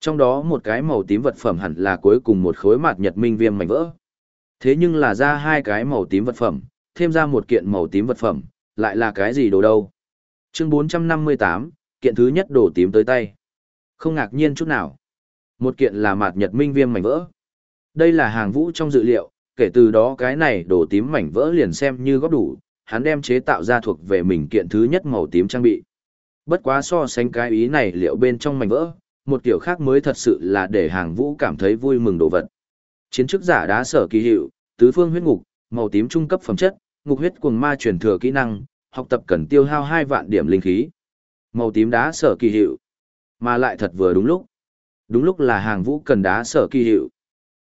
Trong đó một cái màu tím vật phẩm hẳn là cuối cùng một khối mạt nhật minh viêm mảnh vỡ. Thế nhưng là ra hai cái màu tím vật phẩm, thêm ra một kiện màu tím vật phẩm, lại là cái gì đồ đâu. Chương 458, kiện thứ nhất đồ tím tới tay. Không ngạc nhiên chút nào. Một kiện là mạt nhật minh viêm mảnh vỡ. Đây là hàng vũ trong dự liệu, kể từ đó cái này đồ tím mảnh vỡ liền xem như góp đủ, hắn đem chế tạo ra thuộc về mình kiện thứ nhất màu tím trang bị. Bất quá so sánh cái ý này liệu bên trong mảnh vỡ, một kiểu khác mới thật sự là để hàng vũ cảm thấy vui mừng đồ vật. Chiến chức giả đá sở kỳ hiệu, tứ phương huyết ngục, màu tím trung cấp phẩm chất, ngục huyết cuồng ma truyền thừa kỹ năng, học tập cần tiêu hao 2 vạn điểm linh khí. Màu tím đá sở kỳ hiệu, mà lại thật vừa đúng lúc. Đúng lúc là hàng vũ cần đá sở kỳ hiệu.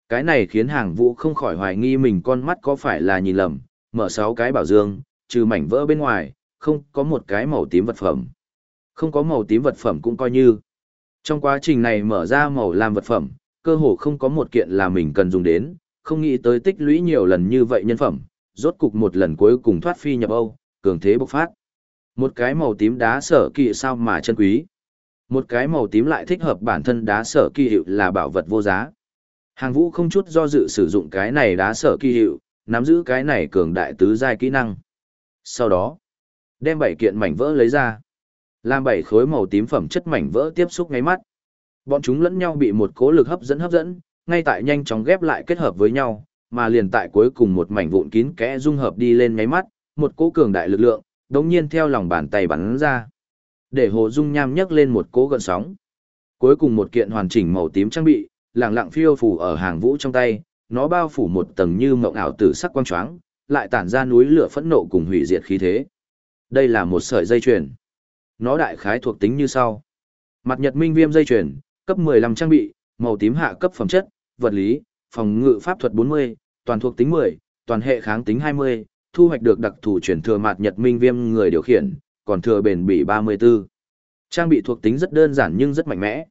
Cái này khiến hàng vũ không khỏi hoài nghi mình con mắt có phải là nhìn lầm, mở 6 cái bảo dương, trừ mảnh vỡ bên ngoài, không có một cái màu tím vật phẩm. Không có màu tím vật phẩm cũng coi như. Trong quá trình này mở ra màu làm vật phẩm, cơ hồ không có một kiện là mình cần dùng đến, không nghĩ tới tích lũy nhiều lần như vậy nhân phẩm, rốt cục một lần cuối cùng thoát phi nhập Âu, cường thế bộc phát. Một cái màu tím đá sở kỳ sao mà chân quý. Một cái màu tím lại thích hợp bản thân đá sở kỳ hiệu là bảo vật vô giá. Hàng vũ không chút do dự sử dụng cái này đá sở kỳ hiệu, nắm giữ cái này cường đại tứ giai kỹ năng. Sau đó, đem bảy kiện mảnh vỡ lấy ra. Làm bảy khối màu tím phẩm chất mảnh vỡ tiếp xúc ngay mắt. Bọn chúng lẫn nhau bị một cố lực hấp dẫn hấp dẫn, ngay tại nhanh chóng ghép lại kết hợp với nhau, mà liền tại cuối cùng một mảnh vụn kín kẽ dung hợp đi lên ngay mắt, một cố cường đại lực lượng, đống nhiên theo lòng bàn tay bắn ra. Để hồ dung nham nhấc lên một cố gần sóng. Cuối cùng một kiện hoàn chỉnh màu tím trang bị, lẳng lặng phiêu phù ở hàng vũ trong tay, nó bao phủ một tầng như mộng ảo tử sắc quang choáng, lại tản ra núi lửa phẫn nộ cùng hủy diệt khí thế. Đây là một sợi dây chuyền. Nó đại khái thuộc tính như sau. Mặt nhật minh viêm dây chuyền, cấp 15 trang bị, màu tím hạ cấp phẩm chất, vật lý, phòng ngự pháp thuật 40, toàn thuộc tính 10, toàn hệ kháng tính 20, thu hoạch được đặc thù chuyển thừa mặt nhật minh viêm người điều khiển, còn thừa bền bỉ 34. Trang bị thuộc tính rất đơn giản nhưng rất mạnh mẽ.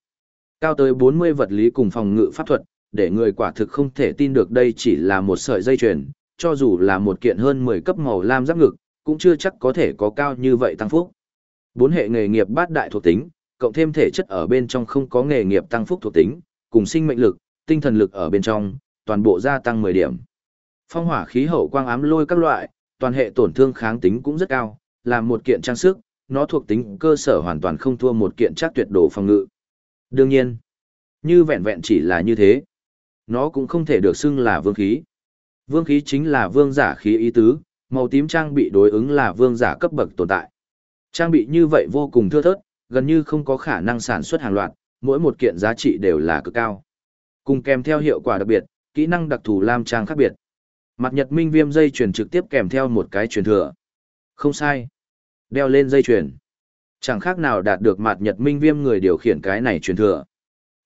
Cao tới 40 vật lý cùng phòng ngự pháp thuật, để người quả thực không thể tin được đây chỉ là một sợi dây chuyền, cho dù là một kiện hơn 10 cấp màu lam giáp ngực, cũng chưa chắc có thể có cao như vậy tăng phúc. Bốn hệ nghề nghiệp bát đại thuộc tính, cộng thêm thể chất ở bên trong không có nghề nghiệp tăng phúc thuộc tính, cùng sinh mệnh lực, tinh thần lực ở bên trong, toàn bộ gia tăng 10 điểm. Phong hỏa khí hậu quang ám lôi các loại, toàn hệ tổn thương kháng tính cũng rất cao, là một kiện trang sức, nó thuộc tính cơ sở hoàn toàn không thua một kiện chắc tuyệt đồ phòng ngự. Đương nhiên, như vẹn vẹn chỉ là như thế, nó cũng không thể được xưng là vương khí. Vương khí chính là vương giả khí ý tứ, màu tím trang bị đối ứng là vương giả cấp bậc tồn tại. Trang bị như vậy vô cùng thưa thớt, gần như không có khả năng sản xuất hàng loạt, mỗi một kiện giá trị đều là cực cao. Cùng kèm theo hiệu quả đặc biệt, kỹ năng đặc thù lam trang khác biệt. Mặt nhật minh viêm dây chuyển trực tiếp kèm theo một cái truyền thừa. Không sai. Đeo lên dây chuyển. Chẳng khác nào đạt được mặt nhật minh viêm người điều khiển cái này truyền thừa.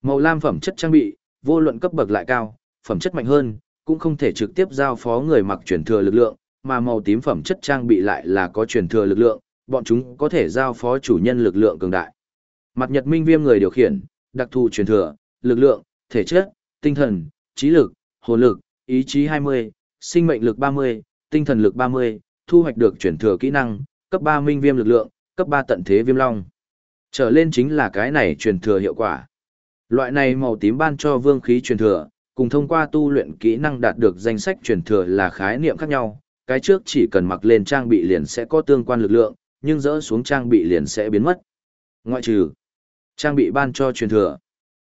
Màu lam phẩm chất trang bị, vô luận cấp bậc lại cao, phẩm chất mạnh hơn, cũng không thể trực tiếp giao phó người mặc truyền thừa lực lượng, mà màu tím phẩm chất trang bị lại là có truyền thừa lực lượng, bọn chúng có thể giao phó chủ nhân lực lượng cường đại. Mặt Nhật Minh Viêm người điều khiển, đặc thù truyền thừa, lực lượng, thể chất, tinh thần, trí lực, hồn lực, ý chí 20, sinh mệnh lực 30, tinh thần lực 30, thu hoạch được truyền thừa kỹ năng, cấp 3 minh viêm lực lượng, cấp 3 tận thế viêm long. Trở lên chính là cái này truyền thừa hiệu quả. Loại này màu tím ban cho vương khí truyền thừa, cùng thông qua tu luyện kỹ năng đạt được danh sách truyền thừa là khái niệm khác nhau, cái trước chỉ cần mặc lên trang bị liền sẽ có tương quan lực lượng, nhưng dỡ xuống trang bị liền sẽ biến mất. Ngoại trừ trang bị ban cho truyền thừa,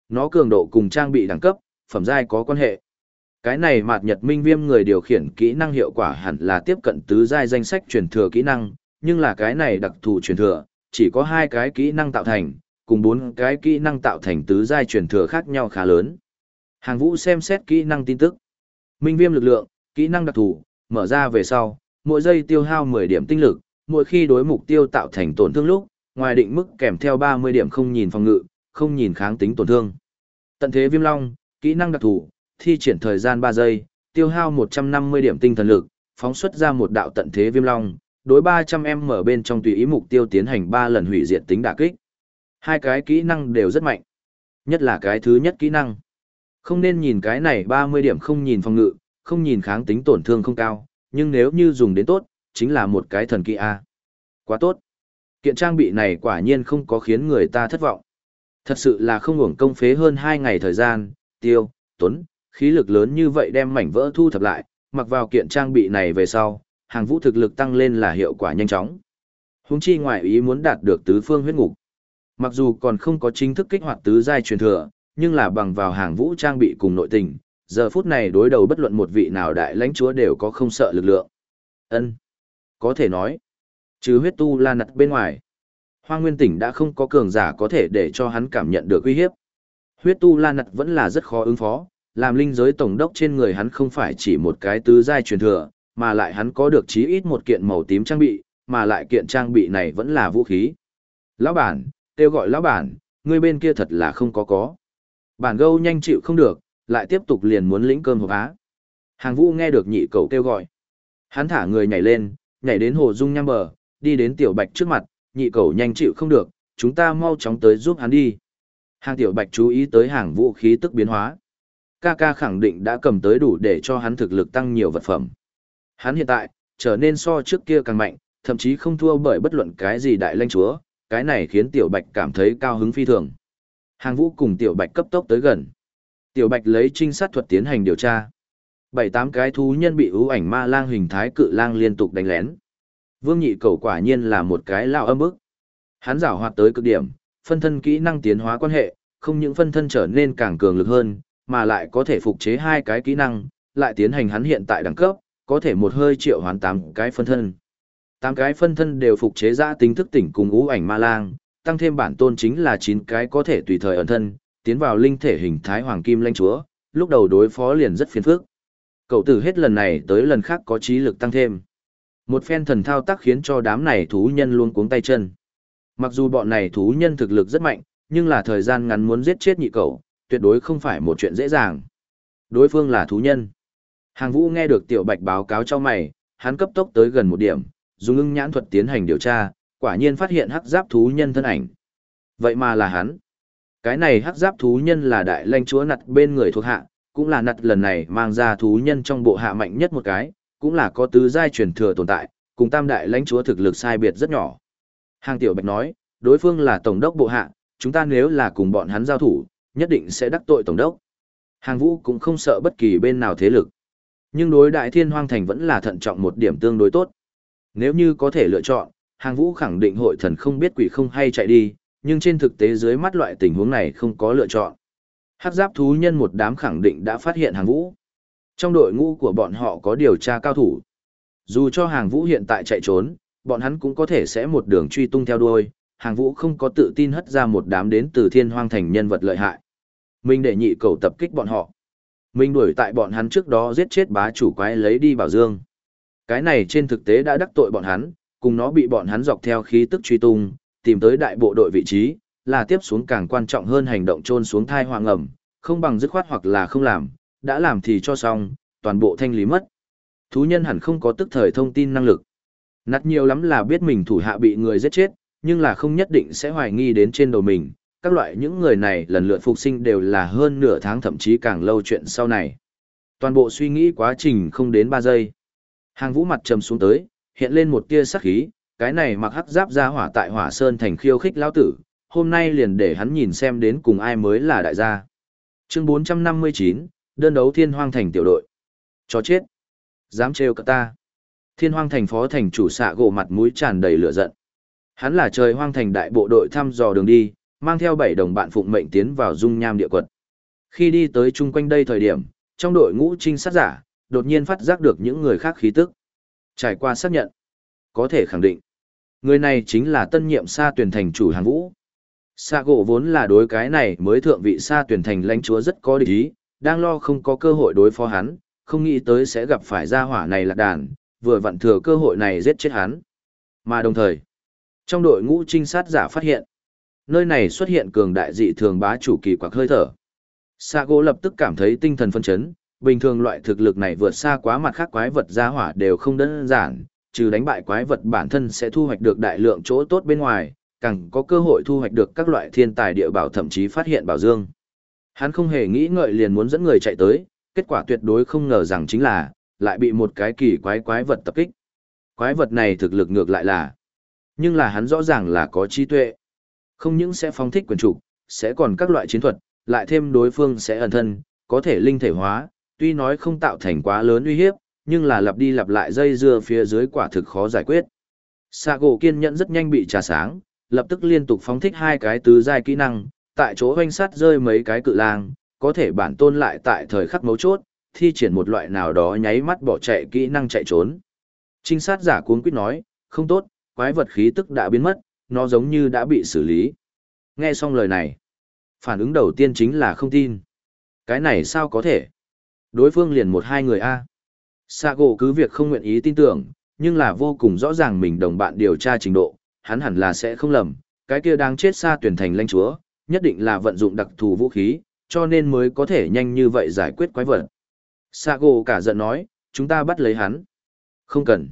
nó cường độ cùng trang bị đẳng cấp, phẩm giai có quan hệ. Cái này mạt nhật minh viêm người điều khiển kỹ năng hiệu quả hẳn là tiếp cận tứ giai danh sách truyền thừa kỹ năng, nhưng là cái này đặc thù truyền thừa, chỉ có hai cái kỹ năng tạo thành, cùng bốn cái kỹ năng tạo thành tứ giai truyền thừa khác nhau khá lớn. Hàng vũ xem xét kỹ năng tin tức. Minh viêm lực lượng, kỹ năng đặc thù, mở ra về sau, mỗi giây tiêu hao 10 điểm tinh lực, mỗi khi đối mục tiêu tạo thành tổn thương lúc, ngoài định mức kèm theo 30 điểm không nhìn phòng ngự, không nhìn kháng tính tổn thương. Tận thế viêm long, kỹ năng đặc thù, thi triển thời gian 3 giây, tiêu hao 150 điểm tinh thần lực, phóng xuất ra một đạo tận thế viêm long, đối 300m ở bên trong tùy ý mục tiêu tiến hành 3 lần hủy diệt tính đả kích. Hai cái kỹ năng đều rất mạnh. Nhất là cái thứ nhất kỹ năng. Không nên nhìn cái này 30 điểm không nhìn phòng ngự, không nhìn kháng tính tổn thương không cao, nhưng nếu như dùng đến tốt, chính là một cái thần kỹ A. Quá tốt. Kiện trang bị này quả nhiên không có khiến người ta thất vọng. Thật sự là không hưởng công phế hơn 2 ngày thời gian, tiêu, tuấn, khí lực lớn như vậy đem mảnh vỡ thu thập lại, mặc vào kiện trang bị này về sau, hàng vũ thực lực tăng lên là hiệu quả nhanh chóng. Húng chi ngoại ý muốn đạt được tứ phương huyết ngục. Mặc dù còn không có chính thức kích hoạt tứ giai truyền thừa, nhưng là bằng vào hàng vũ trang bị cùng nội tình, giờ phút này đối đầu bất luận một vị nào đại lãnh chúa đều có không sợ lực lượng. Ân, có thể nói, chứ huyết tu la nặt bên ngoài. Hoa Nguyên Tỉnh đã không có cường giả có thể để cho hắn cảm nhận được uy hiếp. Huyết tu la nặt vẫn là rất khó ứng phó, làm linh giới tổng đốc trên người hắn không phải chỉ một cái tứ giai truyền thừa, mà lại hắn có được chí ít một kiện màu tím trang bị, mà lại kiện trang bị này vẫn là vũ khí. Lão bản, kêu gọi lão bản, người bên kia thật là không có có. Bản gâu nhanh chịu không được, lại tiếp tục liền muốn lĩnh cơm hộp á. Hàng vũ nghe được nhị cầu kêu gọi. Hắn thả người nhảy lên, nhảy đến hồ dung nham bờ, đi đến tiểu bạch trước mặt, nhị cầu nhanh chịu không được, chúng ta mau chóng tới giúp hắn đi. Hàng tiểu bạch chú ý tới hàng vũ khí tức biến hóa. Ca ca khẳng định đã cầm tới đủ để cho hắn thực lực tăng nhiều vật phẩm. Hắn hiện tại, trở nên so trước kia càng mạnh, thậm chí không thua bởi bất luận cái gì đại lãnh chúa, cái này khiến tiểu bạch cảm thấy cao hứng phi thường. Hàng vũ cùng tiểu bạch cấp tốc tới gần. Tiểu bạch lấy trinh sát thuật tiến hành điều tra. Bảy tám cái thú nhân bị ưu ảnh ma lang hình thái cự lang liên tục đánh lén. Vương nhị cầu quả nhiên là một cái lao âm ức. Hắn giảo hoạt tới cực điểm, phân thân kỹ năng tiến hóa quan hệ, không những phân thân trở nên càng cường lực hơn, mà lại có thể phục chế hai cái kỹ năng, lại tiến hành hắn hiện tại đẳng cấp, có thể một hơi triệu hoán tám cái phân thân. Tám cái phân thân đều phục chế ra tính thức tỉnh cùng ưu ảnh ma lang, tăng thêm bản tôn chính là chín cái có thể tùy thời ẩn thân, tiến vào linh thể hình thái hoàng kim lanh chúa, lúc đầu đối phó liền rất phiền phức. Cậu tử hết lần này tới lần khác có trí lực tăng thêm. Một phen thần thao tác khiến cho đám này thú nhân luôn cuống tay chân. Mặc dù bọn này thú nhân thực lực rất mạnh, nhưng là thời gian ngắn muốn giết chết nhị cậu, tuyệt đối không phải một chuyện dễ dàng. Đối phương là thú nhân. Hàng vũ nghe được tiểu bạch báo cáo cho mày, hắn cấp tốc tới gần một điểm, dùng ưng nhãn thuật tiến hành điều tra, quả nhiên phát hiện hắc giáp thú nhân thân ảnh. Vậy mà là hắn. Cái này hắc giáp thú nhân là đại lãnh chúa nặt bên người thuộc hạ, cũng là nặt lần này mang ra thú nhân trong bộ hạ mạnh nhất một cái, cũng là có tứ giai truyền thừa tồn tại, cùng tam đại lãnh chúa thực lực sai biệt rất nhỏ. Hàng tiểu bạch nói, đối phương là tổng đốc bộ hạ, chúng ta nếu là cùng bọn hắn giao thủ, nhất định sẽ đắc tội tổng đốc. Hàng vũ cũng không sợ bất kỳ bên nào thế lực. Nhưng đối đại thiên hoang thành vẫn là thận trọng một điểm tương đối tốt. Nếu như có thể lựa chọn, hàng vũ khẳng định hội thần không biết quỷ không hay chạy đi, nhưng trên thực tế dưới mắt loại tình huống này không có lựa chọn. Hắc giáp thú nhân một đám khẳng định đã phát hiện hàng vũ. Trong đội ngũ của bọn họ có điều tra cao thủ. Dù cho hàng vũ hiện tại chạy trốn, bọn hắn cũng có thể sẽ một đường truy tung theo đuôi, hàng vũ không có tự tin hất ra một đám đến từ thiên hoang thành nhân vật lợi hại. Mình để nhị cầu tập kích bọn họ. Mình đuổi tại bọn hắn trước đó giết chết bá chủ quái lấy đi bảo dương. Cái này trên thực tế đã đắc tội bọn hắn, cùng nó bị bọn hắn dọc theo khí tức truy tung, tìm tới đại bộ đội vị trí, là tiếp xuống càng quan trọng hơn hành động trôn xuống thai hoàng ẩm, không bằng dứt khoát hoặc là không làm, đã làm thì cho xong, toàn bộ thanh lý mất. Thú nhân hẳn không có tức thời thông tin năng lực. Nát nhiều lắm là biết mình thủ hạ bị người giết chết, nhưng là không nhất định sẽ hoài nghi đến trên đầu mình. Các loại những người này lần lượt phục sinh đều là hơn nửa tháng thậm chí càng lâu chuyện sau này. Toàn bộ suy nghĩ quá trình không đến 3 giây. Hàng vũ mặt trầm xuống tới, hiện lên một tia sắc khí, cái này mặc hắc giáp ra hỏa tại hỏa sơn thành khiêu khích lao tử, hôm nay liền để hắn nhìn xem đến cùng ai mới là đại gia. Chương 459, đơn đấu thiên hoang thành tiểu đội. Chó chết. Dám trêu cả ta. Thiên hoang thành phó thành chủ xạ gỗ mặt mũi tràn đầy lửa giận. Hắn là trời hoang thành đại bộ đội thăm dò đường đi, mang theo bảy đồng bạn phụng mệnh tiến vào dung nham địa quật. Khi đi tới chung quanh đây thời điểm, trong đội ngũ trinh sát giả, đột nhiên phát giác được những người khác khí tức. Trải qua xác nhận, có thể khẳng định, người này chính là tân nhiệm sa tuyển thành chủ hàng vũ. Sa gỗ vốn là đối cái này mới thượng vị sa tuyển thành lãnh chúa rất có địch ý, đang lo không có cơ hội đối phó hắn, không nghĩ tới sẽ gặp phải gia hỏa này lạc đàn, vừa vặn thừa cơ hội này giết chết hắn. Mà đồng thời, trong đội ngũ trinh sát giả phát hiện, nơi này xuất hiện cường đại dị thường bá chủ kỳ quặc hơi thở. Sa gỗ lập tức cảm thấy tinh thần phân chấn, bình thường loại thực lực này vượt xa quá mặt khác quái vật gia hỏa đều không đơn giản, trừ đánh bại quái vật bản thân sẽ thu hoạch được đại lượng chỗ tốt bên ngoài, càng có cơ hội thu hoạch được các loại thiên tài địa bảo thậm chí phát hiện bảo dương. Hắn không hề nghĩ ngợi liền muốn dẫn người chạy tới, kết quả tuyệt đối không ngờ rằng chính là, lại bị một cái kỳ quái quái vật tập kích. Quái vật này thực lực ngược lại là, nhưng là hắn rõ ràng là có trí tuệ. Không những sẽ phóng thích quyền trục, sẽ còn các loại chiến thuật, lại thêm đối phương sẽ ẩn thân, có thể linh thể hóa, tuy nói không tạo thành quá lớn uy hiếp, nhưng là lặp đi lặp lại dây dưa phía dưới quả thực khó giải quyết. Sago kiên nhẫn rất nhanh bị trà sáng, lập tức liên tục phóng thích hai cái tứ giai kỹ năng, tại chỗ hoanh sát rơi mấy cái cự lang, có thể bản tôn lại tại thời khắc mấu chốt, thi triển một loại nào đó nháy mắt bỏ chạy kỹ năng chạy trốn. Trinh sát giả cuống quýt nói, không tốt, quái vật khí tức đã biến mất, nó giống như đã bị xử lý. Nghe xong lời này, phản ứng đầu tiên chính là không tin. Cái này sao có thể? Đối phương liền một hai người A. Sago cứ việc không nguyện ý tin tưởng, nhưng là vô cùng rõ ràng mình đồng bạn điều tra trình độ, hắn hẳn là sẽ không lầm, cái kia đang chết xa tuyển thành lãnh chúa, nhất định là vận dụng đặc thù vũ khí, cho nên mới có thể nhanh như vậy giải quyết quái vật. Sago cả giận nói, chúng ta bắt lấy hắn. Không cần.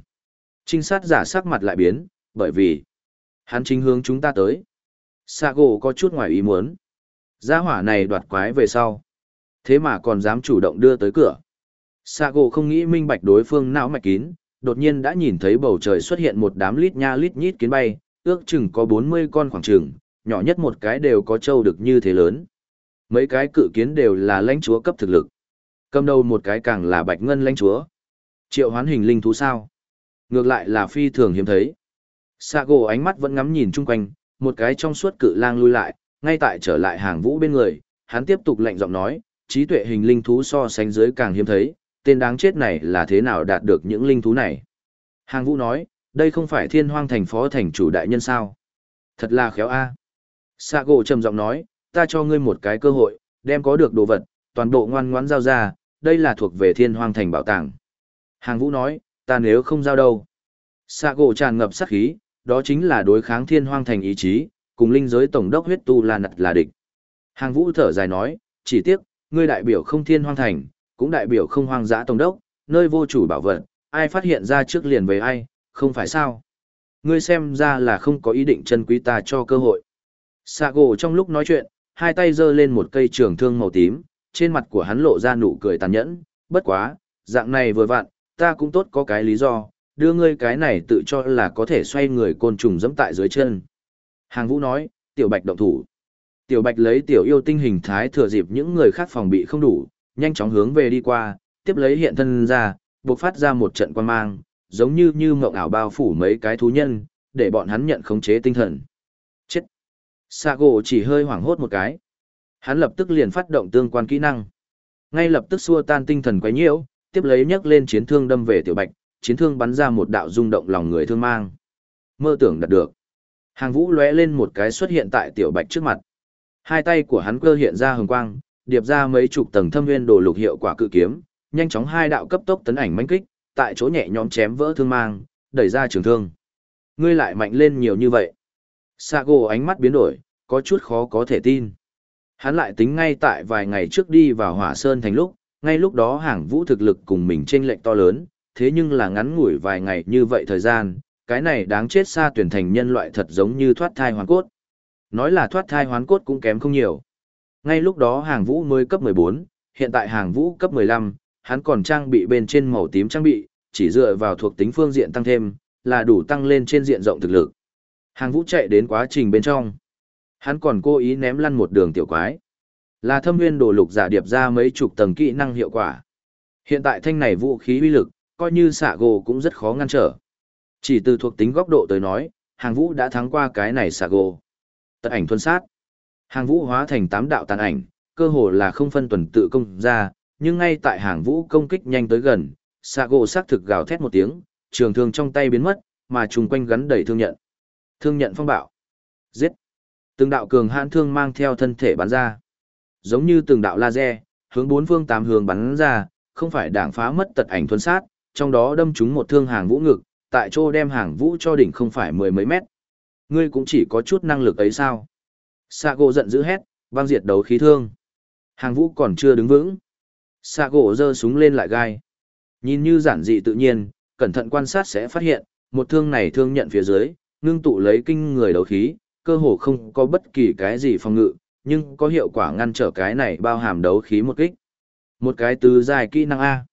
Trinh sát giả sắc mặt lại biến, bởi vì hắn chính hướng chúng ta tới. Sago có chút ngoài ý muốn. Gia hỏa này đoạt quái về sau. Thế mà còn dám chủ động đưa tới cửa. Sago không nghĩ minh bạch đối phương não mạch kín, đột nhiên đã nhìn thấy bầu trời xuất hiện một đám lít nha lít nhít kiến bay, ước chừng có 40 con khoảng chừng, nhỏ nhất một cái đều có trâu được như thế lớn. Mấy cái cự kiến đều là lãnh chúa cấp thực lực. Cầm đầu một cái càng là bạch ngân lãnh chúa. Triệu hoán hình linh thú sao? Ngược lại là phi thường hiếm thấy. Sago ánh mắt vẫn ngắm nhìn chung quanh, một cái trong suốt cự lang lui lại, ngay tại trở lại hàng vũ bên người, hắn tiếp tục lạnh giọng nói, trí tuệ hình linh thú so sánh dưới càng hiếm thấy, tên đáng chết này là thế nào đạt được những linh thú này. Hàng vũ nói, đây không phải thiên hoang thành phó thành chủ đại nhân sao. Thật là khéo a. À. gỗ trầm giọng nói, ta cho ngươi một cái cơ hội, đem có được đồ vật, toàn bộ ngoan ngoãn giao ra, đây là thuộc về thiên hoang thành bảo tàng. Hàng vũ nói, ta nếu không giao đâu. Sago tràn ngập sát khí, đó chính là đối kháng thiên hoang thành ý chí, cùng linh giới tổng đốc huyết tu là nặt là địch. Hàng vũ thở dài nói, chỉ tiếc, ngươi đại biểu không thiên hoang thành, cũng đại biểu không hoang dã tổng đốc, nơi vô chủ bảo vật, ai phát hiện ra trước liền về ai, không phải sao. Ngươi xem ra là không có ý định chân quý ta cho cơ hội. Sago trong lúc nói chuyện, hai tay giơ lên một cây trường thương màu tím, trên mặt của hắn lộ ra nụ cười tàn nhẫn, bất quá, dạng này vừa vặn, ta cũng tốt có cái lý do, đưa ngươi cái này tự cho là có thể xoay người côn trùng dẫm tại dưới chân. Hàng vũ nói, tiểu bạch động thủ. Tiểu bạch lấy tiểu yêu tinh hình thái thừa dịp những người khác phòng bị không đủ, nhanh chóng hướng về đi qua, tiếp lấy hiện thân ra, buộc phát ra một trận quan mang, giống như như mộng ảo bao phủ mấy cái thú nhân, để bọn hắn nhận khống chế tinh thần. Chết! Sago chỉ hơi hoảng hốt một cái. Hắn lập tức liền phát động tương quan kỹ năng. Ngay lập tức xua tan tinh thần quấy nhiễu, tiếp lấy nhấc lên chiến thương đâm về tiểu bạch, chiến thương bắn ra một đạo rung động lòng người thương mang. Mơ tưởng đạt được. Hàng vũ lóe lên một cái xuất hiện tại tiểu bạch trước mặt. Hai tay của hắn cơ hiện ra hồng quang, điệp ra mấy chục tầng thâm nguyên đồ lục hiệu quả cự kiếm, nhanh chóng hai đạo cấp tốc tấn ảnh mãnh kích, tại chỗ nhẹ nhõm chém vỡ thương mang, đẩy ra trường thương. Ngươi lại mạnh lên nhiều như vậy. Sago ánh mắt biến đổi, có chút khó có thể tin. Hắn lại tính ngay tại vài ngày trước đi vào hỏa sơn thành lúc, ngay lúc đó hàng vũ thực lực cùng mình chênh lệch to lớn, thế nhưng là ngắn ngủi vài ngày như vậy thời gian, cái này đáng chết xa tuyển thành nhân loại thật giống như thoát thai hoàn cốt. Nói là thoát thai hoán cốt cũng kém không nhiều. Ngay lúc đó hàng vũ mới cấp 14, hiện tại hàng vũ cấp 15, hắn còn trang bị bên trên màu tím trang bị, chỉ dựa vào thuộc tính phương diện tăng thêm, là đủ tăng lên trên diện rộng thực lực. Hàng vũ chạy đến quá trình bên trong. Hắn còn cố ý ném lăn một đường tiểu quái. Là thâm nguyên đồ lục giả điệp ra mấy chục tầng kỹ năng hiệu quả. Hiện tại thanh này vũ khí uy lực, coi như xạ gồ cũng rất khó ngăn trở. Chỉ từ thuộc tính góc độ tới nói, hàng vũ đã thắng qua cái này xạ gồ Tật ảnh thuần sát. Hàng vũ hóa thành tám đạo tàn ảnh, cơ hồ là không phân tuần tự công ra, nhưng ngay tại hàng vũ công kích nhanh tới gần, xạ gỗ xác thực gào thét một tiếng, trường thương trong tay biến mất, mà trùng quanh gắn đầy thương nhận. Thương nhận phong bạo. Giết. Từng đạo cường hãn thương mang theo thân thể bắn ra. Giống như từng đạo laser, hướng bốn phương tám hướng bắn ra, không phải đảng phá mất tật ảnh thuần sát, trong đó đâm trúng một thương hàng vũ ngực, tại chỗ đem hàng vũ cho đỉnh không phải mười mấy mét. Ngươi cũng chỉ có chút năng lực ấy sao? Sago giận dữ hét, băng diệt đấu khí thương. Hàng vũ còn chưa đứng vững. Sago giơ súng lên lại gai. Nhìn như giản dị tự nhiên, cẩn thận quan sát sẽ phát hiện, một thương này thương nhận phía dưới, ngưng tụ lấy kinh người đấu khí, cơ hồ không có bất kỳ cái gì phòng ngự, nhưng có hiệu quả ngăn trở cái này bao hàm đấu khí một kích. Một cái tứ giai kỹ năng A.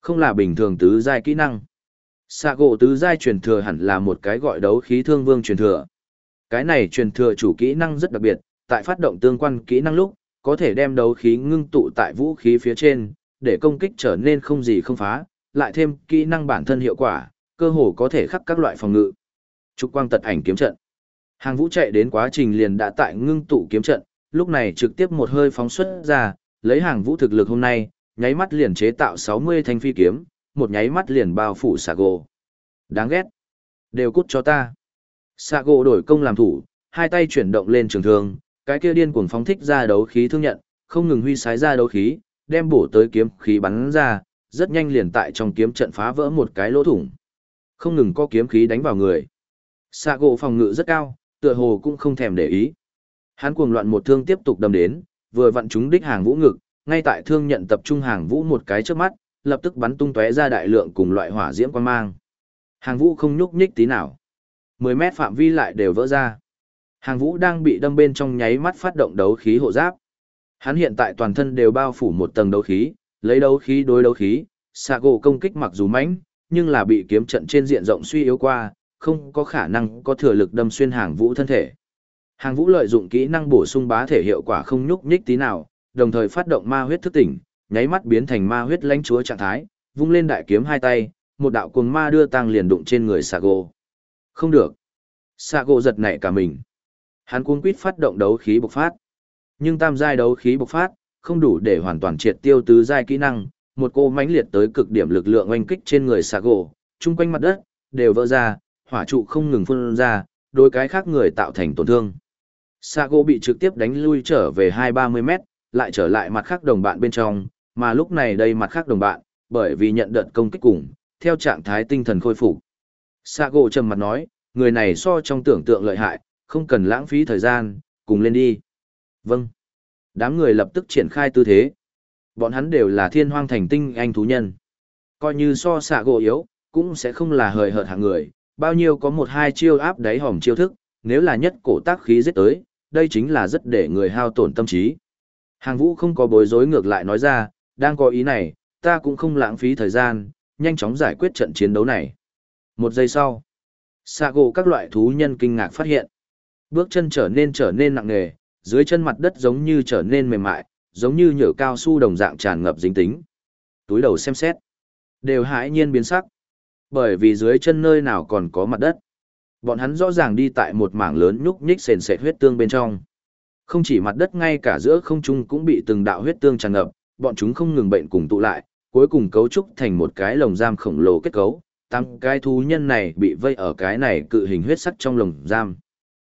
Không là bình thường tứ giai kỹ năng. Xạ gỗ tứ giai truyền thừa hẳn là một cái gọi đấu khí thương vương truyền thừa. Cái này truyền thừa chủ kỹ năng rất đặc biệt, tại phát động tương quan kỹ năng lúc, có thể đem đấu khí ngưng tụ tại vũ khí phía trên, để công kích trở nên không gì không phá, lại thêm kỹ năng bản thân hiệu quả, cơ hồ có thể khắc các loại phòng ngự. Trục quang tật ảnh kiếm trận. Hàng vũ chạy đến quá trình liền đã tại ngưng tụ kiếm trận, lúc này trực tiếp một hơi phóng xuất ra, lấy hàng vũ thực lực hôm nay, nháy mắt liền chế tạo 60 thanh phi kiếm, một nháy mắt liền bao phủ Sago. Đáng ghét. Đều cút cho ta. Sago đổi công làm thủ, hai tay chuyển động lên trường thương, cái kia điên cuồng phóng thích ra đấu khí thương nhận, không ngừng huy sái ra đấu khí, đem bổ tới kiếm khí bắn ra, rất nhanh liền tại trong kiếm trận phá vỡ một cái lỗ thủng. Không ngừng có kiếm khí đánh vào người. Sago phòng ngự rất cao, tựa hồ cũng không thèm để ý. Hắn cuồng loạn một thương tiếp tục đâm đến, vừa vặn chúng đích hàng vũ ngực, ngay tại thương nhận tập trung hàng vũ một cái trước mắt, lập tức bắn tung tóe ra đại lượng cùng loại hỏa diễm quan mang. Hàng vũ không nhúc nhích tí nào. 10 mét phạm vi lại đều vỡ ra. Hàng vũ đang bị đâm bên trong nháy mắt phát động đấu khí hộ giáp. Hắn hiện tại toàn thân đều bao phủ một tầng đấu khí, lấy đấu khí đối đấu khí, xạ gỗ công kích mặc dù mãnh, nhưng là bị kiếm trận trên diện rộng suy yếu qua, không có khả năng có thừa lực đâm xuyên hàng vũ thân thể. Hàng vũ lợi dụng kỹ năng bổ sung bá thể hiệu quả không nhúc nhích tí nào, đồng thời phát động ma huyết thức tỉnh, nháy mắt biến thành ma huyết lãnh chúa trạng thái, vung lên đại kiếm hai tay, một đạo cuồng ma đưa tăng liền đụng trên người Sago. Không được. Sago giật nảy cả mình. Hắn cuống quýt phát động đấu khí bộc phát. Nhưng tam giai đấu khí bộc phát, không đủ để hoàn toàn triệt tiêu tứ giai kỹ năng, một cô mãnh liệt tới cực điểm lực lượng oanh kích trên người Sago, chung quanh mặt đất đều vỡ ra, hỏa trụ không ngừng phun ra, đối cái khác người tạo thành tổn thương. Sago bị trực tiếp đánh lui trở về 2-30 mét, lại trở lại mặt khác đồng bạn bên trong, mà lúc này đây mặt khác đồng bạn, bởi vì nhận đợt công kích cùng, theo trạng thái tinh thần khôi phục. Sago trầm mặt nói, người này so trong tưởng tượng lợi hại, không cần lãng phí thời gian, cùng lên đi. Vâng. Đám người lập tức triển khai tư thế. Bọn hắn đều là thiên hoang thành tinh anh thú nhân. Coi như so Sago yếu, cũng sẽ không là hời hợt hạng người, bao nhiêu có một hai chiêu áp đáy hỏng chiêu thức, nếu là nhất cổ tác khí giết tới, đây chính là rất để người hao tổn tâm trí. Hàng vũ không có bối rối ngược lại nói ra, đang có ý này, ta cũng không lãng phí thời gian, nhanh chóng giải quyết trận chiến đấu này. Một giây sau, xạ gỗ các loại thú nhân kinh ngạc phát hiện. Bước chân trở nên trở nên nặng nề, dưới chân mặt đất giống như trở nên mềm mại, giống như nhở cao su đồng dạng tràn ngập dính tính. Túi đầu xem xét, đều hãi nhiên biến sắc. Bởi vì dưới chân nơi nào còn có mặt đất. Bọn hắn rõ ràng đi tại một mảng lớn nhúc nhích sền sệt huyết tương bên trong. Không chỉ mặt đất ngay cả giữa không trung cũng bị từng đạo huyết tương tràn ngập, bọn chúng không ngừng bệnh cùng tụ lại, cuối cùng cấu trúc thành một cái lồng giam khổng lồ kết cấu. tăng cái thú nhân này bị vây ở cái này cự hình huyết sắc trong lồng giam.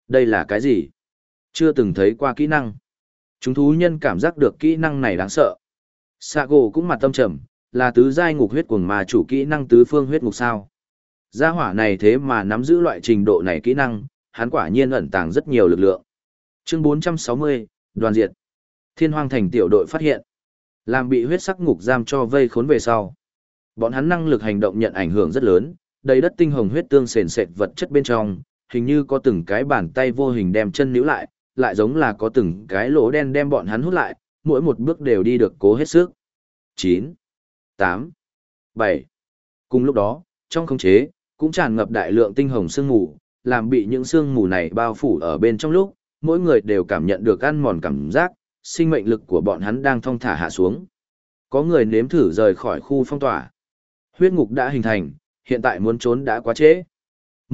Đây là cái gì? Chưa từng thấy qua kỹ năng. Chúng thú nhân cảm giác được kỹ năng này đáng sợ. Sago cũng mặt tâm trầm, là tứ giai ngục huyết cuồng mà chủ kỹ năng tứ phương huyết ngục sao. Gia hỏa này thế mà nắm giữ loại trình độ này kỹ năng, hắn quả nhiên ẩn tàng rất nhiều lực lượng. Chương 460, đoàn diệt. Thiên hoang thành tiểu đội phát hiện. Làm bị huyết sắc ngục giam cho vây khốn về sau. Bọn hắn năng lực hành động nhận ảnh hưởng rất lớn, đầy đất tinh hồng huyết tương sền sệt vật chất bên trong, hình như có từng cái bàn tay vô hình đem chân níu lại, lại giống là có từng cái lỗ đen đem bọn hắn hút lại, mỗi một bước đều đi được cố hết sức. 9, 8, 7. Cùng lúc đó, trong không chế, cũng tràn ngập đại lượng tinh hồng sương mù, làm bị những sương mù này bao phủ ở bên trong lúc, mỗi người đều cảm nhận được ăn mòn cảm giác, sinh mệnh lực của bọn hắn đang thong thả hạ xuống. Có người nếm thử rời khỏi khu phong tỏa. Huyết ngục đã hình thành, hiện tại muốn trốn đã quá trễ.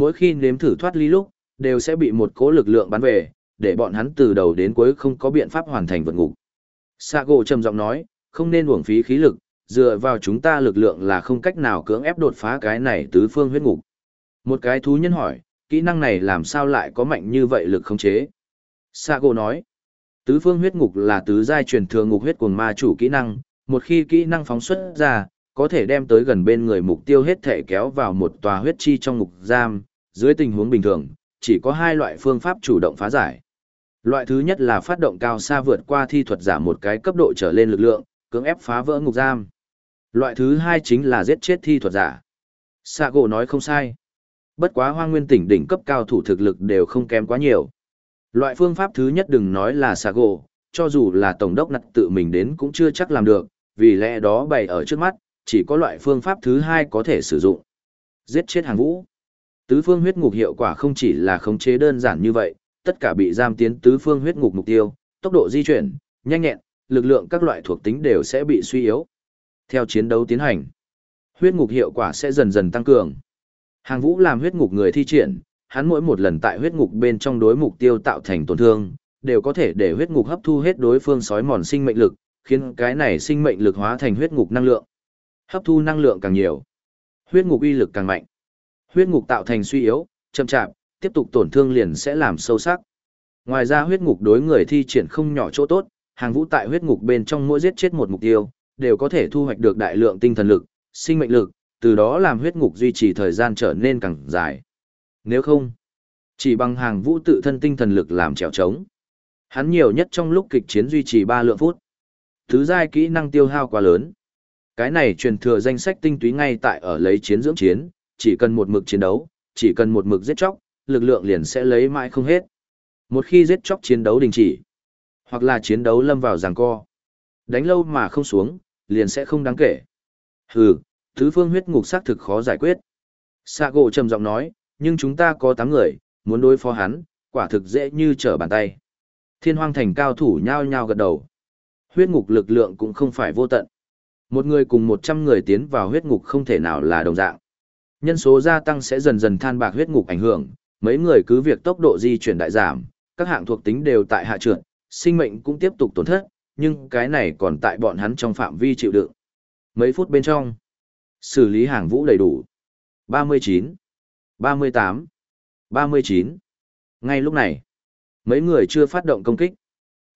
Mỗi khi nếm thử thoát ly lúc, đều sẽ bị một cố lực lượng bắn về, để bọn hắn từ đầu đến cuối không có biện pháp hoàn thành vượt ngục. Sago trầm giọng nói, không nên uổng phí khí lực, dựa vào chúng ta lực lượng là không cách nào cưỡng ép đột phá cái này tứ phương huyết ngục. Một cái thú nhân hỏi, kỹ năng này làm sao lại có mạnh như vậy lực khống chế? Sago nói, tứ phương huyết ngục là tứ giai truyền thừa ngục huyết cuồng ma chủ kỹ năng, một khi kỹ năng phóng xuất ra, có thể đem tới gần bên người mục tiêu hết thể kéo vào một tòa huyết chi trong ngục giam, dưới tình huống bình thường, chỉ có hai loại phương pháp chủ động phá giải. Loại thứ nhất là phát động cao xa vượt qua thi thuật giả một cái cấp độ trở lên lực lượng, cưỡng ép phá vỡ ngục giam. Loại thứ hai chính là giết chết thi thuật giả. Sago nói không sai. Bất quá hoang nguyên tỉnh đỉnh cấp cao thủ thực lực đều không kém quá nhiều. Loại phương pháp thứ nhất đừng nói là Sago, cho dù là tổng đốc nặt tự mình đến cũng chưa chắc làm được, vì lẽ đó bày ở trước mắt, chỉ có loại phương pháp thứ hai có thể sử dụng. Giết chết hàng vũ. Tứ phương huyết ngục hiệu quả không chỉ là khống chế đơn giản như vậy, tất cả bị giam tiến tứ phương huyết ngục mục tiêu, tốc độ di chuyển, nhanh nhẹn, lực lượng các loại thuộc tính đều sẽ bị suy yếu. Theo chiến đấu tiến hành, huyết ngục hiệu quả sẽ dần dần tăng cường. Hàng Vũ làm huyết ngục người thi triển, hắn mỗi một lần tại huyết ngục bên trong đối mục tiêu tạo thành tổn thương, đều có thể để huyết ngục hấp thu hết đối phương sói mòn sinh mệnh lực, khiến cái này sinh mệnh lực hóa thành huyết ngục năng lượng. Hấp thu năng lượng càng nhiều, huyết ngục uy lực càng mạnh. Huyết ngục tạo thành suy yếu, chậm chạp, tiếp tục tổn thương liền sẽ làm sâu sắc. Ngoài ra huyết ngục đối người thi triển không nhỏ chỗ tốt, hàng vũ tại huyết ngục bên trong mỗi giết chết một mục tiêu, đều có thể thu hoạch được đại lượng tinh thần lực, sinh mệnh lực, từ đó làm huyết ngục duy trì thời gian trở nên càng dài. Nếu không, chỉ bằng hàng vũ tự thân tinh thần lực làm trèo trống. Hắn nhiều nhất trong lúc kịch chiến duy trì 3 lượng phút. Thứ giai kỹ năng tiêu hao quá lớn. Cái này truyền thừa danh sách tinh túy ngay tại ở lấy chiến dưỡng chiến, chỉ cần một mực chiến đấu, chỉ cần một mực giết chóc, lực lượng liền sẽ lấy mãi không hết. Một khi giết chóc chiến đấu đình chỉ, hoặc là chiến đấu lâm vào giằng co, đánh lâu mà không xuống, liền sẽ không đáng kể. Hừ, tứ phương huyết ngục xác thực khó giải quyết. Sạ gỗ trầm giọng nói, nhưng chúng ta có 8 người, muốn đối phó hắn, quả thực dễ như trở bàn tay. Thiên hoang thành cao thủ nhao nhao gật đầu. Huyết ngục lực lượng cũng không phải vô tận. Một người cùng 100 người tiến vào huyết ngục không thể nào là đồng dạng. Nhân số gia tăng sẽ dần dần than bạc huyết ngục ảnh hưởng, mấy người cứ việc tốc độ di chuyển đại giảm, các hạng thuộc tính đều tại hạ trượt, sinh mệnh cũng tiếp tục tổn thất, nhưng cái này còn tại bọn hắn trong phạm vi chịu đựng. Mấy phút bên trong, xử lý hàng vũ đầy đủ. 39, 38, 39. Ngay lúc này, mấy người chưa phát động công kích.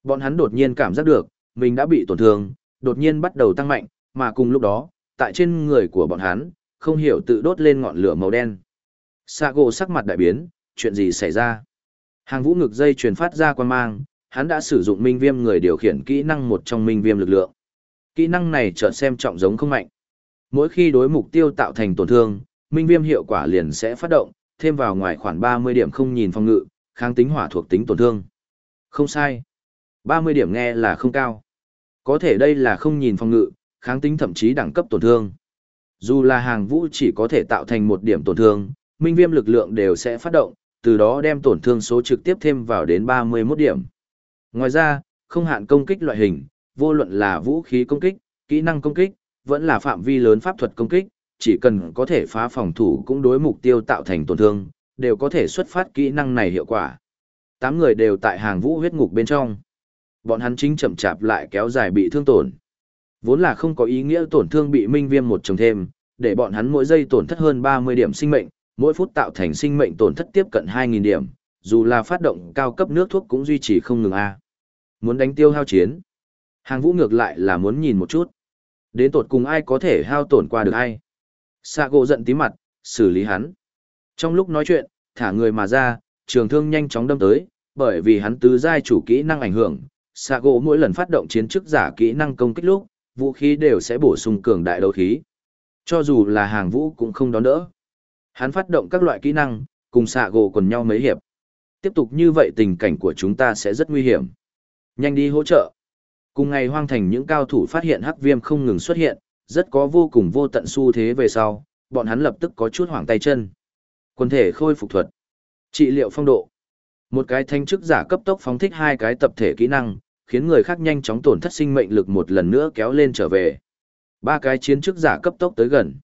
Bọn hắn đột nhiên cảm giác được, mình đã bị tổn thương, đột nhiên bắt đầu tăng mạnh, mà cùng lúc đó, tại trên người của bọn hắn, không hiểu tự đốt lên ngọn lửa màu đen. Sạ gỗ sắc mặt đại biến, chuyện gì xảy ra? Hàng vũ ngực dây truyền phát ra quan mang, hắn đã sử dụng minh viêm người điều khiển kỹ năng một trong minh viêm lực lượng. Kỹ năng này chợt xem trọng giống không mạnh. Mỗi khi đối mục tiêu tạo thành tổn thương, minh viêm hiệu quả liền sẽ phát động, thêm vào ngoài khoảng 30 điểm không nhìn phòng ngự, kháng tính hỏa thuộc tính tổn thương. Không sai. 30 điểm nghe là không cao. Có thể đây là không nhìn phòng ngự, kháng tính thậm chí đẳng cấp tổn thương. Dù là hàng vũ chỉ có thể tạo thành một điểm tổn thương, minh viêm lực lượng đều sẽ phát động, từ đó đem tổn thương số trực tiếp thêm vào đến 31 điểm. Ngoài ra, không hạn công kích loại hình, vô luận là vũ khí công kích, kỹ năng công kích, vẫn là phạm vi lớn pháp thuật công kích, chỉ cần có thể phá phòng thủ cũng đối mục tiêu tạo thành tổn thương, đều có thể xuất phát kỹ năng này hiệu quả. Tám người đều tại hàng vũ huyết ngục bên trong. Bọn hắn chính chậm chạp lại kéo dài bị thương tổn. Vốn là không có ý nghĩa tổn thương bị minh viêm một chồng thêm, để bọn hắn mỗi giây tổn thất hơn 30 điểm sinh mệnh, mỗi phút tạo thành sinh mệnh tổn thất tiếp cận 2.000 điểm, dù là phát động cao cấp nước thuốc cũng duy trì không ngừng a. Muốn đánh tiêu hao chiến. Hàng vũ ngược lại là muốn nhìn một chút. Đến tột cùng ai có thể hao tổn qua được ai. Sạ gỗ giận tí mặt, xử lý hắn. Trong lúc nói chuyện, thả người mà ra, trường thương nhanh chóng đâm tới, bởi vì hắn tứ giai chủ kỹ năng ảnh hưởng. Sạ gỗ mỗi lần phát động chiến chức giả kỹ năng công kích lúc, vũ khí đều sẽ bổ sung cường đại đấu khí. Cho dù là hàng vũ cũng không đón đỡ. Hắn phát động các loại kỹ năng, cùng xạ gỗ quần nhau mấy hiệp. Tiếp tục như vậy tình cảnh của chúng ta sẽ rất nguy hiểm. Nhanh đi hỗ trợ. Cùng ngày hoang thành những cao thủ phát hiện hắc viêm không ngừng xuất hiện, rất có vô cùng vô tận xu thế về sau, bọn hắn lập tức có chút hoảng tay chân. Quân thể khôi phục thuật. Trị liệu phong độ. Một cái thanh chức giả cấp tốc phóng thích hai cái tập thể kỹ năng, khiến người khác nhanh chóng tổn thất sinh mệnh lực một lần nữa kéo lên trở về. Ba cái chiến chức giả cấp tốc tới gần.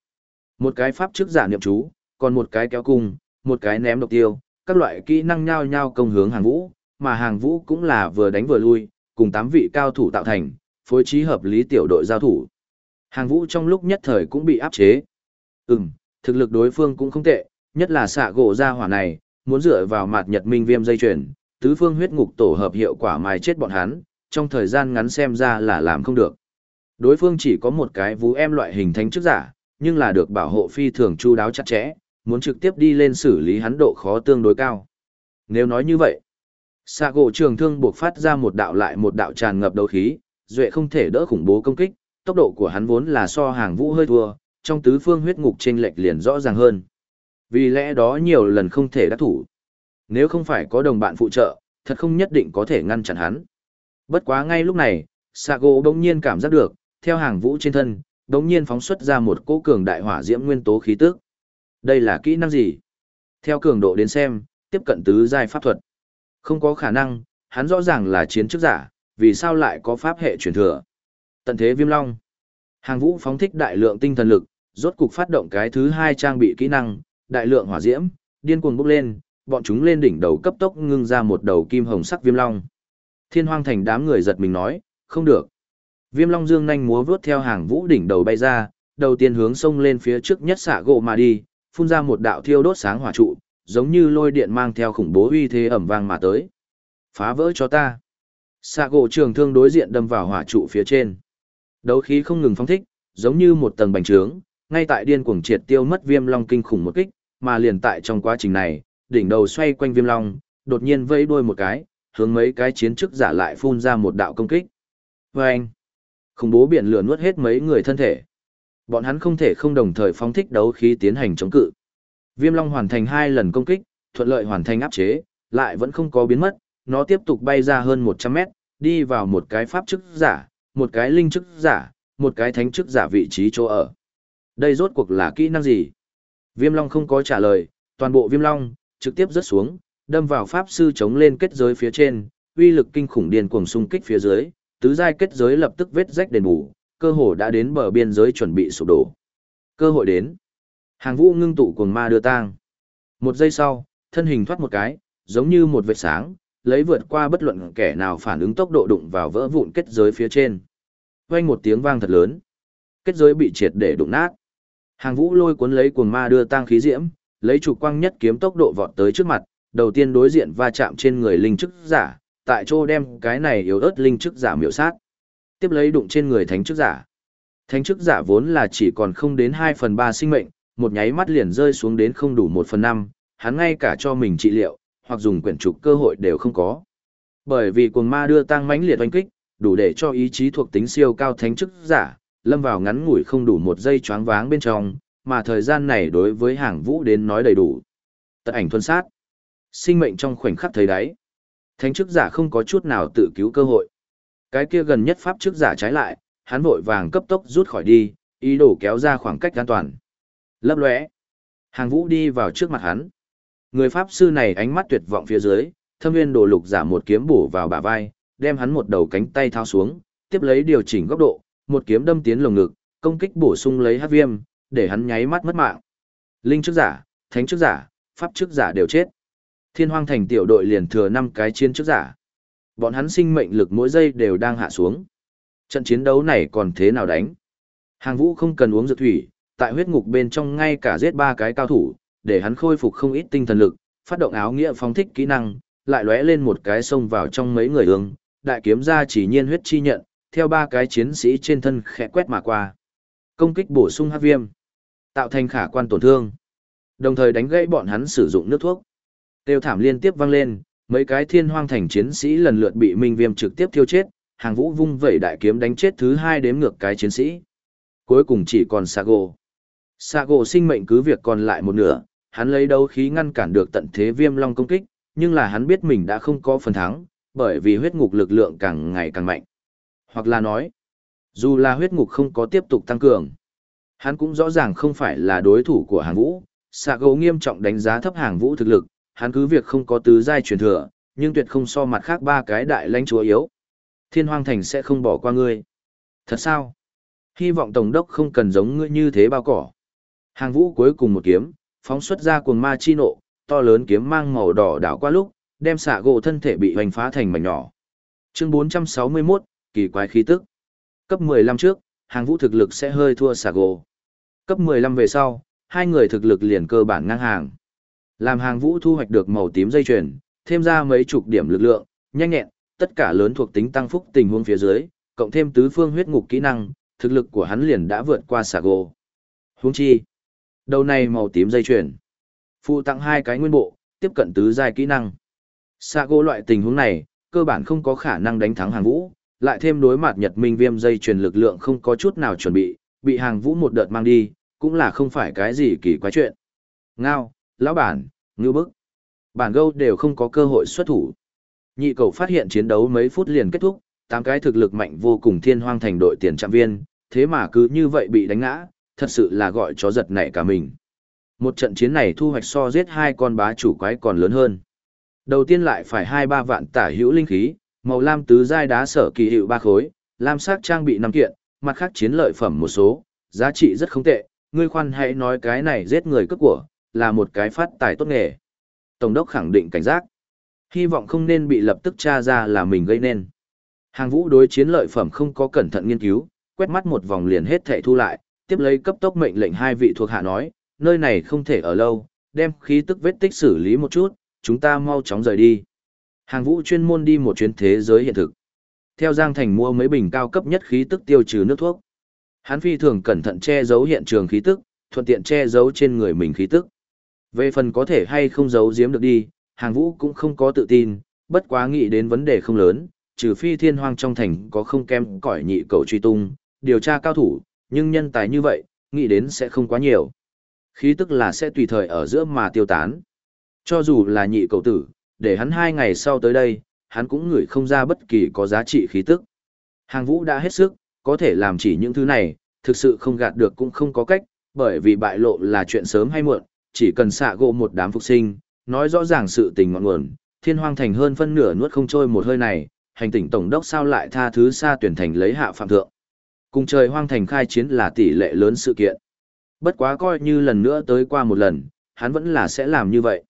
Một cái pháp chức giả niệm chú, còn một cái kéo cung, một cái ném độc tiêu, các loại kỹ năng nhao nhao công hướng hàng vũ, mà hàng vũ cũng là vừa đánh vừa lui, cùng tám vị cao thủ tạo thành, phối trí hợp lý tiểu đội giao thủ. Hàng vũ trong lúc nhất thời cũng bị áp chế. Ừm, thực lực đối phương cũng không tệ, nhất là xạ gỗ ra hỏa này, muốn dựa vào mặt nhật minh viêm dây chuyền, tứ phương huyết ngục tổ hợp hiệu quả mài chết bọn hắn, trong thời gian ngắn xem ra là làm không được. Đối phương chỉ có một cái vú em loại hình thánh chức giả, nhưng là được bảo hộ phi thường chu đáo chặt chẽ, muốn trực tiếp đi lên xử lý hắn độ khó tương đối cao. Nếu nói như vậy, xạ gỗ trường thương buộc phát ra một đạo lại một đạo tràn ngập đấu khí, duệ không thể đỡ khủng bố công kích, tốc độ của hắn vốn là so hàng vũ hơi thua, trong tứ phương huyết ngục chênh lệch liền rõ ràng hơn. Vì lẽ đó nhiều lần không thể đắc thủ. Nếu không phải có đồng bạn phụ trợ, thật không nhất định có thể ngăn chặn hắn. Bất quá ngay lúc này, Sago bỗng nhiên cảm giác được, theo hàng vũ trên thân, bỗng nhiên phóng xuất ra một cỗ cường đại hỏa diễm nguyên tố khí tức. Đây là kỹ năng gì? Theo cường độ đến xem, tiếp cận tứ giai pháp thuật. Không có khả năng, hắn rõ ràng là chiến chức giả, vì sao lại có pháp hệ truyền thừa. Tận thế viêm long. Hàng vũ phóng thích đại lượng tinh thần lực, rốt cục phát động cái thứ hai trang bị kỹ năng, đại lượng hỏa diễm, điên cuồng bốc lên, bọn chúng lên đỉnh đầu cấp tốc ngưng ra một đầu kim hồng sắc viêm long. Thiên hoang thành đám người giật mình nói, không được. Viêm long dương nhanh múa vướt theo hàng vũ đỉnh đầu bay ra, đầu tiên hướng sông lên phía trước nhất xạ gỗ mà đi, phun ra một đạo thiêu đốt sáng hỏa trụ, giống như lôi điện mang theo khủng bố uy thế ẩm vang mà tới. Phá vỡ cho ta. Xạ gỗ trường thương đối diện đâm vào hỏa trụ phía trên. Đấu khí không ngừng phóng thích, giống như một tầng bành trướng, ngay tại điên cuồng triệt tiêu mất viêm long kinh khủng một kích, mà liền tại trong quá trình này, đỉnh đầu xoay quanh viêm long, đột nhiên vẫy đuôi một cái, hướng mấy cái chiến chức giả lại phun ra một đạo công kích. Vâng anh, khủng bố biển lửa nuốt hết mấy người thân thể. Bọn hắn không thể không đồng thời phóng thích đấu khí tiến hành chống cự. Viêm long hoàn thành hai lần công kích, thuận lợi hoàn thành áp chế, lại vẫn không có biến mất, nó tiếp tục bay ra hơn 100 mét, đi vào một cái pháp chức giả, một cái linh chức giả, một cái thánh chức giả vị trí chỗ ở. Đây rốt cuộc là kỹ năng gì? Viêm Long không có trả lời, toàn bộ Viêm Long trực tiếp rớt xuống, đâm vào pháp sư chống lên kết giới phía trên, uy lực kinh khủng điên cuồng xung kích phía dưới, tứ giai kết giới lập tức vết rách đền bù, cơ hồ đã đến bờ biên giới chuẩn bị sụp đổ. Cơ hội đến. Hàng Vũ ngưng tụ cuồng ma đưa tang. Một giây sau, thân hình thoát một cái, giống như một vệt sáng, lấy vượt qua bất luận kẻ nào phản ứng tốc độ đụng vào vỡ vụn kết giới phía trên. Vang một tiếng vang thật lớn. Kết giới bị triệt để đụng nát. Hàng Vũ lôi cuốn lấy cuồng ma đưa tang khí diễm, lấy trục quang nhất kiếm tốc độ vọt tới trước mặt, đầu tiên đối diện va chạm trên người linh chức giả, tại chỗ đem cái này yếu ớt linh chức giả miểu sát. Tiếp lấy đụng trên người thánh chức giả. Thánh chức giả vốn là chỉ còn không đến 2 phần 3 sinh mệnh, một nháy mắt liền rơi xuống đến không đủ 1 phần 5, hắn ngay cả cho mình trị liệu, hoặc dùng quyển trục cơ hội đều không có. Bởi vì cuồng ma đưa tăng mãnh liệt oanh kích, đủ để cho ý chí thuộc tính siêu cao thánh chức giả, lâm vào ngắn ngủi không đủ một giây choáng váng bên trong, mà thời gian này đối với hàng vũ đến nói đầy đủ. Tật ảnh thuần sát. Sinh mệnh trong khoảnh khắc thấy đáy. Thánh chức giả không có chút nào tự cứu cơ hội. Cái kia gần nhất pháp chức giả trái lại, hắn vội vàng cấp tốc rút khỏi đi, ý đồ kéo ra khoảng cách an toàn. Lấp lóe. Hàng vũ đi vào trước mặt hắn. Người pháp sư này ánh mắt tuyệt vọng phía dưới, thâm viên đồ lục giả một kiếm bổ vào bả vai, đem hắn một đầu cánh tay thao xuống, tiếp lấy điều chỉnh góc độ, một kiếm đâm tiến lồng ngực, công kích bổ sung lấy hát viêm, để hắn nháy mắt mất mạng. Linh chức giả, thánh chức giả, pháp chức giả đều chết. Thiên hoang thành tiểu đội liền thừa năm cái chiến trước giả. Bọn hắn sinh mệnh lực mỗi giây đều đang hạ xuống. Trận chiến đấu này còn thế nào đánh? Hàng vũ không cần uống dược thủy, tại huyết ngục bên trong ngay cả giết ba cái cao thủ, để hắn khôi phục không ít tinh thần lực, phát động áo nghĩa phóng thích kỹ năng, lại lóe lên một cái xông vào trong mấy người ương, đại kiếm ra chỉ nhiên huyết chi nhận, theo ba cái chiến sĩ trên thân khẽ quét mà qua. Công kích bổ sung hắc viêm, tạo thành khả quan tổn thương. Đồng thời đánh gãy bọn hắn sử dụng nước thuốc. Tiêu thảm liên tiếp vang lên, mấy cái thiên hoang thành chiến sĩ lần lượt bị minh viêm trực tiếp thiêu chết, hàng vũ vung vẩy đại kiếm đánh chết thứ hai đếm ngược cái chiến sĩ. Cuối cùng chỉ còn Sago. Sago sinh mệnh cứ việc còn lại một nửa, hắn lấy đấu khí ngăn cản được tận thế viêm long công kích, nhưng là hắn biết mình đã không có phần thắng, bởi vì huyết ngục lực lượng càng ngày càng mạnh. Hoặc là nói, dù là huyết ngục không có tiếp tục tăng cường, hắn cũng rõ ràng không phải là đối thủ của hàng vũ. Sago nghiêm trọng đánh giá thấp hàng vũ thực lực, hắn cứ việc không có tứ giai truyền thừa, nhưng tuyệt không so mặt khác ba cái đại lãnh chúa yếu. Thiên hoang thành sẽ không bỏ qua ngươi. Thật sao? Hy vọng tổng đốc không cần giống ngươi như thế bao cỏ. Hàng vũ cuối cùng một kiếm, phóng xuất ra cuồng ma chi nộ, to lớn kiếm mang màu đỏ đảo qua lúc, đem xạ gỗ thân thể bị hoành phá thành mảnh nhỏ. Chương 461, kỳ quái khí tức. Cấp 15 trước, hàng vũ thực lực sẽ hơi thua xạ gỗ. Cấp 15 về sau, hai người thực lực liền cơ bản ngang hàng. Làm hàng vũ thu hoạch được màu tím dây chuyền, thêm ra mấy chục điểm lực lượng, nhanh nhẹn, tất cả lớn thuộc tính tăng phúc tình huống phía dưới, cộng thêm tứ phương huyết ngục kỹ năng, thực lực của hắn liền đã vượt qua xà gồ. Huống chi, đầu này màu tím dây chuyền, phụ tặng hai cái nguyên bộ, tiếp cận tứ giai kỹ năng. Xà gồ loại tình huống này, cơ bản không có khả năng đánh thắng hàng vũ, lại thêm đối mặt Nhật Minh Viêm dây chuyền lực lượng không có chút nào chuẩn bị, bị hàng vũ một đợt mang đi, cũng là không phải cái gì kỳ quái chuyện. Ngao, lão bản, ngư bức. Bản gâu đều không có cơ hội xuất thủ. Nhị cầu phát hiện chiến đấu mấy phút liền kết thúc, tám cái thực lực mạnh vô cùng thiên hoang thành đội tiền trạm viên, thế mà cứ như vậy bị đánh ngã, thật sự là gọi chó giật nảy cả mình. Một trận chiến này thu hoạch so giết hai con bá chủ quái còn lớn hơn. Đầu tiên lại phải hai ba vạn tả hữu linh khí, màu lam tứ giai đá sở kỳ hiệu ba khối, lam sắc trang bị năm kiện, mặt khác chiến lợi phẩm một số, giá trị rất không tệ, ngươi khoan hãy nói cái này giết người cướp của, là một cái phát tài tốt nghề. Tổng đốc khẳng định cảnh giác. Hy vọng không nên bị lập tức tra ra là mình gây nên. Hàng vũ đối chiến lợi phẩm không có cẩn thận nghiên cứu, quét mắt một vòng liền hết thệ thu lại, tiếp lấy cấp tốc mệnh lệnh hai vị thuộc hạ nói, nơi này không thể ở lâu, đem khí tức vết tích xử lý một chút, chúng ta mau chóng rời đi. Hàng vũ chuyên môn đi một chuyến thế giới hiện thực. Theo Giang Thành mua mấy bình cao cấp nhất khí tức tiêu trừ nước thuốc. Hắn phi thường cẩn thận che giấu hiện trường khí tức, thuận tiện che giấu trên người mình khí tức. Về phần có thể hay không giấu giếm được đi, hàng vũ cũng không có tự tin, bất quá nghĩ đến vấn đề không lớn, trừ phi thiên hoang trong thành có không kém cỏi nhị cầu truy tung, điều tra cao thủ, nhưng nhân tài như vậy, nghĩ đến sẽ không quá nhiều. Khí tức là sẽ tùy thời ở giữa mà tiêu tán. Cho dù là nhị cầu tử, để hắn hai ngày sau tới đây, hắn cũng ngửi không ra bất kỳ có giá trị khí tức. Hàng vũ đã hết sức, có thể làm chỉ những thứ này, thực sự không gạt được cũng không có cách, bởi vì bại lộ là chuyện sớm hay muộn, chỉ cần xạ gỗ một đám phục sinh, nói rõ ràng sự tình ngọn nguồn, thiên hoang thành hơn phân nửa nuốt không trôi một hơi này, hành tỉnh tổng đốc sao lại tha thứ xa tuyển thành lấy hạ phạm thượng. Cùng trời hoang thành khai chiến là tỷ lệ lớn sự kiện. Bất quá coi như lần nữa tới qua một lần, hắn vẫn là sẽ làm như vậy.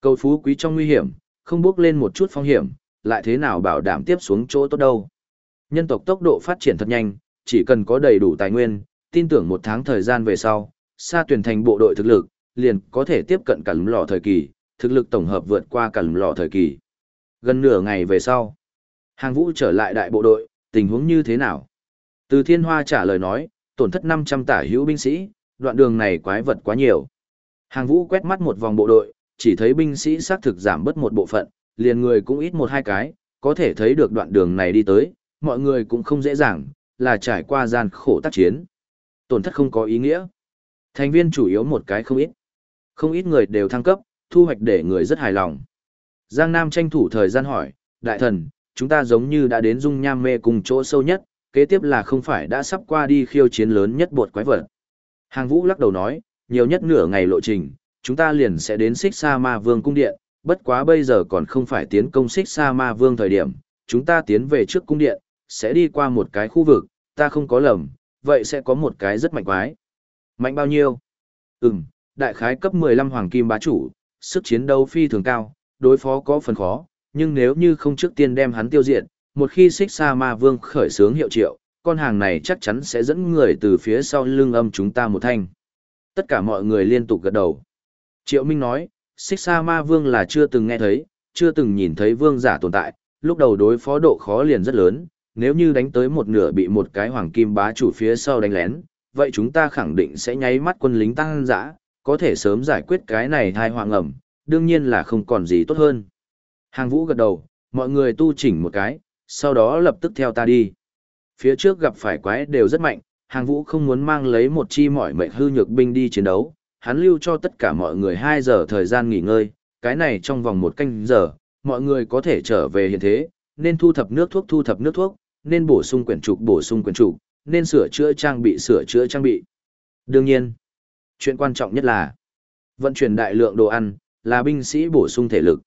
Cầu phú quý trong nguy hiểm, không bước lên một chút phong hiểm, lại thế nào bảo đảm tiếp xuống chỗ tốt đâu. Nhân tộc tốc độ phát triển thật nhanh, chỉ cần có đầy đủ tài nguyên, tin tưởng một tháng thời gian về sau, xa tuyển thành bộ đội thực lực, liền có thể tiếp cận cả lò thời kỳ, thực lực tổng hợp vượt qua cả lò thời kỳ. Gần nửa ngày về sau, hàng vũ trở lại đại bộ đội, tình huống như thế nào? Từ thiên hoa trả lời nói, tổn thất 500 tả hữu binh sĩ, đoạn đường này quái vật quá nhiều. Hàng vũ quét mắt một vòng bộ đội, chỉ thấy binh sĩ xác thực giảm bớt một bộ phận, liền người cũng ít một hai cái, có thể thấy được đoạn đường này đi tới, mọi người cũng không dễ dàng, là trải qua gian khổ tác chiến. Tổn thất không có ý nghĩa. Thành viên chủ yếu một cái không ít. Không ít người đều thăng cấp, thu hoạch để người rất hài lòng. Giang Nam tranh thủ thời gian hỏi, đại thần, chúng ta giống như đã đến dung nham mê cùng chỗ sâu nhất, kế tiếp là không phải đã sắp qua đi khiêu chiến lớn nhất bột quái vật. Hàng Vũ lắc đầu nói, nhiều nhất nửa ngày lộ trình, chúng ta liền sẽ đến xích sa ma vương cung điện, bất quá bây giờ còn không phải tiến công xích sa ma vương thời điểm, chúng ta tiến về trước cung điện, sẽ đi qua một cái khu vực, ta không có lầm, vậy sẽ có một cái rất mạnh quái. Mạnh bao nhiêu? Ừm, đại khái cấp 15 hoàng kim bá chủ, sức chiến đấu phi thường cao, đối phó có phần khó, nhưng nếu như không trước tiên đem hắn tiêu diệt, một khi xích sa ma vương khởi sướng hiệu triệu, con hàng này chắc chắn sẽ dẫn người từ phía sau lưng âm chúng ta một thanh. Tất cả mọi người liên tục gật đầu. Triệu Minh nói, xích sa ma vương là chưa từng nghe thấy, chưa từng nhìn thấy vương giả tồn tại, lúc đầu đối phó độ khó liền rất lớn, nếu như đánh tới một nửa bị một cái hoàng kim bá chủ phía sau đánh lén, vậy chúng ta khẳng định sẽ nháy mắt quân lính tăng dã, có thể sớm giải quyết cái này thai hoàng ẩm, đương nhiên là không còn gì tốt hơn. Hàng vũ gật đầu, mọi người tu chỉnh một cái, sau đó lập tức theo ta đi. Phía trước gặp phải quái đều rất mạnh, hàng vũ không muốn mang lấy một chi mỏi mệnh hư nhược binh đi chiến đấu, hắn lưu cho tất cả mọi người 2 giờ thời gian nghỉ ngơi, cái này trong vòng một canh giờ, mọi người có thể trở về hiện thế, nên thu thập nước thuốc thu thập nước thuốc, nên bổ sung quyển trục bổ sung quyển trục, nên sửa chữa trang bị sửa chữa trang bị. Đương nhiên, chuyện quan trọng nhất là vận chuyển đại lượng đồ ăn, là binh sĩ bổ sung thể lực.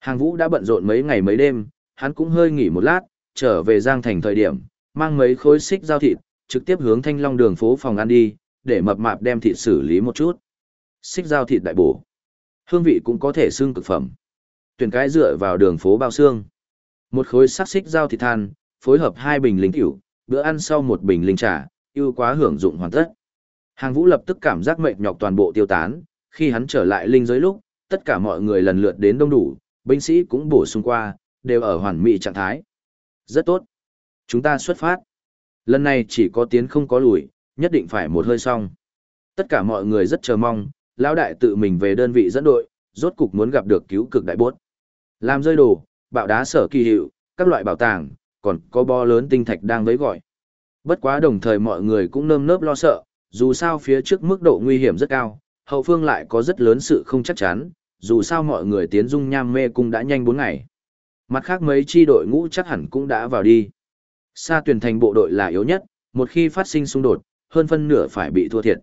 Hàng vũ đã bận rộn mấy ngày mấy đêm, hắn cũng hơi nghỉ một lát, trở về Giang Thành thời điểm, mang mấy khối xích giao thịt, trực tiếp hướng thanh long đường phố phòng ăn đi, để mập mạp đem thịt xử lý một chút. Xích giao thịt đại bổ. Hương vị cũng có thể xương cực phẩm. Tuyển cái dựa vào đường phố bao xương. Một khối sắc xích giao thịt than, phối hợp hai bình linh tiểu, bữa ăn sau một bình linh trà, yêu quá hưởng dụng hoàn tất. Hàng Vũ lập tức cảm giác mệt nhọc toàn bộ tiêu tán, khi hắn trở lại linh giới lúc, tất cả mọi người lần lượt đến đông đủ, binh sĩ cũng bổ sung qua, đều ở hoàn mỹ trạng thái. Rất tốt. Chúng ta xuất phát. Lần này chỉ có tiến không có lùi, nhất định phải một hơi xong. Tất cả mọi người rất chờ mong, lão đại tự mình về đơn vị dẫn đội, rốt cục muốn gặp được cứu cực đại bốt. Làm rơi đồ, bạo đá sở kỳ hiệu, các loại bảo tàng, còn có bo lớn tinh thạch đang vấy gọi. Bất quá đồng thời mọi người cũng nơm nớp lo sợ, dù sao phía trước mức độ nguy hiểm rất cao, hậu phương lại có rất lớn sự không chắc chắn, dù sao mọi người tiến dung nham mê cung đã nhanh 4 ngày. Mặt khác mấy chi đội ngũ chắc hẳn cũng đã vào đi. Sa tuyển thành bộ đội là yếu nhất, một khi phát sinh xung đột, hơn phân nửa phải bị thua thiệt.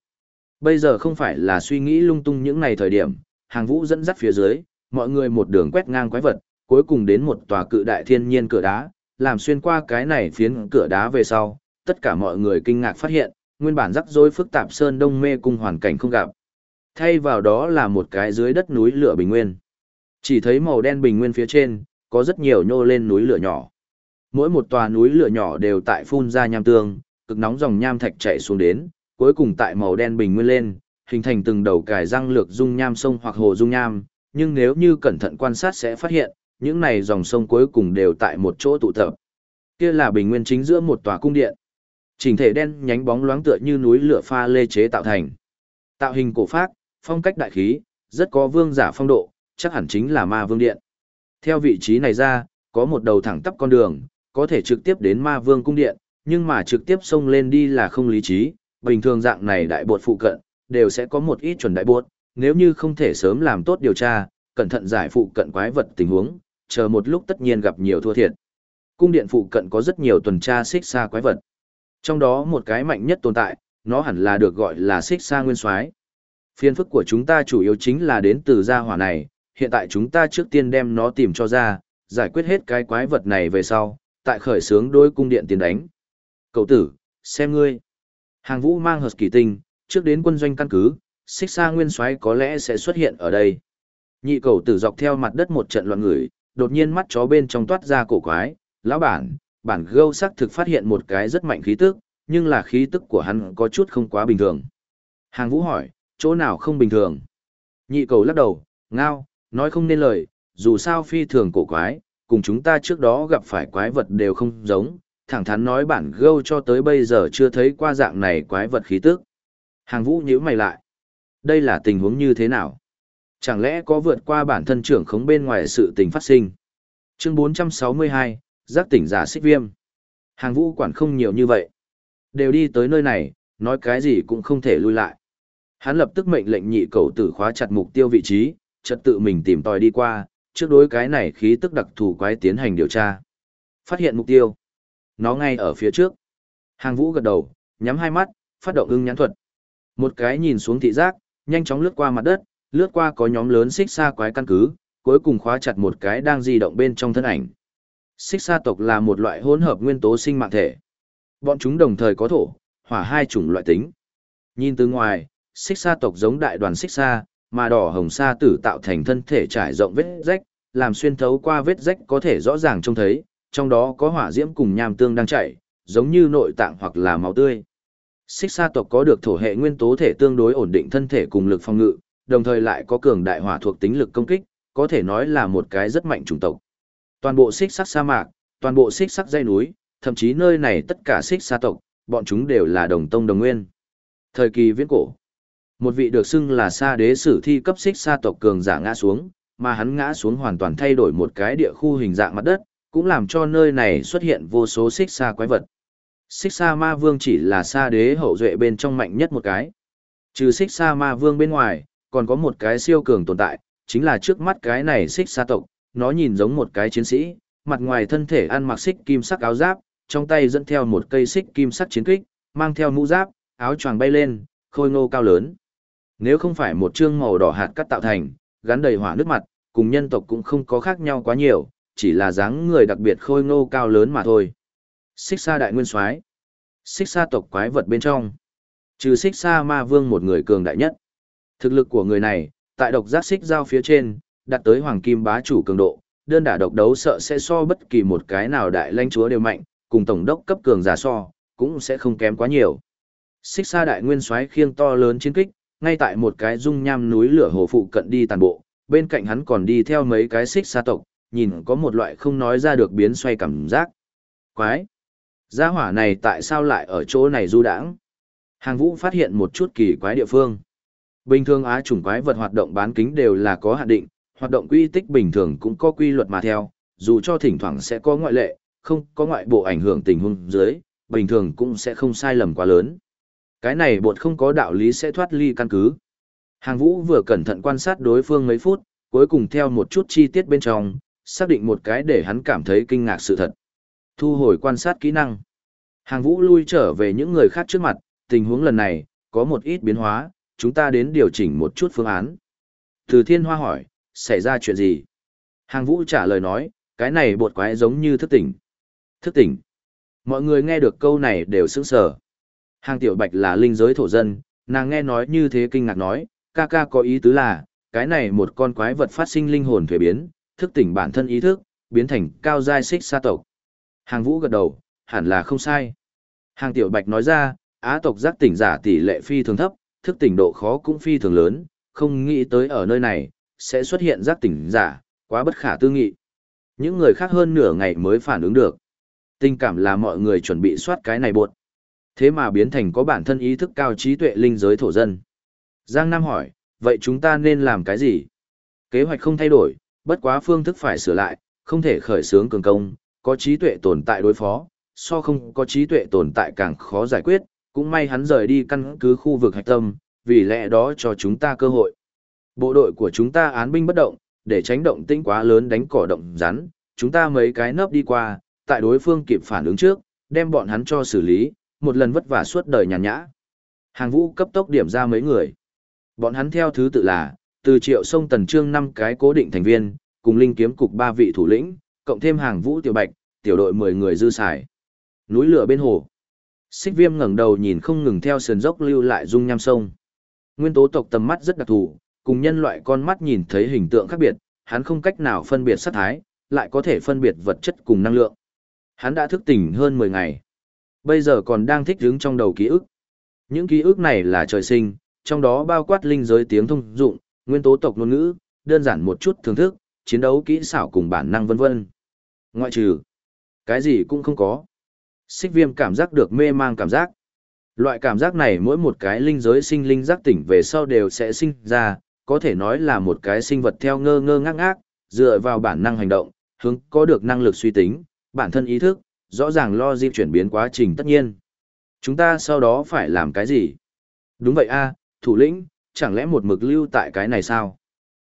Bây giờ không phải là suy nghĩ lung tung những ngày thời điểm, hàng vũ dẫn dắt phía dưới, mọi người một đường quét ngang quái vật, cuối cùng đến một tòa cự đại thiên nhiên cửa đá, làm xuyên qua cái này phiến cửa đá về sau, tất cả mọi người kinh ngạc phát hiện, nguyên bản rắc rối phức tạp sơn đông mê cung hoàn cảnh không gặp. Thay vào đó là một cái dưới đất núi lửa bình nguyên. Chỉ thấy màu đen bình nguyên phía trên, có rất nhiều nhô lên núi lửa nhỏ. Mỗi một tòa núi lửa nhỏ đều tại phun ra nham tương, cực nóng dòng nham thạch chảy xuống đến, cuối cùng tại màu đen bình nguyên lên, hình thành từng đầu cài răng lược dung nham sông hoặc hồ dung nham, nhưng nếu như cẩn thận quan sát sẽ phát hiện, những này dòng sông cuối cùng đều tại một chỗ tụ tập. Kia là bình nguyên chính giữa một tòa cung điện. Chỉnh thể đen nhánh bóng loáng tựa như núi lửa pha lê chế tạo thành. Tạo hình cổ phác, phong cách đại khí, rất có vương giả phong độ, chắc hẳn chính là ma vương điện. Theo vị trí này ra, có một đầu thẳng tắp con đường, có thể trực tiếp đến ma vương cung điện, nhưng mà trực tiếp xông lên đi là không lý trí, bình thường dạng này đại bột phụ cận, đều sẽ có một ít chuẩn đại bột, nếu như không thể sớm làm tốt điều tra, cẩn thận giải phụ cận quái vật tình huống, chờ một lúc tất nhiên gặp nhiều thua thiệt. Cung điện phụ cận có rất nhiều tuần tra xích xa quái vật. Trong đó một cái mạnh nhất tồn tại, nó hẳn là được gọi là xích sa nguyên soái. Phiên phức của chúng ta chủ yếu chính là đến từ gia hỏa này, hiện tại chúng ta trước tiên đem nó tìm cho ra, giải quyết hết cái quái vật này về sau, tại khởi sướng đôi cung điện tiến đánh. Cậu tử, xem ngươi. Hàng vũ mang hợp kỳ tinh, trước đến quân doanh căn cứ, xích sa nguyên soái có lẽ sẽ xuất hiện ở đây. Nhị cầu tử dọc theo mặt đất một trận loạn ngửi, đột nhiên mắt chó bên trong toát ra cổ quái, lão bản, bản gâu sắc thực phát hiện một cái rất mạnh khí tức, nhưng là khí tức của hắn có chút không quá bình thường. Hàng vũ hỏi, chỗ nào không bình thường? Nhị cầu lắc đầu, ngao, nói không nên lời, dù sao phi thường cổ quái, cùng chúng ta trước đó gặp phải quái vật đều không giống, thẳng thắn nói bản gâu cho tới bây giờ chưa thấy qua dạng này quái vật khí tức. Hàng vũ nhíu mày lại. Đây là tình huống như thế nào? Chẳng lẽ có vượt qua bản thân trưởng khống bên ngoài sự tình phát sinh? Chương 462, giác tỉnh giả xích viêm. Hàng vũ quản không nhiều như vậy. Đều đi tới nơi này, nói cái gì cũng không thể lui lại. Hắn lập tức mệnh lệnh nhị cầu tử khóa chặt mục tiêu vị trí, trật tự mình tìm tòi đi qua, trước đối cái này khí tức đặc thù quái tiến hành điều tra. Phát hiện mục tiêu. Nó ngay ở phía trước. Hàng vũ gật đầu, nhắm hai mắt, phát động ưng nhãn thuật. Một cái nhìn xuống thị giác, nhanh chóng lướt qua mặt đất, lướt qua có nhóm lớn xích xa quái căn cứ, cuối cùng khóa chặt một cái đang di động bên trong thân ảnh. Xích sa tộc là một loại hỗn hợp nguyên tố sinh mạng thể. Bọn chúng đồng thời có thổ, hỏa hai chủng loại tính. Nhìn từ ngoài, xích sa tộc giống đại đoàn xích sa, mà đỏ hồng sa tử tạo thành thân thể trải rộng vết rách, làm xuyên thấu qua vết rách có thể rõ ràng trông thấy, trong đó có hỏa diễm cùng nham tương đang chảy, giống như nội tạng hoặc là máu tươi. Xích sa tộc có được thổ hệ nguyên tố thể tương đối ổn định thân thể cùng lực phòng ngự, đồng thời lại có cường đại hỏa thuộc tính lực công kích, có thể nói là một cái rất mạnh chủng tộc. Toàn bộ xích sắc sa mạc, toàn bộ xích sắc dãy núi, thậm chí nơi này tất cả xích sa tộc, bọn chúng đều là đồng tông đồng nguyên. Thời kỳ viễn cổ, một vị được xưng là sa đế sử thi cấp xích sa tộc cường giả ngã xuống, mà hắn ngã xuống hoàn toàn thay đổi một cái địa khu hình dạng mặt đất, cũng làm cho nơi này xuất hiện vô số xích sa quái vật. Xích sa ma vương chỉ là sa đế hậu duệ bên trong mạnh nhất một cái. Trừ xích sa ma vương bên ngoài, còn có một cái siêu cường tồn tại, chính là trước mắt cái này xích sa tộc, nó nhìn giống một cái chiến sĩ, mặt ngoài thân thể ăn mặc xích kim sắc áo giáp, trong tay dẫn theo một cây xích kim sắc chiến kích, mang theo mũ giáp, áo choàng bay lên, khôi ngô cao lớn. Nếu không phải một chương màu đỏ hạt cắt tạo thành, gắn đầy hỏa nước mặt, cùng nhân tộc cũng không có khác nhau quá nhiều, chỉ là dáng người đặc biệt khôi ngô cao lớn mà thôi. Xích Sa đại nguyên soái, Xích Sa tộc quái vật bên trong, trừ Xích Sa ma vương một người cường đại nhất. Thực lực của người này, tại độc giác xích giao phía trên, đạt tới hoàng kim bá chủ cường độ, đơn đả độc đấu sợ sẽ so bất kỳ một cái nào đại lãnh chúa đều mạnh, cùng tổng đốc cấp cường giả so, cũng sẽ không kém quá nhiều. Xích Sa đại nguyên soái khiêng to lớn chiến kích, ngay tại một cái dung nham núi lửa hồ phụ cận đi tàn bộ, bên cạnh hắn còn đi theo mấy cái xích sa tộc, nhìn có một loại không nói ra được biến xoay cảm giác. Quái! Gia hỏa này tại sao lại ở chỗ này du đãng? Hàng vũ phát hiện một chút kỳ quái địa phương. Bình thường á chủng quái vật hoạt động bán kính đều là có hạn định, hoạt động quy tích bình thường cũng có quy luật mà theo, dù cho thỉnh thoảng sẽ có ngoại lệ, không có ngoại bộ ảnh hưởng tình huống dưới, bình thường cũng sẽ không sai lầm quá lớn. Cái này bột không có đạo lý sẽ thoát ly căn cứ. Hàng vũ vừa cẩn thận quan sát đối phương mấy phút, cuối cùng theo một chút chi tiết bên trong, xác định một cái để hắn cảm thấy kinh ngạc sự thật. Thu hồi quan sát kỹ năng. Hàng vũ lui trở về những người khác trước mặt, tình huống lần này, có một ít biến hóa, chúng ta đến điều chỉnh một chút phương án. Từ thiên hoa hỏi, xảy ra chuyện gì? Hàng vũ trả lời nói, cái này bột quái giống như thức tỉnh. Thức tỉnh. Mọi người nghe được câu này đều sững sờ. Hàng tiểu bạch là linh giới thổ dân, nàng nghe nói như thế kinh ngạc nói, ca ca có ý tứ là, cái này một con quái vật phát sinh linh hồn thuế biến, thức tỉnh bản thân ý thức, biến thành cao giai xích sa tộc. Hàng vũ gật đầu, hẳn là không sai. Hàng tiểu bạch nói ra, á tộc giác tỉnh giả tỷ lệ phi thường thấp, thức tỉnh độ khó cũng phi thường lớn, không nghĩ tới ở nơi này, sẽ xuất hiện giác tỉnh giả, quá bất khả tư nghị. Những người khác hơn nửa ngày mới phản ứng được. Tình cảm là mọi người chuẩn bị soát cái này buộc. Thế mà biến thành có bản thân ý thức cao trí tuệ linh giới thổ dân. Giang Nam hỏi, vậy chúng ta nên làm cái gì? Kế hoạch không thay đổi, bất quá phương thức phải sửa lại, không thể khởi xướng cường công, có trí tuệ tồn tại đối phó, so không có trí tuệ tồn tại càng khó giải quyết, cũng may hắn rời đi căn cứ khu vực hạch tâm, vì lẽ đó cho chúng ta cơ hội. Bộ đội của chúng ta án binh bất động, để tránh động tĩnh quá lớn đánh cỏ động rắn, chúng ta mấy cái nấp đi qua, tại đối phương kịp phản ứng trước, đem bọn hắn cho xử lý, một lần vất vả suốt đời nhàn nhã. Hàng vũ cấp tốc điểm ra mấy người. Bọn hắn theo thứ tự là, từ triệu sông tần trương năm cái cố định thành viên, cùng linh kiếm cục ba vị thủ lĩnh, cộng thêm hàng vũ tiểu bạch, tiểu đội 10 người dư xài. Núi lửa bên hồ. Xích viêm ngẩng đầu nhìn không ngừng theo sườn dốc lưu lại dung nham sông. Nguyên tố tộc tầm mắt rất đặc thù, cùng nhân loại con mắt nhìn thấy hình tượng khác biệt, hắn không cách nào phân biệt sát thái, lại có thể phân biệt vật chất cùng năng lượng. Hắn đã thức tỉnh hơn 10 ngày. Bây giờ còn đang thích đứng trong đầu ký ức. Những ký ức này là trời sinh, trong đó bao quát linh giới tiếng thông dụng, nguyên tố tộc ngôn ngữ, đơn giản một chút thưởng thức, chiến đấu kỹ xảo cùng bản năng vân vân. Ngoại trừ, cái gì cũng không có. Xích viêm cảm giác được mê mang cảm giác. Loại cảm giác này mỗi một cái linh giới sinh linh giác tỉnh về sau đều sẽ sinh ra, có thể nói là một cái sinh vật theo ngơ ngơ ngác ngác, dựa vào bản năng hành động, hướng có được năng lực suy tính, bản thân ý thức, rõ ràng lo dịp chuyển biến quá trình tất nhiên. Chúng ta sau đó phải làm cái gì? Đúng vậy a, thủ lĩnh, chẳng lẽ một mực lưu tại cái này sao?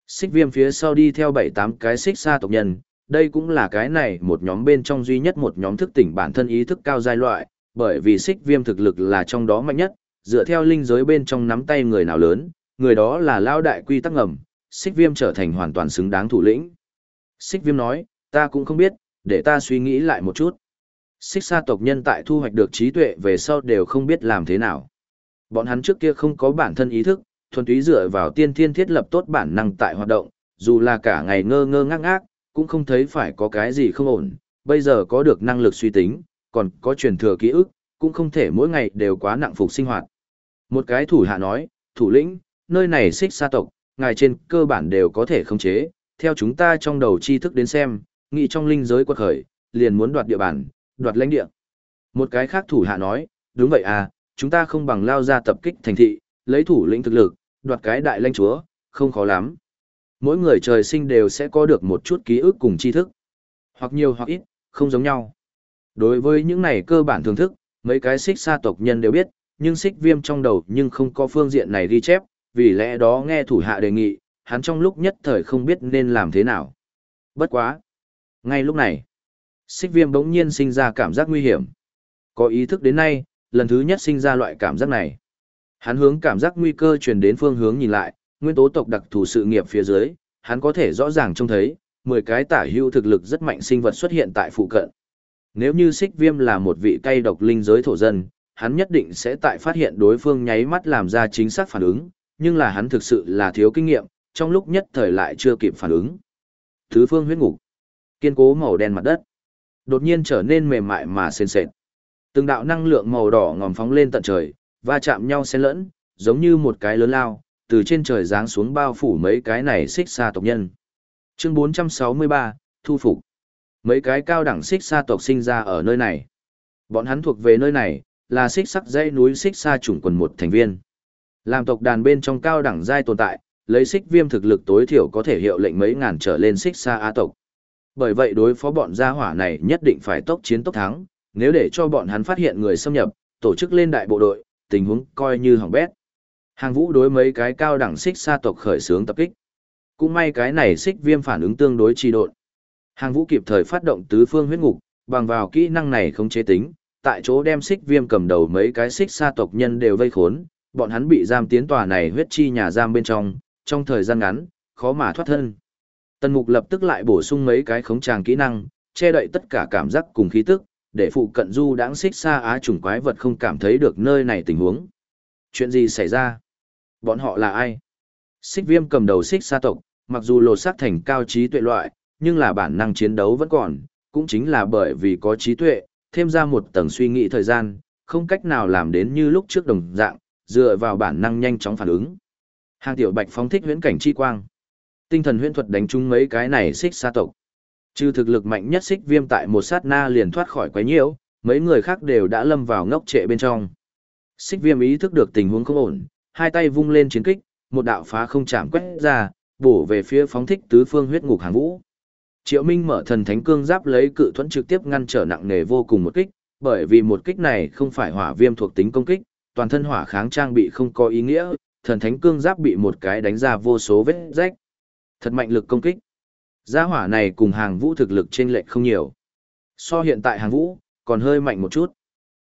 Xích viêm phía sau đi theo bảy tám cái xích xa tộc nhân, đây cũng là cái này một nhóm bên trong duy nhất một nhóm thức tỉnh bản thân ý thức cao giai loại, bởi vì xích viêm thực lực là trong đó mạnh nhất, dựa theo linh giới bên trong nắm tay người nào lớn, người đó là lao đại quy tắc ngầm, xích viêm trở thành hoàn toàn xứng đáng thủ lĩnh. Xích viêm nói, ta cũng không biết, để ta suy nghĩ lại một chút. Xích xa tộc nhân tại thu hoạch được trí tuệ về sau đều không biết làm thế nào. Bọn hắn trước kia không có bản thân ý thức, thuần túy dựa vào tiên thiên thiết lập tốt bản năng tại hoạt động, dù là cả ngày ngơ ngơ ngác ngác, cũng không thấy phải có cái gì không ổn, bây giờ có được năng lực suy tính, còn có truyền thừa ký ức, cũng không thể mỗi ngày đều quá nặng phục sinh hoạt. Một cái thủ hạ nói, thủ lĩnh, nơi này xích xa tộc, ngài trên cơ bản đều có thể khống chế, theo chúng ta trong đầu tri thức đến xem, nghị trong linh giới quật khởi, liền muốn đoạt địa bàn, đoạt lãnh địa. Một cái khác thủ hạ nói, đúng vậy à, chúng ta không bằng lao ra tập kích thành thị, lấy thủ lĩnh thực lực, đoạt cái đại lãnh chúa, không khó lắm. Mỗi người trời sinh đều sẽ có được một chút ký ức cùng tri thức. Hoặc nhiều hoặc ít, không giống nhau. Đối với những này cơ bản thưởng thức, mấy cái xích xa tộc nhân đều biết, nhưng xích viêm trong đầu nhưng không có phương diện này ghi chép, vì lẽ đó nghe thủ hạ đề nghị, hắn trong lúc nhất thời không biết nên làm thế nào. Bất quá. Ngay lúc này, xích viêm bỗng nhiên sinh ra cảm giác nguy hiểm. Có ý thức đến nay, lần thứ nhất sinh ra loại cảm giác này. Hắn hướng cảm giác nguy cơ truyền đến phương hướng nhìn lại, nguyên tố tộc đặc thù sự nghiệp phía dưới, hắn có thể rõ ràng trông thấy, 10 cái tả hưu thực lực rất mạnh sinh vật xuất hiện tại phụ cận. Nếu như xích viêm là một vị cây độc linh giới thổ dân, hắn nhất định sẽ tại phát hiện đối phương nháy mắt làm ra chính xác phản ứng, nhưng là hắn thực sự là thiếu kinh nghiệm, trong lúc nhất thời lại chưa kịp phản ứng. Thứ phương huyết ngục, kiên cố màu đen mặt đất, đột nhiên trở nên mềm mại mà sền sệt. Từng đạo năng lượng màu đỏ ngòm phóng lên tận trời, va chạm nhau xen lẫn, giống như một cái lớn lao, từ trên trời giáng xuống bao phủ mấy cái này xích xa tộc nhân. Chương 463, Thu phục. Mấy cái cao đẳng xích xa tộc sinh ra ở nơi này. Bọn hắn thuộc về nơi này, là xích sắc dãy núi xích xa chủng quần một thành viên. Làm tộc đàn bên trong cao đẳng giai tồn tại, lấy xích viêm thực lực tối thiểu có thể hiệu lệnh mấy ngàn trở lên xích xa á tộc. Bởi vậy đối phó bọn gia hỏa này nhất định phải tốc chiến tốc thắng, nếu để cho bọn hắn phát hiện người xâm nhập, tổ chức lên đại bộ đội, tình huống coi như hỏng bét. Hàng vũ đối mấy cái cao đẳng xích xa tộc khởi xướng tập kích. Cũng may cái này xích viêm phản ứng tương đối trì độn. Hàng vũ kịp thời phát động tứ phương huyết ngục, bằng vào kỹ năng này không chế tính, tại chỗ đem xích viêm cầm đầu mấy cái xích xa tộc nhân đều vây khốn, bọn hắn bị giam tiến tòa này huyết chi nhà giam bên trong, trong thời gian ngắn, khó mà thoát thân. Tần Mục lập tức lại bổ sung mấy cái khống tràng kỹ năng, che đậy tất cả cảm giác cùng khí tức, để phụ cận du đãng xích xa á trùng quái vật không cảm thấy được nơi này tình huống. Chuyện gì xảy ra? Bọn họ là ai? Xích viêm cầm đầu xích xa tộc, mặc dù lột xác thành cao trí tuệ loại, nhưng là bản năng chiến đấu vẫn còn, cũng chính là bởi vì có trí tuệ, thêm ra một tầng suy nghĩ thời gian, không cách nào làm đến như lúc trước đồng dạng, dựa vào bản năng nhanh chóng phản ứng. Hàng tiểu bạch phóng thích huyễn cảnh chi quang. Tinh thần huyễn thuật đánh trúng mấy cái này xích xa tộc. Trừ thực lực mạnh nhất xích viêm tại một sát na liền thoát khỏi quái nhiễu, mấy người khác đều đã lâm vào ngốc trệ bên trong. Xích viêm ý thức được tình huống không ổn, hai tay vung lên chiến kích, một đạo phá không chạm quét ra, bổ về phía phóng thích tứ phương huyết ngục hàng vũ. Triệu Minh mở thần thánh cương giáp lấy cự thuẫn trực tiếp ngăn trở nặng nề vô cùng một kích, bởi vì một kích này không phải hỏa viêm thuộc tính công kích, toàn thân hỏa kháng trang bị không có ý nghĩa, thần thánh cương giáp bị một cái đánh ra vô số vết rách. Thật mạnh lực công kích. Gia hỏa này cùng hàng vũ thực lực trên lệch không nhiều. So hiện tại hàng vũ, còn hơi mạnh một chút.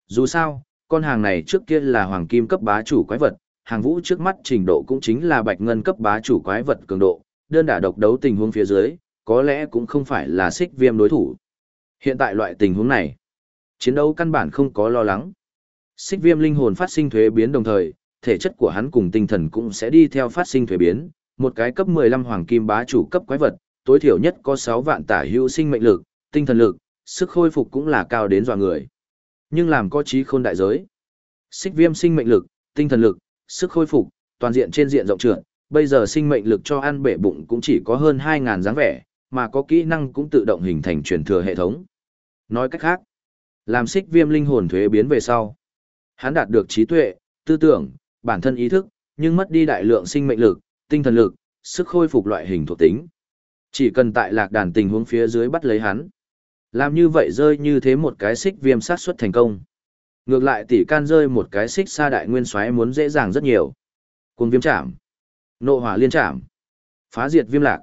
Dù sao, con hàng này trước kia là hoàng kim cấp bá chủ quái vật, hàng vũ trước mắt trình độ cũng chính là bạch ngân cấp bá chủ quái vật cường độ, đơn đả độc đấu tình huống phía dưới, có lẽ cũng không phải là xích viêm đối thủ. Hiện tại loại tình huống này, chiến đấu căn bản không có lo lắng. Xích viêm linh hồn phát sinh thuế biến đồng thời, thể chất của hắn cùng tinh thần cũng sẽ đi theo phát sinh thuế biến, một cái cấp 15 hoàng kim bá chủ cấp quái vật, tối thiểu nhất có 6 vạn tả hữu sinh mệnh lực, tinh thần lực, sức khôi phục cũng là cao đến dọa người. Nhưng làm có trí khôn đại giới. Xích viêm sinh mệnh lực, tinh thần lực, sức khôi phục, toàn diện trên diện rộng trưởng, bây giờ sinh mệnh lực cho ăn bể bụng cũng chỉ có hơn 2000 dáng vẻ, mà có kỹ năng cũng tự động hình thành truyền thừa hệ thống. Nói cách khác, làm xích viêm linh hồn thuế biến về sau. Hắn đạt được trí tuệ, tư tưởng, bản thân ý thức, nhưng mất đi đại lượng sinh mệnh lực, tinh thần lực, sức khôi phục loại hình thuộc tính. Chỉ cần tại lạc đàn tình huống phía dưới bắt lấy hắn. Làm như vậy rơi như thế một cái xích viêm sát xuất thành công. Ngược lại tỷ can rơi một cái xích xa đại nguyên xoáy muốn dễ dàng rất nhiều. Cùng viêm chạm. Nộ hỏa liên chạm. Phá diệt viêm lạc.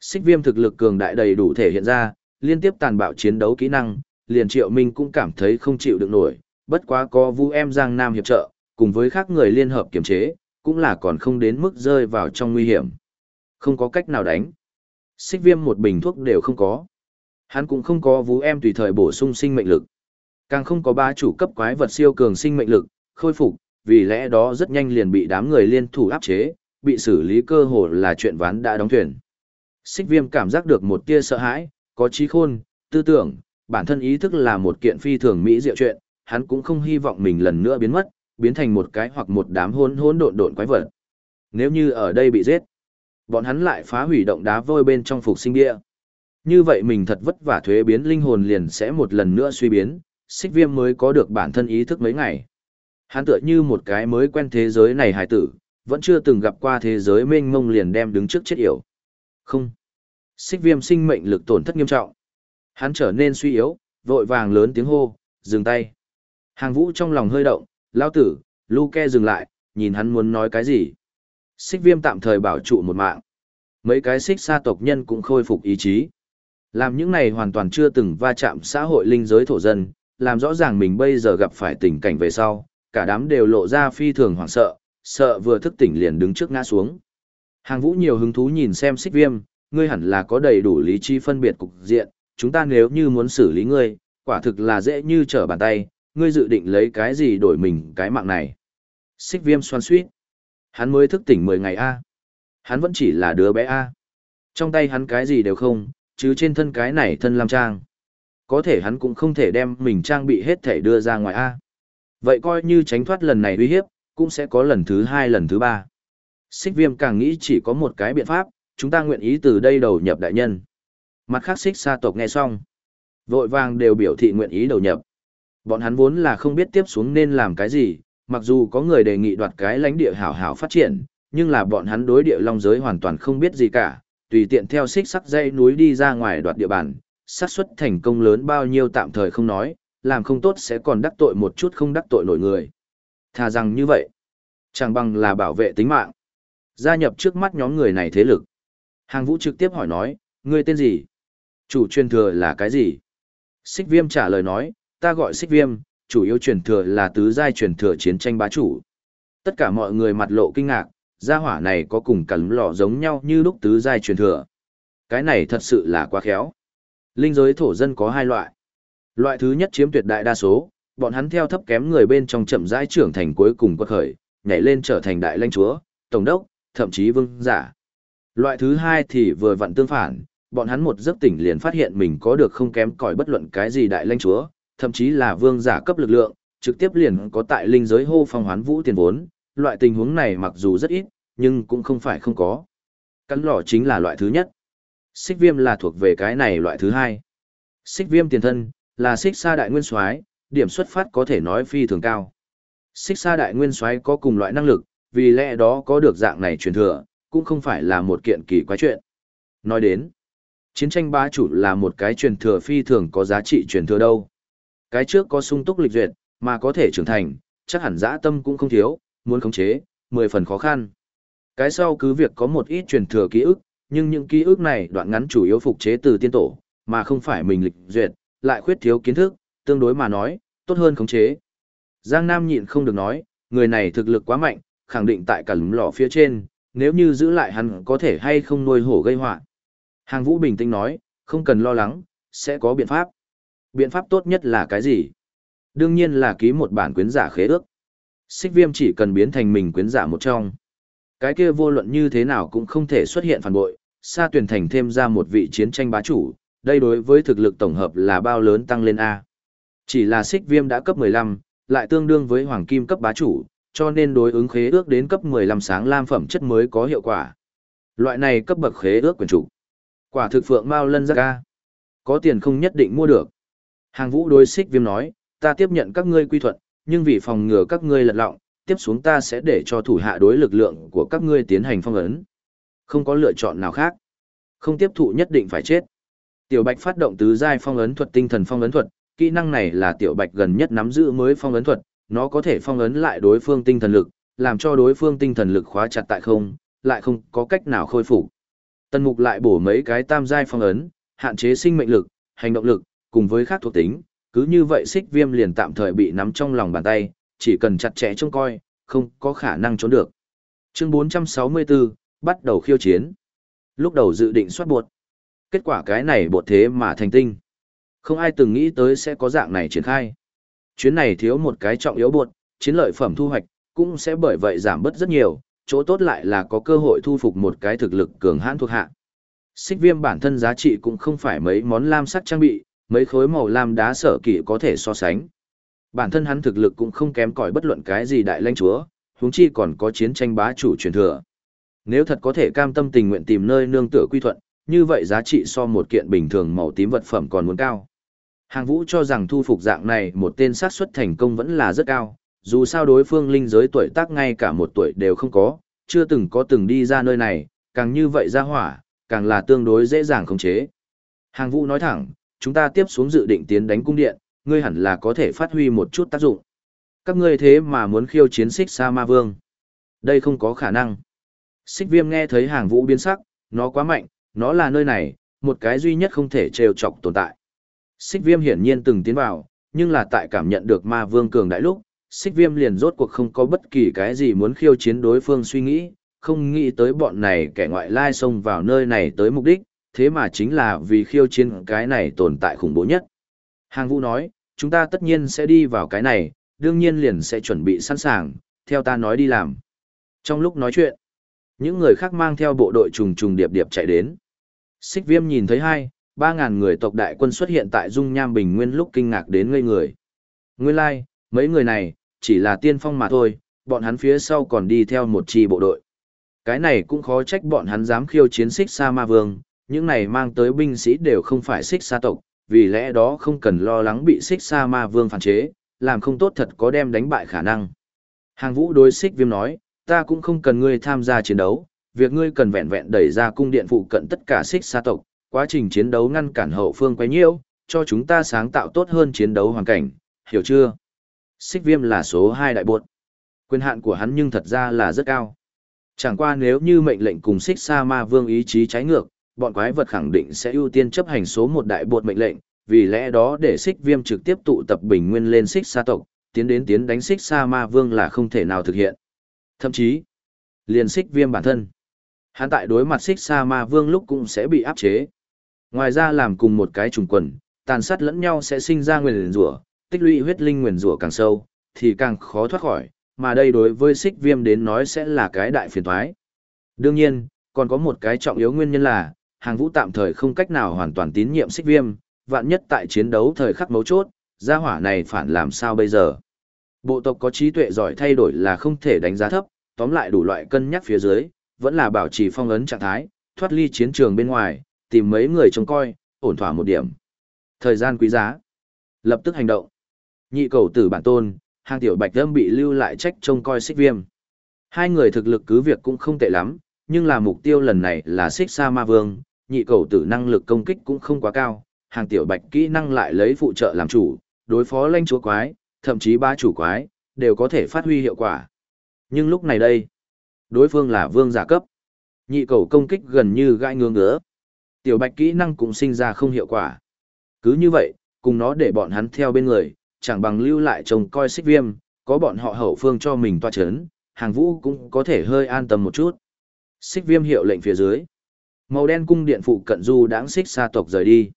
Xích viêm thực lực cường đại đầy đủ thể hiện ra, liên tiếp tàn bạo chiến đấu kỹ năng, liền triệu minh cũng cảm thấy không chịu được nổi, bất quá có vu em Giang Nam hiệp trợ, cùng với khác người liên hợp kiểm chế, cũng là còn không đến mức rơi vào trong nguy hiểm. Không có cách nào đánh. Xích viêm một bình thuốc đều không có. Hắn cũng không có vú em tùy thời bổ sung sinh mệnh lực. Càng không có ba chủ cấp quái vật siêu cường sinh mệnh lực, khôi phục, vì lẽ đó rất nhanh liền bị đám người liên thủ áp chế, bị xử lý cơ hồ là chuyện ván đã đóng thuyền. Xích viêm cảm giác được một tia sợ hãi, có trí khôn, tư tưởng, bản thân ý thức là một kiện phi thường mỹ diệu chuyện, hắn cũng không hy vọng mình lần nữa biến mất, biến thành một cái hoặc một đám hỗn hỗn độn độn quái vật. Nếu như ở đây bị giết, bọn hắn lại phá hủy động đá vôi bên trong phục sinh địa. Như vậy mình thật vất vả thuế biến linh hồn liền sẽ một lần nữa suy biến, xích viêm mới có được bản thân ý thức mấy ngày. Hắn tựa như một cái mới quen thế giới này hài tử, vẫn chưa từng gặp qua thế giới mênh mông liền đem đứng trước chết yểu. Không. Xích viêm sinh mệnh lực tổn thất nghiêm trọng. Hắn trở nên suy yếu, vội vàng lớn tiếng hô, dừng tay. Hàng vũ trong lòng hơi động, lao tử, Luke dừng lại, nhìn hắn muốn nói cái gì. Xích viêm tạm thời bảo trụ một mạng. Mấy cái xích xa tộc nhân cũng khôi phục ý chí. Làm những này hoàn toàn chưa từng va chạm xã hội linh giới thổ dân, làm rõ ràng mình bây giờ gặp phải tình cảnh về sau, cả đám đều lộ ra phi thường hoảng sợ, sợ vừa thức tỉnh liền đứng trước ngã xuống. Hàng vũ nhiều hứng thú nhìn xem xích viêm, ngươi hẳn là có đầy đủ lý trí phân biệt cục diện, chúng ta nếu như muốn xử lý ngươi, quả thực là dễ như trở bàn tay, ngươi dự định lấy cái gì đổi mình cái mạng này. Xích viêm xoan suýt. Hắn mới thức tỉnh 10 ngày A. Hắn vẫn chỉ là đứa bé A. Trong tay hắn cái gì đều không, chứ trên thân cái này thân làm trang. Có thể hắn cũng không thể đem mình trang bị hết thể đưa ra ngoài A. Vậy coi như tránh thoát lần này uy hiếp, cũng sẽ có lần thứ hai lần thứ ba. Xích viêm càng nghĩ chỉ có một cái biện pháp, chúng ta nguyện ý từ đây đầu nhập đại nhân. Mặt khác xích xa tộc nghe xong. Vội vàng đều biểu thị nguyện ý đầu nhập. Bọn hắn vốn là không biết tiếp xuống nên làm cái gì, mặc dù có người đề nghị đoạt cái lãnh địa hảo hảo phát triển, nhưng là bọn hắn đối địa long giới hoàn toàn không biết gì cả, tùy tiện theo xích sắc dây núi đi ra ngoài đoạt địa bàn, xác suất thành công lớn bao nhiêu tạm thời không nói, làm không tốt sẽ còn đắc tội một chút không đắc tội nổi người. Thà rằng như vậy, chẳng bằng là bảo vệ tính mạng. Gia nhập trước mắt nhóm người này thế lực. Hàng vũ trực tiếp hỏi nói, ngươi tên gì? Chủ truyền thừa là cái gì? Xích viêm trả lời nói, ta gọi xích viêm, chủ yếu truyền thừa là tứ giai truyền thừa chiến tranh bá chủ. Tất cả mọi người mặt lộ kinh ngạc, gia hỏa này có cùng cắn lò giống nhau như lúc tứ giai truyền thừa. Cái này thật sự là quá khéo. Linh giới thổ dân có hai loại. Loại thứ nhất chiếm tuyệt đại đa số, bọn hắn theo thấp kém người bên trong chậm rãi trưởng thành cuối cùng quật khởi, nhảy lên trở thành đại lãnh chúa, tổng đốc, thậm chí vương giả. Loại thứ hai thì vừa vặn tương phản, bọn hắn một giấc tỉnh liền phát hiện mình có được không kém cỏi bất luận cái gì đại lãnh chúa, thậm chí là vương giả cấp lực lượng, trực tiếp liền có tại linh giới hô phong hoán vũ tiền vốn, loại tình huống này mặc dù rất ít, nhưng cũng không phải không có. Cắn lỏ chính là loại thứ nhất. Xích viêm là thuộc về cái này loại thứ hai. Xích viêm tiền thân, là xích xa đại nguyên soái điểm xuất phát có thể nói phi thường cao. Xích xa đại nguyên soái có cùng loại năng lực, vì lẽ đó có được dạng này truyền thừa, cũng không phải là một kiện kỳ quái chuyện. Nói đến, chiến tranh bá chủ là một cái truyền thừa phi thường có giá trị truyền thừa đâu. Cái trước có sung túc lịch duyệt, mà có thể trưởng thành, chắc hẳn dã tâm cũng không thiếu, muốn khống chế, mười phần khó khăn. Cái sau cứ việc có một ít truyền thừa ký ức, nhưng những ký ức này đoạn ngắn chủ yếu phục chế từ tiên tổ, mà không phải mình lịch duyệt, lại khuyết thiếu kiến thức, tương đối mà nói, tốt hơn khống chế. Giang Nam nhịn không được nói, người này thực lực quá mạnh, khẳng định tại cả lúm lò phía trên, nếu như giữ lại hắn có thể hay không nuôi hổ gây họa. Hàng Vũ bình tĩnh nói, không cần lo lắng, sẽ có biện pháp. Biện pháp tốt nhất là cái gì? Đương nhiên là ký một bản quyến giả khế ước. Xích viêm chỉ cần biến thành mình quyến giả một trong. Cái kia vô luận như thế nào cũng không thể xuất hiện phản bội, xa tuyển thành thêm ra một vị chiến tranh bá chủ, đây đối với thực lực tổng hợp là bao lớn tăng lên A. Chỉ là xích viêm đã cấp 15, lại tương đương với hoàng kim cấp bá chủ, cho nên đối ứng khế ước đến cấp 15 sáng lam phẩm chất mới có hiệu quả. Loại này cấp bậc khế ước quyền chủ. Quả thực phượng mao lân ra ca. Có tiền không nhất định mua được. Hàng vũ đối xích viêm nói, ta tiếp nhận các ngươi quy thuận, nhưng vì phòng ngừa các ngươi lật lọng, tiếp xuống ta sẽ để cho thủ hạ đối lực lượng của các ngươi tiến hành phong ấn. Không có lựa chọn nào khác. Không tiếp thụ nhất định phải chết. Tiểu Bạch phát động tứ giai phong ấn thuật tinh thần phong ấn thuật, kỹ năng này là Tiểu Bạch gần nhất nắm giữ mới phong ấn thuật, nó có thể phong ấn lại đối phương tinh thần lực, làm cho đối phương tinh thần lực khóa chặt tại không, lại không có cách nào khôi phục. Tần Mục lại bổ mấy cái tam giai phong ấn, hạn chế sinh mệnh lực, hành động lực, cùng với khác thuộc tính, cứ như vậy xích viêm liền tạm thời bị nắm trong lòng bàn tay, chỉ cần chặt chẽ trông coi, không có khả năng trốn được. Chương 464, bắt đầu khiêu chiến. Lúc đầu dự định soát buộc. Kết quả cái này bột thế mà thành tinh. Không ai từng nghĩ tới sẽ có dạng này triển khai. Chuyến này thiếu một cái trọng yếu buột, chiến lợi phẩm thu hoạch, cũng sẽ bởi vậy giảm bớt rất nhiều, chỗ tốt lại là có cơ hội thu phục một cái thực lực cường hãn thuộc hạ. Xích viêm bản thân giá trị cũng không phải mấy món lam sắc trang bị, mấy khối màu lam đá sở kỵ có thể so sánh. Bản thân hắn thực lực cũng không kém cỏi bất luận cái gì đại lãnh chúa, huống chi còn có chiến tranh bá chủ truyền thừa. Nếu thật có thể cam tâm tình nguyện tìm nơi nương tựa quy thuận, như vậy giá trị so một kiện bình thường màu tím vật phẩm còn muốn cao. Hàng vũ cho rằng thu phục dạng này một tên sát xuất thành công vẫn là rất cao, dù sao đối phương linh giới tuổi tác ngay cả một tuổi đều không có, chưa từng có từng đi ra nơi này, càng như vậy ra hỏa, càng là tương đối dễ dàng khống chế. Hàng vũ nói thẳng, chúng ta tiếp xuống dự định tiến đánh cung điện, ngươi hẳn là có thể phát huy một chút tác dụng. Các ngươi thế mà muốn khiêu chiến xích sa ma vương. Đây không có khả năng. Xích viêm nghe thấy hàng vũ biến sắc, nó quá mạnh, nó là nơi này, một cái duy nhất không thể trêu chọc tồn tại. Xích viêm hiển nhiên từng tiến vào, nhưng là tại cảm nhận được ma vương cường đại lúc, xích viêm liền rốt cuộc không có bất kỳ cái gì muốn khiêu chiến đối phương suy nghĩ, không nghĩ tới bọn này kẻ ngoại lai xông vào nơi này tới mục đích, thế mà chính là vì khiêu chiến cái này tồn tại khủng bố nhất. Hàng vũ nói, chúng ta tất nhiên sẽ đi vào cái này, đương nhiên liền sẽ chuẩn bị sẵn sàng, theo ta nói đi làm. Trong lúc nói chuyện, những người khác mang theo bộ đội trùng trùng điệp điệp chạy đến. Xích viêm nhìn thấy hai, ba ngàn người tộc đại quân xuất hiện tại dung nham bình nguyên lúc kinh ngạc đến ngây người. Nguyên lai, like, mấy người này, chỉ là tiên phong mà thôi, bọn hắn phía sau còn đi theo một chi bộ đội. Cái này cũng khó trách bọn hắn dám khiêu chiến xích sa ma vương, những này mang tới binh sĩ đều không phải xích xa tộc, vì lẽ đó không cần lo lắng bị xích xa ma vương phản chế, làm không tốt thật có đem đánh bại khả năng. Hàng vũ đối xích viêm nói, ta cũng không cần ngươi tham gia chiến đấu, việc ngươi cần vẹn vẹn đẩy ra cung điện phụ cận tất cả xích xa tộc, quá trình chiến đấu ngăn cản hậu phương quấy nhiễu, cho chúng ta sáng tạo tốt hơn chiến đấu hoàn cảnh, hiểu chưa? Xích viêm là số 2 đại buột. Quyền hạn của hắn nhưng thật ra là rất cao. Chẳng qua nếu như mệnh lệnh cùng xích sa ma vương ý chí trái ngược, bọn quái vật khẳng định sẽ ưu tiên chấp hành số một đại bột mệnh lệnh, vì lẽ đó để xích viêm trực tiếp tụ tập bình nguyên lên xích sa tộc, tiến đến tiến đánh xích sa ma vương là không thể nào thực hiện. Thậm chí, liền xích viêm bản thân. Hắn tại đối mặt xích sa ma vương lúc cũng sẽ bị áp chế. Ngoài ra làm cùng một cái trùng quần, tàn sát lẫn nhau sẽ sinh ra nguyền rủa, tích lũy huyết linh nguyền rủa càng sâu, thì càng khó thoát khỏi, mà đây đối với xích viêm đến nói sẽ là cái đại phiền toái. Đương nhiên, còn có một cái trọng yếu nguyên nhân là, hàng vũ tạm thời không cách nào hoàn toàn tín nhiệm xích viêm, vạn nhất tại chiến đấu thời khắc mấu chốt, gia hỏa này phản làm sao bây giờ. Bộ tộc có trí tuệ giỏi thay đổi là không thể đánh giá thấp, tóm lại đủ loại cân nhắc phía dưới, vẫn là bảo trì phong ấn trạng thái, thoát ly chiến trường bên ngoài, tìm mấy người trông coi, ổn thỏa một điểm. Thời gian quý giá. Lập tức hành động. Nhị cầu tử bản tôn, hàng tiểu bạch lâm bị lưu lại trách trông coi xích viêm. Hai người thực lực cứ việc cũng không tệ lắm, nhưng là mục tiêu lần này là xích sa ma vương, nhị cầu tử năng lực công kích cũng không quá cao, hàng tiểu bạch kỹ năng lại lấy phụ trợ làm chủ, đối phó lanh chúa quái, thậm chí ba chủ quái, đều có thể phát huy hiệu quả. Nhưng lúc này đây, đối phương là vương giả cấp. Nhị cầu công kích gần như gai ngứa ngứa. Tiểu bạch kỹ năng cũng sinh ra không hiệu quả. Cứ như vậy, cùng nó để bọn hắn theo bên người, chẳng bằng lưu lại trông coi xích viêm, có bọn họ hậu phương cho mình toa chấn, hàng vũ cũng có thể hơi an tâm một chút. Xích viêm hiệu lệnh phía dưới. Màu đen cung điện phụ cận du đãng xích xa tộc rời đi.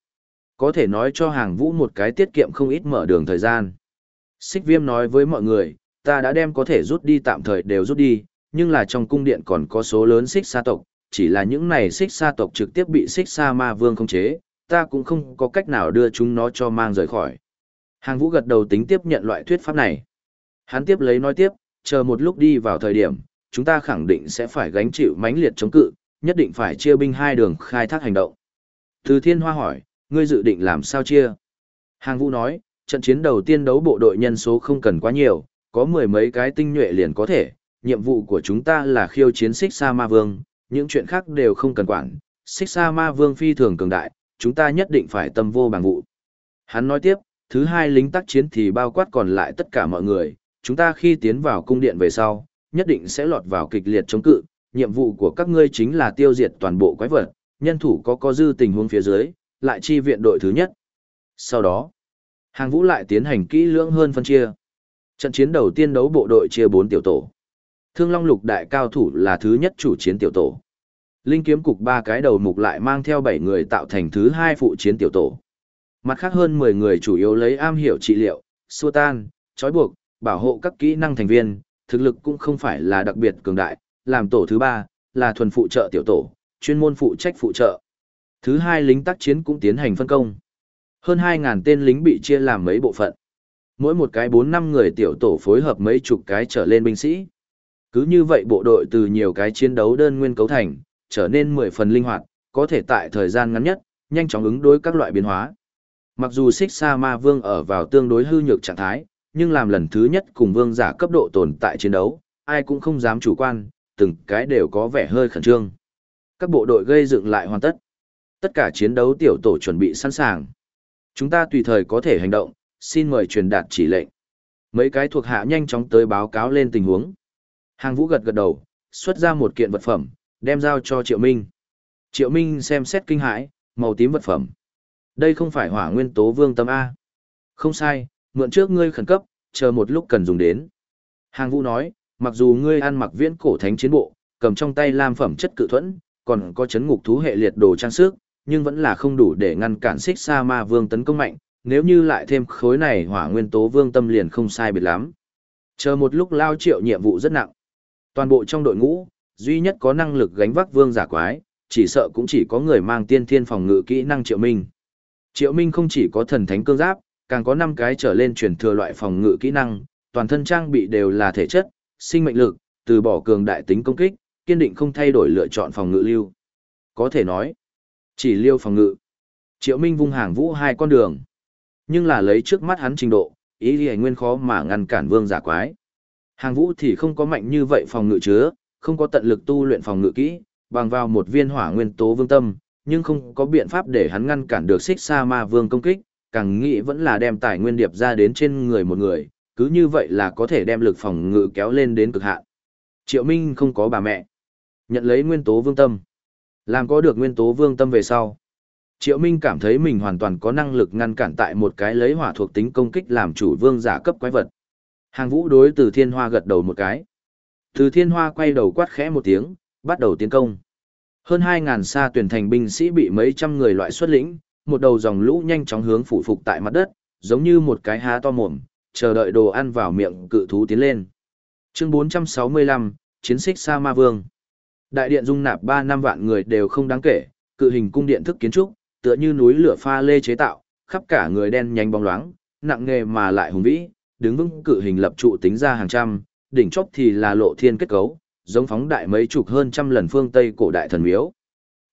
Có thể nói cho hàng vũ một cái tiết kiệm không ít mở đường thời gian. Xích viêm nói với mọi người, ta đã đem có thể rút đi tạm thời đều rút đi, nhưng là trong cung điện còn có số lớn xích xa tộc, chỉ là những này xích xa tộc trực tiếp bị xích xa ma vương khống chế, ta cũng không có cách nào đưa chúng nó cho mang rời khỏi. Hàng vũ gật đầu tính tiếp nhận loại thuyết pháp này. Hắn tiếp lấy nói tiếp, chờ một lúc đi vào thời điểm, chúng ta khẳng định sẽ phải gánh chịu mãnh liệt chống cự, nhất định phải chia binh hai đường khai thác hành động. Từ thiên hoa hỏi, ngươi dự định làm sao chia? Hàng vũ nói, trận chiến đầu tiên đấu bộ đội nhân số không cần quá nhiều, có mười mấy cái tinh nhuệ liền có thể, nhiệm vụ của chúng ta là khiêu chiến xích sa ma vương, những chuyện khác đều không cần quản, xích sa ma vương phi thường cường đại, chúng ta nhất định phải tâm vô bằng vụ. Hắn nói tiếp, thứ hai lính tác chiến thì bao quát còn lại tất cả mọi người, chúng ta khi tiến vào cung điện về sau, nhất định sẽ lọt vào kịch liệt chống cự, nhiệm vụ của các ngươi chính là tiêu diệt toàn bộ quái vật, nhân thủ có có dư tình huống phía dưới, lại chi viện đội thứ nhất. Sau đó, hàng vũ lại tiến hành kỹ lưỡng hơn phân chia. Trận chiến đầu tiên đấu bộ đội chia 4 tiểu tổ. Thương Long Lục đại cao thủ là thứ nhất chủ chiến tiểu tổ. Linh kiếm cục ba cái đầu mục lại mang theo 7 người tạo thành thứ hai phụ chiến tiểu tổ. Mặt khác hơn 10 người chủ yếu lấy am hiểu trị liệu, xua tan, trói buộc, bảo hộ các kỹ năng thành viên, thực lực cũng không phải là đặc biệt cường đại, làm tổ thứ ba là thuần phụ trợ tiểu tổ, chuyên môn phụ trách phụ trợ. Thứ hai lính tác chiến cũng tiến hành phân công. Hơn 2.000 tên lính bị chia làm mấy bộ phận. Mỗi một cái 4-5 người tiểu tổ phối hợp mấy chục cái trở lên binh sĩ. Cứ như vậy bộ đội từ nhiều cái chiến đấu đơn nguyên cấu thành, trở nên 10 phần linh hoạt, có thể tại thời gian ngắn nhất, nhanh chóng ứng đối các loại biến hóa. Mặc dù Xích Sa Ma Vương ở vào tương đối hư nhược trạng thái, nhưng làm lần thứ nhất cùng vương giả cấp độ tồn tại chiến đấu, ai cũng không dám chủ quan, từng cái đều có vẻ hơi khẩn trương. Các bộ đội gây dựng lại hoàn tất. Tất cả chiến đấu tiểu tổ chuẩn bị sẵn sàng. Chúng ta tùy thời có thể hành động, xin mời truyền đạt chỉ lệnh. Mấy cái thuộc hạ nhanh chóng tới báo cáo lên tình huống. Hàng vũ gật gật đầu, xuất ra một kiện vật phẩm, đem giao cho Triệu Minh. Triệu Minh xem xét kinh hãi, màu tím vật phẩm. Đây không phải hỏa nguyên tố vương tâm A. Không sai, mượn trước ngươi khẩn cấp, chờ một lúc cần dùng đến. Hàng vũ nói, mặc dù ngươi ăn mặc viễn cổ thánh chiến bộ, cầm trong tay lam phẩm chất cự thuẫn, còn có chấn ngục thú hệ liệt đồ trang sức, nhưng vẫn là không đủ để ngăn cản xích sa ma vương tấn công mạnh, nếu như lại thêm khối này hỏa nguyên tố vương tâm liền không sai biệt lắm. Chờ một lúc lao triệu nhiệm vụ rất nặng. Toàn bộ trong đội ngũ, duy nhất có năng lực gánh vác vương giả quái, chỉ sợ cũng chỉ có người mang tiên thiên phòng ngự kỹ năng triệu minh. Triệu minh không chỉ có thần thánh cương giáp, càng có 5 cái trở lên truyền thừa loại phòng ngự kỹ năng, toàn thân trang bị đều là thể chất, sinh mệnh lực, từ bỏ cường đại tính công kích, kiên định không thay đổi lựa chọn phòng ngự lưu. Có thể nói, chỉ liêu phòng ngự. Triệu Minh vung hàng vũ hai con đường. Nhưng là lấy trước mắt hắn trình độ, ý thì nguyên khó mà ngăn cản vương giả quái. Hàng vũ thì không có mạnh như vậy phòng ngự chứa, không có tận lực tu luyện phòng ngự kỹ, bằng vào một viên hỏa nguyên tố vương tâm, nhưng không có biện pháp để hắn ngăn cản được xích sa ma vương công kích, càng nghĩ vẫn là đem tài nguyên điệp ra đến trên người một người, cứ như vậy là có thể đem lực phòng ngự kéo lên đến cực hạn. Triệu Minh không có bà mẹ. Nhận lấy nguyên tố vương tâm. Làm có được nguyên tố vương tâm về sau. Triệu Minh cảm thấy mình hoàn toàn có năng lực ngăn cản tại một cái lấy hỏa thuộc tính công kích làm chủ vương giả cấp quái vật. Hàng vũ đối từ thiên hoa gật đầu một cái. Từ thiên hoa quay đầu quát khẽ một tiếng, bắt đầu tiến công. Hơn 2.000 xa tuyển thành binh sĩ bị mấy trăm người loại xuất lĩnh, một đầu dòng lũ nhanh chóng hướng phủ phục tại mặt đất, giống như một cái há to mồm, chờ đợi đồ ăn vào miệng cự thú tiến lên. Chương 465, Chiến xích Sa Ma Vương Đại điện dung nạp 3 năm vạn người đều không đáng kể, cự hình cung điện thức kiến trúc, tựa như núi lửa pha lê chế tạo, khắp cả người đen nhánh bóng loáng, nặng nghề mà lại hùng vĩ, đứng vững cự hình lập trụ tính ra hàng trăm, đỉnh chóp thì là lộ thiên kết cấu, giống phóng đại mấy chục hơn trăm lần phương Tây cổ đại thần miếu.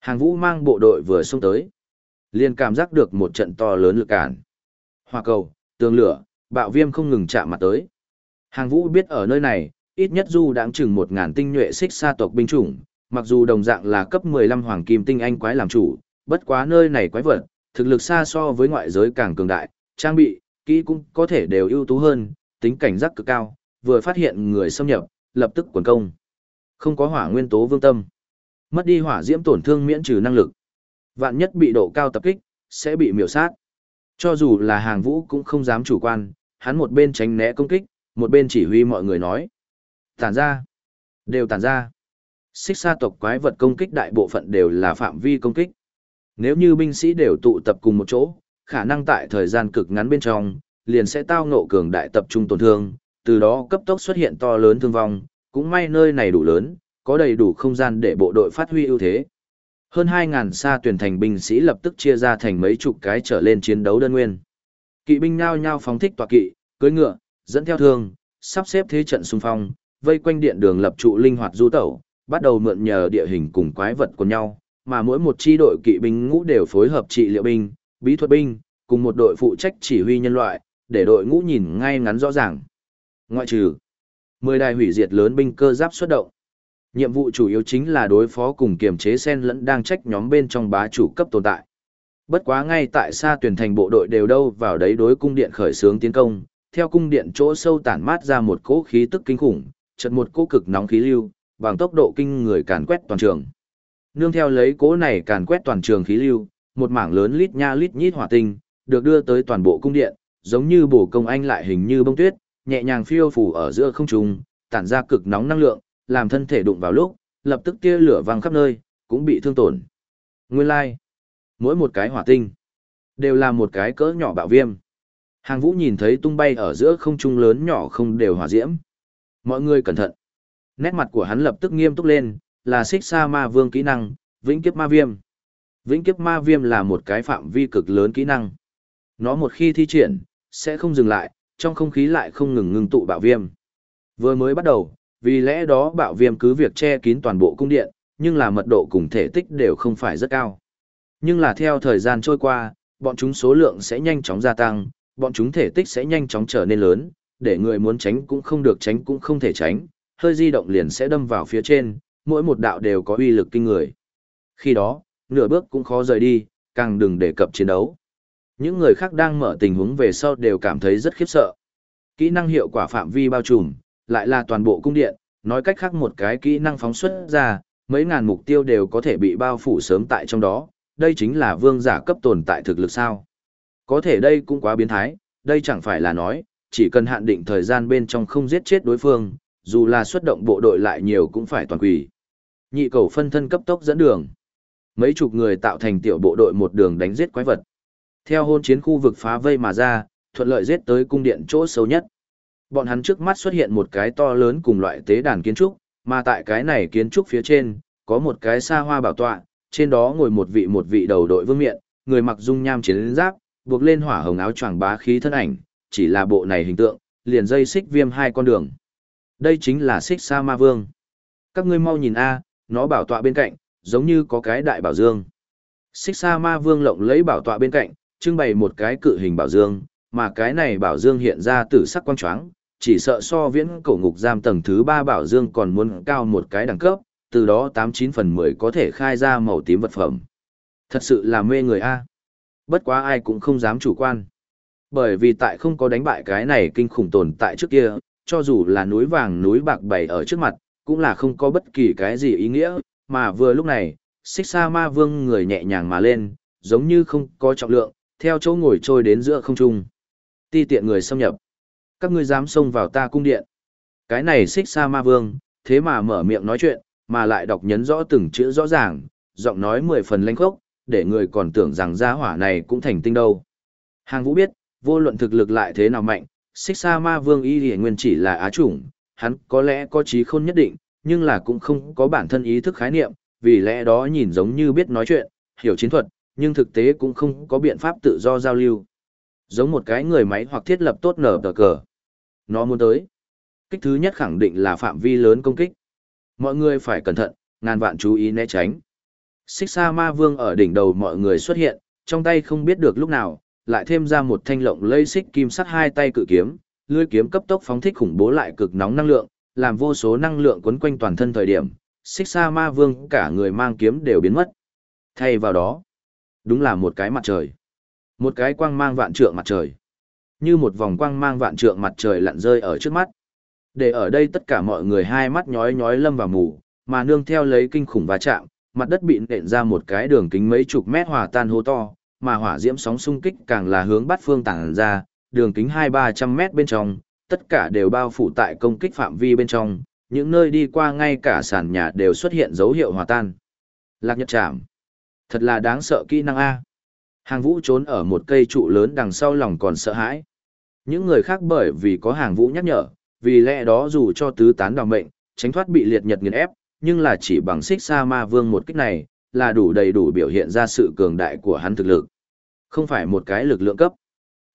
Hàng vũ mang bộ đội vừa xông tới. liền cảm giác được một trận to lớn lực cản. Hoa cầu, tường lửa, bạo viêm không ngừng chạm mặt tới. Hàng vũ biết ở nơi này, ít nhất du đáng chừng một ngàn tinh nhuệ xích sa tộc binh chủng, mặc dù đồng dạng là cấp 15 hoàng kim tinh anh quái làm chủ, bất quá nơi này quái vật, thực lực xa so với ngoại giới càng cường đại, trang bị, kỹ cũng có thể đều ưu tú hơn, tính cảnh giác cực cao, vừa phát hiện người xâm nhập, lập tức quần công. Không có hỏa nguyên tố vương tâm. Mất đi hỏa diễm tổn thương miễn trừ năng lực. Vạn nhất bị độ cao tập kích, sẽ bị miểu sát. Cho dù là hàng vũ cũng không dám chủ quan, hắn một bên tránh né công kích, một bên chỉ huy mọi người nói. Tản ra. Đều tản ra. Xích xa tộc quái vật công kích đại bộ phận đều là phạm vi công kích. Nếu như binh sĩ đều tụ tập cùng một chỗ, khả năng tại thời gian cực ngắn bên trong, liền sẽ tao ngộ cường đại tập trung tổn thương, từ đó cấp tốc xuất hiện to lớn thương vong, cũng may nơi này đủ lớn, có đầy đủ không gian để bộ đội phát huy ưu thế. Hơn 2.000 xa tuyển thành binh sĩ lập tức chia ra thành mấy chục cái trở lên chiến đấu đơn nguyên. Kỵ binh nhao nhao phóng thích tọa kỵ, cưỡi ngựa, dẫn theo thương, sắp xếp thế trận xung phong, vây quanh điện đường lập trụ linh hoạt du tẩu, bắt đầu mượn nhờ địa hình cùng quái vật của nhau, mà mỗi một chi đội kỵ binh ngũ đều phối hợp trị liệu binh, bí thuật binh, cùng một đội phụ trách chỉ huy nhân loại, để đội ngũ nhìn ngay ngắn rõ ràng. Ngoại trừ 10 đài hủy diệt lớn binh cơ giáp xuất động. Nhiệm vụ chủ yếu chính là đối phó cùng kiềm chế sen lẫn đang trách nhóm bên trong bá chủ cấp tồn tại. Bất quá ngay tại xa tuyển thành bộ đội đều đâu vào đấy đối cung điện khởi xướng tiến công, theo cung điện chỗ sâu tản mát ra một cỗ khí tức kinh khủng, chợt một cỗ cực nóng khí lưu, bằng tốc độ kinh người càn quét toàn trường. Nương theo lấy cỗ này càn quét toàn trường khí lưu, một mảng lớn lít nha lít nhít hỏa tinh, được đưa tới toàn bộ cung điện, giống như bổ công anh lại hình như bông tuyết, nhẹ nhàng phiêu phù ở giữa không trung, tản ra cực nóng năng lượng, làm thân thể đụng vào lúc, lập tức tia lửa vang khắp nơi, cũng bị thương tổn. Nguyên lai, like mỗi một cái hỏa tinh đều là một cái cỡ nhỏ bạo viêm. Hàng Vũ nhìn thấy tung bay ở giữa không trung lớn nhỏ không đều hỏa diễm. Mọi người cẩn thận. Nét mặt của hắn lập tức nghiêm túc lên, là xích sa ma vương kỹ năng, vĩnh kiếp ma viêm. Vĩnh kiếp ma viêm là một cái phạm vi cực lớn kỹ năng. Nó một khi thi triển, sẽ không dừng lại, trong không khí lại không ngừng ngừng tụ bạo viêm. Vừa mới bắt đầu, vì lẽ đó bạo viêm cứ việc che kín toàn bộ cung điện, nhưng là mật độ cùng thể tích đều không phải rất cao. Nhưng là theo thời gian trôi qua, bọn chúng số lượng sẽ nhanh chóng gia tăng, bọn chúng thể tích sẽ nhanh chóng trở nên lớn, để người muốn tránh cũng không được tránh cũng không thể tránh, hơi di động liền sẽ đâm vào phía trên, mỗi một đạo đều có uy lực kinh người. Khi đó, nửa bước cũng khó rời đi, càng đừng đề cập chiến đấu. Những người khác đang mở tình huống về sau đều cảm thấy rất khiếp sợ. Kỹ năng hiệu quả phạm vi bao trùm, lại là toàn bộ cung điện, nói cách khác một cái kỹ năng phóng xuất ra, mấy ngàn mục tiêu đều có thể bị bao phủ sớm tại trong đó, đây chính là vương giả cấp tồn tại thực lực sao. Có thể đây cũng quá biến thái, đây chẳng phải là nói, chỉ cần hạn định thời gian bên trong không giết chết đối phương, dù là xuất động bộ đội lại nhiều cũng phải toàn quỷ. Nhị cầu phân thân cấp tốc dẫn đường. Mấy chục người tạo thành tiểu bộ đội một đường đánh giết quái vật. Theo hôn chiến khu vực phá vây mà ra, thuận lợi giết tới cung điện chỗ sâu nhất. Bọn hắn trước mắt xuất hiện một cái to lớn cùng loại tế đàn kiến trúc, mà tại cái này kiến trúc phía trên, có một cái xa hoa bảo tọa, trên đó ngồi một vị một vị đầu đội vương miện, người mặc dung nham chiến giáp, buộc lên hỏa hồng áo choàng bá khí thân ảnh, chỉ là bộ này hình tượng, liền dây xích viêm hai con đường. Đây chính là xích sa ma vương. Các ngươi mau nhìn a, nó bảo tọa bên cạnh, giống như có cái đại bảo dương. Xích sa ma vương lộng lấy bảo tọa bên cạnh, trưng bày một cái cự hình bảo dương, mà cái này bảo dương hiện ra tử sắc quang choáng, chỉ sợ so viễn cổ ngục giam tầng thứ ba bảo dương còn muốn cao một cái đẳng cấp, từ đó tám chín phần mười có thể khai ra màu tím vật phẩm. Thật sự là mê người a. Bất quá ai cũng không dám chủ quan. Bởi vì tại không có đánh bại cái này kinh khủng tồn tại trước kia, cho dù là núi vàng núi bạc bày ở trước mặt, cũng là không có bất kỳ cái gì ý nghĩa, mà vừa lúc này, xích sa ma vương người nhẹ nhàng mà lên, giống như không có trọng lượng, theo chỗ ngồi trôi đến giữa không trung. Ti tiện người xâm nhập. Các ngươi dám xông vào ta cung điện. Cái này xích sa ma vương, thế mà mở miệng nói chuyện, mà lại đọc nhấn rõ từng chữ rõ ràng, giọng nói mười phần lanh khốc, để người còn tưởng rằng gia hỏa này cũng thành tinh đâu. Hàng vũ biết, vô luận thực lực lại thế nào mạnh, xích sa ma vương y thì nguyên chỉ là á chủng, hắn có lẽ có trí khôn nhất định, nhưng là cũng không có bản thân ý thức khái niệm, vì lẽ đó nhìn giống như biết nói chuyện, hiểu chiến thuật, nhưng thực tế cũng không có biện pháp tự do giao lưu. Giống một cái người máy hoặc thiết lập tốt nở tờ cờ. Nó muốn tới. Kích thứ nhất khẳng định là phạm vi lớn công kích. Mọi người phải cẩn thận, ngàn vạn chú ý né tránh. Xích Sa Ma Vương ở đỉnh đầu mọi người xuất hiện, trong tay không biết được lúc nào, lại thêm ra một thanh lộng lây xích kim sắt hai tay cự kiếm, lưỡi kiếm cấp tốc phóng thích khủng bố lại cực nóng năng lượng, làm vô số năng lượng quấn quanh toàn thân thời điểm, Xích Sa Ma Vương cả người mang kiếm đều biến mất. Thay vào đó, đúng là một cái mặt trời. Một cái quang mang vạn trượng mặt trời. Như một vòng quang mang vạn trượng mặt trời lặn rơi ở trước mắt. Để ở đây tất cả mọi người hai mắt nhói nhói lâm vào mù, mà nương theo lấy kinh khủng va chạm, mặt đất bị nện ra một cái đường kính mấy chục mét hòa tan hô to, mà hỏa diễm sóng xung kích càng là hướng bắt phương tản ra, đường kính hai ba trăm mét bên trong, tất cả đều bao phủ tại công kích phạm vi bên trong, những nơi đi qua ngay cả sàn nhà đều xuất hiện dấu hiệu hòa tan. Lạc nhật chạm. Thật là đáng sợ kỹ năng A. Hàng vũ trốn ở một cây trụ lớn đằng sau lòng còn sợ hãi. Những người khác bởi vì có hàng vũ nhắc nhở, vì lẽ đó dù cho tứ tán đào mệnh, tránh thoát bị liệt nhật nghiền ép, nhưng là chỉ bằng xích sa ma vương một kích này, là đủ đầy đủ biểu hiện ra sự cường đại của hắn thực lực. Không phải một cái lực lượng cấp.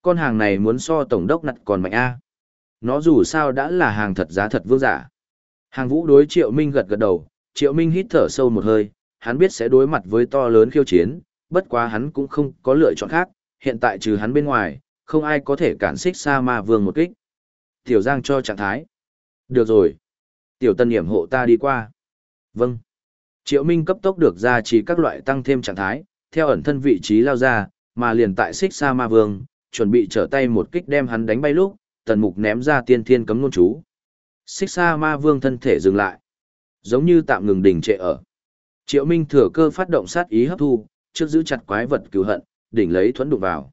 Con hàng này muốn so tổng đốc nặt còn mạnh A. Nó dù sao đã là hàng thật giá thật vương giả. Hàng vũ đối triệu minh gật gật đầu, triệu minh hít thở sâu một hơi, hắn biết sẽ đối mặt với to lớn khiêu chiến, bất quá hắn cũng không có lựa chọn khác, hiện tại trừ hắn bên ngoài, không ai có thể cản xích sa ma vương một kích. Tiểu Giang cho trạng thái. Được rồi. Tiểu Tân Hiểm hộ ta đi qua. Vâng. Triệu Minh cấp tốc được ra chỉ các loại tăng thêm trạng thái, theo ẩn thân vị trí lao ra, mà liền tại xích sa ma vương, chuẩn bị trở tay một kích đem hắn đánh bay lúc, tần mục ném ra tiên thiên cấm ngôn chú. Xích sa ma vương thân thể dừng lại. Giống như tạm ngừng đình trệ ở. Triệu Minh thừa cơ phát động sát ý hấp thu, trước giữ chặt quái vật cứu hận, đỉnh lấy thuẫn đụng vào.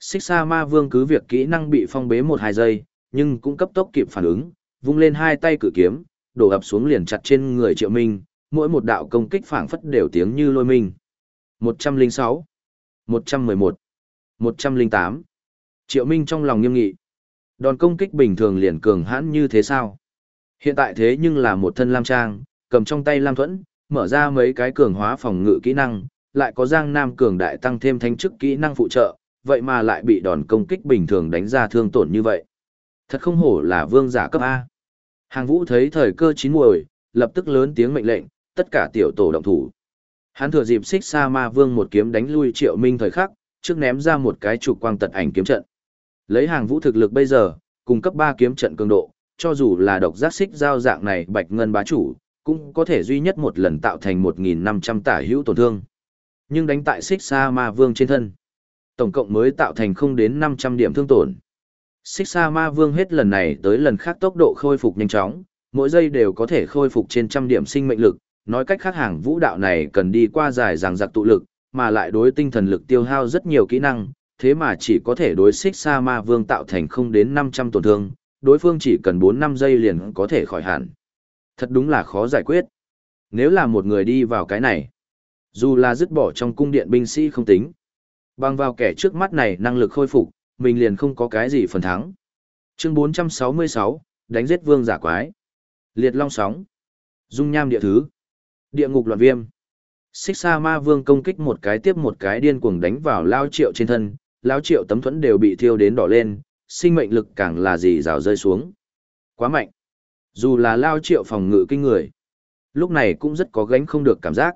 Xích sa ma vương cứ việc kỹ năng bị phong bế một hai giây, nhưng cũng cấp tốc kịp phản ứng, vung lên hai tay cử kiếm, đổ ập xuống liền chặt trên người Triệu Minh, mỗi một đạo công kích phảng phất đều tiếng như lôi minh. 106, 111, 108. Triệu Minh trong lòng nghiêm nghị. Đòn công kích bình thường liền cường hãn như thế sao? Hiện tại thế nhưng là một thân lam trang, cầm trong tay lam thuẫn, mở ra mấy cái cường hóa phòng ngự kỹ năng, lại có Giang Nam cường đại tăng thêm thanh chức kỹ năng phụ trợ, vậy mà lại bị đòn công kích bình thường đánh ra thương tổn như vậy. Thật không hổ là vương giả cấp A. Hàng vũ thấy thời cơ chín muồi, lập tức lớn tiếng mệnh lệnh, tất cả tiểu tổ động thủ. Hắn thừa dịp xích sa ma vương một kiếm đánh lui triệu minh thời khắc, trước ném ra một cái trục quang tật ảnh kiếm trận. Lấy hàng vũ thực lực bây giờ, cung cấp 3 kiếm trận cường độ, cho dù là độc giác xích giao dạng này bạch ngân bá chủ, cũng có thể duy nhất một lần tạo thành 1.500 tả hữu tổn thương. Nhưng đánh tại xích sa ma vương trên thân, tổng cộng mới tạo thành không đến 500 điểm thương tổn. Xích Sa Ma Vương hết lần này tới lần khác tốc độ khôi phục nhanh chóng, mỗi giây đều có thể khôi phục trên trăm điểm sinh mệnh lực, nói cách khác hàng vũ đạo này cần đi qua dài dằng giặc tụ lực, mà lại đối tinh thần lực tiêu hao rất nhiều kỹ năng, thế mà chỉ có thể đối Xích Sa Ma Vương tạo thành không đến 500 tổn thương, đối phương chỉ cần 4-5 giây liền có thể khỏi hẳn. Thật đúng là khó giải quyết. Nếu là một người đi vào cái này, dù là dứt bỏ trong cung điện binh sĩ không tính, bằng vào kẻ trước mắt này năng lực khôi phục, mình liền không có cái gì phần thắng. Chương 466, đánh giết vương giả quái. Liệt long sóng. Dung nham địa thứ. Địa ngục loạn viêm. Xích sa ma vương công kích một cái tiếp một cái điên cuồng đánh vào lao triệu trên thân, lao triệu tấm thuẫn đều bị thiêu đến đỏ lên, sinh mệnh lực càng là gì rào rơi xuống. Quá mạnh. Dù là lao triệu phòng ngự kinh người. Lúc này cũng rất có gánh không được cảm giác.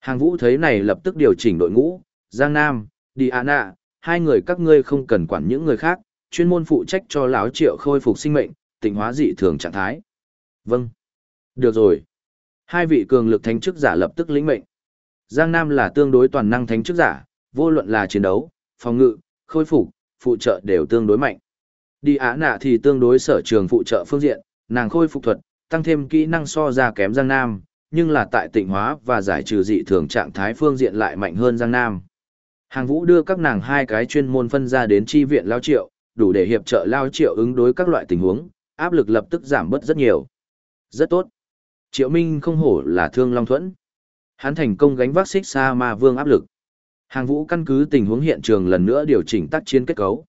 Hàng vũ thấy này lập tức điều chỉnh đội ngũ, Giang Nam, Diana, hai người các ngươi không cần quản những người khác, chuyên môn phụ trách cho lão triệu khôi phục sinh mệnh, tịnh hóa dị thường trạng thái. Vâng. Được rồi. Hai vị cường lực thánh chức giả lập tức lĩnh mệnh. Giang Nam là tương đối toàn năng thánh chức giả, vô luận là chiến đấu, phòng ngự, khôi phục, phụ trợ đều tương đối mạnh. Đi Á nạ thì tương đối sở trường phụ trợ phương diện, nàng khôi phục thuật, tăng thêm kỹ năng so ra kém Giang Nam, nhưng là tại tịnh hóa và giải trừ dị thường trạng thái phương diện lại mạnh hơn Giang Nam. Hàng vũ đưa các nàng hai cái chuyên môn phân ra đến chi viện lao triệu, đủ để hiệp trợ lao triệu ứng đối các loại tình huống, áp lực lập tức giảm bớt rất nhiều. Rất tốt. Triệu Minh không hổ là thương long thuẫn. Hắn thành công gánh vác xích xa ma vương áp lực. Hàng vũ căn cứ tình huống hiện trường lần nữa điều chỉnh tác chiến kết cấu.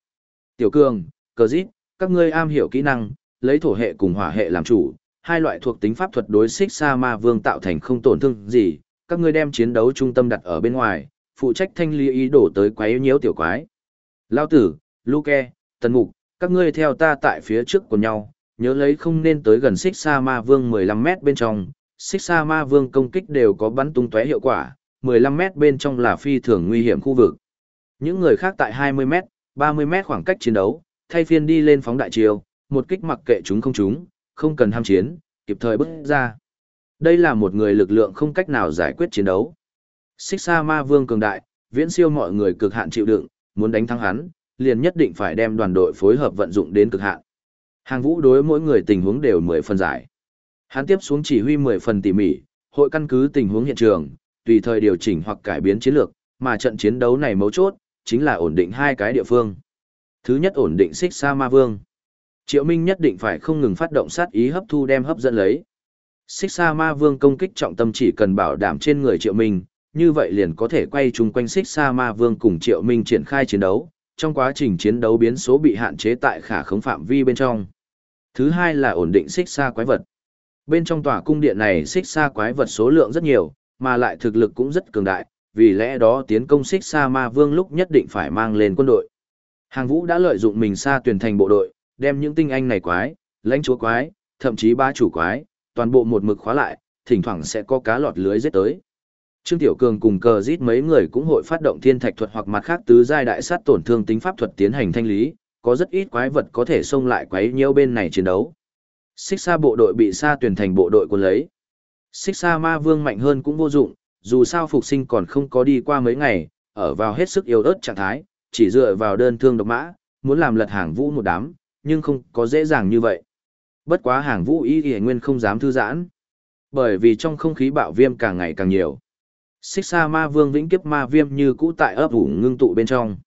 Tiểu cường, cờ dít, các ngươi am hiểu kỹ năng, lấy thổ hệ cùng hỏa hệ làm chủ, hai loại thuộc tính pháp thuật đối xích xa ma vương tạo thành không tổn thương gì, các ngươi đem chiến đấu trung tâm đặt ở bên ngoài, phụ trách thanh lý ý đồ tới quấy nhiễu tiểu quái. Lao tử, Luke, Tần Mục, các ngươi theo ta tại phía trước của nhau, nhớ lấy không nên tới gần xích sa ma vương 15 mét bên trong, xích sa ma vương công kích đều có bắn tung tóe hiệu quả, 15 mét bên trong là phi thường nguy hiểm khu vực. Những người khác tại 20 mét, 30 mét khoảng cách chiến đấu, thay phiên đi lên phóng đại chiều, một kích mặc kệ chúng không chúng, không cần ham chiến, kịp thời bước ra. Đây là một người lực lượng không cách nào giải quyết chiến đấu. Xích Sa Ma Vương cường đại, viễn siêu mọi người cực hạn chịu đựng, muốn đánh thắng hắn, liền nhất định phải đem đoàn đội phối hợp vận dụng đến cực hạn. Hàng vũ đối mỗi người tình huống đều mười phần giải. Hắn tiếp xuống chỉ huy mười phần tỉ mỉ, hội căn cứ tình huống hiện trường, tùy thời điều chỉnh hoặc cải biến chiến lược, mà trận chiến đấu này mấu chốt, chính là ổn định hai cái địa phương. Thứ nhất ổn định xích sa ma vương. Triệu Minh nhất định phải không ngừng phát động sát ý hấp thu đem hấp dẫn lấy. Xích sa ma vương công kích trọng tâm chỉ cần bảo đảm trên người Triệu Minh, như vậy liền có thể quay chung quanh xích sa ma vương cùng Triệu Minh triển khai chiến đấu, trong quá trình chiến đấu biến số bị hạn chế tại khả khống phạm vi bên trong. Thứ hai là ổn định xích xa quái vật. Bên trong tòa cung điện này xích xa quái vật số lượng rất nhiều, mà lại thực lực cũng rất cường đại, vì lẽ đó tiến công xích xa ma vương lúc nhất định phải mang lên quân đội. Hàng vũ đã lợi dụng mình xa tuyển thành bộ đội, đem những tinh anh này quái, lãnh chúa quái, thậm chí ba chủ quái, toàn bộ một mực khóa lại, thỉnh thoảng sẽ có cá lọt lưới giết tới. Trương Tiểu Cường cùng cờ giết mấy người cũng hội phát động thiên thạch thuật hoặc mặt khác tứ giai đại sát tổn thương tính pháp thuật tiến hành thanh lý, có rất ít quái vật có thể xông lại quấy nhiễu bên này chiến đấu. Xích Sa bộ đội bị Sa tuyển thành bộ đội quân lấy. Xích Sa ma vương mạnh hơn cũng vô dụng, dù sao phục sinh còn không có đi qua mấy ngày, ở vào hết sức yếu ớt trạng thái, chỉ dựa vào đơn thương độc mã, muốn làm lật hàng vũ một đám, nhưng không có dễ dàng như vậy. Bất quá hàng vũ y y nguyên không dám thư giãn. Bởi vì trong không khí bạo viêm càng ngày càng nhiều. Xích Sa ma vương vĩnh kiếp ma viêm như cũ tại ấp ủ ngưng tụ bên trong.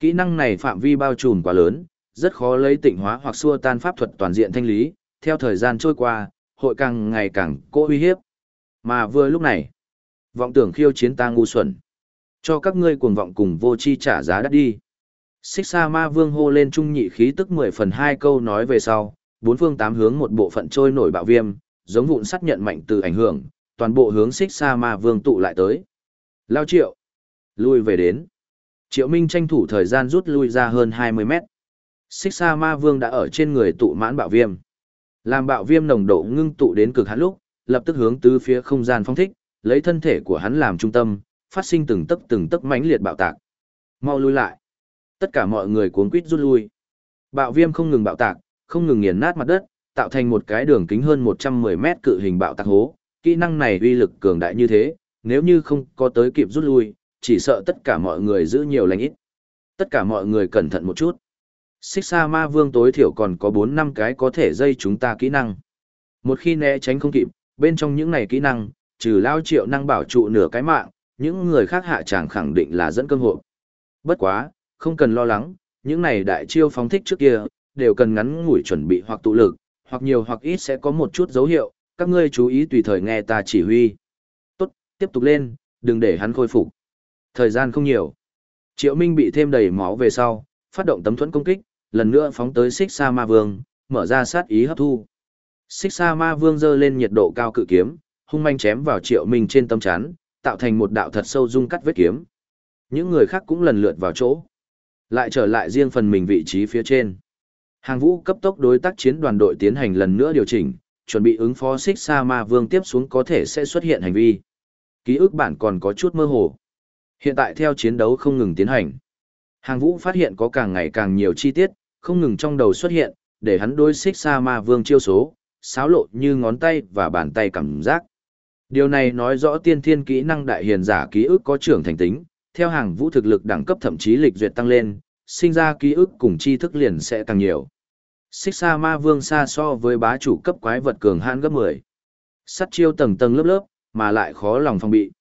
Kỹ năng này phạm vi bao trùm quá lớn, rất khó lấy tịnh hóa hoặc xua tan pháp thuật toàn diện thanh lý, theo thời gian trôi qua, hội càng ngày càng cố uy hiếp. Mà vừa lúc này, vọng tưởng khiêu chiến ta ngu xuẩn. Cho các ngươi cuồng vọng cùng vô chi trả giá đắt đi. Xích Sa Ma Vương hô lên trung nhị khí tức 10 phần 2 câu nói về sau, bốn phương tám hướng một bộ phận trôi nổi bạo viêm, giống vụn sắt nhận mạnh từ ảnh hưởng, toàn bộ hướng Xích Sa Ma Vương tụ lại tới. Lao triệu, lui về đến. Triệu Minh tranh thủ thời gian rút lui ra hơn 20 mét. Xích Sa Ma Vương đã ở trên người tụ mãn bạo viêm. Làm bạo viêm nồng độ ngưng tụ đến cực hạn lúc, lập tức hướng tứ phía không gian phong thích, lấy thân thể của hắn làm trung tâm, phát sinh từng tấc từng tấc mãnh liệt bạo tạc. Mau lui lại. Tất cả mọi người cuống quýt rút lui. Bạo viêm không ngừng bạo tạc, không ngừng nghiền nát mặt đất, tạo thành một cái đường kính hơn 110 mét cự hình bạo tạc hố. Kỹ năng này uy lực cường đại như thế, nếu như không có tới kịp rút lui, chỉ sợ tất cả mọi người giữ nhiều lành ít. Tất cả mọi người cẩn thận một chút. Xích Sa ma vương tối thiểu còn có 4 năm cái có thể dây chúng ta kỹ năng. Một khi né tránh không kịp, bên trong những này kỹ năng, trừ lao triệu năng bảo trụ nửa cái mạng, những người khác hạ chẳng khẳng định là dẫn cơm hộ. Bất quá, không cần lo lắng, những này đại chiêu phóng thích trước kia, đều cần ngắn ngủi chuẩn bị hoặc tụ lực, hoặc nhiều hoặc ít sẽ có một chút dấu hiệu, các ngươi chú ý tùy thời nghe ta chỉ huy. Tốt, tiếp tục lên, đừng để hắn khôi phục. Thời gian không nhiều. Triệu Minh bị thêm đầy máu về sau, phát động tấm thuẫn công kích, lần nữa phóng tới xích sa ma vương, mở ra sát ý hấp thu. Xích sa ma vương giơ lên nhiệt độ cao cự kiếm, hung manh chém vào Triệu Minh trên tâm chán, tạo thành một đạo thật sâu dung cắt vết kiếm. Những người khác cũng lần lượt vào chỗ. Lại trở lại riêng phần mình vị trí phía trên. Hàng vũ cấp tốc đối tác chiến đoàn đội tiến hành lần nữa điều chỉnh, chuẩn bị ứng phó xích sa ma vương tiếp xuống có thể sẽ xuất hiện hành vi. Ký ức bản còn có chút mơ hồ. Hiện tại theo chiến đấu không ngừng tiến hành. Hàng vũ phát hiện có càng ngày càng nhiều chi tiết, không ngừng trong đầu xuất hiện, để hắn đối xích sa ma vương chiêu số, xáo lộ như ngón tay và bàn tay cảm giác. Điều này nói rõ tiên thiên kỹ năng đại hiền giả ký ức có trưởng thành tính, theo hàng vũ thực lực đẳng cấp thậm chí lịch duyệt tăng lên, sinh ra ký ức cùng tri thức liền sẽ càng nhiều. Xích xa ma vương xa so với bá chủ cấp quái vật cường hãn gấp 10. Sắt chiêu tầng tầng lớp lớp, mà lại khó lòng phòng bị.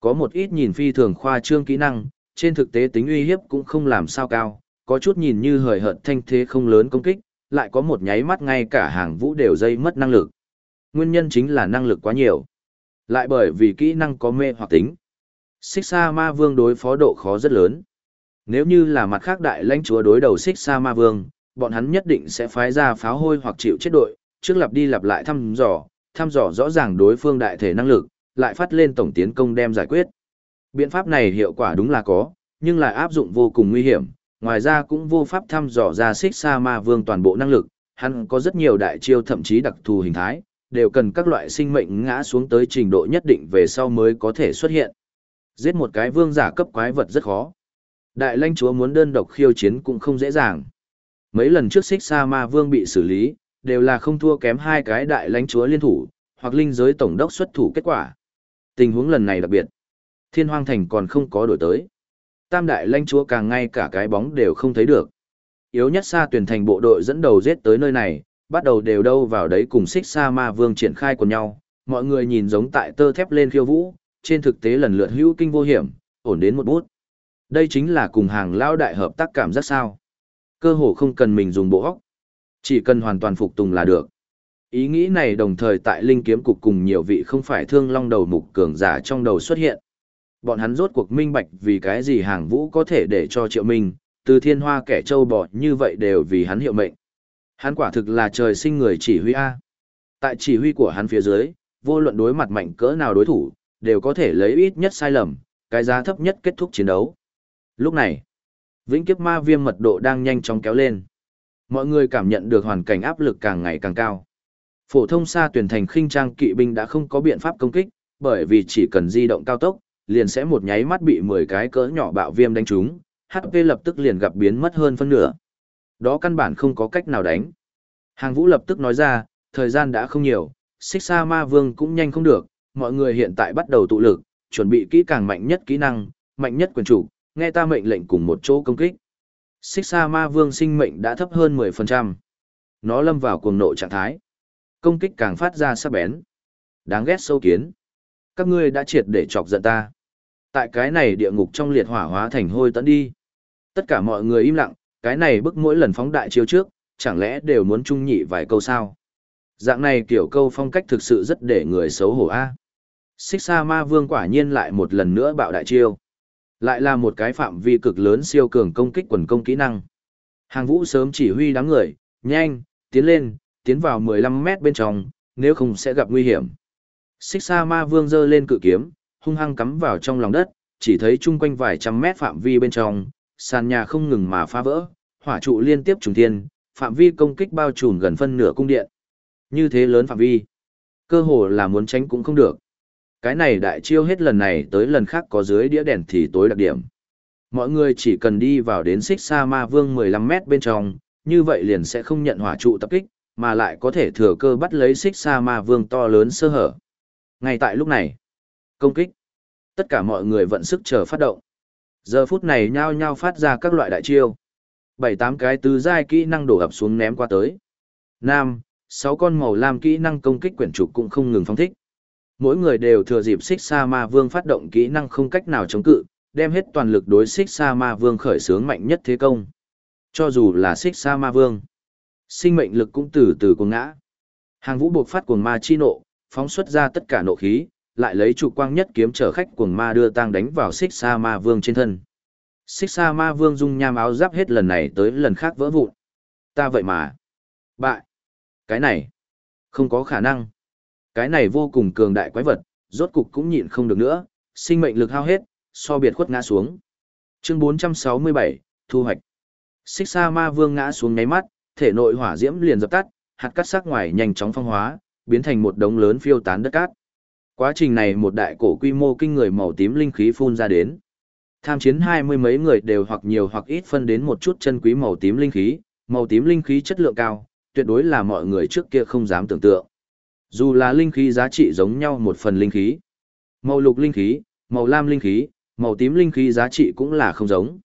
Có một ít nhìn phi thường khoa trương kỹ năng, trên thực tế tính uy hiếp cũng không làm sao cao, có chút nhìn như hời hợt thanh thế không lớn công kích, lại có một nháy mắt ngay cả hàng vũ đều dây mất năng lực. Nguyên nhân chính là năng lực quá nhiều. Lại bởi vì kỹ năng có mê hoặc tính. Xích xa Ma Vương đối phó độ khó rất lớn. Nếu như là mặt khác đại lãnh chúa đối đầu Xích xa Ma Vương, bọn hắn nhất định sẽ phái ra pháo hôi hoặc chịu chết đội, trước lặp đi lặp lại thăm dò, thăm dò rõ ràng đối phương đại thể năng lực, lại phát lên tổng tiến công đem giải quyết. Biện pháp này hiệu quả đúng là có, nhưng lại áp dụng vô cùng nguy hiểm, ngoài ra cũng vô pháp thăm dò ra xích sa ma vương toàn bộ năng lực, hắn có rất nhiều đại chiêu thậm chí đặc thù hình thái, đều cần các loại sinh mệnh ngã xuống tới trình độ nhất định về sau mới có thể xuất hiện. Giết một cái vương giả cấp quái vật rất khó. Đại lãnh chúa muốn đơn độc khiêu chiến cũng không dễ dàng. Mấy lần trước xích sa ma vương bị xử lý, đều là không thua kém hai cái đại lãnh chúa liên thủ, hoặc linh giới tổng đốc xuất thủ kết quả. Tình huống lần này đặc biệt. Thiên hoang thành còn không có đổi tới. Tam đại lãnh chúa càng ngay cả cái bóng đều không thấy được. Yếu nhất xa tuyển thành bộ đội dẫn đầu giết tới nơi này, bắt đầu đều đâu vào đấy cùng xích sa ma vương triển khai của nhau. Mọi người nhìn giống tại tơ thép lên khiêu vũ, trên thực tế lần lượt hữu kinh vô hiểm, ổn đến một bút. Đây chính là cùng hàng lao đại hợp tác cảm giác sao. Cơ hồ không cần mình dùng bộ hóc. Chỉ cần hoàn toàn phục tùng là được. Ý nghĩ này đồng thời tại Linh Kiếm Cục cùng nhiều vị không phải thương long đầu mục cường giả trong đầu xuất hiện. Bọn hắn rốt cuộc minh bạch vì cái gì hàng vũ có thể để cho triệu minh, từ thiên hoa kẻ trâu bò như vậy đều vì hắn hiệu mệnh. Hắn quả thực là trời sinh người chỉ huy A. Tại chỉ huy của hắn phía dưới, vô luận đối mặt mạnh cỡ nào đối thủ, đều có thể lấy ít nhất sai lầm, cái giá thấp nhất kết thúc chiến đấu. Lúc này, vĩnh kiếp ma viêm mật độ đang nhanh chóng kéo lên. Mọi người cảm nhận được hoàn cảnh áp lực càng ngày càng cao. Phổ thông xa tuyển thành khinh trang kỵ binh đã không có biện pháp công kích, bởi vì chỉ cần di động cao tốc, liền sẽ một nháy mắt bị 10 cái cỡ nhỏ bạo viêm đánh trúng, HP lập tức liền gặp biến mất hơn phân nửa. Đó căn bản không có cách nào đánh. Hàng vũ lập tức nói ra, thời gian đã không nhiều, xích xa ma vương cũng nhanh không được, mọi người hiện tại bắt đầu tụ lực, chuẩn bị kỹ càng mạnh nhất kỹ năng, mạnh nhất quyền chủ, nghe ta mệnh lệnh cùng một chỗ công kích. Xích Sa ma vương sinh mệnh đã thấp hơn 10%. Nó lâm vào cuồng nộ trạng thái. Công kích càng phát ra sắc bén. Đáng ghét sâu kiến. Các ngươi đã triệt để chọc giận ta. Tại cái này địa ngục trong liệt hỏa hóa thành hôi tận đi. Tất cả mọi người im lặng, cái này bức mỗi lần phóng đại chiêu trước, chẳng lẽ đều muốn trung nhị vài câu sao? Dạng này kiểu câu phong cách thực sự rất để người xấu hổ a. Xích Sa Ma Vương quả nhiên lại một lần nữa bạo đại chiêu. Lại là một cái phạm vi cực lớn siêu cường công kích quần công kỹ năng. Hàng vũ sớm chỉ huy đám người, nhanh, tiến lên, tiến vào 15 mét bên trong, nếu không sẽ gặp nguy hiểm. Xích Sa Ma Vương giơ lên cự kiếm, hung hăng cắm vào trong lòng đất, chỉ thấy chung quanh vài trăm mét phạm vi bên trong, sàn nhà không ngừng mà phá vỡ, hỏa trụ liên tiếp trùng thiên, phạm vi công kích bao trùm gần phân nửa cung điện. Như thế lớn phạm vi, cơ hồ là muốn tránh cũng không được. Cái này đại chiêu hết lần này tới lần khác có dưới đĩa đèn thì tối đặc điểm. Mọi người chỉ cần đi vào đến xích sa ma vương 15 mét bên trong, như vậy liền sẽ không nhận hỏa trụ tập kích, mà lại có thể thừa cơ bắt lấy xích sa ma vương to lớn sơ hở. Ngay tại lúc này, công kích, tất cả mọi người vận sức chờ phát động. Giờ phút này nhao nhao phát ra các loại đại chiêu. Bảy tám cái tứ giai kỹ năng đổ ập xuống ném qua tới. Nam, sáu con màu lam kỹ năng công kích quyển trục cũng không ngừng phóng thích. Mỗi người đều thừa dịp xích sa ma vương phát động kỹ năng không cách nào chống cự, đem hết toàn lực đối xích sa ma vương khởi sướng mạnh nhất thế công. Cho dù là xích sa ma vương, sinh mệnh lực cũng từ từ cuồng ngã. Hàng vũ buộc phát cuồng ma chi nộ, phóng xuất ra tất cả nộ khí, lại lấy trụ quang nhất kiếm chở khách cuồng ma đưa tang đánh vào xích sa ma vương trên thân. Xích sa ma vương dung nham áo giáp hết lần này tới lần khác vỡ vụn. Ta vậy mà. Bại. Cái này. Không có khả năng. Cái này vô cùng cường đại quái vật, rốt cục cũng nhịn không được nữa, sinh mệnh lực hao hết, so biệt khuất ngã xuống. Chương 467, thu hoạch. Xích sa ma vương ngã xuống nháy mắt, thể nội hỏa diễm liền dập tắt, hạt cát sắc ngoài nhanh chóng phong hóa, biến thành một đống lớn phiêu tán đất cát. Quá trình này một đại cổ quy mô kinh người màu tím linh khí phun ra đến. Tham chiến hai mươi mấy người đều hoặc nhiều hoặc ít phân đến một chút chân quý màu tím linh khí, màu tím linh khí chất lượng cao, tuyệt đối là mọi người trước kia không dám tưởng tượng. Dù là linh khí giá trị giống nhau một phần linh khí, màu lục linh khí, màu lam linh khí, màu tím linh khí giá trị cũng là không giống.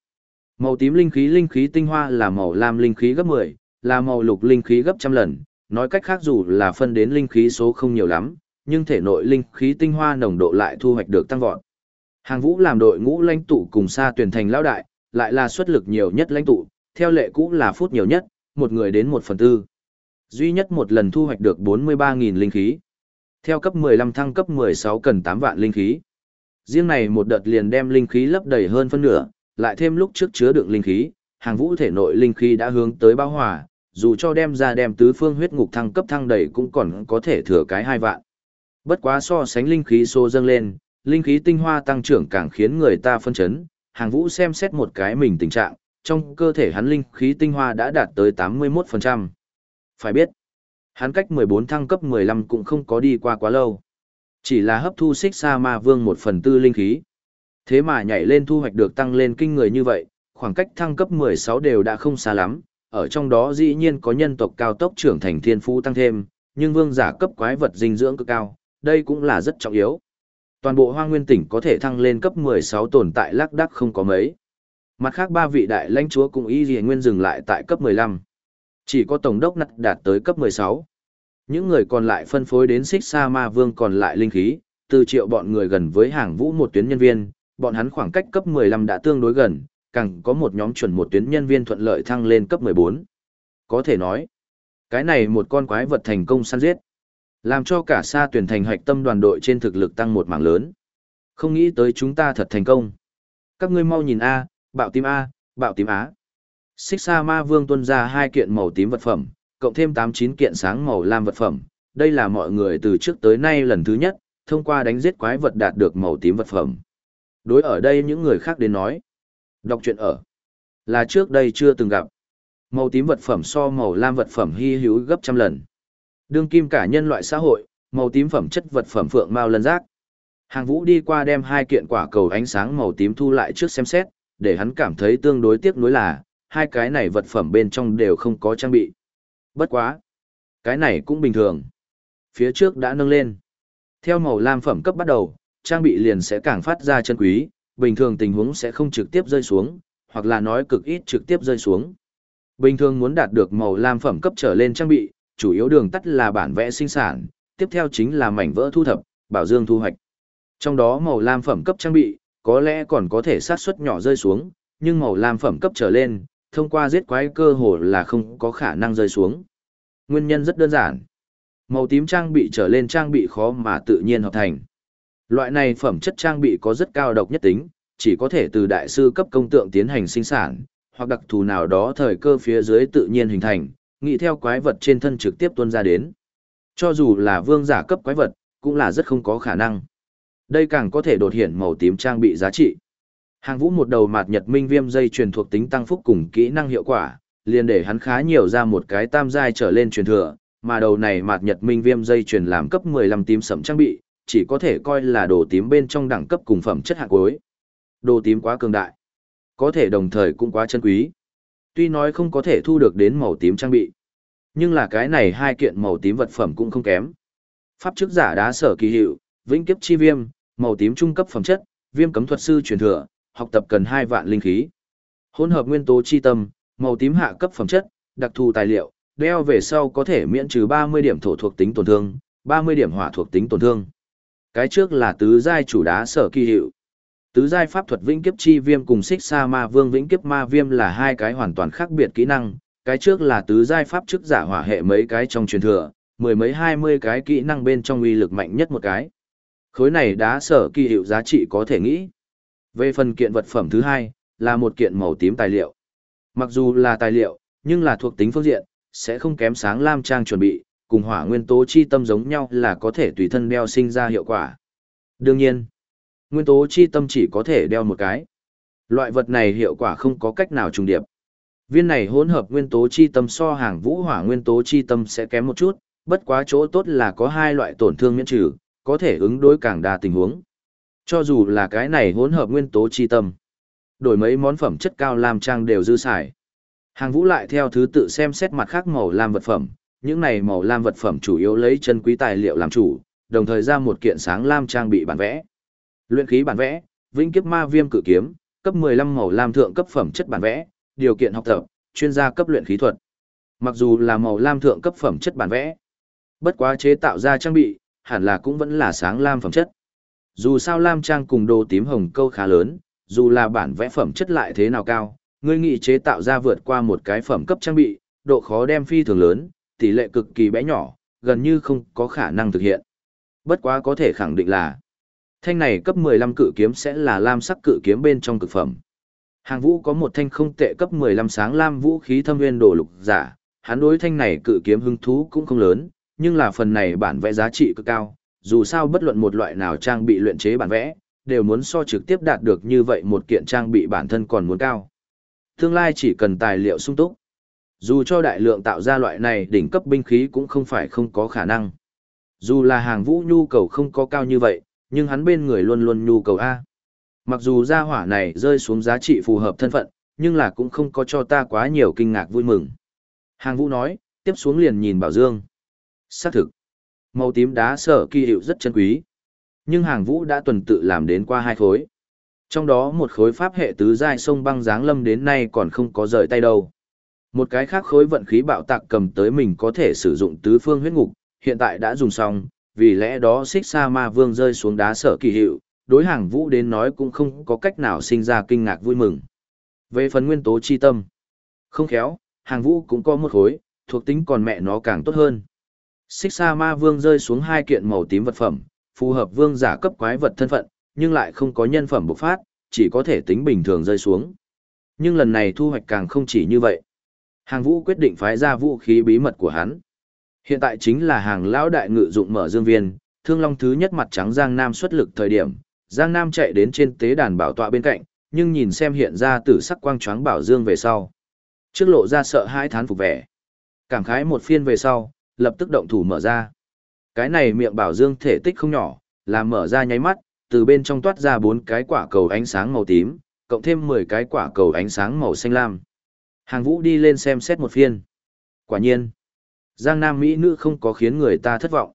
Màu tím linh khí linh khí tinh hoa là màu lam linh khí gấp 10, là màu lục linh khí gấp trăm lần, nói cách khác dù là phân đến linh khí số không nhiều lắm, nhưng thể nội linh khí tinh hoa nồng độ lại thu hoạch được tăng vọt. Hàng Vũ làm đội ngũ lãnh tụ cùng xa tuyển thành lão đại, lại là xuất lực nhiều nhất lãnh tụ, theo lệ cũ là phút nhiều nhất, một người đến một phần tư. Duy nhất một lần thu hoạch được 43.000 linh khí. Theo cấp 15 thăng cấp 16 cần 8 vạn linh khí. Riêng này một đợt liền đem linh khí lấp đầy hơn phân nửa, lại thêm lúc trước chứa đựng linh khí, hàng vũ thể nội linh khí đã hướng tới bao hòa, dù cho đem ra đem tứ phương huyết ngục thăng cấp thăng đầy cũng còn có thể thừa cái hai vạn. Bất quá so sánh linh khí số dâng lên, linh khí tinh hoa tăng trưởng càng khiến người ta phân chấn, hàng vũ xem xét một cái mình tình trạng, trong cơ thể hắn linh khí tinh hoa đã đạt tới 81%. Phải biết, hắn cách 14 thăng cấp 15 cũng không có đi qua quá lâu. Chỉ là hấp thu xích sa ma vương một phần tư linh khí. Thế mà nhảy lên thu hoạch được tăng lên kinh người như vậy, khoảng cách thăng cấp 16 đều đã không xa lắm, ở trong đó dĩ nhiên có nhân tộc cao tốc trưởng thành thiên phú tăng thêm, nhưng vương giả cấp quái vật dinh dưỡng cực cao, đây cũng là rất trọng yếu. Toàn bộ hoang nguyên tỉnh có thể thăng lên cấp 16 tồn tại lác đắc không có mấy. Mặt khác ba vị đại lãnh chúa cùng y dì nguyên dừng lại tại cấp 15. Chỉ có tổng đốc nặng đạt tới cấp 16. Những người còn lại phân phối đến xích sa ma vương còn lại linh khí, từ triệu bọn người gần với hàng vũ một tuyến nhân viên, bọn hắn khoảng cách cấp 15 đã tương đối gần, càng có một nhóm chuẩn một tuyến nhân viên thuận lợi thăng lên cấp 14. Có thể nói, cái này một con quái vật thành công săn giết, làm cho cả xa tuyển thành hoạch tâm đoàn đội trên thực lực tăng một mảng lớn. Không nghĩ tới chúng ta thật thành công. Các ngươi mau nhìn A, bạo tim A, bạo tim Á. Xích sa ma vương tuân ra hai kiện màu tím vật phẩm, cộng thêm 8-9 kiện sáng màu lam vật phẩm. Đây là mọi người từ trước tới nay lần thứ nhất, thông qua đánh giết quái vật đạt được màu tím vật phẩm. Đối ở đây những người khác đến nói. Đọc truyện ở. Là trước đây chưa từng gặp. Màu tím vật phẩm so màu lam vật phẩm hy hữu gấp trăm lần. Đương kim cả nhân loại xã hội, màu tím phẩm chất vật phẩm phượng mao lân giác. Hàng vũ đi qua đem hai kiện quả cầu ánh sáng màu tím thu lại trước xem xét, để hắn cảm thấy tương đối tiếc nuối là, hai cái này vật phẩm bên trong đều không có trang bị. Bất quá. Cái này cũng bình thường. Phía trước đã nâng lên. Theo màu lam phẩm cấp bắt đầu, trang bị liền sẽ càng phát ra chân quý, bình thường tình huống sẽ không trực tiếp rơi xuống, hoặc là nói cực ít trực tiếp rơi xuống. Bình thường muốn đạt được màu lam phẩm cấp trở lên trang bị, chủ yếu đường tắt là bản vẽ sinh sản, tiếp theo chính là mảnh vỡ thu thập, bảo dương thu hoạch. Trong đó màu lam phẩm cấp trang bị, có lẽ còn có thể sát suất nhỏ rơi xuống, nhưng màu lam phẩm cấp trở lên, thông qua giết quái cơ hồ là không có khả năng rơi xuống. Nguyên nhân rất đơn giản. Màu tím trang bị trở lên trang bị khó mà tự nhiên hợp thành. Loại này phẩm chất trang bị có rất cao độc nhất tính, chỉ có thể từ đại sư cấp công tượng tiến hành sinh sản, hoặc đặc thù nào đó thời cơ phía dưới tự nhiên hình thành, nghĩ theo quái vật trên thân trực tiếp tuôn ra đến. Cho dù là vương giả cấp quái vật, cũng là rất không có khả năng. Đây càng có thể đột hiện màu tím trang bị giá trị. Hàng vũ một đầu mạt nhật minh viêm dây truyền thuộc tính tăng phúc cùng kỹ năng hiệu quả, liền để hắn khá nhiều ra một cái tam giai trở lên truyền thừa, mà đầu này mạt nhật minh viêm dây truyền làm cấp 15 tím sẫm trang bị, chỉ có thể coi là đồ tím bên trong đẳng cấp cùng phẩm chất hạng cuối. Đồ tím quá cường đại, có thể đồng thời cũng quá chân quý. Tuy nói không có thể thu được đến màu tím trang bị, nhưng là cái này hai kiện màu tím vật phẩm cũng không kém. Pháp chức giả đá sở kỳ hiệu, vĩnh kiếp chi viêm, màu tím trung cấp phẩm chất, viêm cấm thuật sư truyền thừa, học tập cần hai vạn linh khí. Hỗn hợp nguyên tố chi tâm, màu tím hạ cấp phẩm chất, đặc thù tài liệu, đeo về sau có thể miễn trừ 30 điểm thổ thuộc tính tổn thương, 30 điểm hỏa thuộc tính tổn thương. Cái trước là tứ giai chủ đá sở kỳ hiệu. Tứ giai pháp thuật vĩnh kiếp chi viêm cùng xích sa ma vương vĩnh kiếp ma viêm là hai cái hoàn toàn khác biệt kỹ năng, cái trước là tứ giai pháp chức giả hỏa hệ mấy cái trong truyền thừa, mười mấy hai mươi cái kỹ năng bên trong uy lực mạnh nhất một cái. Khối này đá sở kỳ hiệu giá trị có thể nghĩ. Về phần kiện vật phẩm thứ hai, là một kiện màu tím tài liệu. Mặc dù là tài liệu, nhưng là thuộc tính phương diện, sẽ không kém sáng lam trang chuẩn bị, cùng hỏa nguyên tố chi tâm giống nhau là có thể tùy thân đeo sinh ra hiệu quả. Đương nhiên, nguyên tố chi tâm chỉ có thể đeo một cái. Loại vật này hiệu quả không có cách nào trùng điệp. Viên này hỗn hợp nguyên tố chi tâm so hàng vũ hỏa nguyên tố chi tâm sẽ kém một chút, bất quá chỗ tốt là có hai loại tổn thương miễn trừ, có thể ứng đối càng đa tình huống. Cho dù là cái này hỗn hợp nguyên tố chi tâm, đổi mấy món phẩm chất cao làm trang đều dư xài. Hàng vũ lại theo thứ tự xem xét mặt khác màu lam vật phẩm, những này màu lam vật phẩm chủ yếu lấy chân quý tài liệu làm chủ, đồng thời ra một kiện sáng lam trang bị bản vẽ. Luyện khí bản vẽ, vĩnh kiếp ma viêm cự kiếm, cấp 15 màu lam thượng cấp phẩm chất bản vẽ, điều kiện học tập, chuyên gia cấp luyện khí thuật. Mặc dù là màu lam thượng cấp phẩm chất bản vẽ, bất quá chế tạo ra trang bị, hẳn là cũng vẫn là sáng lam phẩm chất. Dù sao lam trang cùng đồ tím hồng câu khá lớn, dù là bản vẽ phẩm chất lại thế nào cao, ngươi nghị chế tạo ra vượt qua một cái phẩm cấp trang bị, độ khó đem phi thường lớn, tỷ lệ cực kỳ bé nhỏ, gần như không có khả năng thực hiện. Bất quá có thể khẳng định là, thanh này cấp 15 cự kiếm sẽ là lam sắc cự kiếm bên trong cực phẩm. Hàng vũ có một thanh không tệ cấp 15 sáng lam vũ khí thâm nguyên đồ lục giả, hắn đối thanh này cự kiếm hứng thú cũng không lớn, nhưng là phần này bản vẽ giá trị cực cao, dù sao bất luận một loại nào trang bị luyện chế bản vẽ, đều muốn so trực tiếp đạt được như vậy một kiện trang bị bản thân còn muốn cao. Tương lai chỉ cần tài liệu sung túc. Dù cho đại lượng tạo ra loại này đỉnh cấp binh khí cũng không phải không có khả năng. Dù là hàng vũ nhu cầu không có cao như vậy, nhưng hắn bên người luôn luôn nhu cầu A. Mặc dù gia hỏa này rơi xuống giá trị phù hợp thân phận, nhưng là cũng không có cho ta quá nhiều kinh ngạc vui mừng. Hàng vũ nói, tiếp xuống liền nhìn Bảo Dương. Xác thực, màu tím đá sở kỳ hiệu rất chân quý. Nhưng hàng vũ đã tuần tự làm đến qua hai khối. Trong đó một khối pháp hệ tứ giai sông băng giáng lâm đến nay còn không có rời tay đâu. Một cái khác khối vận khí bạo tạc cầm tới mình có thể sử dụng tứ phương huyết ngục, hiện tại đã dùng xong, vì lẽ đó xích sa ma vương rơi xuống đá sở kỳ hiệu, đối hàng vũ đến nói cũng không có cách nào sinh ra kinh ngạc vui mừng. Về phần nguyên tố chi tâm, không khéo, hàng vũ cũng có một khối, thuộc tính còn mẹ nó càng tốt hơn. Xích sa ma vương rơi xuống hai kiện màu tím vật phẩm, phù hợp vương giả cấp quái vật thân phận, nhưng lại không có nhân phẩm bộc phát, chỉ có thể tính bình thường rơi xuống. Nhưng lần này thu hoạch càng không chỉ như vậy. Hàng vũ quyết định phái ra vũ khí bí mật của hắn. Hiện tại chính là hàng lão đại ngự dụng mở dương viên, thương long thứ nhất mặt trắng Giang Nam xuất lực thời điểm, Giang Nam chạy đến trên tế đàn bảo tọa bên cạnh, nhưng nhìn xem hiện ra tử sắc quang choáng bảo dương về sau. Trước lộ ra sợ hai thán phục vẻ. Cảm khái một phiên về sau, lập tức động thủ mở ra. Cái này miệng bảo dương thể tích không nhỏ, làm mở ra nháy mắt, từ bên trong toát ra bốn cái quả cầu ánh sáng màu tím, cộng thêm 10 cái quả cầu ánh sáng màu xanh lam. Hàng vũ đi lên xem xét một phiên. Quả nhiên, Giang Nam Mỹ nữ không có khiến người ta thất vọng.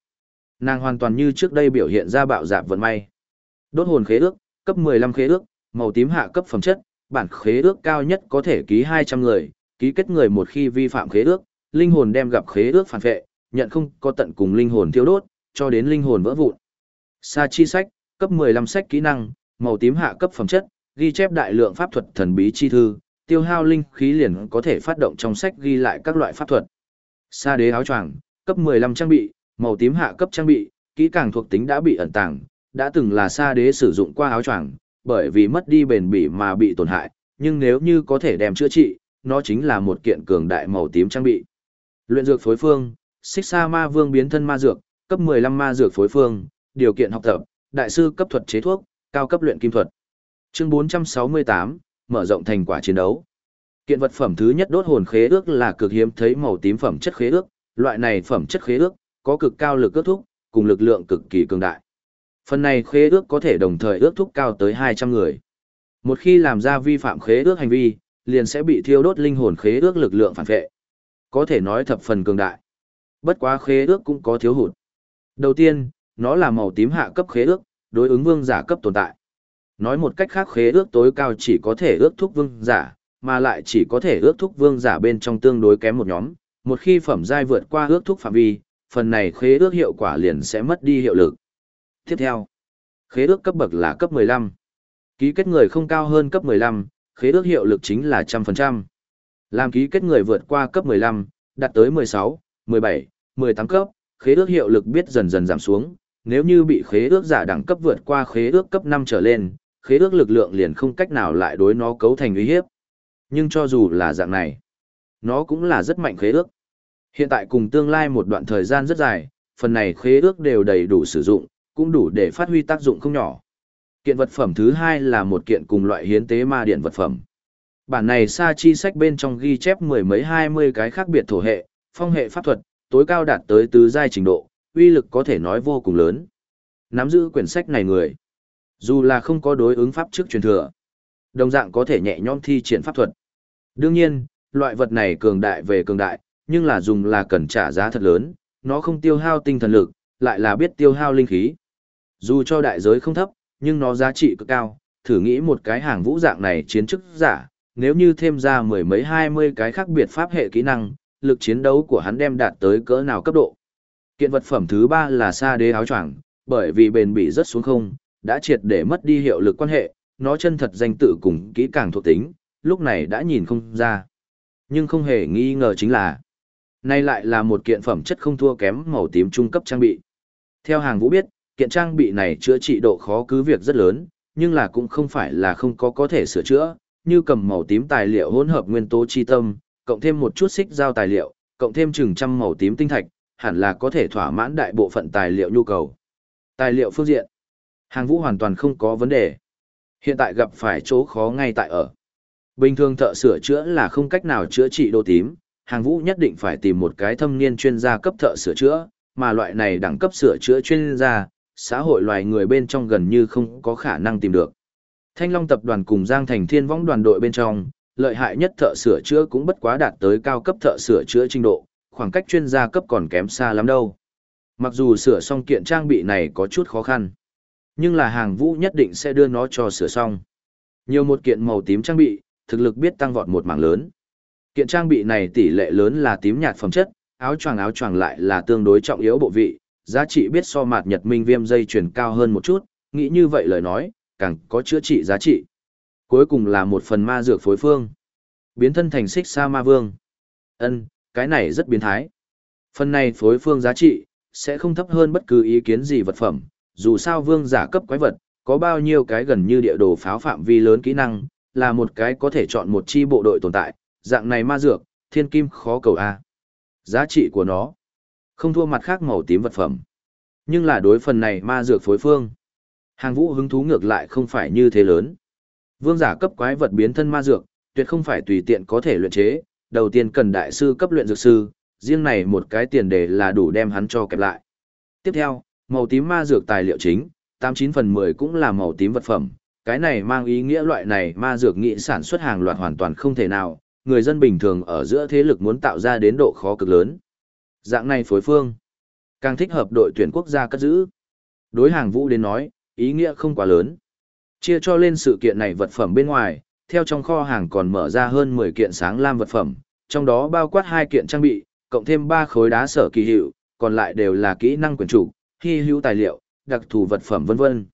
Nàng hoàn toàn như trước đây biểu hiện ra bạo dạp vận may. Đốt hồn khế ước, cấp 15 khế ước, màu tím hạ cấp phẩm chất, bản khế ước cao nhất có thể ký 200 người, ký kết người một khi vi phạm khế ước, linh hồn đem gặp khế ước phản vệ, nhận không có tận cùng linh hồn thiêu đốt, cho đến linh hồn vỡ vụn. Sa chi sách, cấp 15 sách kỹ năng, màu tím hạ cấp phẩm chất, ghi chép đại lượng pháp thuật thần bí chi thư, tiêu hao linh khí liền có thể phát động trong sách ghi lại các loại pháp thuật. Sa đế áo choàng, cấp 15 trang bị, màu tím hạ cấp trang bị, kỹ càng thuộc tính đã bị ẩn tàng, đã từng là sa đế sử dụng qua áo choàng, bởi vì mất đi bền bỉ mà bị tổn hại, nhưng nếu như có thể đem chữa trị, nó chính là một kiện cường đại màu tím trang bị. Luyện dược phối phương, xích sa ma vương biến thân ma dược, cấp 15 ma dược phối phương, điều kiện học tập, đại sư cấp thuật chế thuốc, cao cấp luyện kim thuật. Chương 468, mở rộng thành quả chiến đấu. Kiện vật phẩm thứ nhất đốt hồn khế ước là cực hiếm thấy màu tím phẩm chất khế ước, loại này phẩm chất khế ước có cực cao lực ước thúc, cùng lực lượng cực kỳ cường đại. Phần này khế ước có thể đồng thời ước thúc cao tới 200 người. Một khi làm ra vi phạm khế ước hành vi, liền sẽ bị thiêu đốt linh hồn khế ước lực lượng phản vệ. Có thể nói thập phần cường đại. Bất quá khế ước cũng có thiếu hụt. Đầu tiên, nó là màu tím hạ cấp khế ước, đối ứng vương giả cấp tồn tại. Nói một cách khác khế ước tối cao chỉ có thể ước thúc vương giả, mà lại chỉ có thể ước thúc vương giả bên trong tương đối kém một nhóm. Một khi phẩm giai vượt qua ước thúc phạm vi, phần này khế ước hiệu quả liền sẽ mất đi hiệu lực. Tiếp theo, khế ước cấp bậc là cấp 15. Ký kết người không cao hơn cấp 15, khế ước hiệu lực chính là trăm phần trăm. Làm ký kết người vượt qua cấp 15, đạt tới 16, 17, 18 cấp, khế ước hiệu lực biết dần dần giảm xuống, nếu như bị khế ước giả đẳng cấp vượt qua khế ước cấp 5 trở lên, khế ước lực lượng liền không cách nào lại đối nó cấu thành uy hiếp. Nhưng cho dù là dạng này, nó cũng là rất mạnh khế ước. Hiện tại cùng tương lai một đoạn thời gian rất dài, phần này khế ước đều đầy đủ sử dụng, cũng đủ để phát huy tác dụng không nhỏ. Kiện vật phẩm thứ hai là một kiện cùng loại hiến tế ma điện vật phẩm. Bản này sa chi sách bên trong ghi chép mười mấy hai mươi cái khác biệt thổ hệ, phong hệ pháp thuật, tối cao đạt tới tứ giai trình độ, uy lực có thể nói vô cùng lớn. Nắm giữ quyển sách này người, dù là không có đối ứng pháp trước truyền thừa, đồng dạng có thể nhẹ nhõm thi triển pháp thuật. Đương nhiên, loại vật này cường đại về cường đại, nhưng là dùng là cần trả giá thật lớn, nó không tiêu hao tinh thần lực, lại là biết tiêu hao linh khí. Dù cho đại giới không thấp, nhưng nó giá trị cực cao, thử nghĩ một cái hàng vũ dạng này chiến chức giả, nếu như thêm ra mười mấy hai mươi cái khác biệt pháp hệ kỹ năng, lực chiến đấu của hắn đem đạt tới cỡ nào cấp độ. Kiện vật phẩm thứ ba là sa đế áo choàng, bởi vì bền bị rất xuống không, đã triệt để mất đi hiệu lực quan hệ, nó chân thật danh tự cùng kỹ càng thuộc tính, lúc này đã nhìn không ra. Nhưng không hề nghi ngờ chính là, nay lại là một kiện phẩm chất không thua kém màu tím trung cấp trang bị. Theo hàng vũ biết, kiện trang bị này chữa trị độ khó cứ việc rất lớn, nhưng là cũng không phải là không có có thể sửa chữa, như cầm màu tím tài liệu hỗn hợp nguyên tố chi tâm, cộng thêm một chút xích giao tài liệu, cộng thêm chừng trăm màu tím tinh thạch, hẳn là có thể thỏa mãn đại bộ phận tài liệu nhu cầu. Tài liệu phương diện, hàng vũ hoàn toàn không có vấn đề. Hiện tại gặp phải chỗ khó ngay tại ở. Bình thường thợ sửa chữa là không cách nào chữa trị đồ tím, hàng vũ nhất định phải tìm một cái thâm niên chuyên gia cấp thợ sửa chữa, mà loại này đẳng cấp sửa chữa chuyên gia, xã hội loài người bên trong gần như không có khả năng tìm được. Thanh Long tập đoàn cùng Giang Thành Thiên Võng đoàn đội bên trong, lợi hại nhất thợ sửa chữa cũng bất quá đạt tới cao cấp thợ sửa chữa trình độ, khoảng cách chuyên gia cấp còn kém xa lắm đâu. Mặc dù sửa xong kiện trang bị này có chút khó khăn, nhưng là hàng vũ nhất định sẽ đưa nó cho sửa xong. Nhiều một kiện màu tím trang bị, thực lực biết tăng vọt một mảng lớn. Kiện trang bị này tỷ lệ lớn là tím nhạt phẩm chất, áo choàng áo choàng lại là tương đối trọng yếu bộ vị, giá trị biết so mạt nhật minh viêm dây chuyển cao hơn một chút, nghĩ như vậy lời nói, càng có chữa trị giá trị. Cuối cùng là một phần ma dược phối phương. Biến thân thành xích sa ma vương. ân cái này rất biến thái. Phần này phối phương giá trị, sẽ không thấp hơn bất cứ ý kiến gì vật phẩm, dù sao vương giả cấp quái vật, có bao nhiêu cái gần như địa đồ pháo phạm vi lớn kỹ năng, là một cái có thể chọn một chi bộ đội tồn tại, dạng này ma dược, thiên kim khó cầu A. Giá trị của nó, không thua mặt khác màu tím vật phẩm. Nhưng là đối phần này ma dược phối phương. Hàng vũ hứng thú ngược lại không phải như thế lớn. Vương giả cấp quái vật biến thân ma dược, tuyệt không phải tùy tiện có thể luyện chế, đầu tiên cần đại sư cấp luyện dược sư, riêng này một cái tiền đề là đủ đem hắn cho kẹp lại. Tiếp theo, màu tím ma dược tài liệu chính, 89 phần 10 cũng là màu tím vật phẩm, cái này mang ý nghĩa loại này ma dược nghị sản xuất hàng loạt hoàn toàn không thể nào, người dân bình thường ở giữa thế lực muốn tạo ra đến độ khó cực lớn. Dạng này phối phương, càng thích hợp đội tuyển quốc gia cất giữ. Đối hàng vũ đến nói, ý nghĩa không quá lớn. Chia cho lên sự kiện này vật phẩm bên ngoài, theo trong kho hàng còn mở ra hơn 10 kiện sáng lam vật phẩm, trong đó bao quát hai kiện trang bị, cộng thêm ba khối đá sở kỳ hiệu, còn lại đều là kỹ năng quyền chủ, hy hữu tài liệu, đặc thù vật phẩm vân vân.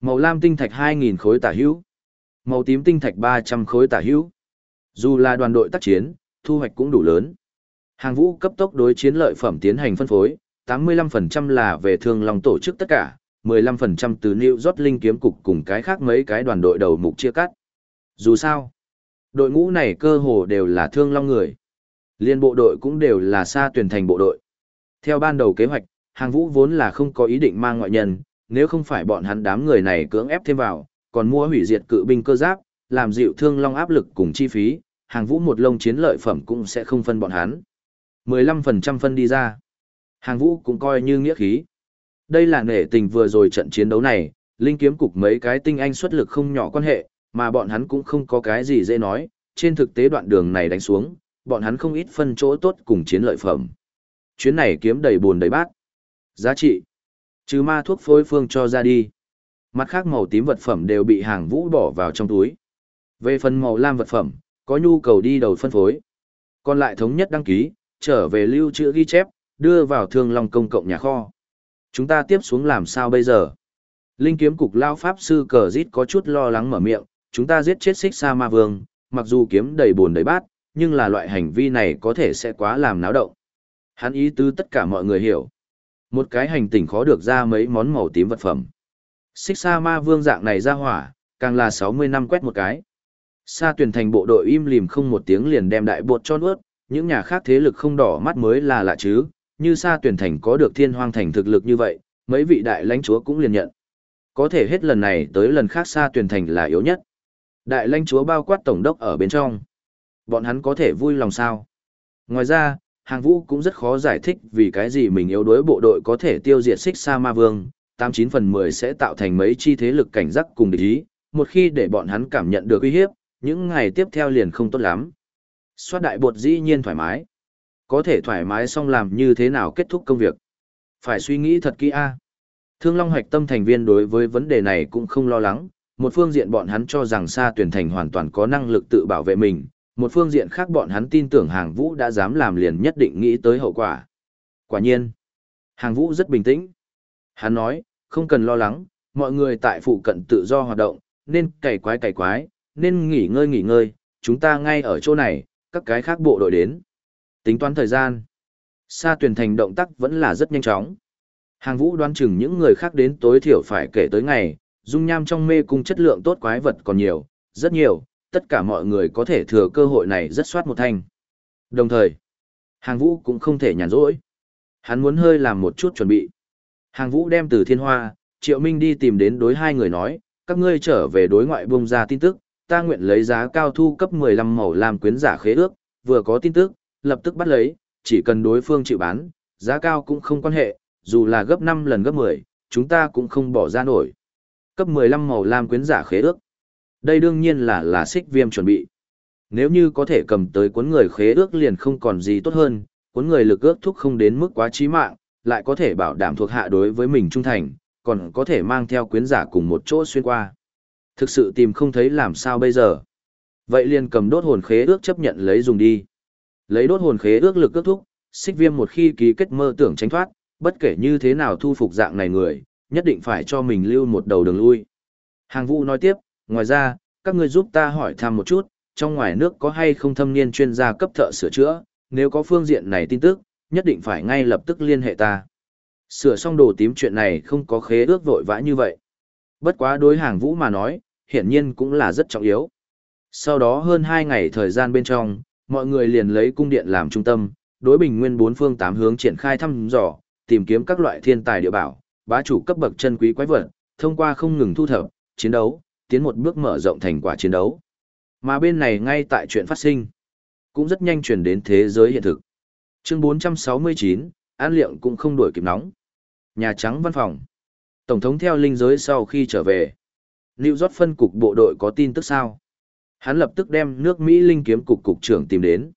Màu lam tinh thạch 2000 khối tả hữu, màu tím tinh thạch 300 khối tả hữu. Dù là đoàn đội tác chiến, thu hoạch cũng đủ lớn. Hàng vũ cấp tốc đối chiến lợi phẩm tiến hành phân phối, 85% là về thương lòng tổ chức tất cả, 15% từ New York Linh kiếm cục cùng cái khác mấy cái đoàn đội đầu mục chia cắt. Dù sao, đội ngũ này cơ hồ đều là thương long người. Liên bộ đội cũng đều là xa tuyển thành bộ đội. Theo ban đầu kế hoạch, hàng vũ vốn là không có ý định mang ngoại nhân, nếu không phải bọn hắn đám người này cưỡng ép thêm vào, còn mua hủy diệt cự binh cơ giáp, làm dịu thương long áp lực cùng chi phí, hàng vũ một lông chiến lợi phẩm cũng sẽ không phân bọn hắn. 15% phân đi ra. Hàng vũ cũng coi như nghĩa khí. Đây là nể tình vừa rồi trận chiến đấu này, Linh kiếm cục mấy cái tinh anh xuất lực không nhỏ quan hệ, mà bọn hắn cũng không có cái gì dễ nói, trên thực tế đoạn đường này đánh xuống, bọn hắn không ít phân chỗ tốt cùng chiến lợi phẩm. Chuyến này kiếm đầy buồn đầy bát. Giá trị. Trừ ma thuốc phối phương cho ra đi. Mặt khác màu tím vật phẩm đều bị hàng vũ bỏ vào trong túi. Về phần màu lam vật phẩm, có nhu cầu đi đầu phân phối. Còn lại thống nhất đăng ký, trở về lưu trữ ghi chép, đưa vào thương long công cộng nhà kho. Chúng ta tiếp xuống làm sao bây giờ? Linh kiếm cục lao pháp sư cờ rít có chút lo lắng mở miệng, chúng ta giết chết xích sa ma vương, mặc dù kiếm đầy buồn đầy bát, nhưng là loại hành vi này có thể sẽ quá làm náo động. Hắn ý tứ tất cả mọi người hiểu. Một cái hành tinh khó được ra mấy món màu tím vật phẩm. Xích sa ma vương dạng này ra hỏa, càng là 60 năm quét một cái. Sa tuyển thành bộ đội im lìm không một tiếng liền đem đại bột cho nuốt, những nhà khác thế lực không đỏ mắt mới là lạ chứ, như sa tuyển thành có được thiên hoang thành thực lực như vậy, mấy vị đại lãnh chúa cũng liền nhận. Có thể hết lần này tới lần khác sa tuyển thành là yếu nhất. Đại lãnh chúa bao quát tổng đốc ở bên trong. Bọn hắn có thể vui lòng sao? Ngoài ra, hàng vũ cũng rất khó giải thích vì cái gì mình yếu đối bộ đội có thể tiêu diệt xích sa ma vương, 89 phần 10 sẽ tạo thành mấy chi thế lực cảnh giác cùng địch ý, một khi để bọn hắn cảm nhận được uy hiếp, những ngày tiếp theo liền không tốt lắm. Xoát đại bột dĩ nhiên thoải mái. Có thể thoải mái xong làm như thế nào kết thúc công việc. Phải suy nghĩ thật kỹ a. Thương Long Hoạch Tâm thành viên đối với vấn đề này cũng không lo lắng, một phương diện bọn hắn cho rằng Sa Tuyển Thành hoàn toàn có năng lực tự bảo vệ mình, một phương diện khác bọn hắn tin tưởng Hàng Vũ đã dám làm liền nhất định nghĩ tới hậu quả. Quả nhiên, Hàng Vũ rất bình tĩnh. Hắn nói, không cần lo lắng, mọi người tại phụ cận tự do hoạt động, nên cày quái cày quái, nên nghỉ ngơi nghỉ ngơi, chúng ta ngay ở chỗ này, các cái khác bộ đội đến. Tính toán thời gian, Sa Tuyển Thành động tác vẫn là rất nhanh chóng. Hàng vũ đoán chừng những người khác đến tối thiểu phải kể tới ngày, dung nham trong mê cung chất lượng tốt quái vật còn nhiều, rất nhiều, tất cả mọi người có thể thừa cơ hội này rất soát một thanh. Đồng thời, hàng vũ cũng không thể nhàn rỗi. Hắn muốn hơi làm một chút chuẩn bị. Hàng vũ đem từ thiên hoa, triệu minh đi tìm đến đối hai người nói, các ngươi trở về đối ngoại bông ra tin tức, ta nguyện lấy giá cao thu cấp 15 màu làm quyến giả khế ước, vừa có tin tức, lập tức bắt lấy, chỉ cần đối phương chịu bán, giá cao cũng không quan hệ, dù là gấp 5 lần gấp 10, chúng ta cũng không bỏ ra nổi. Cấp 15 màu lam quyến giả khế ước. Đây đương nhiên là là xích viêm chuẩn bị. Nếu như có thể cầm tới cuốn người khế ước liền không còn gì tốt hơn, cuốn người lực ước thúc không đến mức quá chí mạng, lại có thể bảo đảm thuộc hạ đối với mình trung thành, còn có thể mang theo quyến giả cùng một chỗ xuyên qua. Thực sự tìm không thấy làm sao bây giờ. Vậy liền cầm đốt hồn khế ước chấp nhận lấy dùng đi. Lấy đốt hồn khế ước lực ước thúc, xích viêm một khi ký kết mơ tưởng tránh thoát, bất kể như thế nào thu phục dạng này người, nhất định phải cho mình lưu một đầu đường lui. Hàng vũ nói tiếp, ngoài ra, các ngươi giúp ta hỏi thăm một chút, trong ngoài nước có hay không thâm niên chuyên gia cấp thợ sửa chữa, nếu có phương diện này tin tức, nhất định phải ngay lập tức liên hệ ta. Sửa xong đồ tím chuyện này không có khế ước vội vã như vậy. Bất quá đối hàng vũ mà nói, hiển nhiên cũng là rất trọng yếu. Sau đó hơn 2 ngày thời gian bên trong, mọi người liền lấy cung điện làm trung tâm, đối bình nguyên bốn phương tám hướng triển khai thăm dò, tìm kiếm các loại thiên tài địa bảo, bá chủ cấp bậc chân quý quái vật, thông qua không ngừng thu thập, chiến đấu, tiến một bước mở rộng thành quả chiến đấu. Mà bên này ngay tại chuyện phát sinh, cũng rất nhanh chuyển đến thế giới hiện thực. Chương 469, An Liệm cũng không đuổi kịp nóng. Nhà Trắng văn phòng. Tổng thống theo linh giới sau khi trở về. New York phân cục bộ đội có tin tức sao? Hắn lập tức đem nước Mỹ Linh kiếm cục cục trưởng tìm đến.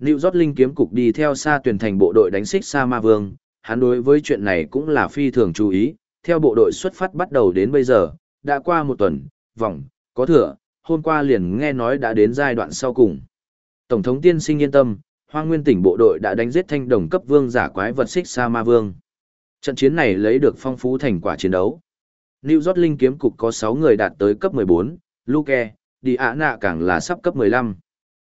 New Rót Linh kiếm cục đi theo xa tuyển thành bộ đội đánh xích Sa Ma Vương, hắn đối với chuyện này cũng là phi thường chú ý, theo bộ đội xuất phát bắt đầu đến bây giờ, đã qua một tuần, vòng, có thừa, hôm qua liền nghe nói đã đến giai đoạn sau cùng. Tổng thống tiên sinh yên tâm, Hoa Nguyên tỉnh bộ đội đã đánh giết thanh đồng cấp vương giả quái vật xích Sa Ma Vương. Trận chiến này lấy được phong phú thành quả chiến đấu. New York Linh kiếm cục có 6 người đạt tới cấp 14, Luke, Đi Ả Nạ càng là sắp cấp 15.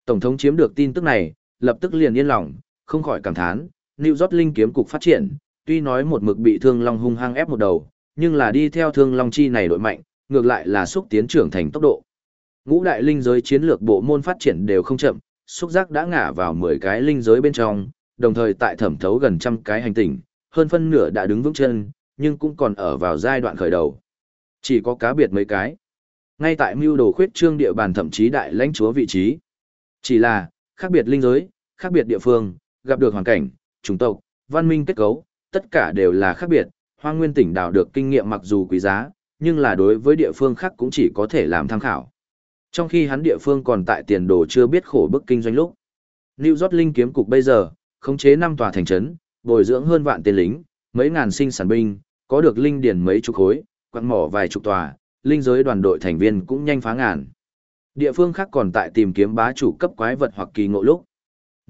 Tổng thống chiếm được tin tức này, lập tức liền yên lòng, không khỏi cảm thán, New York Linh kiếm cục phát triển, tuy nói một mực bị Thương Long hung hăng ép một đầu, nhưng là đi theo Thương Long chi này đội mạnh, ngược lại là xúc tiến trưởng thành tốc độ. Ngũ đại linh giới chiến lược bộ môn phát triển đều không chậm, xúc giác đã ngả vào 10 cái linh giới bên trong, đồng thời tại thẩm thấu gần trăm cái hành tinh, hơn phân nửa đã đứng vững chân, nhưng cũng còn ở vào giai đoạn khởi đầu. Chỉ có cá biệt mấy cái. Ngay tại mưu đồ khuyết trương địa bàn thậm chí đại lãnh chúa vị trí. Chỉ là, khác biệt linh giới, khác biệt địa phương, gặp được hoàn cảnh, chủng tộc, văn minh kết cấu, tất cả đều là khác biệt. Hoang Nguyên tỉnh đào được kinh nghiệm mặc dù quý giá, nhưng là đối với địa phương khác cũng chỉ có thể làm tham khảo. Trong khi hắn địa phương còn tại tiền đồ chưa biết khổ bức kinh doanh lúc. New York Linh kiếm cục bây giờ, khống chế năm tòa thành trấn, bồi dưỡng hơn vạn tên lính, mấy ngàn sinh sản binh, có được linh điển mấy chục khối, quặng mỏ vài chục tòa, linh giới đoàn đội thành viên cũng nhanh phá ngàn. Địa phương khác còn tại tìm kiếm bá chủ cấp quái vật hoặc kỳ ngộ lúc.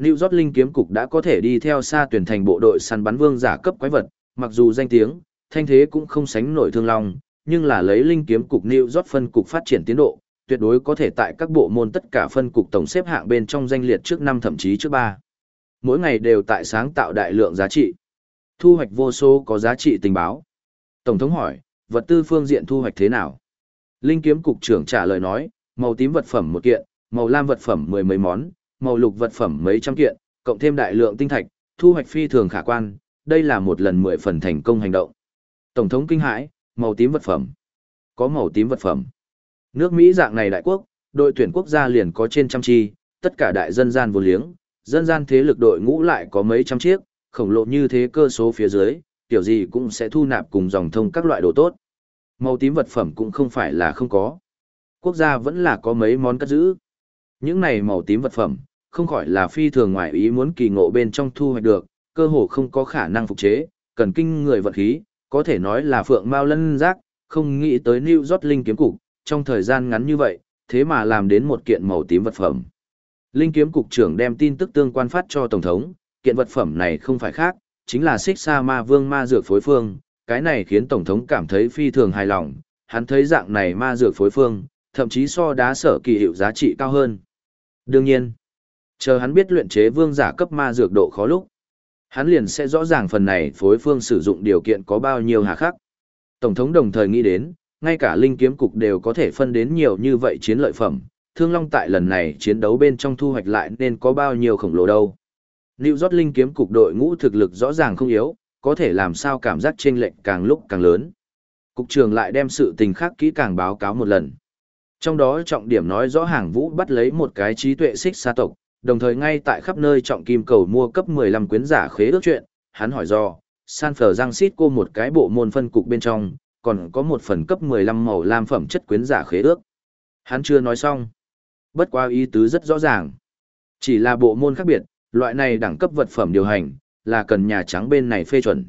New York Linh kiếm cục đã có thể đi theo xa tuyển thành bộ đội săn bắn vương giả cấp quái vật, mặc dù danh tiếng, thanh thế cũng không sánh nổi thương long, nhưng là lấy linh kiếm cục New York phân cục phát triển tiến độ, tuyệt đối có thể tại các bộ môn tất cả phân cục tổng xếp hạng bên trong danh liệt trước năm thậm chí trước ba. Mỗi ngày đều tại sáng tạo đại lượng giá trị. Thu hoạch vô số có giá trị tình báo. Tổng thống hỏi, vật tư phương diện thu hoạch thế nào? Linh kiếm cục trưởng trả lời nói, màu tím vật phẩm một kiện, màu lam vật phẩm mười mấy món, màu lục vật phẩm mấy trăm kiện, cộng thêm đại lượng tinh thạch, thu hoạch phi thường khả quan, đây là một lần mười phần thành công hành động. Tổng thống kinh hãi, màu tím vật phẩm. Có màu tím vật phẩm. Nước Mỹ dạng này đại quốc, đội tuyển quốc gia liền có trên trăm chi, tất cả đại dân gian vô liếng, dân gian thế lực đội ngũ lại có mấy trăm chiếc, khổng lồ như thế cơ số phía dưới, tiểu gì cũng sẽ thu nạp cùng dòng thông các loại đồ tốt. Màu tím vật phẩm cũng không phải là không có. Quốc gia vẫn là có mấy món cất giữ. Những này màu tím vật phẩm, không khỏi là phi thường ngoại ý muốn kỳ ngộ bên trong thu hoạch được, cơ hồ không có khả năng phục chế, cần kinh người vật khí, có thể nói là phượng mao lân rác, không nghĩ tới New York Linh kiếm cục, trong thời gian ngắn như vậy, thế mà làm đến một kiện màu tím vật phẩm. Linh kiếm cục trưởng đem tin tức tương quan phát cho Tổng thống, kiện vật phẩm này không phải khác, chính là xích sa ma vương ma dược phối phương, cái này khiến Tổng thống cảm thấy phi thường hài lòng, hắn thấy dạng này ma dược phối phương, thậm chí so đá sở kỳ hiệu giá trị cao hơn. Đương nhiên, chờ hắn biết luyện chế vương giả cấp ma dược độ khó lúc, hắn liền sẽ rõ ràng phần này phối phương sử dụng điều kiện có bao nhiêu hà khắc. Tổng thống đồng thời nghĩ đến, ngay cả linh kiếm cục đều có thể phân đến nhiều như vậy chiến lợi phẩm, Thương Long tại lần này chiến đấu bên trong thu hoạch lại nên có bao nhiêu khổng lồ đâu. Lưu York linh kiếm cục đội ngũ thực lực rõ ràng không yếu, có thể làm sao cảm giác chênh lệch càng lúc càng lớn. Cục trưởng lại đem sự tình khác kỹ càng báo cáo một lần. Trong đó trọng điểm nói rõ hàng vũ bắt lấy một cái trí tuệ xích xa tộc, đồng thời ngay tại khắp nơi trọng kim cầu mua cấp 15 quyến giả khế ước chuyện, hắn hỏi do, San Francisco một cái bộ môn phân cục bên trong, còn có một phần cấp 15 màu lam phẩm chất quyến giả khế ước. Hắn chưa nói xong. Bất qua ý tứ rất rõ ràng. Chỉ là bộ môn khác biệt, loại này đẳng cấp vật phẩm điều hành, là cần Nhà Trắng bên này phê chuẩn.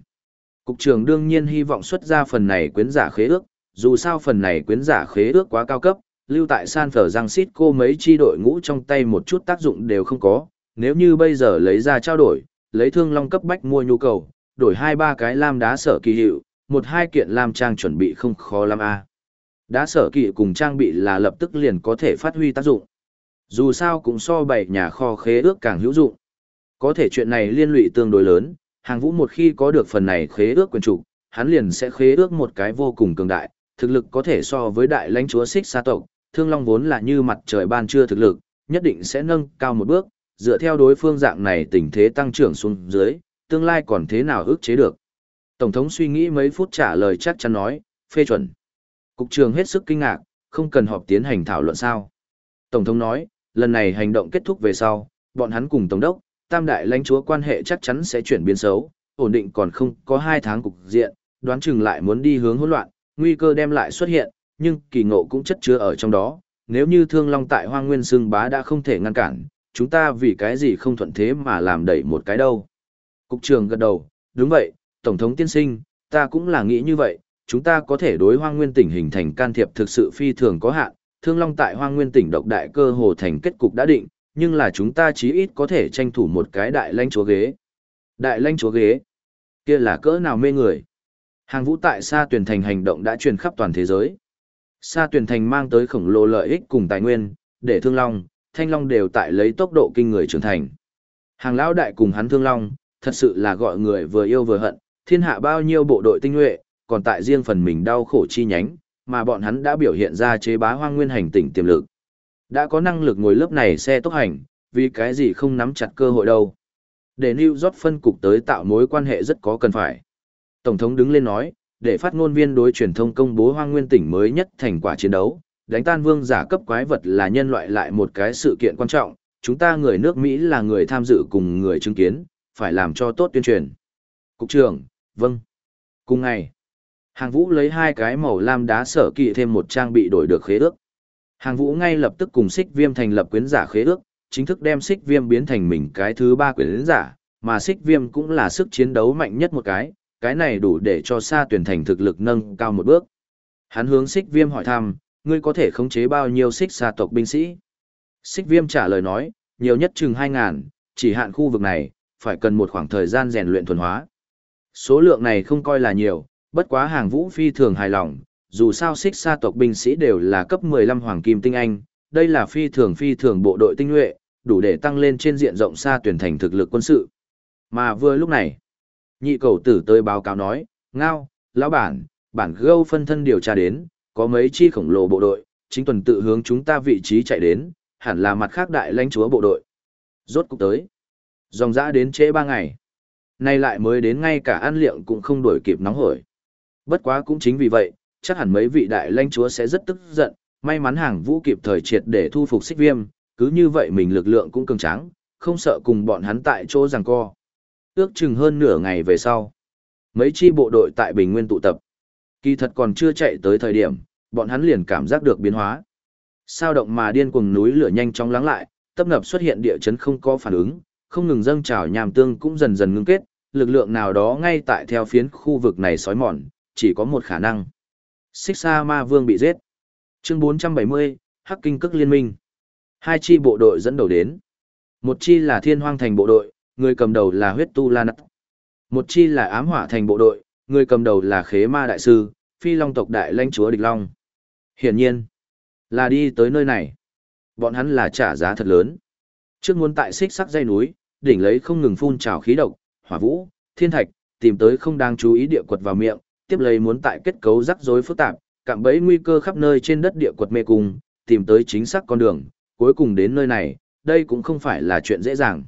Cục trưởng đương nhiên hy vọng xuất ra phần này quyến giả khế ước, dù sao phần này quyến giả khế ước quá cao cấp, lưu tại San Francisco mấy chi đội ngũ trong tay một chút tác dụng đều không có, nếu như bây giờ lấy ra trao đổi, lấy thương long cấp bách mua nhu cầu, đổi hai ba cái lam đá sở kỳ hiệu, một hai kiện lam trang chuẩn bị không khó lắm a. Đá sở kỳ cùng trang bị là lập tức liền có thể phát huy tác dụng. Dù sao cũng so bảy nhà kho khế ước càng hữu dụng. Có thể chuyện này liên lụy tương đối lớn, hàng vũ một khi có được phần này khế ước quyền chủ, hắn liền sẽ khế ước một cái vô cùng cường đại, thực lực có thể so với đại lãnh chúa xích xa tộc, thương long vốn là như mặt trời ban trưa thực lực, nhất định sẽ nâng cao một bước, dựa theo đối phương dạng này tình thế tăng trưởng xuống dưới, tương lai còn thế nào ức chế được. Tổng thống suy nghĩ mấy phút trả lời chắc chắn nói, phê chuẩn. Cục trường hết sức kinh ngạc, không cần họp tiến hành thảo luận sao. Tổng thống nói, lần này hành động kết thúc về sau, bọn hắn cùng Tổng đốc, tam đại lãnh chúa quan hệ chắc chắn sẽ chuyển biến xấu, ổn định còn không có hai tháng cục diện, đoán chừng lại muốn đi hướng hỗn loạn, nguy cơ đem lại xuất hiện, nhưng kỳ ngộ cũng chất chứa ở trong đó. Nếu như thương long tại hoang nguyên xương bá đã không thể ngăn cản, chúng ta vì cái gì không thuận thế mà làm đẩy một cái đâu. Cục trưởng gật đầu, đúng vậy, Tổng thống tiên sinh, ta cũng là nghĩ như vậy, chúng ta có thể đối hoang nguyên tỉnh hình thành can thiệp thực sự phi thường có hạn, thương long tại hoang nguyên tỉnh độc đại cơ hồ thành kết cục đã định, nhưng là chúng ta chí ít có thể tranh thủ một cái đại lãnh chúa ghế. Đại lãnh chúa ghế? Kia là cỡ nào mê người? Hàng vũ tại Sa tuyển thành hành động đã truyền khắp toàn thế giới. Sa tuyển thành mang tới khổng lồ lợi ích cùng tài nguyên, để thương long, thanh long đều tại lấy tốc độ kinh người trưởng thành. Hàng lão đại cùng hắn thương long, thật sự là gọi người vừa yêu vừa hận, thiên hạ bao nhiêu bộ đội tinh nhuệ, còn tại riêng phần mình đau khổ chi nhánh, mà bọn hắn đã biểu hiện ra chế bá hoang nguyên hành tỉnh tiềm lực. Đã có năng lực ngồi lớp này xe tốc hành, vì cái gì không nắm chặt cơ hội đâu. Để New York phân cục tới tạo mối quan hệ rất có cần phải. Tổng thống đứng lên nói, để phát ngôn viên đối truyền thông công bố hoang nguyên tỉnh mới nhất thành quả chiến đấu, đánh tan vương giả cấp quái vật là nhân loại lại một cái sự kiện quan trọng, chúng ta người nước Mỹ là người tham dự cùng người chứng kiến, phải làm cho tốt tuyên truyền. Cục trưởng, vâng. Cùng ngày, hàng vũ lấy hai cái màu lam đá sở kỵ thêm một trang bị đổi được khế ước. Hàng vũ ngay lập tức cùng xích viêm thành lập quyến giả khế ước, chính thức đem xích viêm biến thành mình cái thứ ba quyến giả, mà xích viêm cũng là sức chiến đấu mạnh nhất một cái, cái này đủ để cho xa tuyển thành thực lực nâng cao một bước. Hắn hướng xích viêm hỏi thăm, ngươi có thể khống chế bao nhiêu xích xa tộc binh sĩ? Xích viêm trả lời nói, nhiều nhất chừng 2.000, chỉ hạn khu vực này, phải cần một khoảng thời gian rèn luyện thuần hóa. Số lượng này không coi là nhiều, bất quá hàng vũ phi thường hài lòng, dù sao xích xa tộc binh sĩ đều là cấp 15 hoàng kim tinh anh, đây là phi thường phi thường bộ đội tinh nhuệ, đủ để tăng lên trên diện rộng xa tuyển thành thực lực quân sự. Mà vừa lúc này, nhị cầu tử tới báo cáo nói, ngao, lão bản, bản gâu phân thân điều tra đến, có mấy chi khổng lồ bộ đội, chính tuần tự hướng chúng ta vị trí chạy đến, hẳn là mặt khác đại lãnh chúa bộ đội. Rốt cục tới. Dòng dã đến trễ ba ngày. Nay lại mới đến ngay cả ăn liệm cũng không đổi kịp nóng hổi. Bất quá cũng chính vì vậy, chắc hẳn mấy vị đại lãnh chúa sẽ rất tức giận, may mắn hàng vũ kịp thời triệt để thu phục xích viêm, cứ như vậy mình lực lượng cũng cường tráng, không sợ cùng bọn hắn tại chỗ giằng co. Ước chừng hơn nửa ngày về sau, mấy chi bộ đội tại Bình Nguyên tụ tập. Kỳ thật còn chưa chạy tới thời điểm, bọn hắn liền cảm giác được biến hóa. Sao động mà điên cuồng núi lửa nhanh chóng lắng lại, tấp nập xuất hiện địa chấn không có phản ứng, không ngừng dâng trào nhàm tương cũng dần dần ngưng kết, lực lượng nào đó ngay tại theo phiến khu vực này sói mòn, chỉ có một khả năng. Xích Sa Ma Vương bị giết. Chương 470, Hắc Kinh Cức Liên minh. Hai chi bộ đội dẫn đầu đến. Một chi là Thiên Hoang Thành bộ đội, người cầm đầu là Huyết Tu La nắt Một chi là Ám Hỏa Thành bộ đội, người cầm đầu là Khế Ma Đại Sư, Phi Long tộc Đại lãnh chúa Địch Long. Hiển nhiên, là đi tới nơi này. Bọn hắn là trả giá thật lớn. Trước muốn tại xích sắc dây núi, đỉnh lấy không ngừng phun trào khí độc, hỏa vũ, thiên thạch, tìm tới không đáng chú ý địa quật vào miệng, tiếp lấy muốn tại kết cấu rắc rối phức tạp, cạm bẫy nguy cơ khắp nơi trên đất địa quật mê cung, tìm tới chính xác con đường, cuối cùng đến nơi này, đây cũng không phải là chuyện dễ dàng.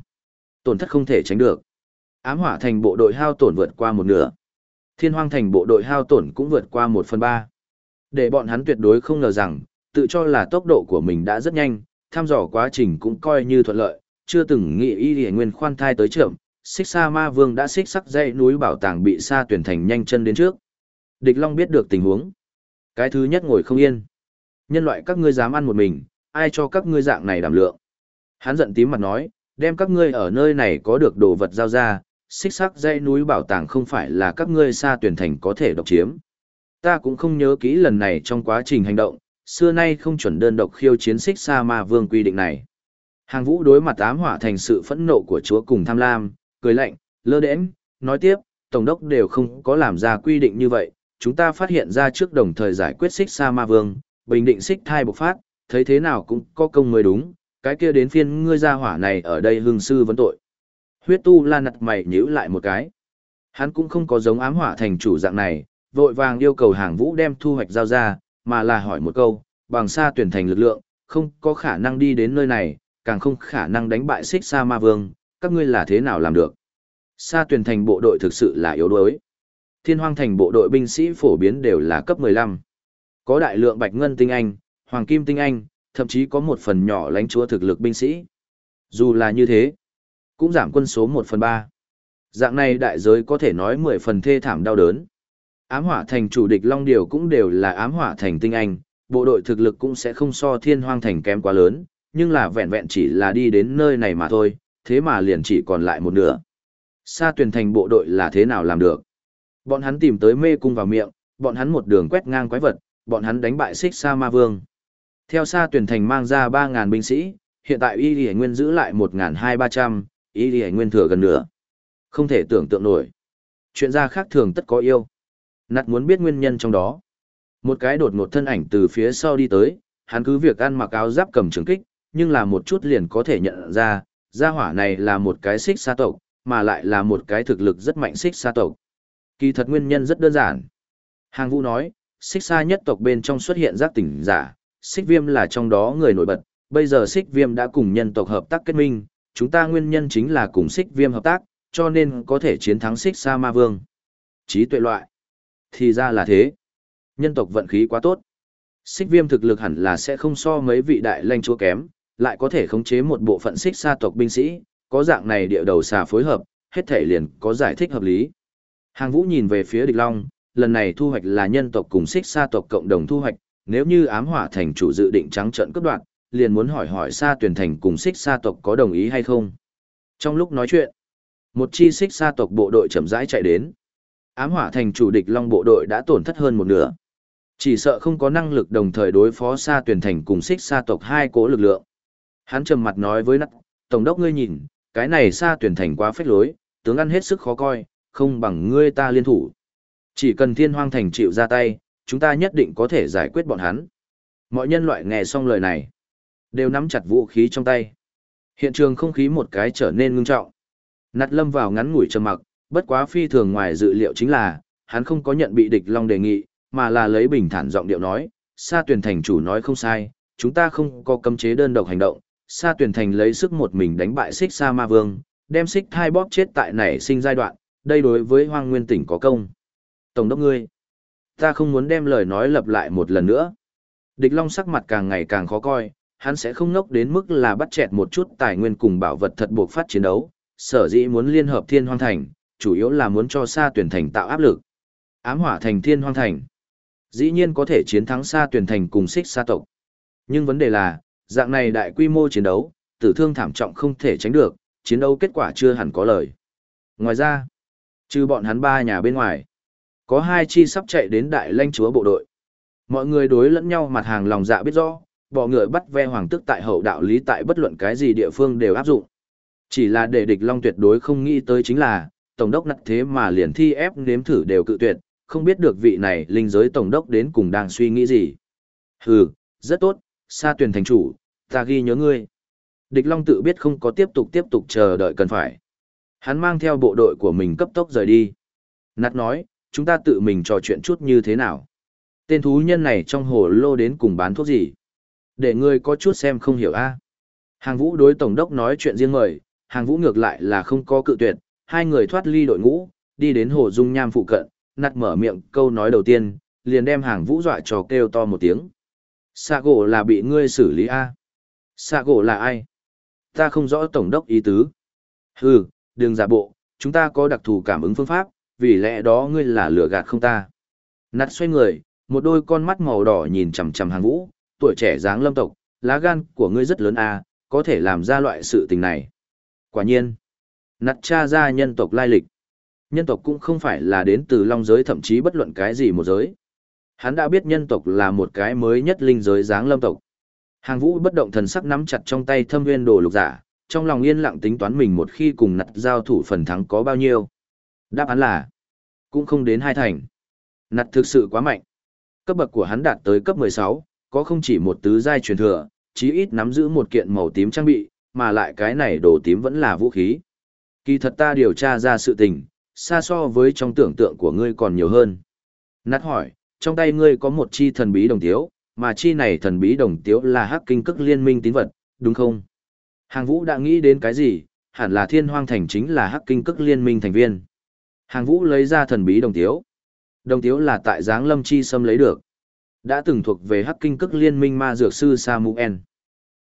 Tổn thất không thể tránh được. Ám hỏa thành bộ đội hao tổn vượt qua một nửa. Thiên hoang thành bộ đội hao tổn cũng vượt qua một phần ba. Để bọn hắn tuyệt đối không ngờ rằng, tự cho là tốc độ của mình đã rất nhanh, thăm dò quá trình cũng coi như thuận lợi, chưa từng nghĩ y hề nguyên khoan thai tới trưởng, xích sa ma vương đã xích sắc dây núi bảo tàng bị sa tuyển thành nhanh chân đến trước. Địch Long biết được tình huống. Cái thứ nhất ngồi không yên. Nhân loại các ngươi dám ăn một mình, ai cho các ngươi dạng này đảm lượng. Hắn giận tím mặt nói, đem các ngươi ở nơi này có được đồ vật giao ra, xích sắc dây núi bảo tàng không phải là các ngươi xa tuyển thành có thể độc chiếm. Ta cũng không nhớ kỹ lần này trong quá trình hành động, xưa nay không chuẩn đơn độc khiêu chiến xích xa ma vương quy định này. Hàng vũ đối mặt ám hỏa thành sự phẫn nộ của chúa cùng tham lam, cười lạnh, lơ đễnh, nói tiếp, tổng đốc đều không có làm ra quy định như vậy, chúng ta phát hiện ra trước đồng thời giải quyết xích Sa ma vương, bình định xích thai bộc phát, thấy thế nào cũng có công mới đúng, cái kia đến phiên ngươi ra hỏa này ở đây hương sư vấn tội. Huyết tu la nặt mày nhíu lại một cái. Hắn cũng không có giống ám hỏa thành chủ dạng này, vội vàng yêu cầu hàng vũ đem thu hoạch giao ra, mà là hỏi một câu, bằng xa tuyển thành lực lượng, không có khả năng đi đến nơi này, càng không khả năng đánh bại xích sa ma vương, các ngươi là thế nào làm được. Sa tuyển thành bộ đội thực sự là yếu đuối. Thiên hoang thành bộ đội binh sĩ phổ biến đều là cấp 15. Có đại lượng bạch ngân tinh anh, hoàng kim tinh anh, thậm chí có một phần nhỏ lãnh chúa thực lực binh sĩ. Dù là như thế, cũng giảm quân số 1 phần 3. Dạng này đại giới có thể nói 10 phần thê thảm đau đớn. Ám hỏa thành chủ địch Long Điều cũng đều là ám hỏa thành tinh anh, bộ đội thực lực cũng sẽ không so thiên hoang thành kém quá lớn, nhưng là vẹn vẹn chỉ là đi đến nơi này mà thôi, thế mà liền chỉ còn lại một nửa. Sa tuyển thành bộ đội là thế nào làm được? Bọn hắn tìm tới mê cung vào miệng, bọn hắn một đường quét ngang quái vật, bọn hắn đánh bại xích sa ma vương. Theo sa tuyển thành mang ra 3.000 binh sĩ, hiện tại y lì nguyên giữ lại 1.200-300, y lì nguyên thừa gần nửa. Không thể tưởng tượng nổi. Chuyện ra khác thường tất có yêu. Nặt muốn biết nguyên nhân trong đó. Một cái đột ngột thân ảnh từ phía sau đi tới, hắn cứ việc ăn mặc áo giáp cầm trường kích, nhưng là một chút liền có thể nhận ra, gia hỏa này là một cái xích sa tộc, mà lại là một cái thực lực rất mạnh xích sa tộc. Kỳ thật nguyên nhân rất đơn giản. Hàng vũ nói, xích xa nhất tộc bên trong xuất hiện giác tỉnh giả, xích viêm là trong đó người nổi bật, bây giờ xích viêm đã cùng nhân tộc hợp tác kết minh, chúng ta nguyên nhân chính là cùng xích viêm hợp tác, cho nên có thể chiến thắng xích xa ma vương. Trí tuệ loại. Thì ra là thế. Nhân tộc vận khí quá tốt. Xích viêm thực lực hẳn là sẽ không so mấy vị đại lãnh chúa kém, lại có thể khống chế một bộ phận xích xa tộc binh sĩ, có dạng này địa đầu xà phối hợp, hết thể liền có giải thích hợp lý. Hàng vũ nhìn về phía địch long, lần này thu hoạch là nhân tộc cùng xích sa tộc cộng đồng thu hoạch, nếu như ám hỏa thành chủ dự định trắng trận cấp đoạn, liền muốn hỏi hỏi sa tuyển thành cùng xích sa tộc có đồng ý hay không. Trong lúc nói chuyện, một chi xích sa tộc bộ đội chậm rãi chạy đến. Ám hỏa thành chủ địch long bộ đội đã tổn thất hơn một nửa. Chỉ sợ không có năng lực đồng thời đối phó sa tuyển thành cùng xích sa tộc hai cố lực lượng. Hắn trầm mặt nói với nắc, tổng đốc ngươi nhìn, cái này sa tuyển thành quá phách lối, tướng ăn hết sức khó coi, không bằng ngươi ta liên thủ. Chỉ cần thiên hoang thành chịu ra tay, chúng ta nhất định có thể giải quyết bọn hắn. Mọi nhân loại nghe xong lời này, đều nắm chặt vũ khí trong tay. Hiện trường không khí một cái trở nên ngưng trọng. Nặt lâm vào ngắn ngủi trầm mặc, bất quá phi thường ngoài dự liệu chính là, hắn không có nhận bị địch long đề nghị, mà là lấy bình thản giọng điệu nói, sa tuyển thành chủ nói không sai, chúng ta không có cấm chế đơn độc hành động, sa tuyển thành lấy sức một mình đánh bại xích sa ma vương, đem xích thai bóp chết tại nảy sinh giai đoạn, đây đối với hoang nguyên tỉnh có công. Tổng đốc ngươi, ta không muốn đem lời nói lặp lại một lần nữa. Địch long sắc mặt càng ngày càng khó coi, hắn sẽ không ngốc đến mức là bắt chẹt một chút tài nguyên cùng bảo vật thật buộc phát chiến đấu, sở dĩ muốn liên hợp thiên hoang thành, chủ yếu là muốn cho sa tuyển thành tạo áp lực. Ám hỏa thành thiên hoang thành. Dĩ nhiên có thể chiến thắng sa tuyển thành cùng xích sa tộc. Nhưng vấn đề là, dạng này đại quy mô chiến đấu, tử thương thảm trọng không thể tránh được, chiến đấu kết quả chưa hẳn có lời. Ngoài ra, trừ bọn hắn ba nhà bên ngoài, có hai chi sắp chạy đến đại lãnh chúa bộ đội. Mọi người đối lẫn nhau mặt hàng lòng dạ biết rõ, bỏ ngựa bắt ve hoàng tức tại hậu đạo lý tại bất luận cái gì địa phương đều áp dụng. Chỉ là để địch long tuyệt đối không nghĩ tới chính là, tổng đốc nặng thế mà liền thi ép nếm thử đều cự tuyệt, không biết được vị này linh giới tổng đốc đến cùng đang suy nghĩ gì. Hừ, rất tốt, xa tuyển thành chủ, ta ghi nhớ ngươi. Địch long tự biết không có tiếp tục tiếp tục chờ đợi cần phải. Hắn mang theo bộ đội của mình cấp tốc rời đi. Nát nói, chúng ta tự mình trò chuyện chút như thế nào. Tên thú nhân này trong hồ lô đến cùng bán thuốc gì? Để ngươi có chút xem không hiểu a. Hàng vũ đối tổng đốc nói chuyện riêng mời, hàng vũ ngược lại là không có cự tuyệt, hai người thoát ly đội ngũ, đi đến hồ dung nham phụ cận, nặt mở miệng câu nói đầu tiên, liền đem hàng vũ dọa cho kêu to một tiếng. Sạ gỗ là bị ngươi xử lý a Sạ gỗ là ai? Ta không rõ tổng đốc ý tứ. Hừ, đừng giả bộ, chúng ta có đặc thù cảm ứng phương pháp, vì lẽ đó ngươi là lừa gạt không ta. Nặt xoay người, một đôi con mắt màu đỏ nhìn chằm chằm hàng vũ, tuổi trẻ dáng lâm tộc, lá gan của ngươi rất lớn à, có thể làm ra loại sự tình này. Quả nhiên, nặt cha ra nhân tộc lai lịch. Nhân tộc cũng không phải là đến từ long giới thậm chí bất luận cái gì một giới. Hắn đã biết nhân tộc là một cái mới nhất linh giới dáng lâm tộc. Hàng vũ bất động thần sắc nắm chặt trong tay thâm nguyên đồ lục giả, trong lòng yên lặng tính toán mình một khi cùng nặt giao thủ phần thắng có bao nhiêu. Đáp án là, cũng không đến hai thành. Nặt thực sự quá mạnh. Cấp bậc của hắn đạt tới cấp 16, có không chỉ một tứ giai truyền thừa, chí ít nắm giữ một kiện màu tím trang bị, mà lại cái này đồ tím vẫn là vũ khí. Kỳ thật ta điều tra ra sự tình, xa so với trong tưởng tượng của ngươi còn nhiều hơn. Nát hỏi, trong tay ngươi có một chi thần bí đồng tiếu, mà chi này thần bí đồng tiếu là hắc kinh cức liên minh tín vật, đúng không? Hàng vũ đã nghĩ đến cái gì, hẳn là thiên hoang thành chính là hắc kinh cức liên minh thành viên. Hàng vũ lấy ra thần bí đồng tiếu. Đồng tiếu là tại giáng lâm chi xâm lấy được. Đã từng thuộc về hắc kinh cức liên minh ma dược sư Samuel.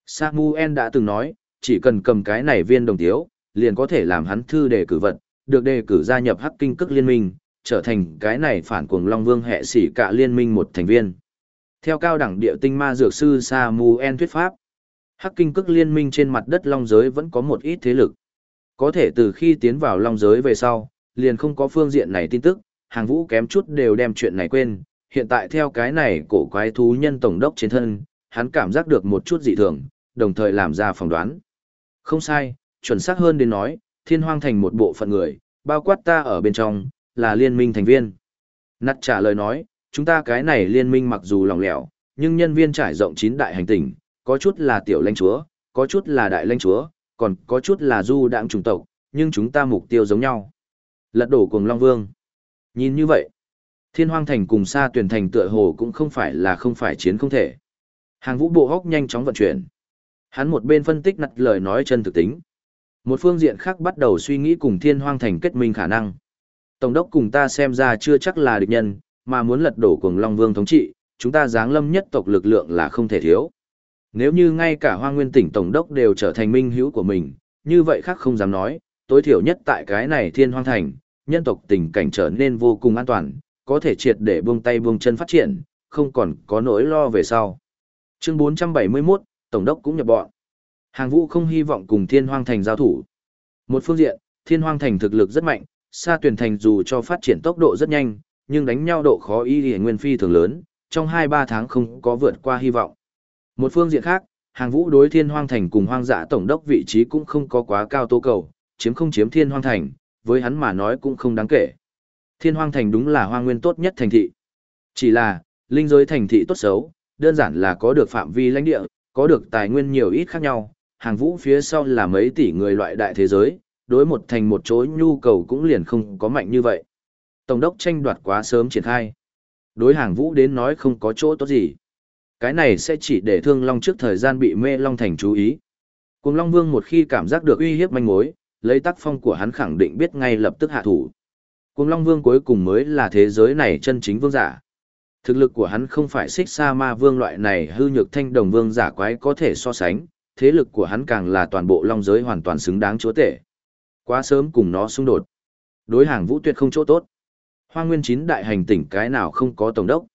Samuel đã từng nói, chỉ cần cầm cái này viên đồng tiếu, liền có thể làm hắn thư đề cử vật, được đề cử gia nhập hắc kinh cức liên minh, trở thành cái này phản cuồng Long Vương hệ sĩ cả liên minh một thành viên. Theo cao đẳng địa tinh ma dược sư Samuel thuyết pháp, hắc kinh cức liên minh trên mặt đất Long giới vẫn có một ít thế lực. Có thể từ khi tiến vào Long giới về sau, liền không có phương diện này tin tức, hàng vũ kém chút đều đem chuyện này quên. Hiện tại theo cái này cổ quái thú nhân tổng đốc trên thân, hắn cảm giác được một chút dị thường, đồng thời làm ra phỏng đoán. Không sai, chuẩn xác hơn đến nói, thiên hoang thành một bộ phận người, bao quát ta ở bên trong, là liên minh thành viên. Nặt trả lời nói, chúng ta cái này liên minh mặc dù lỏng lẻo, nhưng nhân viên trải rộng chín đại hành tinh, có chút là tiểu lãnh chúa, có chút là đại lãnh chúa, còn có chút là du đảng chủng tộc, nhưng chúng ta mục tiêu giống nhau. Lật đổ cùng Long Vương. Nhìn như vậy, thiên hoang thành cùng xa tuyển thành tựa hồ cũng không phải là không phải chiến không thể. Hàng vũ bộ hóc nhanh chóng vận chuyển. Hắn một bên phân tích nặt lời nói chân thực tính. Một phương diện khác bắt đầu suy nghĩ cùng thiên hoang thành kết minh khả năng. Tổng đốc cùng ta xem ra chưa chắc là địch nhân, mà muốn lật đổ cùng Long Vương thống trị, chúng ta giáng lâm nhất tộc lực lượng là không thể thiếu. Nếu như ngay cả hoa nguyên tỉnh Tổng đốc đều trở thành minh hữu của mình, như vậy khác không dám nói, tối thiểu nhất tại cái này thiên hoang thành, nhân tộc tình cảnh trở nên vô cùng an toàn, có thể triệt để buông tay buông chân phát triển, không còn có nỗi lo về sau. Chương 471, Tổng đốc cũng nhập bọn. Hàng vũ không hy vọng cùng thiên hoang thành giao thủ. Một phương diện, thiên hoang thành thực lực rất mạnh, xa tuyển thành dù cho phát triển tốc độ rất nhanh, nhưng đánh nhau độ khó y y nguyên phi thường lớn, trong 2-3 tháng không có vượt qua hy vọng. Một phương diện khác, hàng vũ đối thiên hoang thành cùng hoang dã tổng đốc vị trí cũng không có quá cao tố cầu, chiếm không chiếm thiên hoang thành, với hắn mà nói cũng không đáng kể. Thiên hoang thành đúng là hoang nguyên tốt nhất thành thị. Chỉ là, linh giới thành thị tốt xấu, đơn giản là có được phạm vi lãnh địa, có được tài nguyên nhiều ít khác nhau, hàng vũ phía sau là mấy tỷ người loại đại thế giới, đối một thành một chỗ nhu cầu cũng liền không có mạnh như vậy. Tổng đốc tranh đoạt quá sớm triển khai. Đối hàng vũ đến nói không có chỗ tốt gì. Cái này sẽ chỉ để thương long trước thời gian bị mê long thành chú ý. Cùng long vương một khi cảm giác được uy hiếp manh mối, lấy tác phong của hắn khẳng định biết ngay lập tức hạ thủ. Cùng long vương cuối cùng mới là thế giới này chân chính vương giả. Thực lực của hắn không phải xích sa ma vương loại này hư nhược thanh đồng vương giả quái có thể so sánh, thế lực của hắn càng là toàn bộ long giới hoàn toàn xứng đáng chúa tể. Quá sớm cùng nó xung đột. Đối hàng vũ tuyệt không chỗ tốt. Hoa nguyên chín đại hành tỉnh cái nào không có tổng đốc.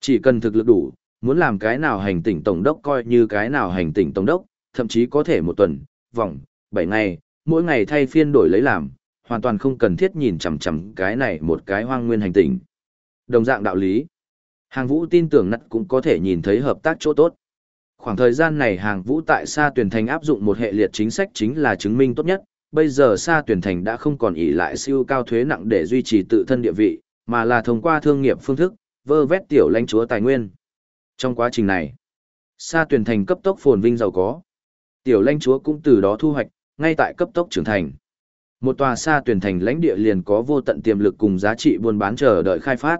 Chỉ cần thực lực đủ, muốn làm cái nào hành tỉnh tổng đốc coi như cái nào hành tỉnh tổng đốc, thậm chí có thể một tuần, vòng, bảy ngày, mỗi ngày thay phiên đổi lấy làm, hoàn toàn không cần thiết nhìn chằm chằm cái này một cái hoang nguyên hành tỉnh. Đồng dạng đạo lý. Hàng vũ tin tưởng nắt cũng có thể nhìn thấy hợp tác chỗ tốt. Khoảng thời gian này hàng vũ tại Sa Tuyển Thành áp dụng một hệ liệt chính sách chính là chứng minh tốt nhất, bây giờ Sa Tuyển Thành đã không còn ỷ lại siêu cao thuế nặng để duy trì tự thân địa vị, mà là thông qua thương nghiệp phương thức, vơ vét tiểu lãnh chúa tài nguyên. Trong quá trình này, Sa Tuyển Thành cấp tốc phồn vinh giàu có. Tiểu lãnh chúa cũng từ đó thu hoạch, ngay tại cấp tốc trưởng thành. Một tòa sa tuyển thành lãnh địa liền có vô tận tiềm lực cùng giá trị buôn bán chờ đợi khai phát.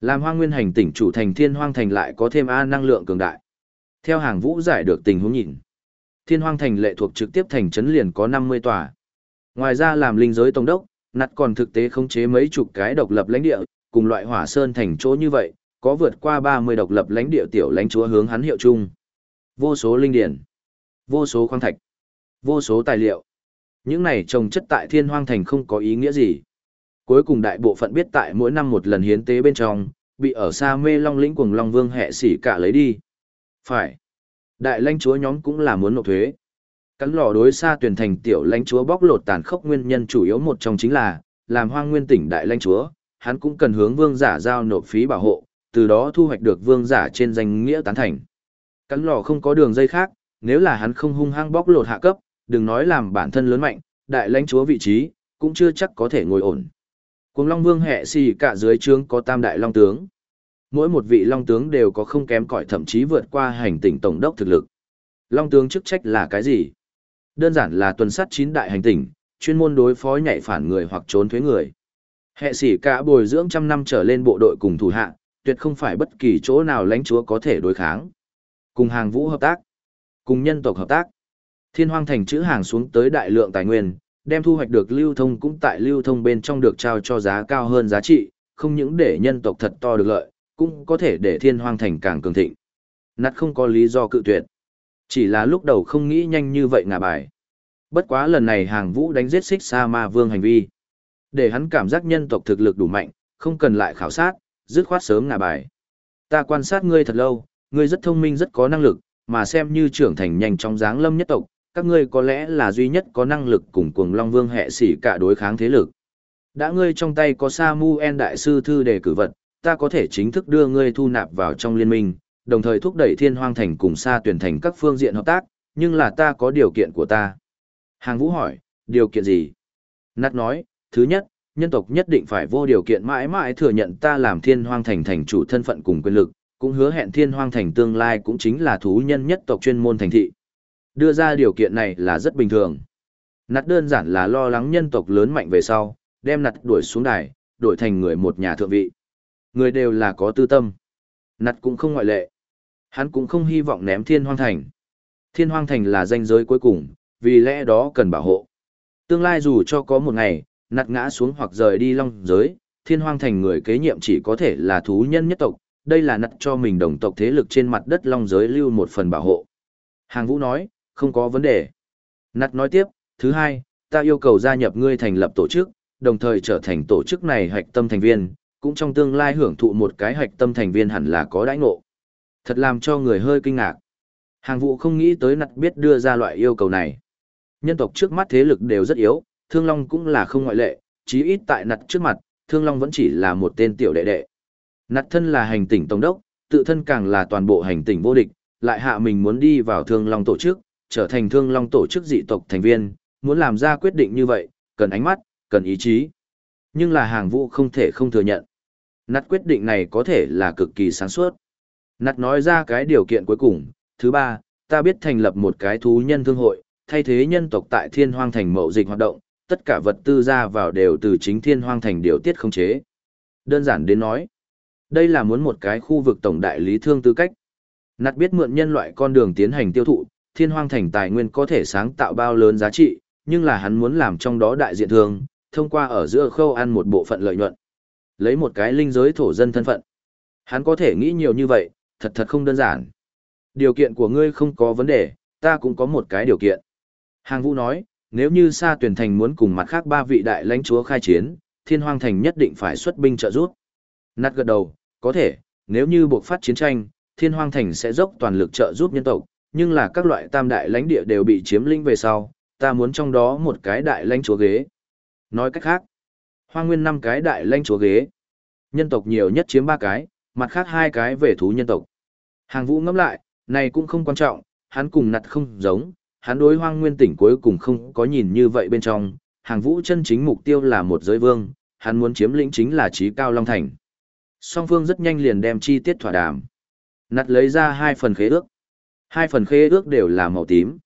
Làm hoang nguyên hành tỉnh chủ thành thiên hoang thành lại có thêm A năng lượng cường đại. Theo hàng vũ giải được tình huống nhìn. Thiên hoang thành lệ thuộc trực tiếp thành trấn liền có 50 tòa. Ngoài ra làm linh giới tổng đốc, nặt còn thực tế khống chế mấy chục cái độc lập lãnh địa, cùng loại hỏa sơn thành chỗ như vậy, có vượt qua 30 độc lập lãnh địa tiểu lãnh chúa hướng hắn hiệu chung. Vô số linh điển, vô số khoáng thạch, vô số tài liệu. Những này trồng chất tại thiên hoang thành không có ý nghĩa gì. Cuối cùng đại bộ phận biết tại mỗi năm một lần hiến tế bên trong, bị ở xa mê long lĩnh cuồng long vương hệ xỉ cả lấy đi. Phải. Đại lãnh chúa nhóm cũng là muốn nộp thuế. Cắn lò đối xa tuyển thành tiểu lãnh chúa bóc lột tàn khốc nguyên nhân chủ yếu một trong chính là, làm hoang nguyên tỉnh đại lãnh chúa, hắn cũng cần hướng vương giả giao nộp phí bảo hộ, từ đó thu hoạch được vương giả trên danh nghĩa tán thành. Cắn lò không có đường dây khác, nếu là hắn không hung hăng bóc lột hạ cấp, đừng nói làm bản thân lớn mạnh, đại lãnh chúa vị trí, cũng chưa chắc có thể ngồi ổn. Cùng Long Vương hệ xì cả dưới trướng có tam đại long tướng. Mỗi một vị long tướng đều có không kém cỏi thậm chí vượt qua hành tỉnh tổng đốc thực lực. Long tướng chức trách là cái gì? Đơn giản là tuần sát chín đại hành tỉnh, chuyên môn đối phó nhạy phản người hoặc trốn thuế người. Hệ sĩ cả bồi dưỡng trăm năm trở lên bộ đội cùng thủ hạ, tuyệt không phải bất kỳ chỗ nào lãnh chúa có thể đối kháng. Cùng hàng vũ hợp tác, cùng nhân tộc hợp tác. Thiên hoang thành chữ hàng xuống tới đại lượng tài nguyên, đem thu hoạch được lưu thông cũng tại lưu thông bên trong được trao cho giá cao hơn giá trị, không những để nhân tộc thật to được lợi, cũng có thể để thiên hoang thành càng cường thịnh. Nát không có lý do cự tuyệt. Chỉ là lúc đầu không nghĩ nhanh như vậy ngả bài. Bất quá lần này hàng vũ đánh giết xích sa ma vương hành vi. Để hắn cảm giác nhân tộc thực lực đủ mạnh, không cần lại khảo sát, dứt khoát sớm ngả bài. Ta quan sát ngươi thật lâu, ngươi rất thông minh rất có năng lực, mà xem như trưởng thành nhanh trong dáng lâm nhất tộc, các ngươi có lẽ là duy nhất có năng lực cùng cuồng Long Vương hệ sĩ cả đối kháng thế lực. Đã ngươi trong tay có Samuel đại sư thư đề cử vật, ta có thể chính thức đưa ngươi thu nạp vào trong liên minh, đồng thời thúc đẩy thiên hoang thành cùng xa tuyển thành các phương diện hợp tác, nhưng là ta có điều kiện của ta. Hàng vũ hỏi, điều kiện gì? Nát nói, thứ nhất, nhân tộc nhất định phải vô điều kiện mãi mãi thừa nhận ta làm thiên hoang thành thành chủ thân phận cùng quyền lực, cũng hứa hẹn thiên hoang thành tương lai cũng chính là thú nhân nhất tộc chuyên môn thành thị. Đưa ra điều kiện này là rất bình thường. Nặt đơn giản là lo lắng nhân tộc lớn mạnh về sau, đem nặt đuổi xuống đài, đổi thành người một nhà thượng vị. Người đều là có tư tâm. Nặt cũng không ngoại lệ. Hắn cũng không hy vọng ném thiên hoang thành. Thiên hoang thành là danh giới cuối cùng, vì lẽ đó cần bảo hộ. Tương lai dù cho có một ngày, nặt ngã xuống hoặc rời đi long giới, thiên hoang thành người kế nhiệm chỉ có thể là thú nhân nhất tộc, đây là nặt cho mình đồng tộc thế lực trên mặt đất long giới lưu một phần bảo hộ. Hàng vũ nói, không có vấn đề. Nặt nói tiếp, thứ hai, ta yêu cầu gia nhập ngươi thành lập tổ chức, đồng thời trở thành tổ chức này hạch tâm thành viên, cũng trong tương lai hưởng thụ một cái hạch tâm thành viên hẳn là có đãi ngộ. Thật làm cho người hơi kinh ngạc. Hàng Vũ không nghĩ tới nặt biết đưa ra loại yêu cầu này. Nhân tộc trước mắt thế lực đều rất yếu, Thương Long cũng là không ngoại lệ, chí ít tại nặt trước mặt, Thương Long vẫn chỉ là một tên tiểu đệ đệ. Nặt thân là hành tỉnh tổng đốc, tự thân càng là toàn bộ hành tỉnh vô địch, lại hạ mình muốn đi vào Thương Long tổ chức, trở thành Thương Long tổ chức dị tộc thành viên, muốn làm ra quyết định như vậy, cần ánh mắt, cần ý chí. Nhưng là hàng vũ không thể không thừa nhận. Nặt quyết định này có thể là cực kỳ sáng suốt. Nặt nói ra cái điều kiện cuối cùng, thứ ba, ta biết thành lập một cái thú nhân thương hội, thay thế nhân tộc tại thiên hoang thành mậu dịch hoạt động, tất cả vật tư ra vào đều từ chính thiên hoang thành điều tiết không chế. Đơn giản đến nói, đây là muốn một cái khu vực tổng đại lý thương tư cách. Nặt biết mượn nhân loại con đường tiến hành tiêu thụ, thiên hoang thành tài nguyên có thể sáng tạo bao lớn giá trị, nhưng là hắn muốn làm trong đó đại diện thương, thông qua ở giữa khâu ăn một bộ phận lợi nhuận. Lấy một cái linh giới thổ dân thân phận. Hắn có thể nghĩ nhiều như vậy, thật thật không đơn giản. Điều kiện của ngươi không có vấn đề, ta cũng có một cái điều kiện. Hàng vũ nói, nếu như Sa tuyển thành muốn cùng mặt khác ba vị đại lãnh chúa khai chiến, thiên hoang thành nhất định phải xuất binh trợ giúp. Nát gật đầu, có thể, nếu như buộc phát chiến tranh, thiên hoang thành sẽ dốc toàn lực trợ giúp nhân tộc, nhưng là các loại tam đại lãnh địa đều bị chiếm lĩnh về sau, ta muốn trong đó một cái đại lãnh chúa ghế. Nói cách khác, hoang nguyên năm cái đại lãnh chúa ghế. Nhân tộc nhiều nhất chiếm ba cái, mặt khác hai cái về thú nhân tộc. Hàng vũ ngẫm lại, này cũng không quan trọng, hắn cùng nặt không giống, hắn đối hoang nguyên tỉnh cuối cùng không có nhìn như vậy bên trong, hàng vũ chân chính mục tiêu là một giới vương, hắn muốn chiếm lĩnh chính là trí cao long thành. Song phương rất nhanh liền đem chi tiết thỏa đàm. Nặt lấy ra hai phần khế ước. Hai phần khế ước đều là màu tím.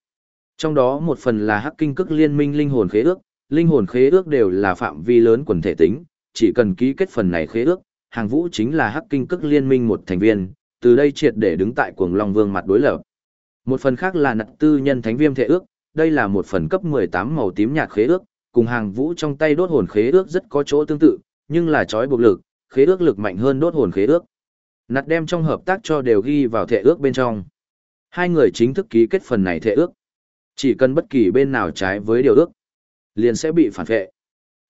Trong đó một phần là hắc kinh cức liên minh linh hồn khế ước, linh hồn khế ước đều là phạm vi lớn quần thể tính, chỉ cần ký kết phần này khế ước, hàng vũ chính là hắc kinh cức liên minh một thành viên, từ đây triệt để đứng tại cuồng long vương mặt đối lập. Một phần khác là nặc tư nhân thánh viêm thể ước, đây là một phần cấp 18 màu tím nhạt khế ước, cùng hàng vũ trong tay đốt hồn khế ước rất có chỗ tương tự, nhưng là chói buộc lực, khế ước lực mạnh hơn đốt hồn khế ước. Nặt đem trong hợp tác cho đều ghi vào thể ước bên trong. Hai người chính thức ký kết phần này thể ước. Chỉ cần bất kỳ bên nào trái với điều ước, liền sẽ bị phản vệ.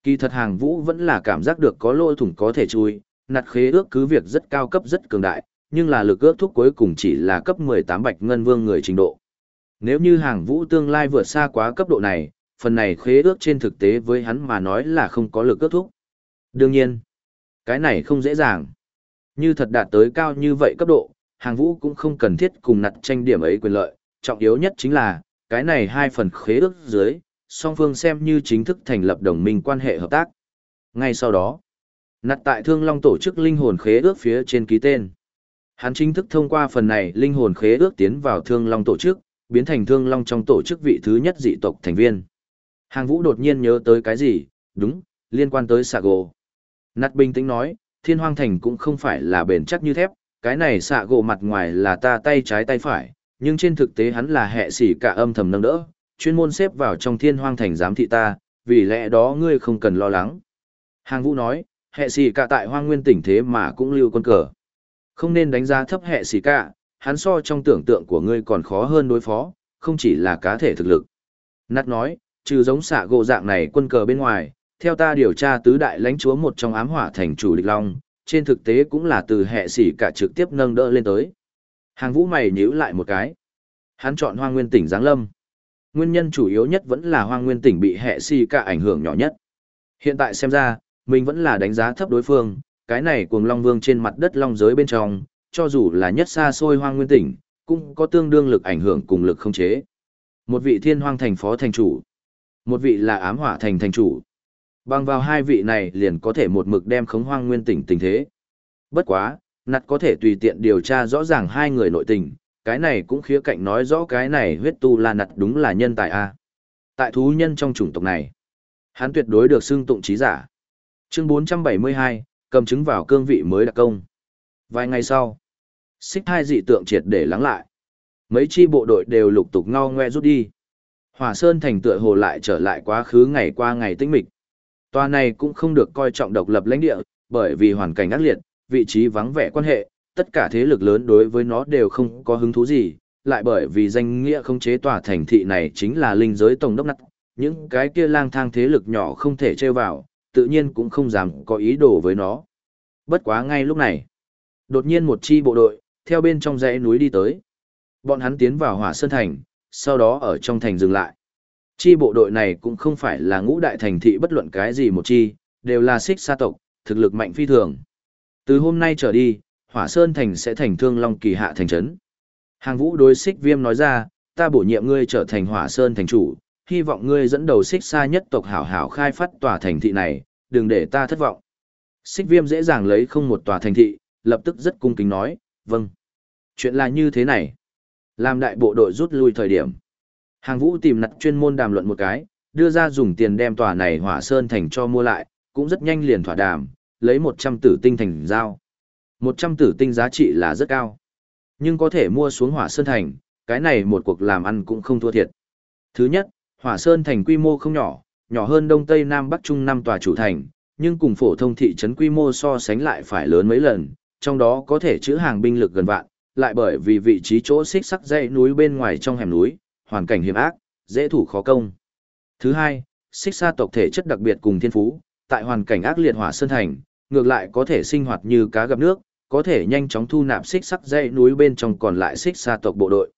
Kỳ thật hàng vũ vẫn là cảm giác được có lỗ thủng có thể chui, nặt khế ước cứ việc rất cao cấp rất cường đại, nhưng là lực ước thúc cuối cùng chỉ là cấp 18 bạch ngân vương người trình độ. Nếu như hàng vũ tương lai vượt xa quá cấp độ này, phần này khế ước trên thực tế với hắn mà nói là không có lực ước thúc. Đương nhiên, cái này không dễ dàng. Như thật đạt tới cao như vậy cấp độ, hàng vũ cũng không cần thiết cùng nặt tranh điểm ấy quyền lợi, trọng yếu nhất chính là, cái này hai phần khế ước dưới, song phương xem như chính thức thành lập đồng minh quan hệ hợp tác. Ngay sau đó, nặt tại Thương Long tổ chức linh hồn khế ước phía trên ký tên. Hắn chính thức thông qua phần này linh hồn khế ước tiến vào Thương Long tổ chức, biến thành Thương Long trong tổ chức vị thứ nhất dị tộc thành viên. Hàng Vũ đột nhiên nhớ tới cái gì, đúng, liên quan tới Sago. Nặt bình tĩnh nói, Thiên Hoang Thành cũng không phải là bền chắc như thép, cái này Sago mặt ngoài là ta tay trái tay phải, nhưng trên thực tế hắn là hệ sĩ cả âm thầm nâng đỡ, chuyên môn xếp vào trong Thiên Hoang Thành giám thị ta, vì lẽ đó ngươi không cần lo lắng. Hàng Vũ nói, hệ sĩ cả tại Hoang Nguyên tỉnh thế mà cũng lưu quân cờ. Không nên đánh giá thấp hệ xì cả, hắn so trong tưởng tượng của ngươi còn khó hơn đối phó, không chỉ là cá thể thực lực. Nát nói, trừ giống xạ gỗ dạng này quân cờ bên ngoài, theo ta điều tra tứ đại lãnh chúa một trong ám hỏa thành chủ địch long, trên thực tế cũng là từ hệ sĩ cả trực tiếp nâng đỡ lên tới. Hàng vũ mày nhíu lại một cái. Hắn chọn hoang nguyên tỉnh Giáng Lâm. Nguyên nhân chủ yếu nhất vẫn là hoang nguyên tỉnh bị hệ sĩ cả ảnh hưởng nhỏ nhất. Hiện tại xem ra, mình vẫn là đánh giá thấp đối phương, cái này cuồng long vương trên mặt đất long giới bên trong, cho dù là nhất xa xôi hoang nguyên tỉnh, cũng có tương đương lực ảnh hưởng cùng lực không chế. Một vị thiên hoang thành phó thành chủ, một vị là ám hỏa thành thành chủ. Bằng vào hai vị này liền có thể một mực đem khống hoang nguyên tỉnh tình thế. Bất quá, nặt có thể tùy tiện điều tra rõ ràng hai người nội tình, cái này cũng khía cạnh nói rõ cái này huyết tu là nặt đúng là nhân tài a. Tại thú nhân trong chủng tộc này, hắn tuyệt đối được xưng tụng trí giả. Chương 472, cầm chứng vào cương vị mới đặc công. Vài ngày sau, xích hai dị tượng triệt để lắng lại. Mấy chi bộ đội đều lục tục ngao ngoe rút đi. Hỏa Sơn thành tựa hồ lại trở lại quá khứ ngày qua ngày tĩnh mịch. Tòa này cũng không được coi trọng độc lập lãnh địa, bởi vì hoàn cảnh ác liệt, vị trí vắng vẻ quan hệ, tất cả thế lực lớn đối với nó đều không có hứng thú gì, lại bởi vì danh nghĩa không chế tòa thành thị này chính là linh giới tổng đốc nặng, những cái kia lang thang thế lực nhỏ không thể trêu vào, tự nhiên cũng không dám có ý đồ với nó. Bất quá ngay lúc này, đột nhiên một chi bộ đội, theo bên trong dãy núi đi tới. Bọn hắn tiến vào hỏa sơn thành, sau đó ở trong thành dừng lại. Chi bộ đội này cũng không phải là ngũ đại thành thị bất luận cái gì một chi, đều là xích sa tộc, thực lực mạnh phi thường. Từ hôm nay trở đi, hỏa sơn thành sẽ thành thương long kỳ hạ thành trấn. Hàng vũ đối xích viêm nói ra, ta bổ nhiệm ngươi trở thành hỏa sơn thành chủ, hy vọng ngươi dẫn đầu xích xa nhất tộc hảo hảo khai phát tòa thành thị này, đừng để ta thất vọng. Xích viêm dễ dàng lấy không một tòa thành thị, lập tức rất cung kính nói, vâng. Chuyện là như thế này. Làm đại bộ đội rút lui thời điểm. Hàng vũ tìm nặt chuyên môn đàm luận một cái, đưa ra dùng tiền đem tòa này hỏa sơn thành cho mua lại, cũng rất nhanh liền thỏa đàm, lấy 100 tử tinh thành giao. 100 tử tinh giá trị là rất cao. Nhưng có thể mua xuống hỏa sơn thành, cái này một cuộc làm ăn cũng không thua thiệt. Thứ nhất, hỏa sơn thành quy mô không nhỏ, nhỏ hơn đông tây nam bắc trung năm tòa chủ thành, nhưng cùng phổ thông thị trấn quy mô so sánh lại phải lớn mấy lần, trong đó có thể chữ hàng binh lực gần vạn, lại bởi vì vị trí chỗ xích sắc dãy núi bên ngoài trong hẻm núi, hoàn cảnh hiểm ác, dễ thủ khó công. Thứ hai, xích sa tộc thể chất đặc biệt cùng thiên phú, tại hoàn cảnh ác liệt hỏa sơn thành, ngược lại có thể sinh hoạt như cá gặp nước, có thể nhanh chóng thu nạp xích sắc dãy núi bên trong còn lại xích sa tộc bộ đội.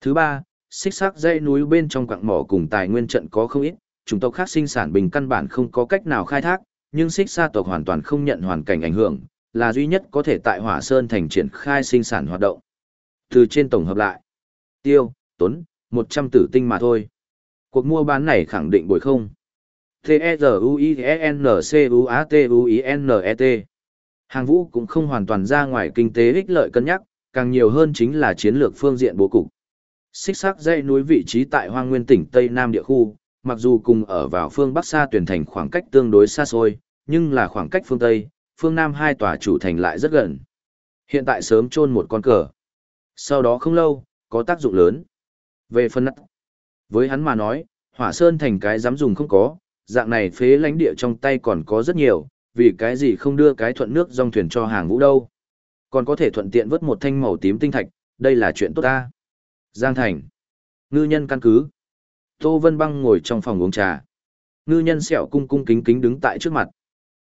Thứ ba, xích sắc dãy núi bên trong quặng mỏ cùng tài nguyên trận có không ít, chủng tộc khác sinh sản bình căn bản không có cách nào khai thác, nhưng xích sa tộc hoàn toàn không nhận hoàn cảnh ảnh hưởng, là duy nhất có thể tại Hỏa Sơn thành triển khai sinh sản hoạt động. Từ trên tổng hợp lại, tiêu, tốn, 100 tử tinh mà thôi. Cuộc mua bán này khẳng định bồi không. T-E-Z-U-I-N-C-U-A-T-U-I-N-E-T. Hàng vũ cũng không hoàn toàn ra ngoài kinh tế ích lợi cân nhắc, càng nhiều hơn chính là chiến lược phương diện bố cục. Xích sắc dãy núi vị trí tại hoang nguyên tỉnh Tây Nam địa khu, mặc dù cùng ở vào phương Bắc xa tuyển thành khoảng cách tương đối xa xôi, nhưng là khoảng cách phương Tây, phương Nam hai tòa chủ thành lại rất gần. Hiện tại sớm chôn một con cờ. Sau đó không lâu, có tác dụng lớn. Về phân nặng, với hắn mà nói, hỏa sơn thành cái dám dùng không có, dạng này phế lãnh địa trong tay còn có rất nhiều, vì cái gì không đưa cái thuận nước dòng thuyền cho hàng vũ đâu. Còn có thể thuận tiện vớt một thanh màu tím tinh thạch, đây là chuyện tốt ta. Giang Thành. Ngư nhân căn cứ. Tô Vân Băng ngồi trong phòng uống trà. Ngư nhân sẹo cung cung kính kính đứng tại trước mặt.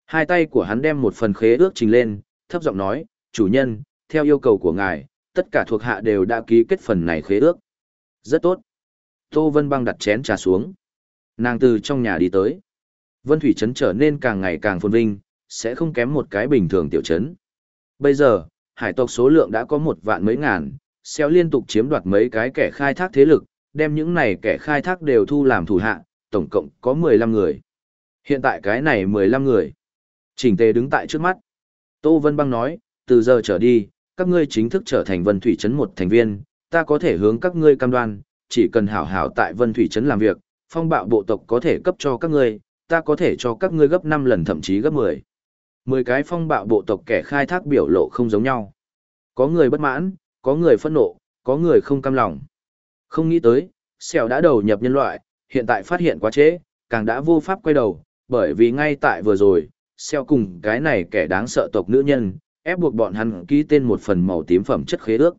Hai tay của hắn đem một phần khế ước trình lên, thấp giọng nói, chủ nhân, theo yêu cầu của ngài, tất cả thuộc hạ đều đã ký kết phần này khế ước. Rất tốt. Tô Vân Băng đặt chén trà xuống. Nàng từ trong nhà đi tới. Vân Thủy Trấn trở nên càng ngày càng phồn vinh, sẽ không kém một cái bình thường tiểu trấn. Bây giờ, hải tộc số lượng đã có một vạn mấy ngàn, xéo liên tục chiếm đoạt mấy cái kẻ khai thác thế lực, đem những này kẻ khai thác đều thu làm thủ hạ, tổng cộng có 15 người. Hiện tại cái này 15 người. Chỉnh tề đứng tại trước mắt. Tô Vân Băng nói, từ giờ trở đi, các ngươi chính thức trở thành Vân Thủy Trấn một thành viên, ta có thể hướng các ngươi cam đoan, chỉ cần hảo hảo tại Vân Thủy Trấn làm việc, phong bạo bộ tộc có thể cấp cho các ngươi, ta có thể cho các ngươi gấp 5 lần thậm chí gấp 10. 10 cái phong bạo bộ tộc kẻ khai thác biểu lộ không giống nhau. Có người bất mãn, có người phẫn nộ, có người không cam lòng. Không nghĩ tới, xèo đã đầu nhập nhân loại, hiện tại phát hiện quá trễ, càng đã vô pháp quay đầu, bởi vì ngay tại vừa rồi, xèo cùng cái này kẻ đáng sợ tộc nữ nhân, ép buộc bọn hắn ký tên một phần màu tím phẩm chất khế ước.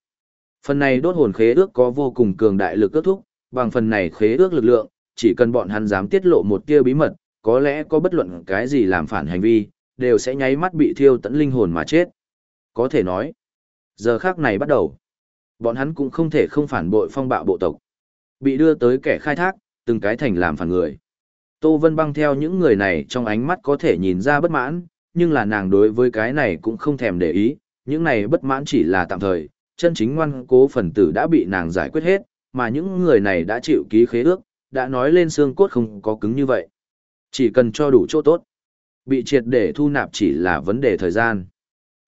Phần này đốt hồn khế ước có vô cùng cường đại lực ước thúc, bằng phần này khế ước lực lượng, chỉ cần bọn hắn dám tiết lộ một tia bí mật, có lẽ có bất luận cái gì làm phản hành vi, đều sẽ nháy mắt bị thiêu tận linh hồn mà chết. Có thể nói, giờ khác này bắt đầu, bọn hắn cũng không thể không phản bội phong bạo bộ tộc. Bị đưa tới kẻ khai thác, từng cái thành làm phản người. Tô Vân băng theo những người này trong ánh mắt có thể nhìn ra bất mãn, nhưng là nàng đối với cái này cũng không thèm để ý, những này bất mãn chỉ là tạm thời, chân chính ngoan cố phần tử đã bị nàng giải quyết hết, mà những người này đã chịu ký khế ước, đã nói lên xương cốt không có cứng như vậy. Chỉ cần cho đủ chỗ tốt, bị triệt để thu nạp chỉ là vấn đề thời gian.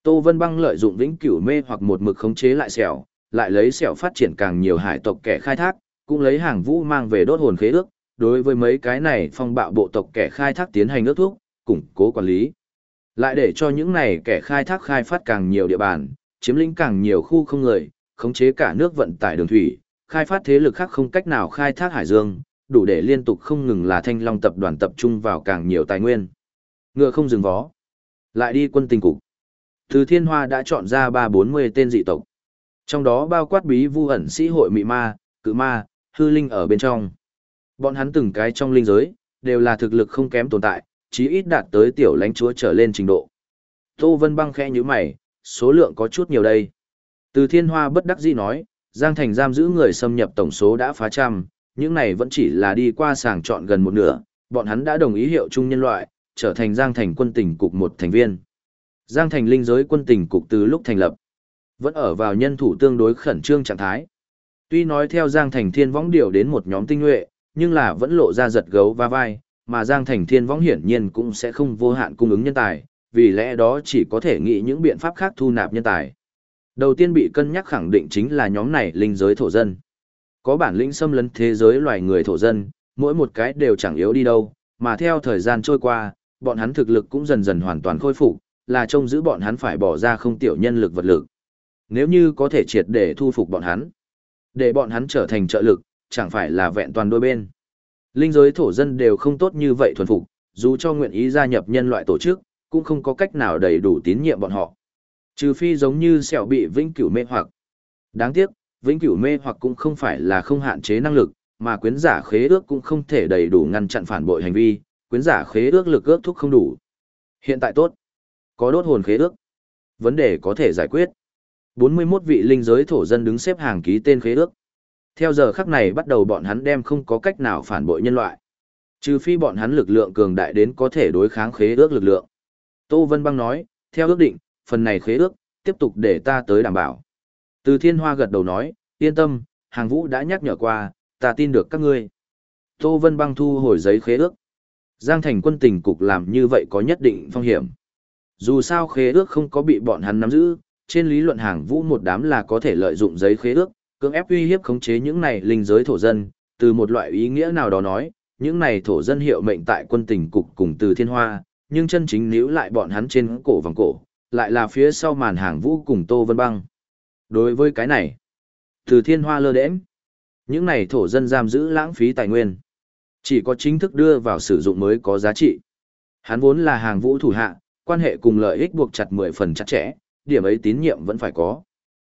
Tô Vân Băng lợi dụng vĩnh cửu mê hoặc một mực khống chế lại sẹo, lại lấy sẹo phát triển càng nhiều hải tộc kẻ khai thác, cũng lấy hàng vũ mang về đốt hồn khế ước, đối với mấy cái này phong bạo bộ tộc kẻ khai thác tiến hành ước thuốc, củng cố quản lý. Lại để cho những này kẻ khai thác khai phát càng nhiều địa bàn, chiếm lĩnh càng nhiều khu không người, khống chế cả nước vận tải đường thủy, khai phát thế lực khác không cách nào khai thác hải dương, đủ để liên tục không ngừng là thanh long tập đoàn tập trung vào càng nhiều tài nguyên. Ngựa không dừng vó. Lại đi quân tình cục. Từ thiên hoa đã chọn ra ba bốn mươi tên dị tộc. Trong đó bao quát bí vu ẩn sĩ hội mị ma, cự ma, hư linh ở bên trong. Bọn hắn từng cái trong linh giới, đều là thực lực không kém tồn tại, chí ít đạt tới tiểu lãnh chúa trở lên trình độ. Tô Vân băng khẽ như mày, số lượng có chút nhiều đây. Từ thiên hoa bất đắc dĩ nói, Giang Thành giam giữ người xâm nhập tổng số đã phá trăm, những này vẫn chỉ là đi qua sàng chọn gần một nửa, bọn hắn đã đồng ý hiệu chung nhân loại, trở thành Giang Thành quân tình cục một thành viên. Giang Thành linh giới quân tình cục từ lúc thành lập, vẫn ở vào nhân thủ tương đối khẩn trương trạng thái. Tuy nói theo Giang Thành Thiên Võng điều đến một nhóm tinh nhuệ, nhưng là vẫn lộ ra giật gấu va vai, mà Giang Thành Thiên Võng hiển nhiên cũng sẽ không vô hạn cung ứng nhân tài, vì lẽ đó chỉ có thể nghĩ những biện pháp khác thu nạp nhân tài. Đầu tiên bị cân nhắc khẳng định chính là nhóm này linh giới thổ dân. Có bản lĩnh xâm lấn thế giới loài người thổ dân, mỗi một cái đều chẳng yếu đi đâu, mà theo thời gian trôi qua, bọn hắn thực lực cũng dần dần hoàn toàn khôi phục, là trông giữ bọn hắn phải bỏ ra không tiểu nhân lực vật lực. Nếu như có thể triệt để thu phục bọn hắn, để bọn hắn trở thành trợ lực, chẳng phải là vẹn toàn đôi bên. Linh giới thổ dân đều không tốt như vậy thuần phục, dù cho nguyện ý gia nhập nhân loại tổ chức, cũng không có cách nào đầy đủ tín nhiệm bọn họ. Trừ phi giống như sẹo bị vĩnh cửu mê hoặc. Đáng tiếc, vĩnh cửu mê hoặc cũng không phải là không hạn chế năng lực, mà quyến giả khế ước cũng không thể đầy đủ ngăn chặn phản bội hành vi, quyến giả khế ước lực ước thúc không đủ. Hiện tại tốt, có đốt hồn khế ước. Vấn đề có thể giải quyết. 41 vị linh giới thổ dân đứng xếp hàng ký tên khế ước. Theo giờ khắc này bắt đầu bọn hắn đem không có cách nào phản bội nhân loại. Trừ phi bọn hắn lực lượng cường đại đến có thể đối kháng khế ước lực lượng. Tô Vân Băng nói, theo ước định, phần này khế ước, tiếp tục để ta tới đảm bảo. Từ thiên hoa gật đầu nói, yên tâm, hàng vũ đã nhắc nhở qua, ta tin được các ngươi. Tô Vân Băng thu hồi giấy khế ước. Giang thành quân tình cục làm như vậy có nhất định phong hiểm. Dù sao khế ước không có bị bọn hắn nắm giữ, trên lý luận hàng vũ một đám là có thể lợi dụng giấy khế ước, cưỡng ép uy hiếp khống chế những này linh giới thổ dân, từ một loại ý nghĩa nào đó nói, những này thổ dân hiệu mệnh tại quân tình cục cùng từ thiên hoa, nhưng chân chính níu lại bọn hắn trên cổ vòng cổ, lại là phía sau màn hàng vũ cùng Tô Vân Băng. Đối với cái này, từ thiên hoa lơ đễm, những này thổ dân giam giữ lãng phí tài nguyên. Chỉ có chính thức đưa vào sử dụng mới có giá trị. Hắn vốn là hàng vũ thủ hạ, quan hệ cùng lợi ích buộc chặt 10 phần chặt chẽ, điểm ấy tín nhiệm vẫn phải có.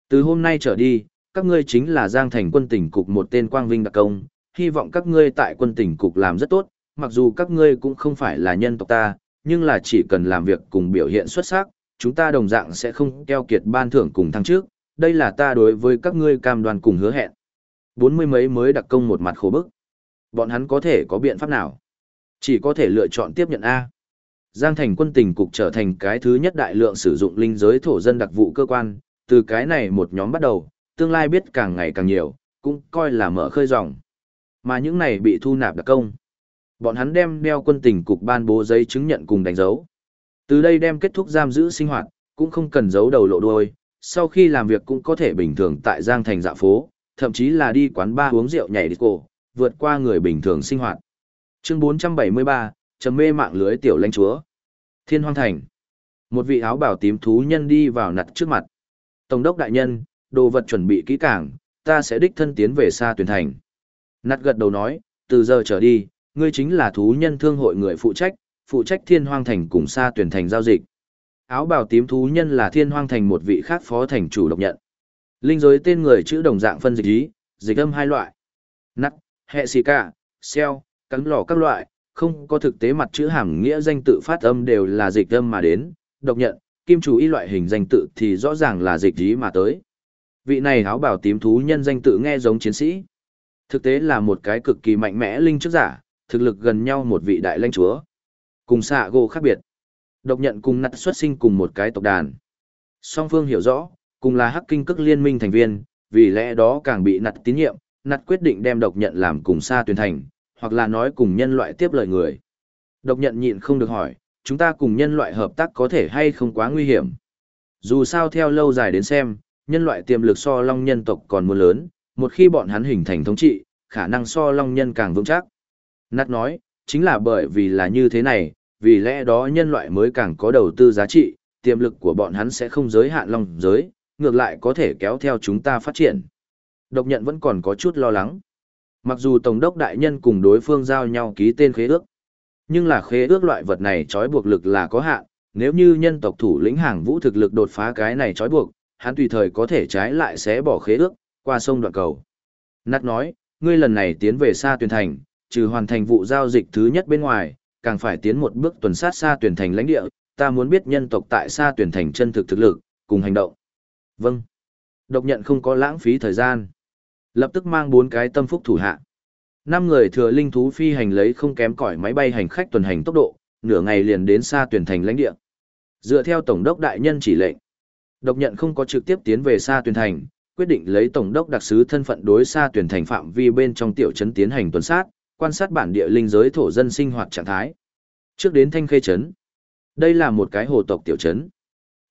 Từ hôm nay trở đi, các ngươi chính là Giang Thành quân tỉnh cục một tên quang vinh đặc công, hy vọng các ngươi tại quân tỉnh cục làm rất tốt, mặc dù các ngươi cũng không phải là nhân tộc ta, nhưng là chỉ cần làm việc cùng biểu hiện xuất sắc, chúng ta đồng dạng sẽ không keo kiệt ban thưởng cùng thăng trước, đây là ta đối với các ngươi cam đoan cùng hứa hẹn. Bốn mươi mấy mới đặc công một mặt khổ bức. Bọn hắn có thể có biện pháp nào? Chỉ có thể lựa chọn tiếp nhận A. Giang thành quân tình cục trở thành cái thứ nhất đại lượng sử dụng linh giới thổ dân đặc vụ cơ quan, từ cái này một nhóm bắt đầu, tương lai biết càng ngày càng nhiều, cũng coi là mở khơi dòng. Mà những này bị thu nạp đặc công. Bọn hắn đem đeo quân tình cục ban bố giấy chứng nhận cùng đánh dấu. Từ đây đem kết thúc giam giữ sinh hoạt, cũng không cần giấu đầu lộ đuôi, sau khi làm việc cũng có thể bình thường tại Giang thành dạ phố, thậm chí là đi quán bar uống rượu nhảy đi cổ, vượt qua người bình thường sinh hoạt. Chương 473, trầm mê mạng lưới tiểu lãnh chúa. Thiên Hoang Thành. Một vị áo bảo tím thú nhân đi vào nặt trước mặt. Tổng đốc đại nhân, đồ vật chuẩn bị kỹ càng, ta sẽ đích thân tiến về xa tuyển thành. Nặt gật đầu nói, từ giờ trở đi, ngươi chính là thú nhân thương hội người phụ trách, phụ trách thiên hoang thành cùng xa tuyển thành giao dịch. Áo bào tím thú nhân là thiên hoang thành một vị khác phó thành chủ độc nhận. Linh giới tên người chữ đồng dạng phân dịch ý, dịch âm hai loại. Nắc, hệ xì cả, xeo, cắn lỏ các loại, không có thực tế mặt chữ hàm nghĩa danh tự phát âm đều là dịch âm mà đến, độc nhận, kim chủ y loại hình danh tự thì rõ ràng là dịch ý mà tới. Vị này áo bảo tím thú nhân danh tự nghe giống chiến sĩ. Thực tế là một cái cực kỳ mạnh mẽ linh trước giả, thực lực gần nhau một vị đại lãnh chúa. Cùng xạ gỗ khác biệt. Độc nhận cùng nặt xuất sinh cùng một cái tộc đàn. Song phương hiểu rõ, cùng là hắc kinh cức liên minh thành viên, vì lẽ đó càng bị nặt tín nhiệm, nặt quyết định đem độc nhận làm cùng xa tuyển thành, hoặc là nói cùng nhân loại tiếp lời người. Độc nhận nhịn không được hỏi, chúng ta cùng nhân loại hợp tác có thể hay không quá nguy hiểm. Dù sao theo lâu dài đến xem, nhân loại tiềm lực so long nhân tộc còn muốn lớn, một khi bọn hắn hình thành thống trị, khả năng so long nhân càng vững chắc. Nát nói, chính là bởi vì là như thế này, vì lẽ đó nhân loại mới càng có đầu tư giá trị, tiềm lực của bọn hắn sẽ không giới hạn long giới, ngược lại có thể kéo theo chúng ta phát triển. Độc nhận vẫn còn có chút lo lắng. Mặc dù Tổng đốc đại nhân cùng đối phương giao nhau ký tên khế ước, nhưng là khế ước loại vật này trói buộc lực là có hạn, nếu như nhân tộc thủ lĩnh hàng vũ thực lực đột phá cái này trói buộc, hắn tùy thời có thể trái lại sẽ bỏ khế ước, qua sông đoạn cầu. Nát nói, ngươi lần này tiến về xa tuyển thành, trừ hoàn thành vụ giao dịch thứ nhất bên ngoài, càng phải tiến một bước tuần sát xa tuyển thành lãnh địa, ta muốn biết nhân tộc tại xa tuyển thành chân thực thực lực, cùng hành động. Vâng. Độc nhận không có lãng phí thời gian. Lập tức mang bốn cái tâm phúc thủ hạ. Năm người thừa linh thú phi hành lấy không kém cỏi máy bay hành khách tuần hành tốc độ, nửa ngày liền đến xa tuyển thành lãnh địa. Dựa theo tổng đốc đại nhân chỉ lệnh, độc nhận không có trực tiếp tiến về xa tuyển thành, quyết định lấy tổng đốc đặc sứ thân phận đối xa tuyển thành phạm vi bên trong tiểu trấn tiến hành tuần sát, quan sát bản địa linh giới thổ dân sinh hoạt trạng thái. Trước đến Thanh Khê trấn. Đây là một cái hồ tộc tiểu trấn.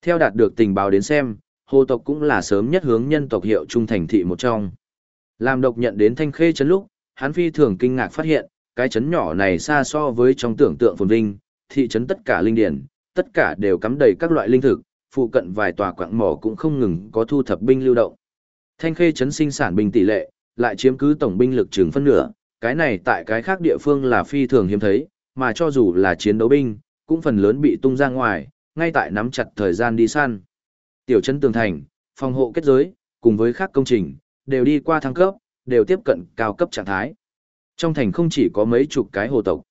Theo đạt được tình báo đến xem, hồ tộc cũng là sớm nhất hướng nhân tộc hiệu trung thành thị một trong. Làm độc nhận đến Thanh Khê Chấn lúc, hắn phi thường kinh ngạc phát hiện, cái chấn nhỏ này xa so với trong tưởng tượng phồn vinh, thị trấn tất cả linh điển, tất cả đều cắm đầy các loại linh thực, phụ cận vài tòa quạng mỏ cũng không ngừng có thu thập binh lưu động. Thanh Khê Chấn sinh sản binh tỷ lệ, lại chiếm cứ tổng binh lực chừng phân nửa, cái này tại cái khác địa phương là phi thường hiếm thấy, mà cho dù là chiến đấu binh, cũng phần lớn bị tung ra ngoài, ngay tại nắm chặt thời gian đi săn. Tiểu trấn tường thành, phòng hộ kết giới, cùng với các công trình, đều đi qua thăng cấp, đều tiếp cận cao cấp trạng thái. Trong thành không chỉ có mấy chục cái hồ tộc,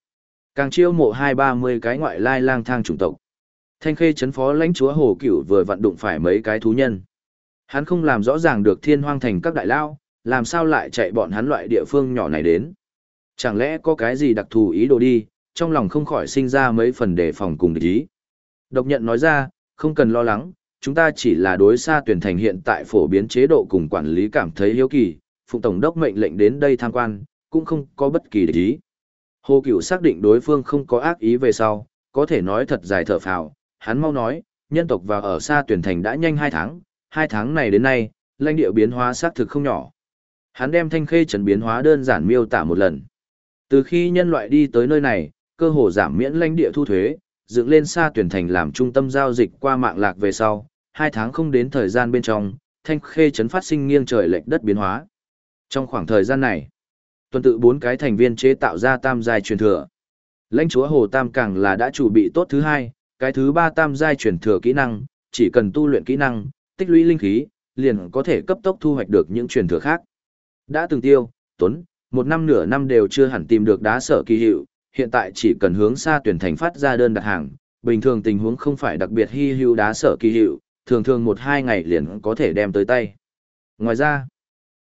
càng chiêu mộ hai ba mươi cái ngoại lai lang thang chủng tộc. Thanh khê chấn phó lãnh chúa hồ cửu vừa vận đụng phải mấy cái thú nhân. Hắn không làm rõ ràng được thiên hoang thành các đại lao, làm sao lại chạy bọn hắn loại địa phương nhỏ này đến. Chẳng lẽ có cái gì đặc thù ý đồ đi, trong lòng không khỏi sinh ra mấy phần đề phòng cùng địch ý. Độc nhận nói ra, không cần lo lắng, chúng ta chỉ là đối xa tuyển thành hiện tại phổ biến chế độ cùng quản lý cảm thấy hiếu kỳ, phụ tổng đốc mệnh lệnh đến đây tham quan, cũng không có bất kỳ địch ý. Hồ Cửu xác định đối phương không có ác ý về sau, có thể nói thật dài thở phào, hắn mau nói, nhân tộc vào ở xa tuyển thành đã nhanh 2 tháng, 2 tháng này đến nay, lãnh địa biến hóa xác thực không nhỏ. Hắn đem thanh khê trần biến hóa đơn giản miêu tả một lần. Từ khi nhân loại đi tới nơi này, cơ hồ giảm miễn lãnh địa thu thuế, dựng lên xa tuyển thành làm trung tâm giao dịch qua mạng lạc về sau, hai tháng không đến thời gian bên trong, thanh khê chấn phát sinh nghiêng trời lệch đất biến hóa. Trong khoảng thời gian này, tuần tự bốn cái thành viên chế tạo ra tam giai truyền thừa. Lãnh chúa Hồ Tam càng là đã chuẩn bị tốt thứ hai, cái thứ ba tam giai truyền thừa kỹ năng, chỉ cần tu luyện kỹ năng, tích lũy linh khí, liền có thể cấp tốc thu hoạch được những truyền thừa khác. Đã từng tiêu, tuấn, một năm nửa năm đều chưa hẳn tìm được đá sở kỳ hiệu, hiện tại chỉ cần hướng xa tuyển thành phát ra đơn đặt hàng, bình thường tình huống không phải đặc biệt hy hữu đá sở kỳ hiệu, thường thường một hai ngày liền có thể đem tới tay. Ngoài ra,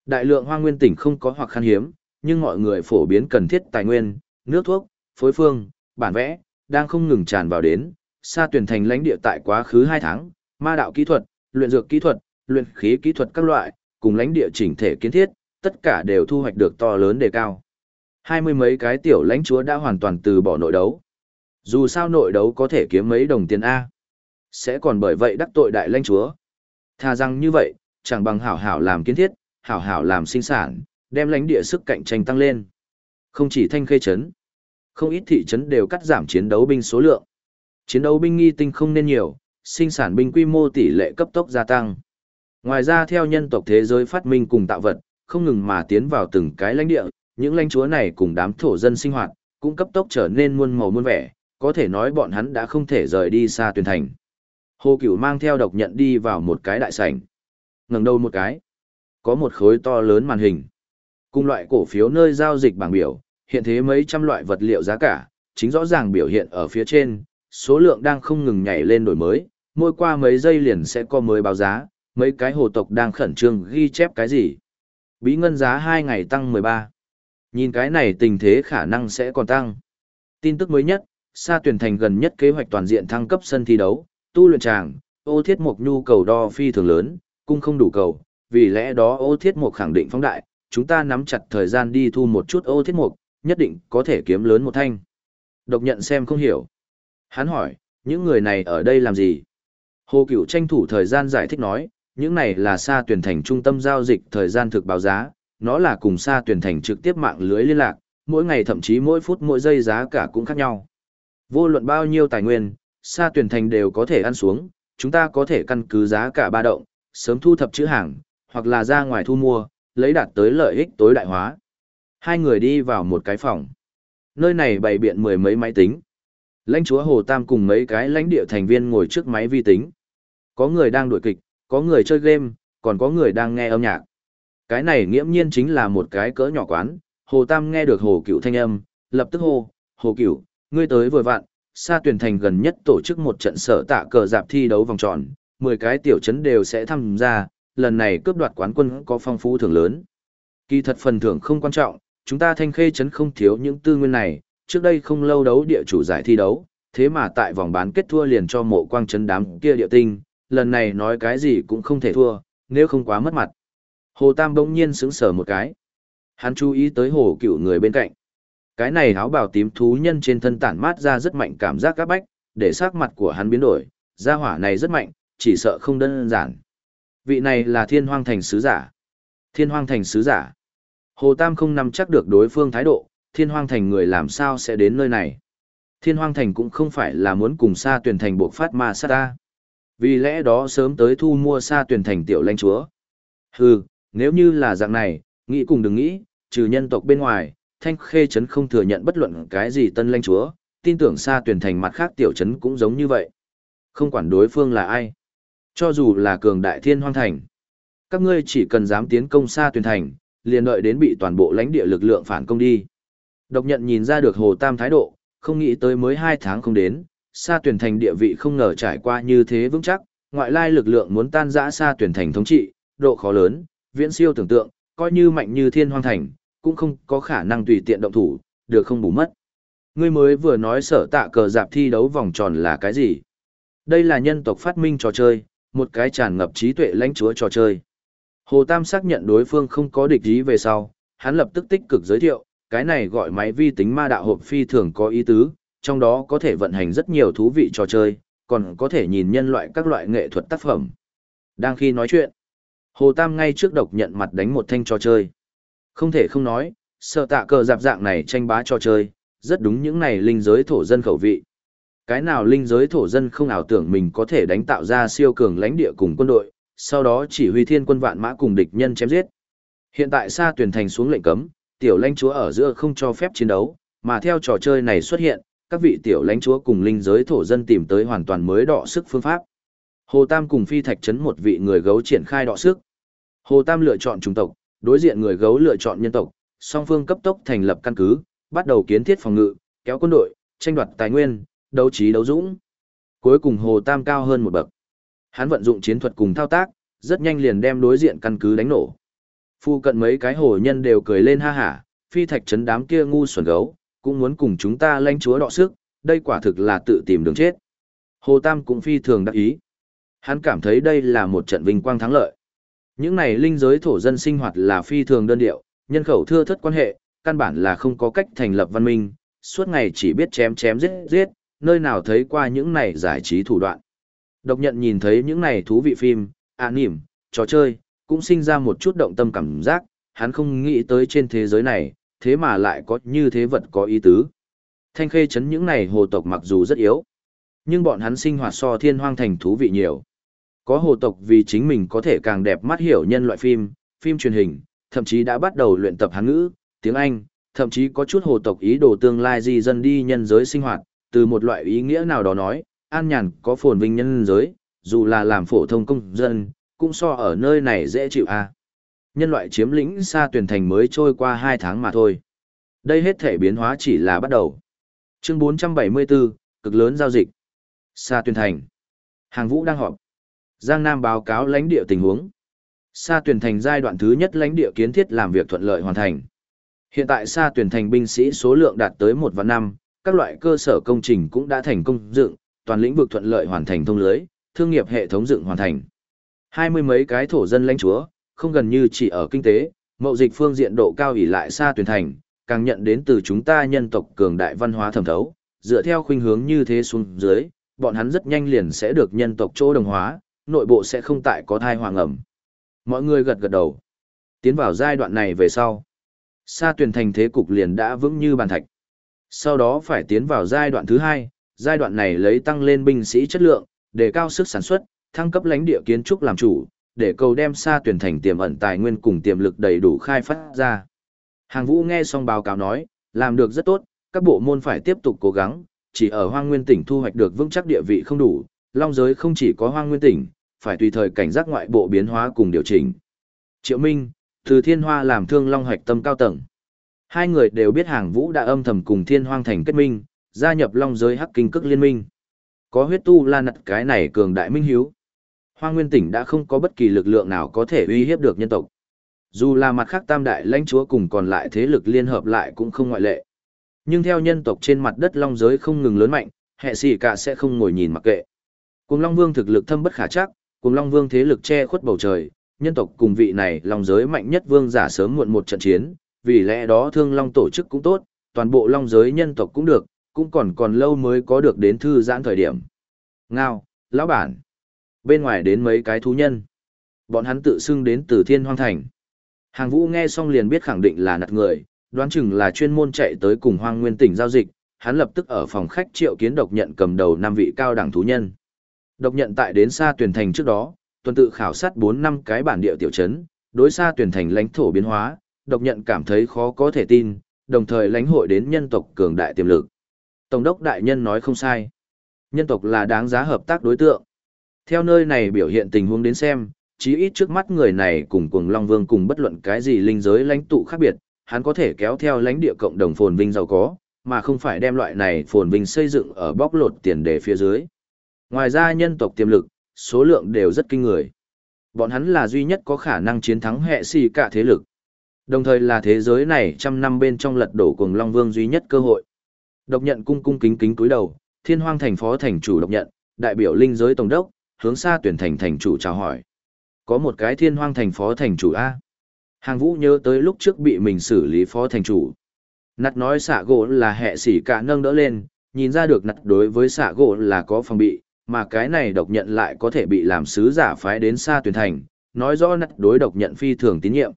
đại lượng hoa nguyên tỉnh không có hoặc khan hiếm, nhưng mọi người phổ biến cần thiết tài nguyên, nước thuốc, phối phương, bản vẽ, đang không ngừng tràn vào đến, xa tuyển thành lãnh địa tại quá khứ 2 tháng, ma đạo kỹ thuật, luyện dược kỹ thuật, luyện khí kỹ thuật các loại, cùng lãnh địa chỉnh thể kiến thiết, tất cả đều thu hoạch được to lớn đề cao. Hai mươi mấy cái tiểu lãnh chúa đã hoàn toàn từ bỏ nội đấu. Dù sao nội đấu có thể kiếm mấy đồng tiền A. Sẽ còn bởi vậy đắc tội đại lãnh chúa. Thà rằng như vậy, chẳng bằng hảo hảo làm kiến thiết, hảo hảo làm sinh sản, đem lãnh địa sức cạnh tranh tăng lên. Không chỉ thanh khê chấn, không ít thị trấn đều cắt giảm chiến đấu binh số lượng. Chiến đấu binh nghi tinh không nên nhiều, sinh sản binh quy mô tỷ lệ cấp tốc gia tăng. Ngoài ra theo nhân tộc thế giới phát minh cùng tạo vật, không ngừng mà tiến vào từng cái lãnh địa, những lãnh chúa này cùng đám thổ dân sinh hoạt, cũng cấp tốc trở nên muôn màu muôn vẻ, có thể nói bọn hắn đã không thể rời đi xa tuyển thành. Hồ Cửu mang theo độc nhận đi vào một cái đại sảnh. ngẩng đầu một cái, có một khối to lớn màn hình. Cùng loại cổ phiếu nơi giao dịch bảng biểu, hiện thế mấy trăm loại vật liệu giá cả, chính rõ ràng biểu hiện ở phía trên, số lượng đang không ngừng nhảy lên đổi mới, mỗi qua mấy giây liền sẽ có mới báo giá, mấy cái hồ tộc đang khẩn trương ghi chép cái gì. Bí ngân giá 2 ngày tăng 13. Nhìn cái này tình thế khả năng sẽ còn tăng. Tin tức mới nhất, Sa tuyển thành gần nhất kế hoạch toàn diện thăng cấp sân thi đấu, tu luyện tràng, ô thiết mục nhu cầu đo phi thường lớn, cung không đủ cầu, vì lẽ đó ô thiết mục khẳng định phóng đại, chúng ta nắm chặt thời gian đi thu một chút ô thiết mục, nhất định có thể kiếm lớn một thanh. Độc nhận xem không hiểu. Hắn hỏi, những người này ở đây làm gì? Hồ Cửu tranh thủ thời gian giải thích nói, những này là xa tuyển thành trung tâm giao dịch thời gian thực báo giá, nó là cùng xa tuyển thành trực tiếp mạng lưới liên lạc, mỗi ngày thậm chí mỗi phút mỗi giây giá cả cũng khác nhau. Vô luận bao nhiêu tài nguyên, xa tuyển thành đều có thể ăn xuống, chúng ta có thể căn cứ giá cả ba động, sớm thu thập chữ hàng, hoặc là ra ngoài thu mua, lấy đạt tới lợi ích tối đại hóa. Hai người đi vào một cái phòng. Nơi này bày biện mười mấy máy tính. Lãnh chúa Hồ Tam cùng mấy cái lãnh địa thành viên ngồi trước máy vi tính. Có người đang đuổi kịch, có người chơi game, còn có người đang nghe âm nhạc. Cái này nghiễm nhiên chính là một cái cỡ nhỏ quán. Hồ Tam nghe được Hồ Cửu thanh âm, lập tức hô, Hồ Cửu, ngươi tới vừa vặn, xa tuyển thành gần nhất tổ chức một trận sở tạ cờ dạp thi đấu vòng tròn, 10 cái tiểu trấn đều sẽ tham gia, lần này cướp đoạt quán quân có phong phú thưởng lớn. Kỳ thật phần thưởng không quan trọng, chúng ta thanh khê trấn không thiếu những tư nguyên này, trước đây không lâu đấu địa chủ giải thi đấu, thế mà tại vòng bán kết thua liền cho mộ quang trấn đám kia địa tinh, lần này nói cái gì cũng không thể thua, nếu không quá mất mặt. Hồ Tam bỗng nhiên sững sờ một cái. Hắn chú ý tới hồ cựu người bên cạnh. Cái này áo bào tím thú nhân trên thân tản mát ra rất mạnh cảm giác các bách, để sắc mặt của hắn biến đổi, gia hỏa này rất mạnh, chỉ sợ không đơn giản. Vị này là thiên hoang thành sứ giả. Thiên hoang thành sứ giả. Hồ Tam không nắm chắc được đối phương thái độ, thiên hoang thành người làm sao sẽ đến nơi này. Thiên hoang thành cũng không phải là muốn cùng xa tuyển thành buộc phát ma sát ta. Vì lẽ đó sớm tới thu mua xa tuyển thành tiểu lãnh chúa. Hừ, nếu như là dạng này, nghĩ cùng đừng nghĩ, trừ nhân tộc bên ngoài, thanh khê trấn không thừa nhận bất luận cái gì tân lanh chúa, tin tưởng xa tuyển thành mặt khác tiểu trấn cũng giống như vậy. Không quản đối phương là ai. Cho dù là cường đại thiên hoang thành. Các ngươi chỉ cần dám tiến công xa tuyển thành, liền đợi đến bị toàn bộ lãnh địa lực lượng phản công đi. Độc nhận nhìn ra được Hồ Tam thái độ, không nghĩ tới mới hai tháng không đến, xa tuyển thành địa vị không ngờ trải qua như thế vững chắc, ngoại lai lực lượng muốn tan rã xa tuyển thành thống trị, độ khó lớn, viễn siêu tưởng tượng, coi như mạnh như thiên hoang thành, cũng không có khả năng tùy tiện động thủ, được không bù mất. Ngươi mới vừa nói sở tạ cờ dạp thi đấu vòng tròn là cái gì? Đây là nhân tộc phát minh trò chơi, một cái tràn ngập trí tuệ lãnh chúa trò chơi. Hồ Tam xác nhận đối phương không có địch ý về sau, hắn lập tức tích cực giới thiệu, cái này gọi máy vi tính ma đạo hộp phi thường có ý tứ, trong đó có thể vận hành rất nhiều thú vị trò chơi, còn có thể nhìn nhân loại các loại nghệ thuật tác phẩm. Đang khi nói chuyện, Hồ Tam ngay trước độc nhận mặt đánh một thanh trò chơi. Không thể không nói, sợ tạ cờ dạp dạng này tranh bá cho chơi, rất đúng những này linh giới thổ dân khẩu vị. Cái nào linh giới thổ dân không ảo tưởng mình có thể đánh tạo ra siêu cường lãnh địa cùng quân đội, sau đó chỉ huy thiên quân vạn mã cùng địch nhân chém giết. Hiện tại xa tuyển thành xuống lệnh cấm, tiểu lãnh chúa ở giữa không cho phép chiến đấu, mà theo trò chơi này xuất hiện, các vị tiểu lãnh chúa cùng linh giới thổ dân tìm tới hoàn toàn mới đọ sức phương pháp. Hồ Tam cùng Phi Thạch Trấn một vị người gấu triển khai đọ sức. Hồ Tam lựa chọn chủng tộc, đối diện người gấu lựa chọn nhân tộc, song phương cấp tốc thành lập căn cứ, bắt đầu kiến thiết phòng ngự, kéo quân đội, tranh đoạt tài nguyên, đấu trí đấu dũng. Cuối cùng Hồ Tam cao hơn một bậc. Hắn vận dụng chiến thuật cùng thao tác, rất nhanh liền đem đối diện căn cứ đánh nổ. Phu cận mấy cái hồ nhân đều cười lên ha hả, phi thạch trấn đám kia ngu xuẩn gấu, cũng muốn cùng chúng ta lãnh chúa đọ sức, đây quả thực là tự tìm đường chết. Hồ Tam cũng phi thường đắc ý. Hắn cảm thấy đây là một trận vinh quang thắng lợi. Những này linh giới thổ dân sinh hoạt là phi thường đơn điệu, nhân khẩu thưa thất quan hệ, căn bản là không có cách thành lập văn minh, suốt ngày chỉ biết chém chém giết giết, nơi nào thấy qua những này giải trí thủ đoạn. Độc nhận nhìn thấy những này thú vị phim, ạ nỉm, trò chơi, cũng sinh ra một chút động tâm cảm giác, hắn không nghĩ tới trên thế giới này, thế mà lại có như thế vật có ý tứ. Thanh khê chấn những này hồ tộc mặc dù rất yếu, nhưng bọn hắn sinh hoạt so thiên hoang thành thú vị nhiều. Có hồ tộc vì chính mình có thể càng đẹp mắt hiểu nhân loại phim, phim truyền hình, thậm chí đã bắt đầu luyện tập hán ngữ, tiếng Anh, thậm chí có chút hồ tộc ý đồ tương lai di dân đi nhân giới sinh hoạt, từ một loại ý nghĩa nào đó nói, an nhàn có phồn vinh nhân giới, dù là làm phổ thông công dân, cũng so ở nơi này dễ chịu a. À. Nhân loại chiếm lĩnh xa tuyển thành mới trôi qua 2 tháng mà thôi. Đây hết thể biến hóa chỉ là bắt đầu. Chương 474, cực lớn giao dịch. Xa tuyển thành. Hàng vũ đang họp. Giang Nam báo cáo lãnh địa tình huống. Sa tuyển thành giai đoạn thứ nhất lãnh địa kiến thiết làm việc thuận lợi hoàn thành. Hiện tại sa tuyển thành binh sĩ số lượng đạt tới một và năm, các loại cơ sở công trình cũng đã thành công dựng, toàn lĩnh vực thuận lợi hoàn thành thông lưới, thương nghiệp hệ thống dựng hoàn thành. Hai mươi mấy cái thổ dân lãnh chúa, không gần như chỉ ở kinh tế, mậu dịch phương diện độ cao ủy lại Sa tuyển thành, càng nhận đến từ chúng ta nhân tộc cường đại văn hóa thẩm thấu, dựa theo khuynh hướng như thế xuống dưới, bọn hắn rất nhanh liền sẽ được nhân tộc chỗ đồng hóa, nội bộ sẽ không tại có thai hoàng ẩm. Mọi người gật gật đầu. Tiến vào giai đoạn này về sau. Sa tuyển thành thế cục liền đã vững như bàn thạch. Sau đó phải tiến vào giai đoạn thứ hai, giai đoạn này lấy tăng lên binh sĩ chất lượng, để cao sức sản xuất, thăng cấp lãnh địa kiến trúc làm chủ, để cầu đem Sa tuyển thành tiềm ẩn tài nguyên cùng tiềm lực đầy đủ khai phát ra. Hàng Vũ nghe xong báo cáo nói, làm được rất tốt, các bộ môn phải tiếp tục cố gắng, chỉ ở Hoang Nguyên tỉnh thu hoạch được vững chắc địa vị không đủ, Long giới không chỉ có Hoang Nguyên tỉnh, phải tùy thời cảnh giác ngoại bộ biến hóa cùng điều chỉnh. Triệu Minh, từ Thiên Hoa làm thương long hoạch tâm cao tầng. Hai người đều biết hàng vũ đã âm thầm cùng Thiên Hoang thành kết minh, gia nhập long giới hắc kinh cức liên minh. Có huyết tu la nặt cái này cường đại minh hiếu. Hoang Nguyên tỉnh đã không có bất kỳ lực lượng nào có thể uy hiếp được nhân tộc. Dù là mặt khác tam đại lãnh chúa cùng còn lại thế lực liên hợp lại cũng không ngoại lệ. Nhưng theo nhân tộc trên mặt đất long giới không ngừng lớn mạnh, hệ sĩ cả sẽ không ngồi nhìn mặc kệ. Cùng Long Vương thực lực thâm bất khả chắc, cùng Long Vương thế lực che khuất bầu trời, nhân tộc cùng vị này Long giới mạnh nhất vương giả sớm muộn một trận chiến, vì lẽ đó Thương Long tổ chức cũng tốt, toàn bộ Long giới nhân tộc cũng được, cũng còn còn lâu mới có được đến thư giãn thời điểm. Ngao, lão bản. Bên ngoài đến mấy cái thú nhân. Bọn hắn tự xưng đến từ Thiên Hoang Thành. Hàng Vũ nghe xong liền biết khẳng định là nặt người, đoán chừng là chuyên môn chạy tới cùng Hoang Nguyên tỉnh giao dịch, hắn lập tức ở phòng khách triệu kiến độc nhận cầm đầu năm vị cao đẳng thú nhân. Độc nhận tại đến xa tuyển thành trước đó, tuần tự khảo sát 4 năm cái bản địa tiểu trấn, đối xa tuyển thành lãnh thổ biến hóa, độc nhận cảm thấy khó có thể tin, đồng thời lãnh hội đến nhân tộc cường đại tiềm lực. Tổng đốc đại nhân nói không sai. Nhân tộc là đáng giá hợp tác đối tượng. Theo nơi này biểu hiện tình huống đến xem, chí ít trước mắt người này cùng cùng Long Vương cùng bất luận cái gì linh giới lãnh tụ khác biệt, hắn có thể kéo theo lãnh địa cộng đồng phồn vinh giàu có, mà không phải đem loại này phồn vinh xây dựng ở bóc lột tiền đề phía dưới. Ngoài ra nhân tộc tiềm lực, số lượng đều rất kinh người. Bọn hắn là duy nhất có khả năng chiến thắng hệ xì cả thế lực. Đồng thời là thế giới này trăm năm bên trong lật đổ cùng Long Vương duy nhất cơ hội. Độc nhận cung cung kính kính cúi đầu, thiên hoang thành phó thành chủ độc nhận, đại biểu linh giới tổng đốc, hướng xa tuyển thành thành chủ chào hỏi. Có một cái thiên hoang thành phó thành chủ A. Hàng vũ nhớ tới lúc trước bị mình xử lý phó thành chủ. Nặt nói xạ gỗ là hệ xỉ cả nâng đỡ lên, nhìn ra được nặt đối với xạ gỗ là có phòng bị, mà cái này độc nhận lại có thể bị làm sứ giả phái đến xa tuyển thành, nói rõ nặt đối độc nhận phi thường tín nhiệm.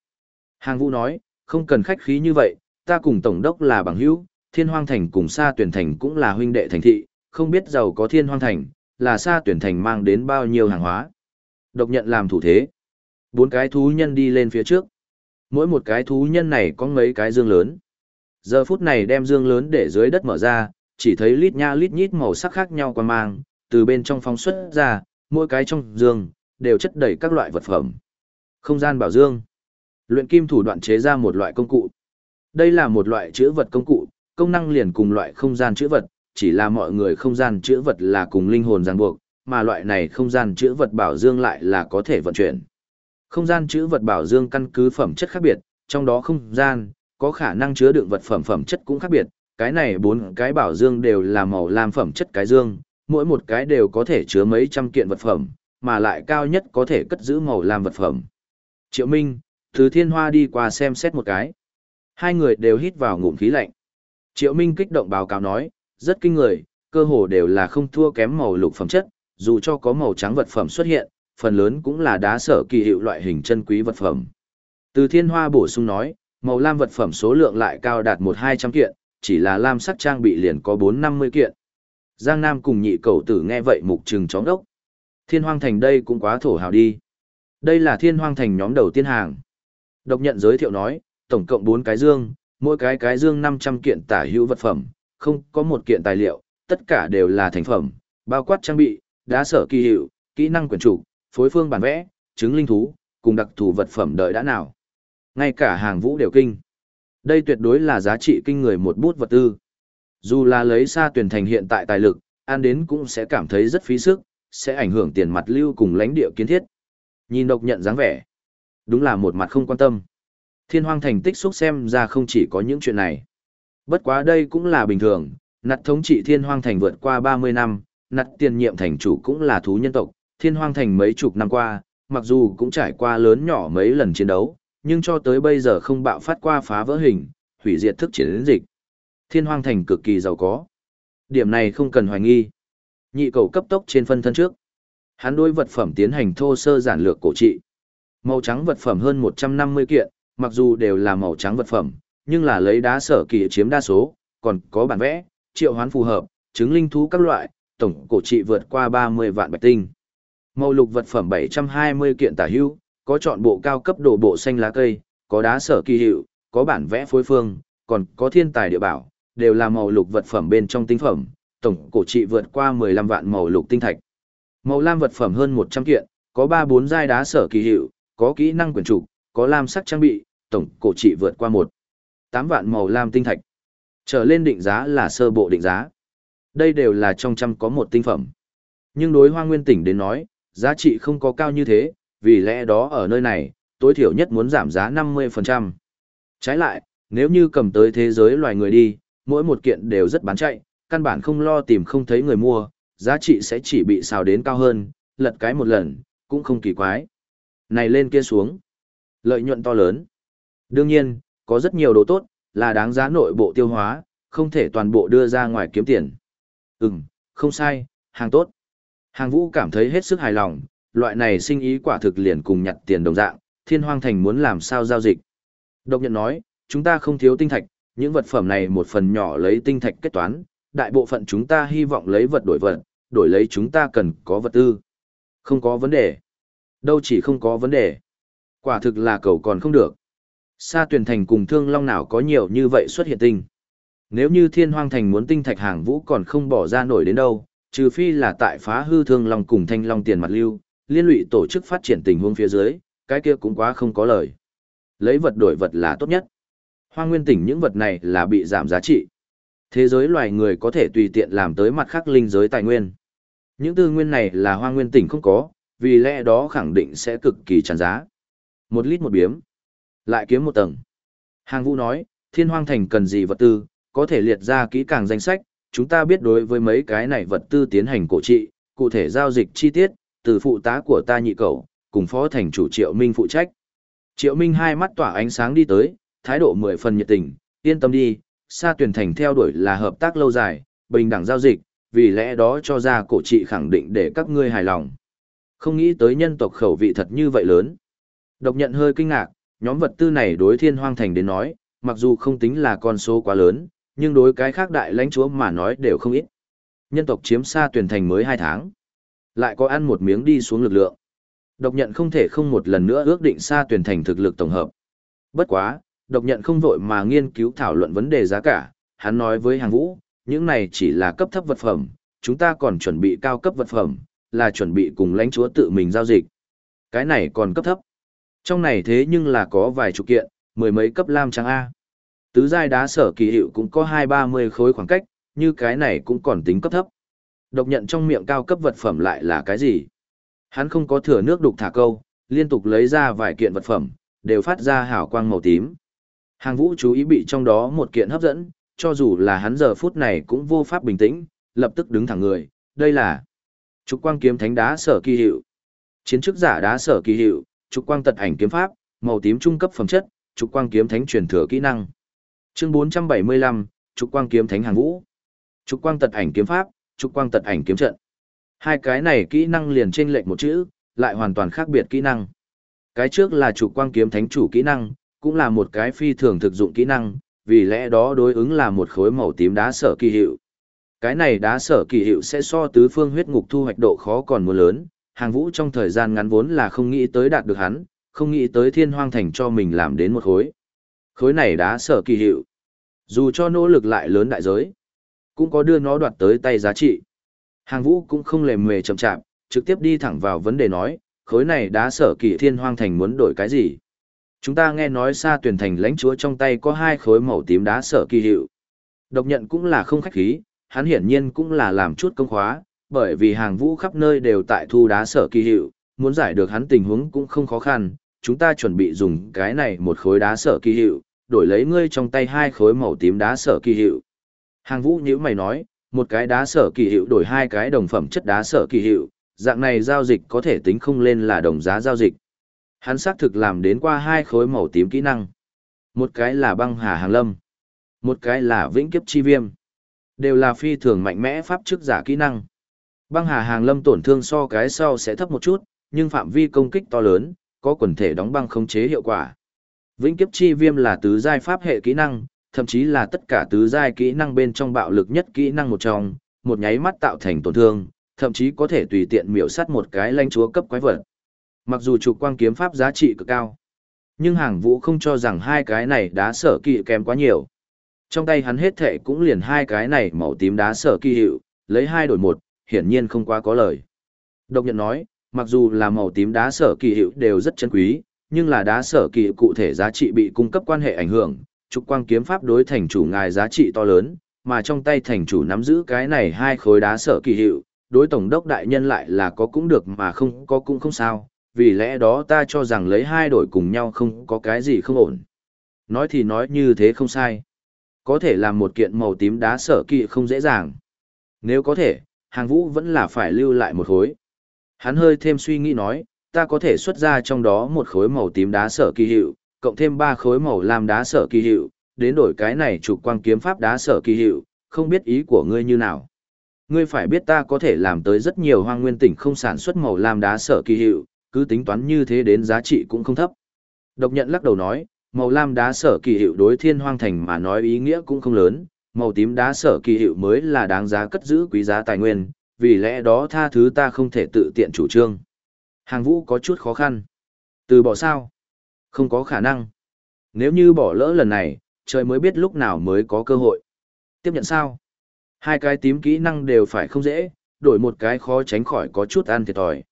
Hàng vũ nói, không cần khách khí như vậy, ta cùng Tổng đốc là bằng hữu, thiên hoang thành cùng xa tuyển thành cũng là huynh đệ thành thị, không biết giàu có thiên hoang thành, là xa tuyển thành mang đến bao nhiêu hàng hóa. Độc nhận làm thủ thế. Bốn cái thú nhân đi lên phía trước. Mỗi một cái thú nhân này có mấy cái dương lớn. Giờ phút này đem dương lớn để dưới đất mở ra, chỉ thấy lít nha lít nhít màu sắc khác nhau qua mang, từ bên trong phóng xuất ra, mỗi cái trong dương, đều chất đầy các loại vật phẩm. Không gian bảo dương. Luyện kim thủ đoạn chế ra một loại công cụ. Đây là một loại chữ vật công cụ, công năng liền cùng loại không gian chữ vật, chỉ là mọi người không gian chữ vật là cùng linh hồn ràng buộc, mà loại này không gian chữ vật bảo dương lại là có thể vận chuyển. Không gian chữ vật bảo dương căn cứ phẩm chất khác biệt, trong đó không gian, có khả năng chứa đựng vật phẩm phẩm chất cũng khác biệt, cái này bốn cái bảo dương đều là màu lam phẩm chất cái dương, mỗi một cái đều có thể chứa mấy trăm kiện vật phẩm, mà lại cao nhất có thể cất giữ màu lam vật phẩm. Triệu Minh, từ thiên hoa đi qua xem xét một cái. Hai người đều hít vào ngụm khí lạnh. Triệu Minh kích động báo cáo nói, rất kinh người, cơ hồ đều là không thua kém màu lục phẩm chất, dù cho có màu trắng vật phẩm xuất hiện, phần lớn cũng là đá sở kỳ hiệu loại hình chân quý vật phẩm. Từ thiên hoa bổ sung nói, màu lam vật phẩm số lượng lại cao đạt một hai trăm kiện, chỉ là lam sắc trang bị liền có bốn năm mươi kiện. Giang Nam cùng nhị cầu tử nghe vậy mục trừng chóng đốc. Thiên hoang thành đây cũng quá thổ hào đi. Đây là thiên hoang thành nhóm đầu tiên hàng. Độc nhận giới thiệu nói, tổng cộng 4 cái dương, mỗi cái cái dương 500 kiện tả hữu vật phẩm, không có một kiện tài liệu, tất cả đều là thành phẩm, bao quát trang bị, đá sở kỳ hiệu, kỹ năng quyển chủ, phối phương bản vẽ, chứng linh thú, cùng đặc thù vật phẩm đợi đã nào. Ngay cả hàng vũ đều kinh. Đây tuyệt đối là giá trị kinh người một bút vật tư. Dù là lấy xa tuyển thành hiện tại tài lực, an đến cũng sẽ cảm thấy rất phí sức, sẽ ảnh hưởng tiền mặt lưu cùng lãnh địa kiến thiết. Nhìn độc nhận dáng vẻ. Đúng là một mặt không quan tâm. Thiên hoang thành tích xúc xem ra không chỉ có những chuyện này. Bất quá đây cũng là bình thường, nặt thống trị thiên hoang thành vượt qua 30 năm, nặt tiền nhiệm thành chủ cũng là thú nhân tộc, thiên hoang thành mấy chục năm qua, mặc dù cũng trải qua lớn nhỏ mấy lần chiến đấu, nhưng cho tới bây giờ không bạo phát qua phá vỡ hình, hủy diệt thức chiến dịch. Thiên hoang thành cực kỳ giàu có. Điểm này không cần hoài nghi. Nhị cầu cấp tốc trên phân thân trước. Hắn đối vật phẩm tiến hành thô sơ giản lược cổ trị. Màu trắng vật phẩm hơn 150 kiện, mặc dù đều là màu trắng vật phẩm, nhưng là lấy đá sở kỳ chiếm đa số, còn có bản vẽ, triệu hoán phù hợp, chứng linh thú các loại, tổng cổ trị vượt qua 30 vạn bạch tinh. Màu lục vật phẩm 720 kiện tả hữu, có chọn bộ cao cấp đồ bộ xanh lá cây, có đá sở kỳ hiệu, có bản vẽ phối phương, còn có thiên tài địa bảo, đều là màu lục vật phẩm bên trong tinh phẩm, tổng cổ trị vượt qua 15 vạn màu lục tinh thạch. Màu lam vật phẩm hơn 100 kiện, có 3-4 giai đá sở kỳ hiệu, có kỹ năng quyển trục, có lam sắc trang bị, tổng cổ trị vượt qua 1. 8 vạn màu lam tinh thạch. Trở lên định giá là sơ bộ định giá. Đây đều là trong trăm có một tinh phẩm. Nhưng đối hoa nguyên tỉnh đến nói, giá trị không có cao như thế, vì lẽ đó ở nơi này, tối thiểu nhất muốn giảm giá 50%. Trái lại, nếu như cầm tới thế giới loài người đi, mỗi một kiện đều rất bán chạy, căn bản không lo tìm không thấy người mua, giá trị sẽ chỉ bị xào đến cao hơn, lật cái một lần, cũng không kỳ quái. Này lên kia xuống, lợi nhuận to lớn. Đương nhiên, có rất nhiều đồ tốt, là đáng giá nội bộ tiêu hóa, không thể toàn bộ đưa ra ngoài kiếm tiền. Ừm, không sai, hàng tốt. Hàng vũ cảm thấy hết sức hài lòng, loại này sinh ý quả thực liền cùng nhặt tiền đồng dạng, thiên hoang thành muốn làm sao giao dịch. Độc nhận nói, chúng ta không thiếu tinh thạch, những vật phẩm này một phần nhỏ lấy tinh thạch kết toán, đại bộ phận chúng ta hy vọng lấy vật đổi vật, đổi lấy chúng ta cần có vật tư. Không có vấn đề. Đâu chỉ không có vấn đề. Quả thực là cầu còn không được. Sa tuyển thành cùng thương long nào có nhiều như vậy xuất hiện tinh. Nếu như thiên hoang thành muốn tinh thạch hàng vũ còn không bỏ ra nổi đến đâu, trừ phi là tại phá hư thương long cùng thanh long tiền mặt lưu, liên lụy tổ chức phát triển tình huống phía dưới, cái kia cũng quá không có lời. Lấy vật đổi vật là tốt nhất. Hoa nguyên tỉnh những vật này là bị giảm giá trị. Thế giới loài người có thể tùy tiện làm tới mặt khác linh giới tài nguyên. Những tư nguyên này là hoa nguyên tỉnh không có, vì lẽ đó khẳng định sẽ cực kỳ tràn giá. Một lít một biếm. Lại kiếm một tầng. Hàng vũ nói, thiên hoang thành cần gì vật tư, có thể liệt ra kỹ càng danh sách, chúng ta biết đối với mấy cái này vật tư tiến hành cổ trị, cụ thể giao dịch chi tiết, từ phụ tá của ta nhị cầu, cùng phó thành chủ Triệu Minh phụ trách. Triệu Minh hai mắt tỏa ánh sáng đi tới, thái độ mười phần nhiệt tình, yên tâm đi, xa tuyển thành theo đuổi là hợp tác lâu dài, bình đẳng giao dịch, vì lẽ đó cho ra cổ trị khẳng định để các ngươi hài lòng. Không nghĩ tới nhân tộc khẩu vị thật như vậy lớn. Độc nhận hơi kinh ngạc, nhóm vật tư này đối thiên hoang thành đến nói, mặc dù không tính là con số quá lớn, nhưng đối cái khác đại lãnh chúa mà nói đều không ít. Nhân tộc chiếm xa tuyển thành mới 2 tháng. Lại có ăn một miếng đi xuống lực lượng. Độc nhận không thể không một lần nữa ước định xa tuyển thành thực lực tổng hợp. Bất quá, độc nhận không vội mà nghiên cứu thảo luận vấn đề giá cả, hắn nói với hàng vũ, những này chỉ là cấp thấp vật phẩm, chúng ta còn chuẩn bị cao cấp vật phẩm, là chuẩn bị cùng lãnh chúa tự mình giao dịch. Cái này còn cấp thấp. Trong này thế nhưng là có vài chục kiện, mười mấy cấp lam trắng A. Tứ giai đá sở kỳ hiệu cũng có hai ba mươi khối khoảng cách, như cái này cũng còn tính cấp thấp. Độc nhận trong miệng cao cấp vật phẩm lại là cái gì? Hắn không có thừa nước đục thả câu, liên tục lấy ra vài kiện vật phẩm, đều phát ra hào quang màu tím. Hàng vũ chú ý bị trong đó một kiện hấp dẫn, cho dù là hắn giờ phút này cũng vô pháp bình tĩnh, lập tức đứng thẳng người, đây là trục quang kiếm thánh đá sở kỳ hiệu. Chiến chức giả đá sở kỳ hiệu, trục quang tật ảnh kiếm pháp, màu tím trung cấp phẩm chất, trục quang kiếm thánh truyền thừa kỹ năng. Chương 475, trục quang kiếm thánh hàng vũ. Trục quang tật ảnh kiếm pháp, trục quang tật ảnh kiếm trận. Hai cái này kỹ năng liền trên lệnh một chữ, lại hoàn toàn khác biệt kỹ năng. Cái trước là trục quang kiếm thánh chủ kỹ năng, cũng là một cái phi thường thực dụng kỹ năng, vì lẽ đó đối ứng là một khối màu tím đá sở kỳ hiệu. Cái này đá sở kỳ hiệu sẽ so tứ phương huyết ngục thu hoạch độ khó còn muốn lớn, hàng vũ trong thời gian ngắn vốn là không nghĩ tới đạt được hắn, không nghĩ tới thiên hoang thành cho mình làm đến một khối. Khối này đá sở kỳ hiệu. Dù cho nỗ lực lại lớn đại giới, cũng có đưa nó đoạt tới tay giá trị. Hàng vũ cũng không lề mề chậm chạp, trực tiếp đi thẳng vào vấn đề nói, khối này đá sở kỳ thiên hoang thành muốn đổi cái gì? Chúng ta nghe nói xa tuyển thành lãnh chúa trong tay có hai khối màu tím đá sở kỳ hiệu. Độc nhận cũng là không khách khí, hắn hiển nhiên cũng là làm chút công khóa, bởi vì hàng vũ khắp nơi đều tại thu đá sở kỳ hiệu, muốn giải được hắn tình huống cũng không khó khăn, chúng ta chuẩn bị dùng cái này một khối đá sở kỳ hiệu, đổi lấy ngươi trong tay hai khối màu tím đá sở kỳ hiệu. Hàng vũ nhữ mày nói, một cái đá sở kỳ hiệu đổi hai cái đồng phẩm chất đá sở kỳ hiệu, dạng này giao dịch có thể tính không lên là đồng giá giao dịch. Hắn xác thực làm đến qua hai khối màu tím kỹ năng. Một cái là băng hà hàng lâm. Một cái là vĩnh kiếp chi viêm. Đều là phi thường mạnh mẽ pháp chức giả kỹ năng. Băng hà hàng lâm tổn thương so cái sau sẽ thấp một chút, nhưng phạm vi công kích to lớn, có quần thể đóng băng không chế hiệu quả. Vĩnh kiếp chi viêm là tứ giai pháp hệ kỹ năng, thậm chí là tất cả tứ giai kỹ năng bên trong bạo lực nhất kỹ năng một trong, một nháy mắt tạo thành tổn thương, thậm chí có thể tùy tiện miểu sát một cái lãnh chúa cấp quái vật. Mặc dù trục quang kiếm pháp giá trị cực cao, nhưng hàng vũ không cho rằng hai cái này đá sở kỳ kém quá nhiều. Trong tay hắn hết thệ cũng liền hai cái này màu tím đá sở kỳ hiệu, lấy hai đổi một, hiển nhiên không quá có lời. Độc nhận nói, mặc dù là màu tím đá sở kỳ hiệu đều rất chân quý, nhưng là đá sở kỳ cụ thể giá trị bị cung cấp quan hệ ảnh hưởng, trục quang kiếm pháp đối thành chủ ngài giá trị to lớn, mà trong tay thành chủ nắm giữ cái này hai khối đá sở kỳ hiệu, đối tổng đốc đại nhân lại là có cũng được mà không có cũng không sao, vì lẽ đó ta cho rằng lấy hai đổi cùng nhau không có cái gì không ổn. Nói thì nói như thế không sai. Có thể làm một kiện màu tím đá sở kỳ không dễ dàng. Nếu có thể, hàng vũ vẫn là phải lưu lại một khối. Hắn hơi thêm suy nghĩ nói, ta có thể xuất ra trong đó một khối màu tím đá sở kỳ hiệu, cộng thêm ba khối màu lam đá sở kỳ hiệu, đến đổi cái này trục quang kiếm pháp đá sở kỳ hiệu, không biết ý của ngươi như nào. Ngươi phải biết ta có thể làm tới rất nhiều hoang nguyên tỉnh không sản xuất màu lam đá sở kỳ hiệu, cứ tính toán như thế đến giá trị cũng không thấp. Độc nhận lắc đầu nói, màu lam đá sở kỳ hiệu đối thiên hoang thành mà nói ý nghĩa cũng không lớn, màu tím đá sở kỳ hiệu mới là đáng giá cất giữ quý giá tài nguyên, vì lẽ đó tha thứ ta không thể tự tiện chủ trương. Hàng vũ có chút khó khăn. Từ bỏ sao? Không có khả năng. Nếu như bỏ lỡ lần này, trời mới biết lúc nào mới có cơ hội. Tiếp nhận sao? Hai cái tím kỹ năng đều phải không dễ, đổi một cái khó tránh khỏi có chút ăn thiệt thòi.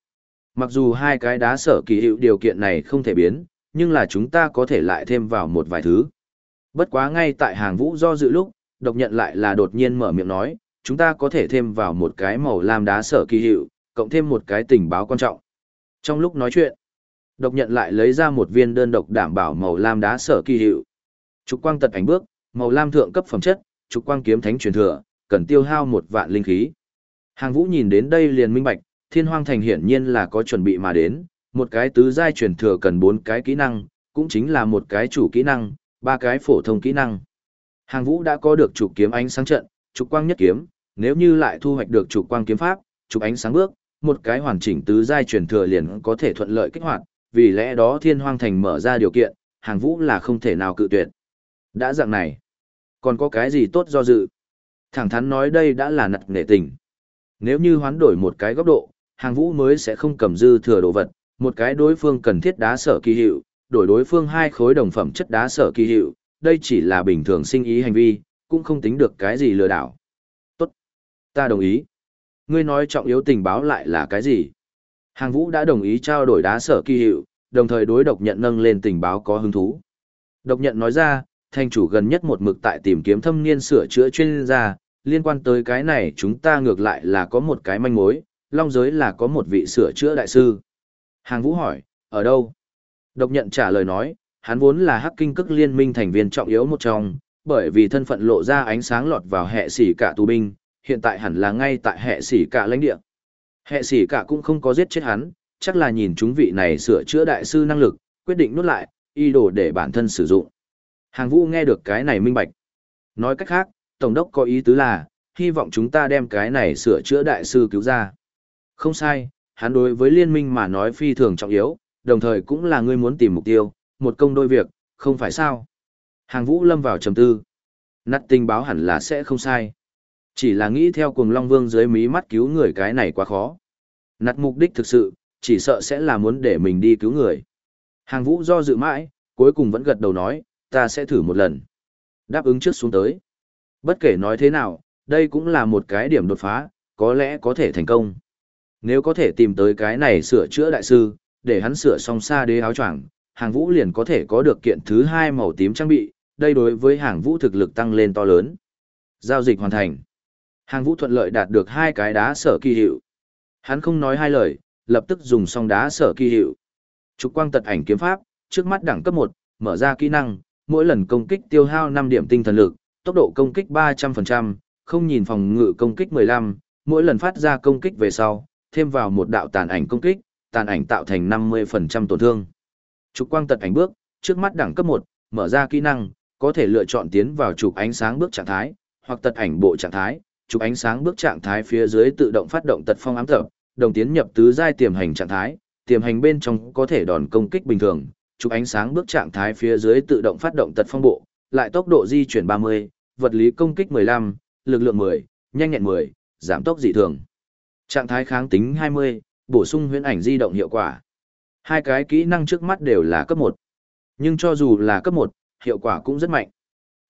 Mặc dù hai cái đá sở kỳ hiệu điều kiện này không thể biến, nhưng là chúng ta có thể lại thêm vào một vài thứ. Bất quá ngay tại hàng vũ do dự lúc, độc nhận lại là đột nhiên mở miệng nói, chúng ta có thể thêm vào một cái màu lam đá sở kỳ hiệu, cộng thêm một cái tình báo quan trọng. Trong lúc nói chuyện, độc nhận lại lấy ra một viên đơn độc đảm bảo màu lam đá sở kỳ hiệu. Trục quang tật ảnh bước, màu lam thượng cấp phẩm chất, trục quang kiếm thánh truyền thừa, cần tiêu hao một vạn linh khí. Hàng Vũ nhìn đến đây liền minh bạch, Thiên Hoang Thành hiển nhiên là có chuẩn bị mà đến, một cái tứ giai truyền thừa cần bốn cái kỹ năng, cũng chính là một cái chủ kỹ năng, ba cái phổ thông kỹ năng. Hàng Vũ đã có được trục kiếm ánh sáng trận, trục quang nhất kiếm, nếu như lại thu hoạch được trục quang kiếm pháp, trục ánh sáng bước, một cái hoàn chỉnh tứ giai truyền thừa liền có thể thuận lợi kích hoạt, vì lẽ đó Thiên Hoang Thành mở ra điều kiện, Hàng Vũ là không thể nào cự tuyệt. Đã dạng này, còn có cái gì tốt do dự? Thẳng thắn nói đây đã là nặt nệ tình. Nếu như hoán đổi một cái góc độ, hàng vũ mới sẽ không cầm dư thừa đồ vật, một cái đối phương cần thiết đá sở kỳ hiệu, đổi đối phương hai khối đồng phẩm chất đá sở kỳ hiệu, đây chỉ là bình thường sinh ý hành vi, cũng không tính được cái gì lừa đảo. Tốt. Ta đồng ý. Ngươi nói trọng yếu tình báo lại là cái gì? Hàng vũ đã đồng ý trao đổi đá sở kỳ hiệu, đồng thời đối độc nhận nâng lên tình báo có hứng thú. Độc nhận nói ra, thành chủ gần nhất một mực tại tìm kiếm thâm niên sửa chữa chuyên gia, liên quan tới cái này chúng ta ngược lại là có một cái manh mối, long giới là có một vị sửa chữa đại sư. Hàng vũ hỏi, ở đâu? Độc nhận trả lời nói, hắn vốn là hắc kinh cức liên minh thành viên trọng yếu một trong, bởi vì thân phận lộ ra ánh sáng lọt vào hệ sĩ cả tù binh, hiện tại hẳn là ngay tại hệ sĩ cả lãnh địa. Hệ sĩ cả cũng không có giết chết hắn, chắc là nhìn chúng vị này sửa chữa đại sư năng lực, quyết định nuốt lại, y đồ để bản thân sử dụng. Hàng vũ nghe được cái này minh bạch. Nói cách khác, Tổng đốc có ý tứ là, hy vọng chúng ta đem cái này sửa chữa đại sư cứu ra. Không sai, hắn đối với liên minh mà nói phi thường trọng yếu, đồng thời cũng là ngươi muốn tìm mục tiêu, một công đôi việc, không phải sao. Hàng vũ lâm vào trầm tư. Nắt tình báo hẳn là sẽ không sai. Chỉ là nghĩ theo cùng Long Vương dưới mí mắt cứu người cái này quá khó. Nặt mục đích thực sự, chỉ sợ sẽ là muốn để mình đi cứu người. Hàng vũ do dự mãi, cuối cùng vẫn gật đầu nói, ta sẽ thử một lần. Đáp ứng trước xuống tới. Bất kể nói thế nào, đây cũng là một cái điểm đột phá, có lẽ có thể thành công. Nếu có thể tìm tới cái này sửa chữa đại sư, để hắn sửa xong xa đế áo choàng, hàng vũ liền có thể có được kiện thứ hai màu tím trang bị, đây đối với hàng vũ thực lực tăng lên to lớn. Giao dịch hoàn thành. Hàng vũ thuận lợi đạt được hai cái đá sở kỳ hiệu. Hắn không nói hai lời, lập tức dùng xong đá sở kỳ hiệu. Trục quang tật ảnh kiếm pháp, trước mắt đẳng cấp 1, mở ra kỹ năng, mỗi lần công kích tiêu hao 5 điểm tinh thần lực, tốc độ công kích 300%, không nhìn phòng ngự công kích 15, mỗi lần phát ra công kích về sau, thêm vào một đạo tàn ảnh công kích, tàn ảnh tạo thành 50% tổn thương. Trục quang tật ảnh bước, trước mắt đẳng cấp 1, mở ra kỹ năng, có thể lựa chọn tiến vào trục ánh sáng bước trạng thái, hoặc tật ảnh bộ trạng thái, trục ánh sáng bước trạng thái phía dưới tự động phát động tật phong ám tập, đồng tiến nhập tứ giai tiềm hành trạng thái, tiềm hành bên trong có thể đòn công kích bình thường, trục ánh sáng bước trạng thái phía dưới tự động phát động tật phong bộ, lại tốc độ di chuyển 30, vật lý công kích 15, lực lượng 10, nhanh nhẹn 10, giảm tốc dị thường. Trạng thái kháng tính 20, bổ sung huyễn ảnh di động hiệu quả. Hai cái kỹ năng trước mắt đều là cấp 1. Nhưng cho dù là cấp 1, hiệu quả cũng rất mạnh.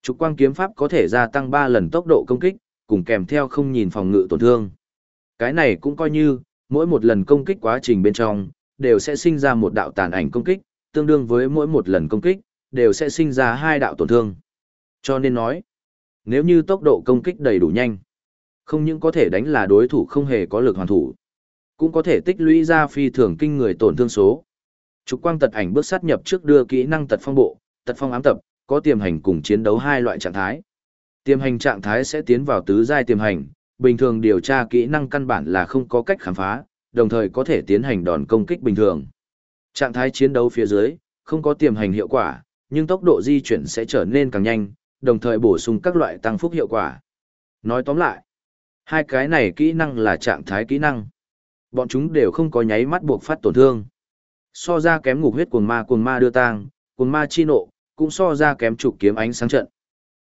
Trục quang kiếm pháp có thể gia tăng 3 lần tốc độ công kích, cùng kèm theo không nhìn phòng ngự tổn thương. Cái này cũng coi như, mỗi một lần công kích quá trình bên trong, đều sẽ sinh ra một đạo tàn ảnh công kích, tương đương với mỗi một lần công kích, đều sẽ sinh ra hai đạo tổn thương. Cho nên nói, nếu như tốc độ công kích đầy đủ nhanh, không những có thể đánh là đối thủ không hề có lực hoàn thủ, cũng có thể tích lũy ra phi thường kinh người tổn thương số. Trục quang tật ảnh bước sát nhập trước đưa kỹ năng tật phong bộ, tật phong ám tập, có tiềm hành cùng chiến đấu hai loại trạng thái. Tiềm hành trạng thái sẽ tiến vào tứ giai tiềm hành, bình thường điều tra kỹ năng căn bản là không có cách khám phá, đồng thời có thể tiến hành đòn công kích bình thường. Trạng thái chiến đấu phía dưới, không có tiềm hành hiệu quả, nhưng tốc độ di chuyển sẽ trở nên càng nhanh, đồng thời bổ sung các loại tăng phúc hiệu quả. Nói tóm lại, hai cái này kỹ năng là trạng thái kỹ năng. Bọn chúng đều không có nháy mắt buộc phát tổn thương. So ra kém ngục huyết cuồng ma cuồng ma đưa tang, cuồng ma chi nộ, cũng so ra kém trục kiếm ánh sáng trận.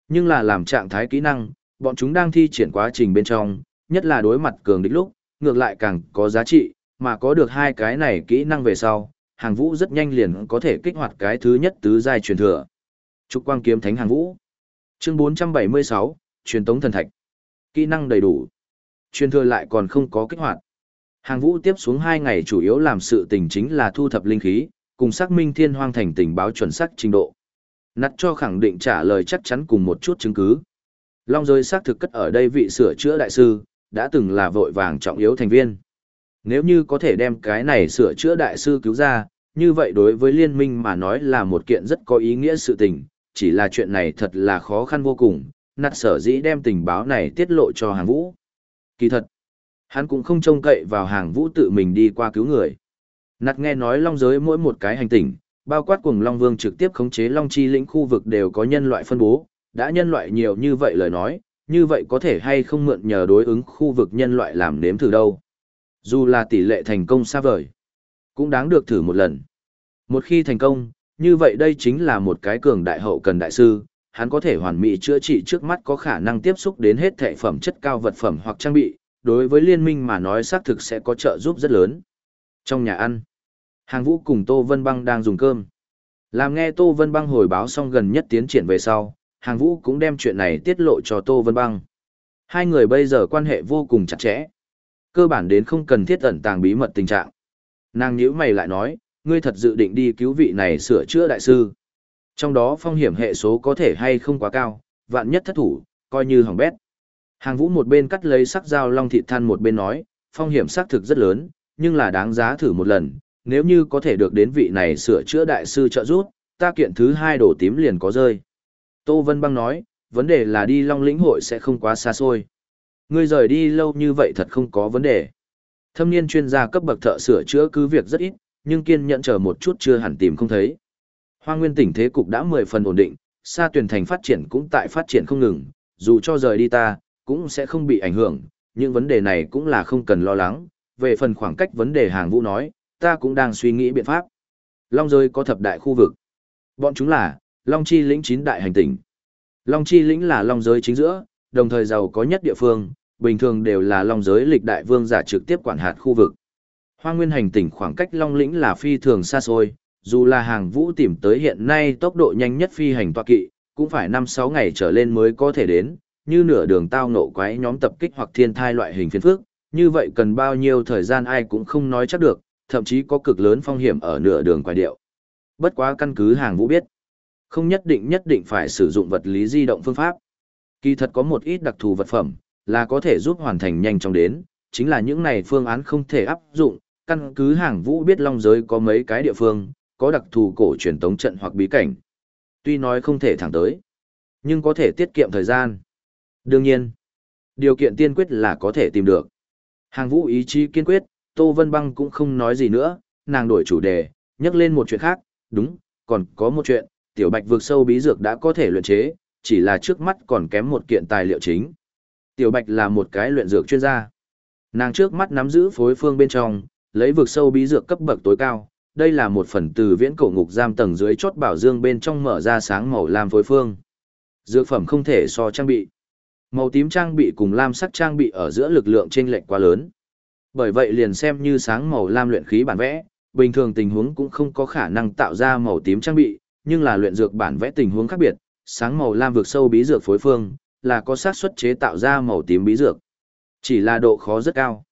Nhưng là làm trạng thái kỹ năng, bọn chúng đang thi triển quá trình bên trong, nhất là đối mặt cường địch lúc, ngược lại càng có giá trị, mà có được hai cái này kỹ năng về sau, hàng vũ rất nhanh liền có thể kích hoạt cái thứ nhất tứ giai truyền thừa. Trục quang kiếm thánh hàng vũ. Chương 476, truyền tống thần thạch. Kỹ năng đầy đủ. Truyền thừa lại còn không có kích hoạt. Hàng vũ tiếp xuống hai ngày chủ yếu làm sự tình chính là thu thập linh khí, cùng xác minh thiên hoang thành tình báo chuẩn xác trình độ. Nặt cho khẳng định trả lời chắc chắn cùng một chút chứng cứ. Long giới xác thực cất ở đây vị sửa chữa đại sư, đã từng là vội vàng trọng yếu thành viên. Nếu như có thể đem cái này sửa chữa đại sư cứu ra, như vậy đối với liên minh mà nói là một kiện rất có ý nghĩa sự tình, chỉ là chuyện này thật là khó khăn vô cùng, nặt sở dĩ đem tình báo này tiết lộ cho hàng vũ. Kỳ thật, hắn cũng không trông cậy vào hàng vũ tự mình đi qua cứu người. Nặt nghe nói long giới mỗi một cái hành tinh, bao quát cùng Long Vương trực tiếp khống chế Long Chi lĩnh khu vực đều có nhân loại phân bố, đã nhân loại nhiều như vậy lời nói, như vậy có thể hay không mượn nhờ đối ứng khu vực nhân loại làm nếm thử đâu. Dù là tỷ lệ thành công xa vời, cũng đáng được thử một lần. Một khi thành công, như vậy đây chính là một cái cường đại hậu cần đại sư, hắn có thể hoàn mỹ chữa trị trước mắt có khả năng tiếp xúc đến hết thể phẩm chất cao vật phẩm hoặc trang bị, đối với liên minh mà nói xác thực sẽ có trợ giúp rất lớn. Trong nhà ăn, Hàng Vũ cùng Tô Vân Băng đang dùng cơm. Làm nghe Tô Vân Băng hồi báo xong gần nhất tiến triển về sau, Hàng Vũ cũng đem chuyện này tiết lộ cho Tô Vân Băng. Hai người bây giờ quan hệ vô cùng chặt chẽ. Cơ bản đến không cần thiết ẩn tàng bí mật tình trạng. Nàng nhíu mày lại nói, ngươi thật dự định đi cứu vị này sửa chữa đại sư. Trong đó phong hiểm hệ số có thể hay không quá cao, vạn nhất thất thủ, coi như hỏng bét. Hàng vũ một bên cắt lấy sắc dao long thịt than một bên nói, phong hiểm xác thực rất lớn, nhưng là đáng giá thử một lần, nếu như có thể được đến vị này sửa chữa đại sư trợ giúp, ta kiện thứ hai đổ tím liền có rơi. Tô Vân Băng nói, vấn đề là đi long lĩnh hội sẽ không quá xa xôi. Ngươi rời đi lâu như vậy thật không có vấn đề. Thâm niên chuyên gia cấp bậc thợ sửa chữa cứ việc rất ít, nhưng kiên nhẫn chờ một chút chưa hẳn tìm không thấy. Hoa Nguyên tỉnh thế cục đã 10 phần ổn định, Sa Tuyền thành phát triển cũng tại phát triển không ngừng, dù cho rời đi ta, cũng sẽ không bị ảnh hưởng, những vấn đề này cũng là không cần lo lắng. Về phần khoảng cách vấn đề hàng vũ nói, ta cũng đang suy nghĩ biện pháp. Long giới có thập đại khu vực. Bọn chúng là, Long Chi lĩnh chín đại hành tỉnh. Long Chi lĩnh là Long giới chính giữa, đồng thời giàu có nhất địa phương, bình thường đều là Long giới lịch đại vương giả trực tiếp quản hạt khu vực. Hoa Nguyên hành tỉnh khoảng cách Long lĩnh là phi thường xa xôi, dù là hàng vũ tìm tới hiện nay tốc độ nhanh nhất phi hành toa kỵ, cũng phải 5-6 ngày trở lên mới có thể đến, như nửa đường tao nộ quái nhóm tập kích hoặc thiên thai loại hình phiên phước, như vậy cần bao nhiêu thời gian ai cũng không nói chắc được, thậm chí có cực lớn phong hiểm ở nửa đường quái điệu. Bất quá căn cứ hàng vũ biết, không nhất định nhất định phải sử dụng vật lý di động phương pháp. Kỳ thật có một ít đặc thù vật phẩm, là có thể giúp hoàn thành nhanh chóng đến, chính là những này phương án không thể áp dụng, căn cứ hàng vũ biết long giới có mấy cái địa phương, có đặc thù cổ truyền tống trận hoặc bí cảnh. Tuy nói không thể thẳng tới, nhưng có thể tiết kiệm thời gian. Đương nhiên, điều kiện tiên quyết là có thể tìm được. Hàng vũ ý chí kiên quyết, Tô Vân Băng cũng không nói gì nữa, nàng đổi chủ đề, nhắc lên một chuyện khác, đúng, còn có một chuyện, tiểu bạch vượt sâu bí dược đã có thể luyện chế, chỉ là trước mắt còn kém một kiện tài liệu chính. Tiểu bạch là một cái luyện dược chuyên gia. Nàng trước mắt nắm giữ phối phương bên trong, lấy vượt sâu bí dược cấp bậc tối cao, đây là một phần từ viễn cổ ngục giam tầng dưới chốt bảo dương bên trong mở ra sáng màu lam phối phương. Dược phẩm không thể so trang bị. Màu tím trang bị cùng lam sắc trang bị ở giữa lực lượng chênh lệch quá lớn. Bởi vậy liền xem như sáng màu lam luyện khí bản vẽ, bình thường tình huống cũng không có khả năng tạo ra màu tím trang bị, nhưng là luyện dược bản vẽ tình huống khác biệt, sáng màu lam vượt sâu bí dược phối phương, là có xác suất chế tạo ra màu tím bí dược. Chỉ là độ khó rất cao.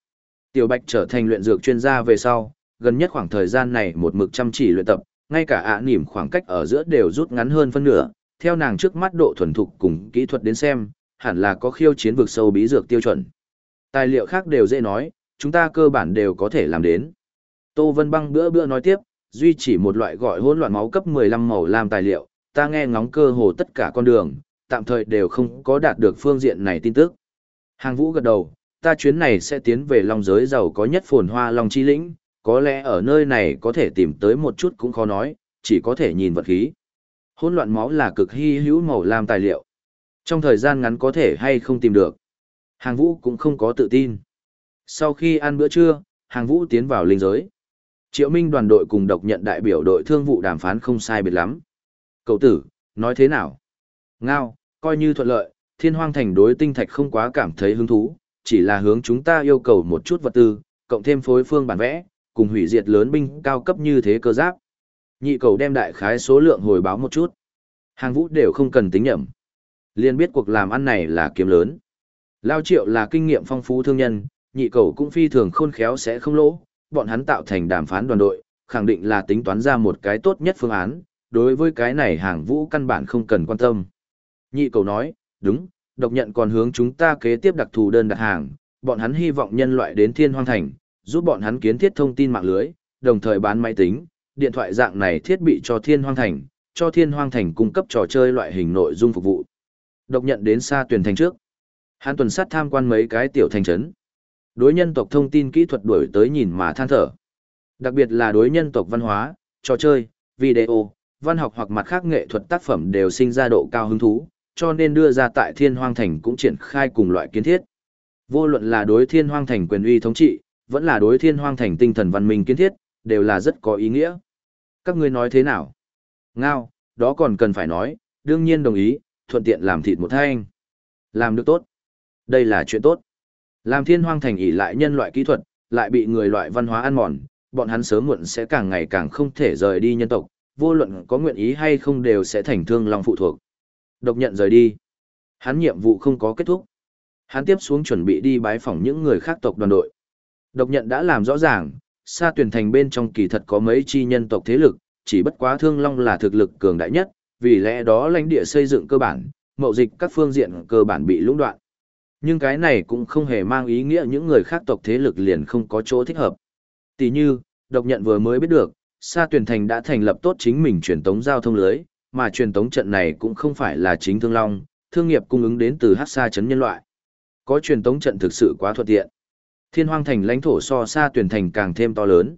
Tiểu Bạch trở thành luyện dược chuyên gia về sau, gần nhất khoảng thời gian này một mực chăm chỉ luyện tập, ngay cả ạ nỉm khoảng cách ở giữa đều rút ngắn hơn phân nửa, theo nàng trước mắt độ thuần thục cùng kỹ thuật đến xem, hẳn là có khiêu chiến vực sâu bí dược tiêu chuẩn. Tài liệu khác đều dễ nói, chúng ta cơ bản đều có thể làm đến. Tô Vân Băng bữa bữa nói tiếp, duy chỉ một loại gọi hỗn loạn máu cấp 15 màu làm tài liệu, ta nghe ngóng cơ hồ tất cả con đường, tạm thời đều không có đạt được phương diện này tin tức. Hàng Vũ gật đầu, ta chuyến này sẽ tiến về Long giới giàu có nhất phồn hoa Long Chi Lĩnh, có lẽ ở nơi này có thể tìm tới một chút cũng khó nói, chỉ có thể nhìn vật khí. Hỗn loạn máu là cực hy hữu màu lam tài liệu. Trong thời gian ngắn có thể hay không tìm được. Hàng Vũ cũng không có tự tin. Sau khi ăn bữa trưa, Hàng Vũ tiến vào linh giới. Triệu Minh đoàn đội cùng độc nhận đại biểu đội thương vụ đàm phán không sai biệt lắm. Cậu tử, nói thế nào? Ngao, coi như thuận lợi, thiên hoang thành đối tinh thạch không quá cảm thấy hứng thú, chỉ là hướng chúng ta yêu cầu một chút vật tư, cộng thêm phối phương bản vẽ, cùng hủy diệt lớn binh cao cấp như thế cơ giáp. Nhị cầu đem đại khái số lượng hồi báo một chút. Hàng vũ đều không cần tính nhẩm. Liên biết cuộc làm ăn này là kiếm lớn. Lao triệu là kinh nghiệm phong phú thương nhân, nhị cầu cũng phi thường khôn khéo sẽ không lỗ, bọn hắn tạo thành đàm phán đoàn đội, khẳng định là tính toán ra một cái tốt nhất phương án, đối với cái này hàng vũ căn bản không cần quan tâm. Nhị cầu nói, đúng, độc nhận còn hướng chúng ta kế tiếp đặc thù đơn đặt hàng, bọn hắn hy vọng nhân loại đến thiên hoang thành, giúp bọn hắn kiến thiết thông tin mạng lưới, đồng thời bán máy tính, điện thoại dạng này thiết bị cho thiên hoang thành, cho thiên hoang thành cung cấp trò chơi loại hình nội dung phục vụ. Độc nhận đến xa tuyển thành trước. Hắn tuần sát tham quan mấy cái tiểu thành trấn. Đối nhân tộc thông tin kỹ thuật đuổi tới nhìn mà than thở. Đặc biệt là đối nhân tộc văn hóa, trò chơi, video, văn học hoặc mặt khác nghệ thuật tác phẩm đều sinh ra độ cao hứng thú, cho nên đưa ra tại Thiên Hoang Thành cũng triển khai cùng loại kiến thiết. Vô luận là đối Thiên Hoang Thành quyền uy thống trị, vẫn là đối Thiên Hoang Thành tinh thần văn minh kiến thiết, đều là rất có ý nghĩa. Các ngươi nói thế nào? Ngao, đó còn cần phải nói, đương nhiên đồng ý, thuận tiện làm thịt một thanh. Làm được tốt. Đây là chuyện tốt. Làm thiên hoang thành ỷ lại nhân loại kỹ thuật, lại bị người loại văn hóa ăn mòn, bọn hắn sớm muộn sẽ càng ngày càng không thể rời đi nhân tộc, vô luận có nguyện ý hay không đều sẽ thành thương lòng phụ thuộc. Độc nhận rời đi. Hắn nhiệm vụ không có kết thúc. Hắn tiếp xuống chuẩn bị đi bái phỏng những người khác tộc đoàn đội. Độc nhận đã làm rõ ràng, xa tuyển thành bên trong kỳ thật có mấy chi nhân tộc thế lực, chỉ bất quá thương long là thực lực cường đại nhất, vì lẽ đó lãnh địa xây dựng cơ bản, mậu dịch các phương diện cơ bản bị lũng đoạn. Nhưng cái này cũng không hề mang ý nghĩa những người khác tộc thế lực liền không có chỗ thích hợp. Tỷ như, độc nhận vừa mới biết được, Sa Tuyền Thành đã thành lập tốt chính mình truyền tống giao thông lưới, mà truyền tống trận này cũng không phải là chính thương long, thương nghiệp cung ứng đến từ hát xa chấn nhân loại. Có truyền tống trận thực sự quá thuận tiện. Thiên Hoang Thành lãnh thổ so xa Tuyền Thành càng thêm to lớn.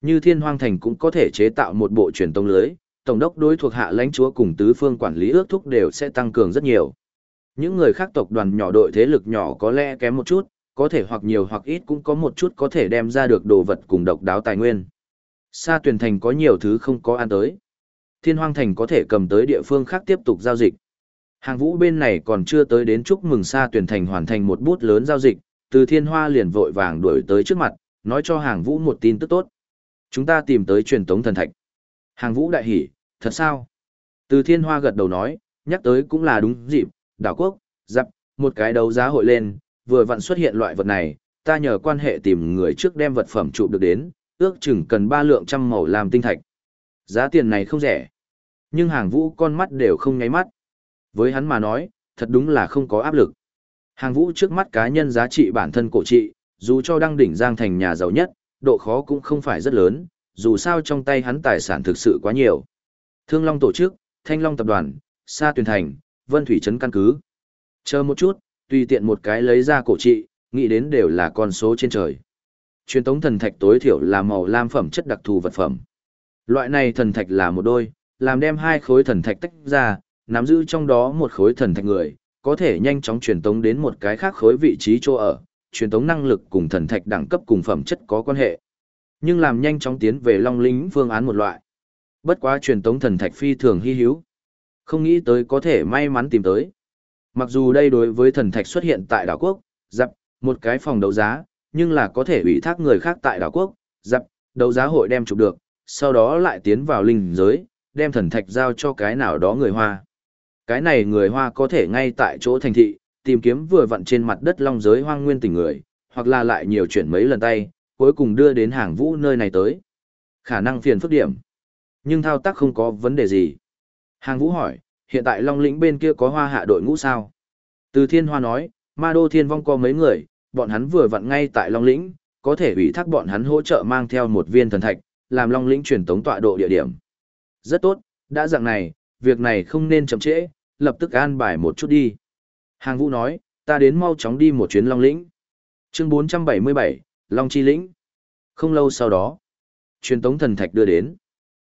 Như Thiên Hoang Thành cũng có thể chế tạo một bộ truyền tông lưới, tổng đốc đối thuộc hạ lãnh chúa cùng tứ phương quản lý ước thúc đều sẽ tăng cường rất nhiều. Những người khác tộc đoàn nhỏ đội thế lực nhỏ có lẽ kém một chút, có thể hoặc nhiều hoặc ít cũng có một chút có thể đem ra được đồ vật cùng độc đáo tài nguyên. Sa tuyển thành có nhiều thứ không có ăn tới. Thiên hoang thành có thể cầm tới địa phương khác tiếp tục giao dịch. Hàng vũ bên này còn chưa tới đến chúc mừng Sa tuyển thành hoàn thành một bút lớn giao dịch, từ thiên hoa liền vội vàng đuổi tới trước mặt, nói cho hàng vũ một tin tức tốt. Chúng ta tìm tới truyền tống thần thạch. Hàng vũ đại hỉ, thật sao? Từ thiên hoa gật đầu nói, nhắc tới cũng là đúng dịp, đảo quốc, dặm, một cái đấu giá hội lên, vừa vặn xuất hiện loại vật này, ta nhờ quan hệ tìm người trước đem vật phẩm chụp được đến, ước chừng cần ba lượng trăm màu làm tinh thạch. Giá tiền này không rẻ. Nhưng hàng vũ con mắt đều không nháy mắt. Với hắn mà nói, thật đúng là không có áp lực. Hàng vũ trước mắt cá nhân giá trị bản thân cổ trị, dù cho đăng đỉnh giang thành nhà giàu nhất, độ khó cũng không phải rất lớn, dù sao trong tay hắn tài sản thực sự quá nhiều. Thương Long tổ chức, Thanh Long tập đoàn, Sa Tuyền Thành, Vân Thủy Trấn căn cứ. Chờ một chút, tùy tiện một cái lấy ra cổ trị, nghĩ đến đều là con số trên trời. Truyền tống thần thạch tối thiểu là màu lam phẩm chất đặc thù vật phẩm. Loại này thần thạch là một đôi, làm đem hai khối thần thạch tách ra, nắm giữ trong đó một khối thần thạch người, có thể nhanh chóng truyền tống đến một cái khác khối vị trí chỗ ở, truyền tống năng lực cùng thần thạch đẳng cấp cùng phẩm chất có quan hệ. Nhưng làm nhanh chóng tiến về Long Linh phương án một loại. Bất quá truyền tống thần thạch phi thường hy hữu. Không nghĩ tới có thể may mắn tìm tới. Mặc dù đây đối với thần thạch xuất hiện tại đảo quốc, dập, một cái phòng đấu giá, nhưng là có thể ủy thác người khác tại đảo quốc, dập, đấu giá hội đem chụp được, sau đó lại tiến vào linh giới, đem thần thạch giao cho cái nào đó người Hoa. Cái này người Hoa có thể ngay tại chỗ thành thị, tìm kiếm vừa vặn trên mặt đất long giới hoang nguyên tình người, hoặc là lại nhiều chuyển mấy lần tay, cuối cùng đưa đến hàng vũ nơi này tới. Khả năng phiền phức điểm. Nhưng thao tác không có vấn đề gì. Hàng vũ hỏi, hiện tại Long Lĩnh bên kia có hoa hạ đội ngũ sao? Từ Thiên Hoa nói, Ma Đô Thiên Vong có mấy người, bọn hắn vừa vặn ngay tại Long Lĩnh, có thể ủy thác bọn hắn hỗ trợ mang theo một viên thần thạch, làm Long Lĩnh truyền tống tọa độ địa điểm. Rất tốt, đã dạng này, việc này không nên chậm trễ, lập tức an bài một chút đi. Hàng Vũ nói, ta đến mau chóng đi một chuyến Long Lĩnh. Chương 477, Long Chi Lĩnh. Không lâu sau đó, truyền tống thần thạch đưa đến.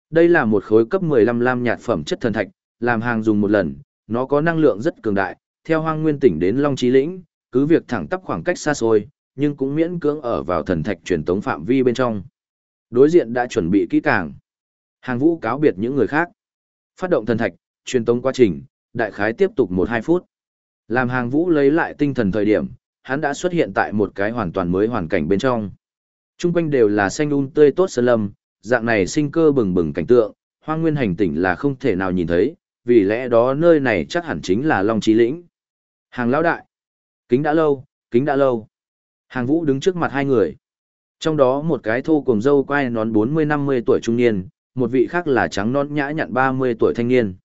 Đây là một khối cấp 15 lam nhạt phẩm chất thần thạch, làm hàng dùng một lần, nó có năng lượng rất cường đại, theo hoang nguyên tỉnh đến Long chi Lĩnh, cứ việc thẳng tắp khoảng cách xa xôi, nhưng cũng miễn cưỡng ở vào thần thạch truyền tống phạm vi bên trong. Đối diện đã chuẩn bị kỹ càng. Hàng vũ cáo biệt những người khác. Phát động thần thạch, truyền tống quá trình, đại khái tiếp tục 1-2 phút. Làm hàng vũ lấy lại tinh thần thời điểm, hắn đã xuất hiện tại một cái hoàn toàn mới hoàn cảnh bên trong. Trung quanh đều là xanh un tươi tốt sơn lâm, dạng này sinh cơ bừng bừng cảnh tượng, hoang nguyên hành tỉnh là không thể nào nhìn thấy, vì lẽ đó nơi này chắc hẳn chính là Long Chí Lĩnh. Hàng lão đại. Kính đã lâu, kính đã lâu. Hàng vũ đứng trước mặt hai người. Trong đó một cái thô cùng dâu quai nón 40-50 tuổi trung niên, một vị khác là trắng nón nhã nhặn 30 tuổi thanh niên.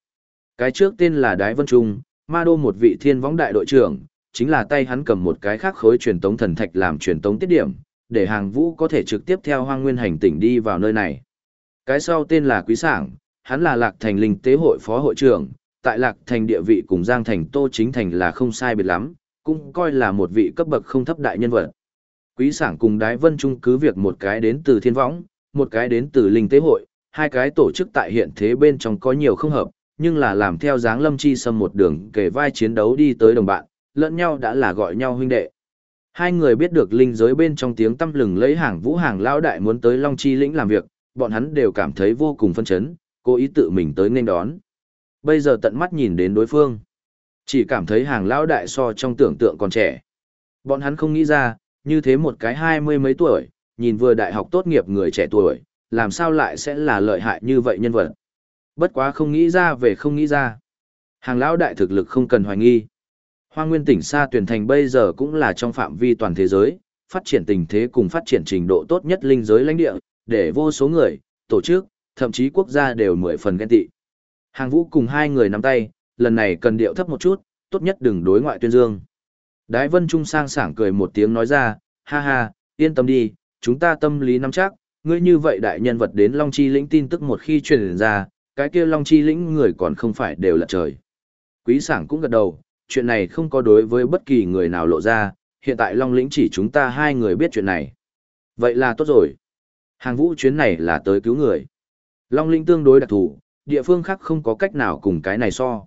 Cái trước tên là Đái Vân Trung, ma đô một vị thiên võng đại đội trưởng, chính là tay hắn cầm một cái khác khối truyền tống thần thạch làm truyền tống tiết điểm, để hàng vũ có thể trực tiếp theo hoang nguyên hành tỉnh đi vào nơi này. Cái sau tên là Quý Sảng, hắn là Lạc Thành Linh Tế Hội Phó Hội trưởng, tại Lạc Thành địa vị cùng Giang Thành Tô Chính Thành là không sai biệt lắm, cũng coi là một vị cấp bậc không thấp đại nhân vật. Quý Sảng cùng Đái Vân Trung cứ việc một cái đến từ Thiên Võng, một cái đến từ Linh Tế Hội, hai cái tổ chức tại hiện thế bên trong có nhiều không hợp, nhưng là làm theo dáng Lâm Chi Sâm một đường kể vai chiến đấu đi tới đồng bạn, lẫn nhau đã là gọi nhau huynh đệ. Hai người biết được linh giới bên trong tiếng tâm lừng lấy hàng vũ hàng lão đại muốn tới Long Chi lĩnh làm việc, bọn hắn đều cảm thấy vô cùng phân chấn, cố ý tự mình tới nên đón. Bây giờ tận mắt nhìn đến đối phương. Chỉ cảm thấy hàng lão đại so trong tưởng tượng còn trẻ. Bọn hắn không nghĩ ra, như thế một cái hai mươi mấy tuổi, nhìn vừa đại học tốt nghiệp người trẻ tuổi, làm sao lại sẽ là lợi hại như vậy nhân vật. Bất quá không nghĩ ra về không nghĩ ra. Hàng lão đại thực lực không cần hoài nghi. Hoa nguyên tỉnh xa tuyển thành bây giờ cũng là trong phạm vi toàn thế giới, phát triển tình thế cùng phát triển trình độ tốt nhất linh giới lãnh địa, để vô số người, tổ chức, thậm chí quốc gia đều mười phần ghen tị. Hàng vũ cùng hai người nắm tay, lần này cần điệu thấp một chút, tốt nhất đừng đối ngoại tuyên dương. Đái vân trung sang sảng cười một tiếng nói ra, ha ha, yên tâm đi, chúng ta tâm lý nắm chắc, ngươi như vậy đại nhân vật đến Long Chi lĩnh tin tức một khi truyền ra, cái kia Long Chi lĩnh người còn không phải đều là trời. Quý sảng cũng gật đầu, chuyện này không có đối với bất kỳ người nào lộ ra, hiện tại Long lĩnh chỉ chúng ta hai người biết chuyện này. Vậy là tốt rồi. Hàng vũ chuyến này là tới cứu người. Long lĩnh tương đối đặc thù, địa phương khác không có cách nào cùng cái này so.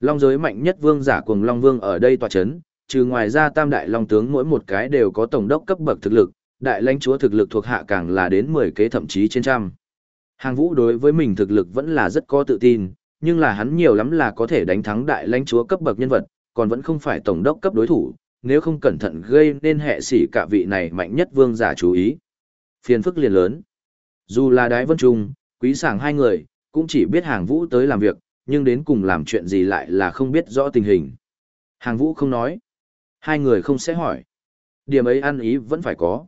Long giới mạnh nhất vương giả cùng Long Vương ở đây tòa chấn, trừ ngoài ra tam đại Long tướng mỗi một cái đều có tổng đốc cấp bậc thực lực, đại lãnh chúa thực lực thuộc hạ càng là đến 10 kế thậm chí trên trăm. Hàng vũ đối với mình thực lực vẫn là rất có tự tin, nhưng là hắn nhiều lắm là có thể đánh thắng đại lãnh chúa cấp bậc nhân vật, còn vẫn không phải tổng đốc cấp đối thủ, nếu không cẩn thận gây nên hệ sĩ cả vị này mạnh nhất vương giả chú ý. Phiền phức liền lớn. Dù là đái vân trung, quý sảng hai người, cũng chỉ biết hàng vũ tới làm việc, nhưng đến cùng làm chuyện gì lại là không biết rõ tình hình. Hàng vũ không nói. Hai người không sẽ hỏi. Điểm ấy ăn ý vẫn phải có.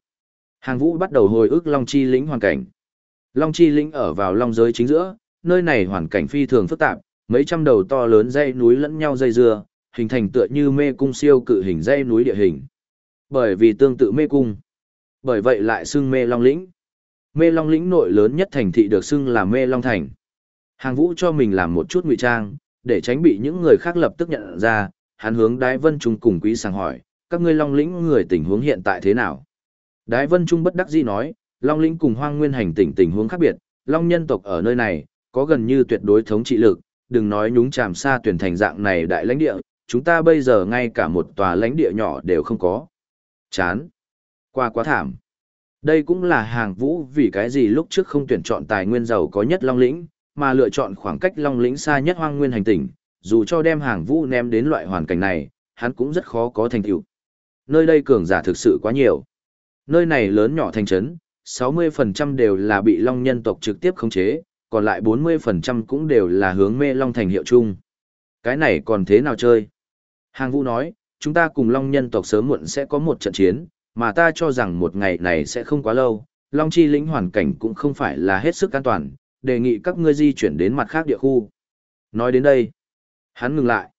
Hàng vũ bắt đầu hồi ức Long Chi lĩnh hoàn cảnh. Long Chi lĩnh ở vào Long giới chính giữa, nơi này hoàn cảnh phi thường phức tạp, mấy trăm đầu to lớn dây núi lẫn nhau dây dưa, hình thành tựa như mê cung siêu cự hình dây núi địa hình. Bởi vì tương tự mê cung. Bởi vậy lại xưng mê Long lĩnh. Mê Long lĩnh nội lớn nhất thành thị được xưng là mê Long thành. Hàng vũ cho mình làm một chút ngụy trang, để tránh bị những người khác lập tức nhận ra, hắn hướng Đái Vân Trung cùng quý sàng hỏi, các ngươi Long lĩnh người tình huống hiện tại thế nào? Đái Vân Trung bất đắc dĩ nói, Long lĩnh cùng hoang nguyên hành tỉnh tình huống khác biệt, Long nhân tộc ở nơi này, có gần như tuyệt đối thống trị lực, đừng nói nhúng chàm xa tuyển thành dạng này đại lãnh địa, chúng ta bây giờ ngay cả một tòa lãnh địa nhỏ đều không có. Chán. Qua quá thảm. Đây cũng là hàng vũ vì cái gì lúc trước không tuyển chọn tài nguyên giàu có nhất Long lĩnh, mà lựa chọn khoảng cách Long lĩnh xa nhất hoang nguyên hành tỉnh, dù cho đem hàng vũ ném đến loại hoàn cảnh này, hắn cũng rất khó có thành tựu. Nơi đây cường giả thực sự quá nhiều. Nơi này lớn nhỏ thành trấn, 60% đều là bị Long nhân tộc trực tiếp khống chế, còn lại 40% cũng đều là hướng mê Long thành hiệu chung. Cái này còn thế nào chơi? Hàng vũ nói, chúng ta cùng Long nhân tộc sớm muộn sẽ có một trận chiến, mà ta cho rằng một ngày này sẽ không quá lâu, Long chi lĩnh hoàn cảnh cũng không phải là hết sức an toàn, đề nghị các ngươi di chuyển đến mặt khác địa khu. Nói đến đây, hắn ngừng lại.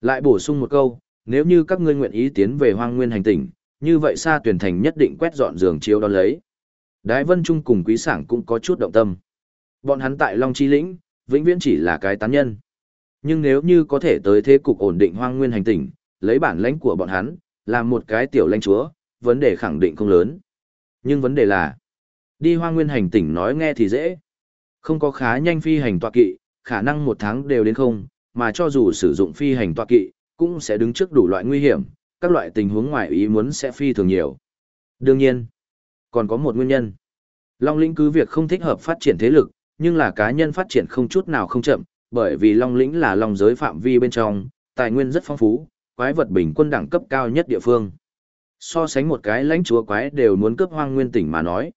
Lại bổ sung một câu, nếu như các ngươi nguyện ý tiến về hoang nguyên hành tinh, như vậy xa tuyển thành nhất định quét dọn giường chiếu đó lấy. Đái Vân Trung cùng Quý Sảng cũng có chút động tâm. Bọn hắn tại Long Chi Lĩnh, vĩnh viễn chỉ là cái tán nhân. Nhưng nếu như có thể tới thế cục ổn định hoang nguyên hành tinh, lấy bản lãnh của bọn hắn, làm một cái tiểu lãnh chúa, vấn đề khẳng định không lớn. Nhưng vấn đề là, đi hoang nguyên hành tinh nói nghe thì dễ. Không có khá nhanh phi hành tọa kỵ, khả năng một tháng đều đến không, mà cho dù sử dụng phi hành tọa kỵ, cũng sẽ đứng trước đủ loại nguy hiểm, các loại tình huống ngoài ý muốn sẽ phi thường nhiều. Đương nhiên, còn có một nguyên nhân. Long lĩnh cứ việc không thích hợp phát triển thế lực, nhưng là cá nhân phát triển không chút nào không chậm, bởi vì Long lĩnh là long giới phạm vi bên trong, tài nguyên rất phong phú, quái vật bình quân đẳng cấp cao nhất địa phương. So sánh một cái lãnh chúa quái đều muốn cướp hoang nguyên tỉnh mà nói.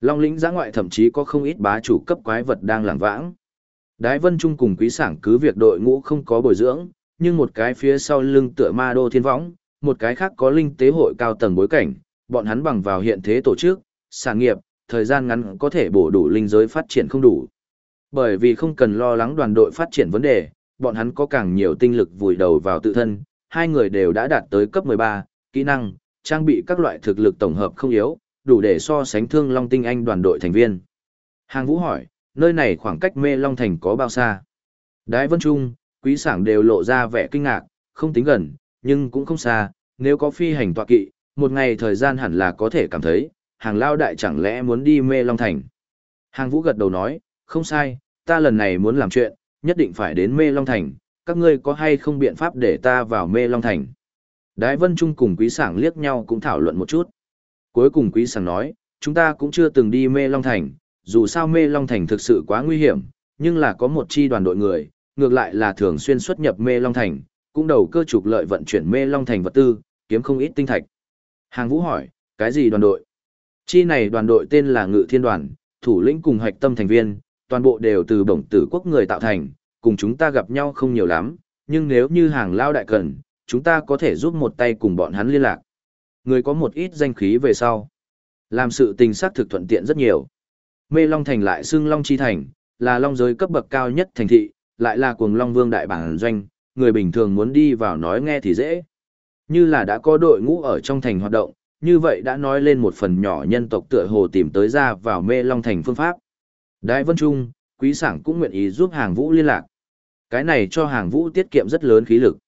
Long lĩnh giã ngoại thậm chí có không ít bá chủ cấp quái vật đang lảng vãng. Đái Vân Trung cùng quý sảng cứ việc đội ngũ không có bồi dưỡng, nhưng một cái phía sau lưng tựa ma đô thiên võng, một cái khác có linh tế hội cao tầng bối cảnh, bọn hắn bằng vào hiện thế tổ chức, sản nghiệp, thời gian ngắn có thể bổ đủ linh giới phát triển không đủ. Bởi vì không cần lo lắng đoàn đội phát triển vấn đề, bọn hắn có càng nhiều tinh lực vùi đầu vào tự thân, hai người đều đã đạt tới cấp 13, kỹ năng, trang bị các loại thực lực tổng hợp không yếu, đủ để so sánh thương Long Tinh Anh đoàn đội thành viên. Hàng Vũ hỏi, nơi này khoảng cách mê Long Thành có bao xa? Đái Vân Trung, quý sảng đều lộ ra vẻ kinh ngạc, không tính gần, nhưng cũng không xa, nếu có phi hành tọa kỵ, một ngày thời gian hẳn là có thể cảm thấy, hàng lao đại chẳng lẽ muốn đi mê Long Thành. Hàng Vũ gật đầu nói, không sai, ta lần này muốn làm chuyện, nhất định phải đến mê Long Thành, các ngươi có hay không biện pháp để ta vào mê Long Thành. Đái Vân Trung cùng quý sảng liếc nhau cũng thảo luận một chút. Cuối cùng quý sảng nói, chúng ta cũng chưa từng đi mê Long Thành, dù sao mê Long Thành thực sự quá nguy hiểm, nhưng là có một chi đoàn đội người, ngược lại là thường xuyên xuất nhập mê Long Thành, cũng đầu cơ trục lợi vận chuyển mê long thành vật tư, kiếm không ít tinh thạch. Hàng Vũ hỏi, cái gì đoàn đội? Chi này đoàn đội tên là Ngự Thiên Đoàn, thủ lĩnh cùng hạch tâm thành viên, toàn bộ đều từ bổng tử quốc người tạo thành, cùng chúng ta gặp nhau không nhiều lắm, nhưng nếu như hàng lao đại cần, chúng ta có thể giúp một tay cùng bọn hắn liên lạc. Người có một ít danh khí về sau. Làm sự tình xác thực thuận tiện rất nhiều. Mê Long Thành lại xưng Long Chi Thành, là long giới cấp bậc cao nhất thành thị, lại là cuồng Long Vương đại bản doanh, người bình thường muốn đi vào nói nghe thì dễ. Như là đã có đội ngũ ở trong thành hoạt động, như vậy đã nói lên một phần nhỏ nhân tộc tựa hồ tìm tới ra vào Mê Long Thành phương pháp. Đại Vân Trung, Quý Sảng cũng nguyện ý giúp hàng vũ liên lạc. Cái này cho hàng vũ tiết kiệm rất lớn khí lực.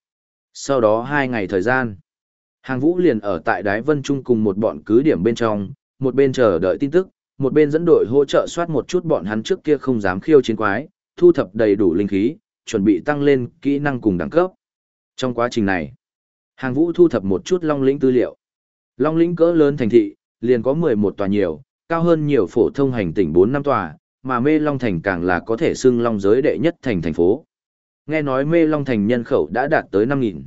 Sau đó hai ngày thời gian, hàng vũ liền ở tại Đái Vân Trung cùng một bọn cứ điểm bên trong, một bên chờ đợi tin tức, một bên dẫn đội hỗ trợ soát một chút bọn hắn trước kia không dám khiêu chiến quái, thu thập đầy đủ linh khí, chuẩn bị tăng lên kỹ năng cùng đẳng cấp. Trong quá trình này, hàng vũ thu thập một chút long lĩnh tư liệu. Long lĩnh cỡ lớn thành thị, liền có 11 tòa nhiều, cao hơn nhiều phổ thông hành tỉnh 4 năm tòa, mà mê long thành càng là có thể xưng long giới đệ nhất thành thành phố. Nghe nói mê long thành nhân khẩu đã đạt tới 5.000.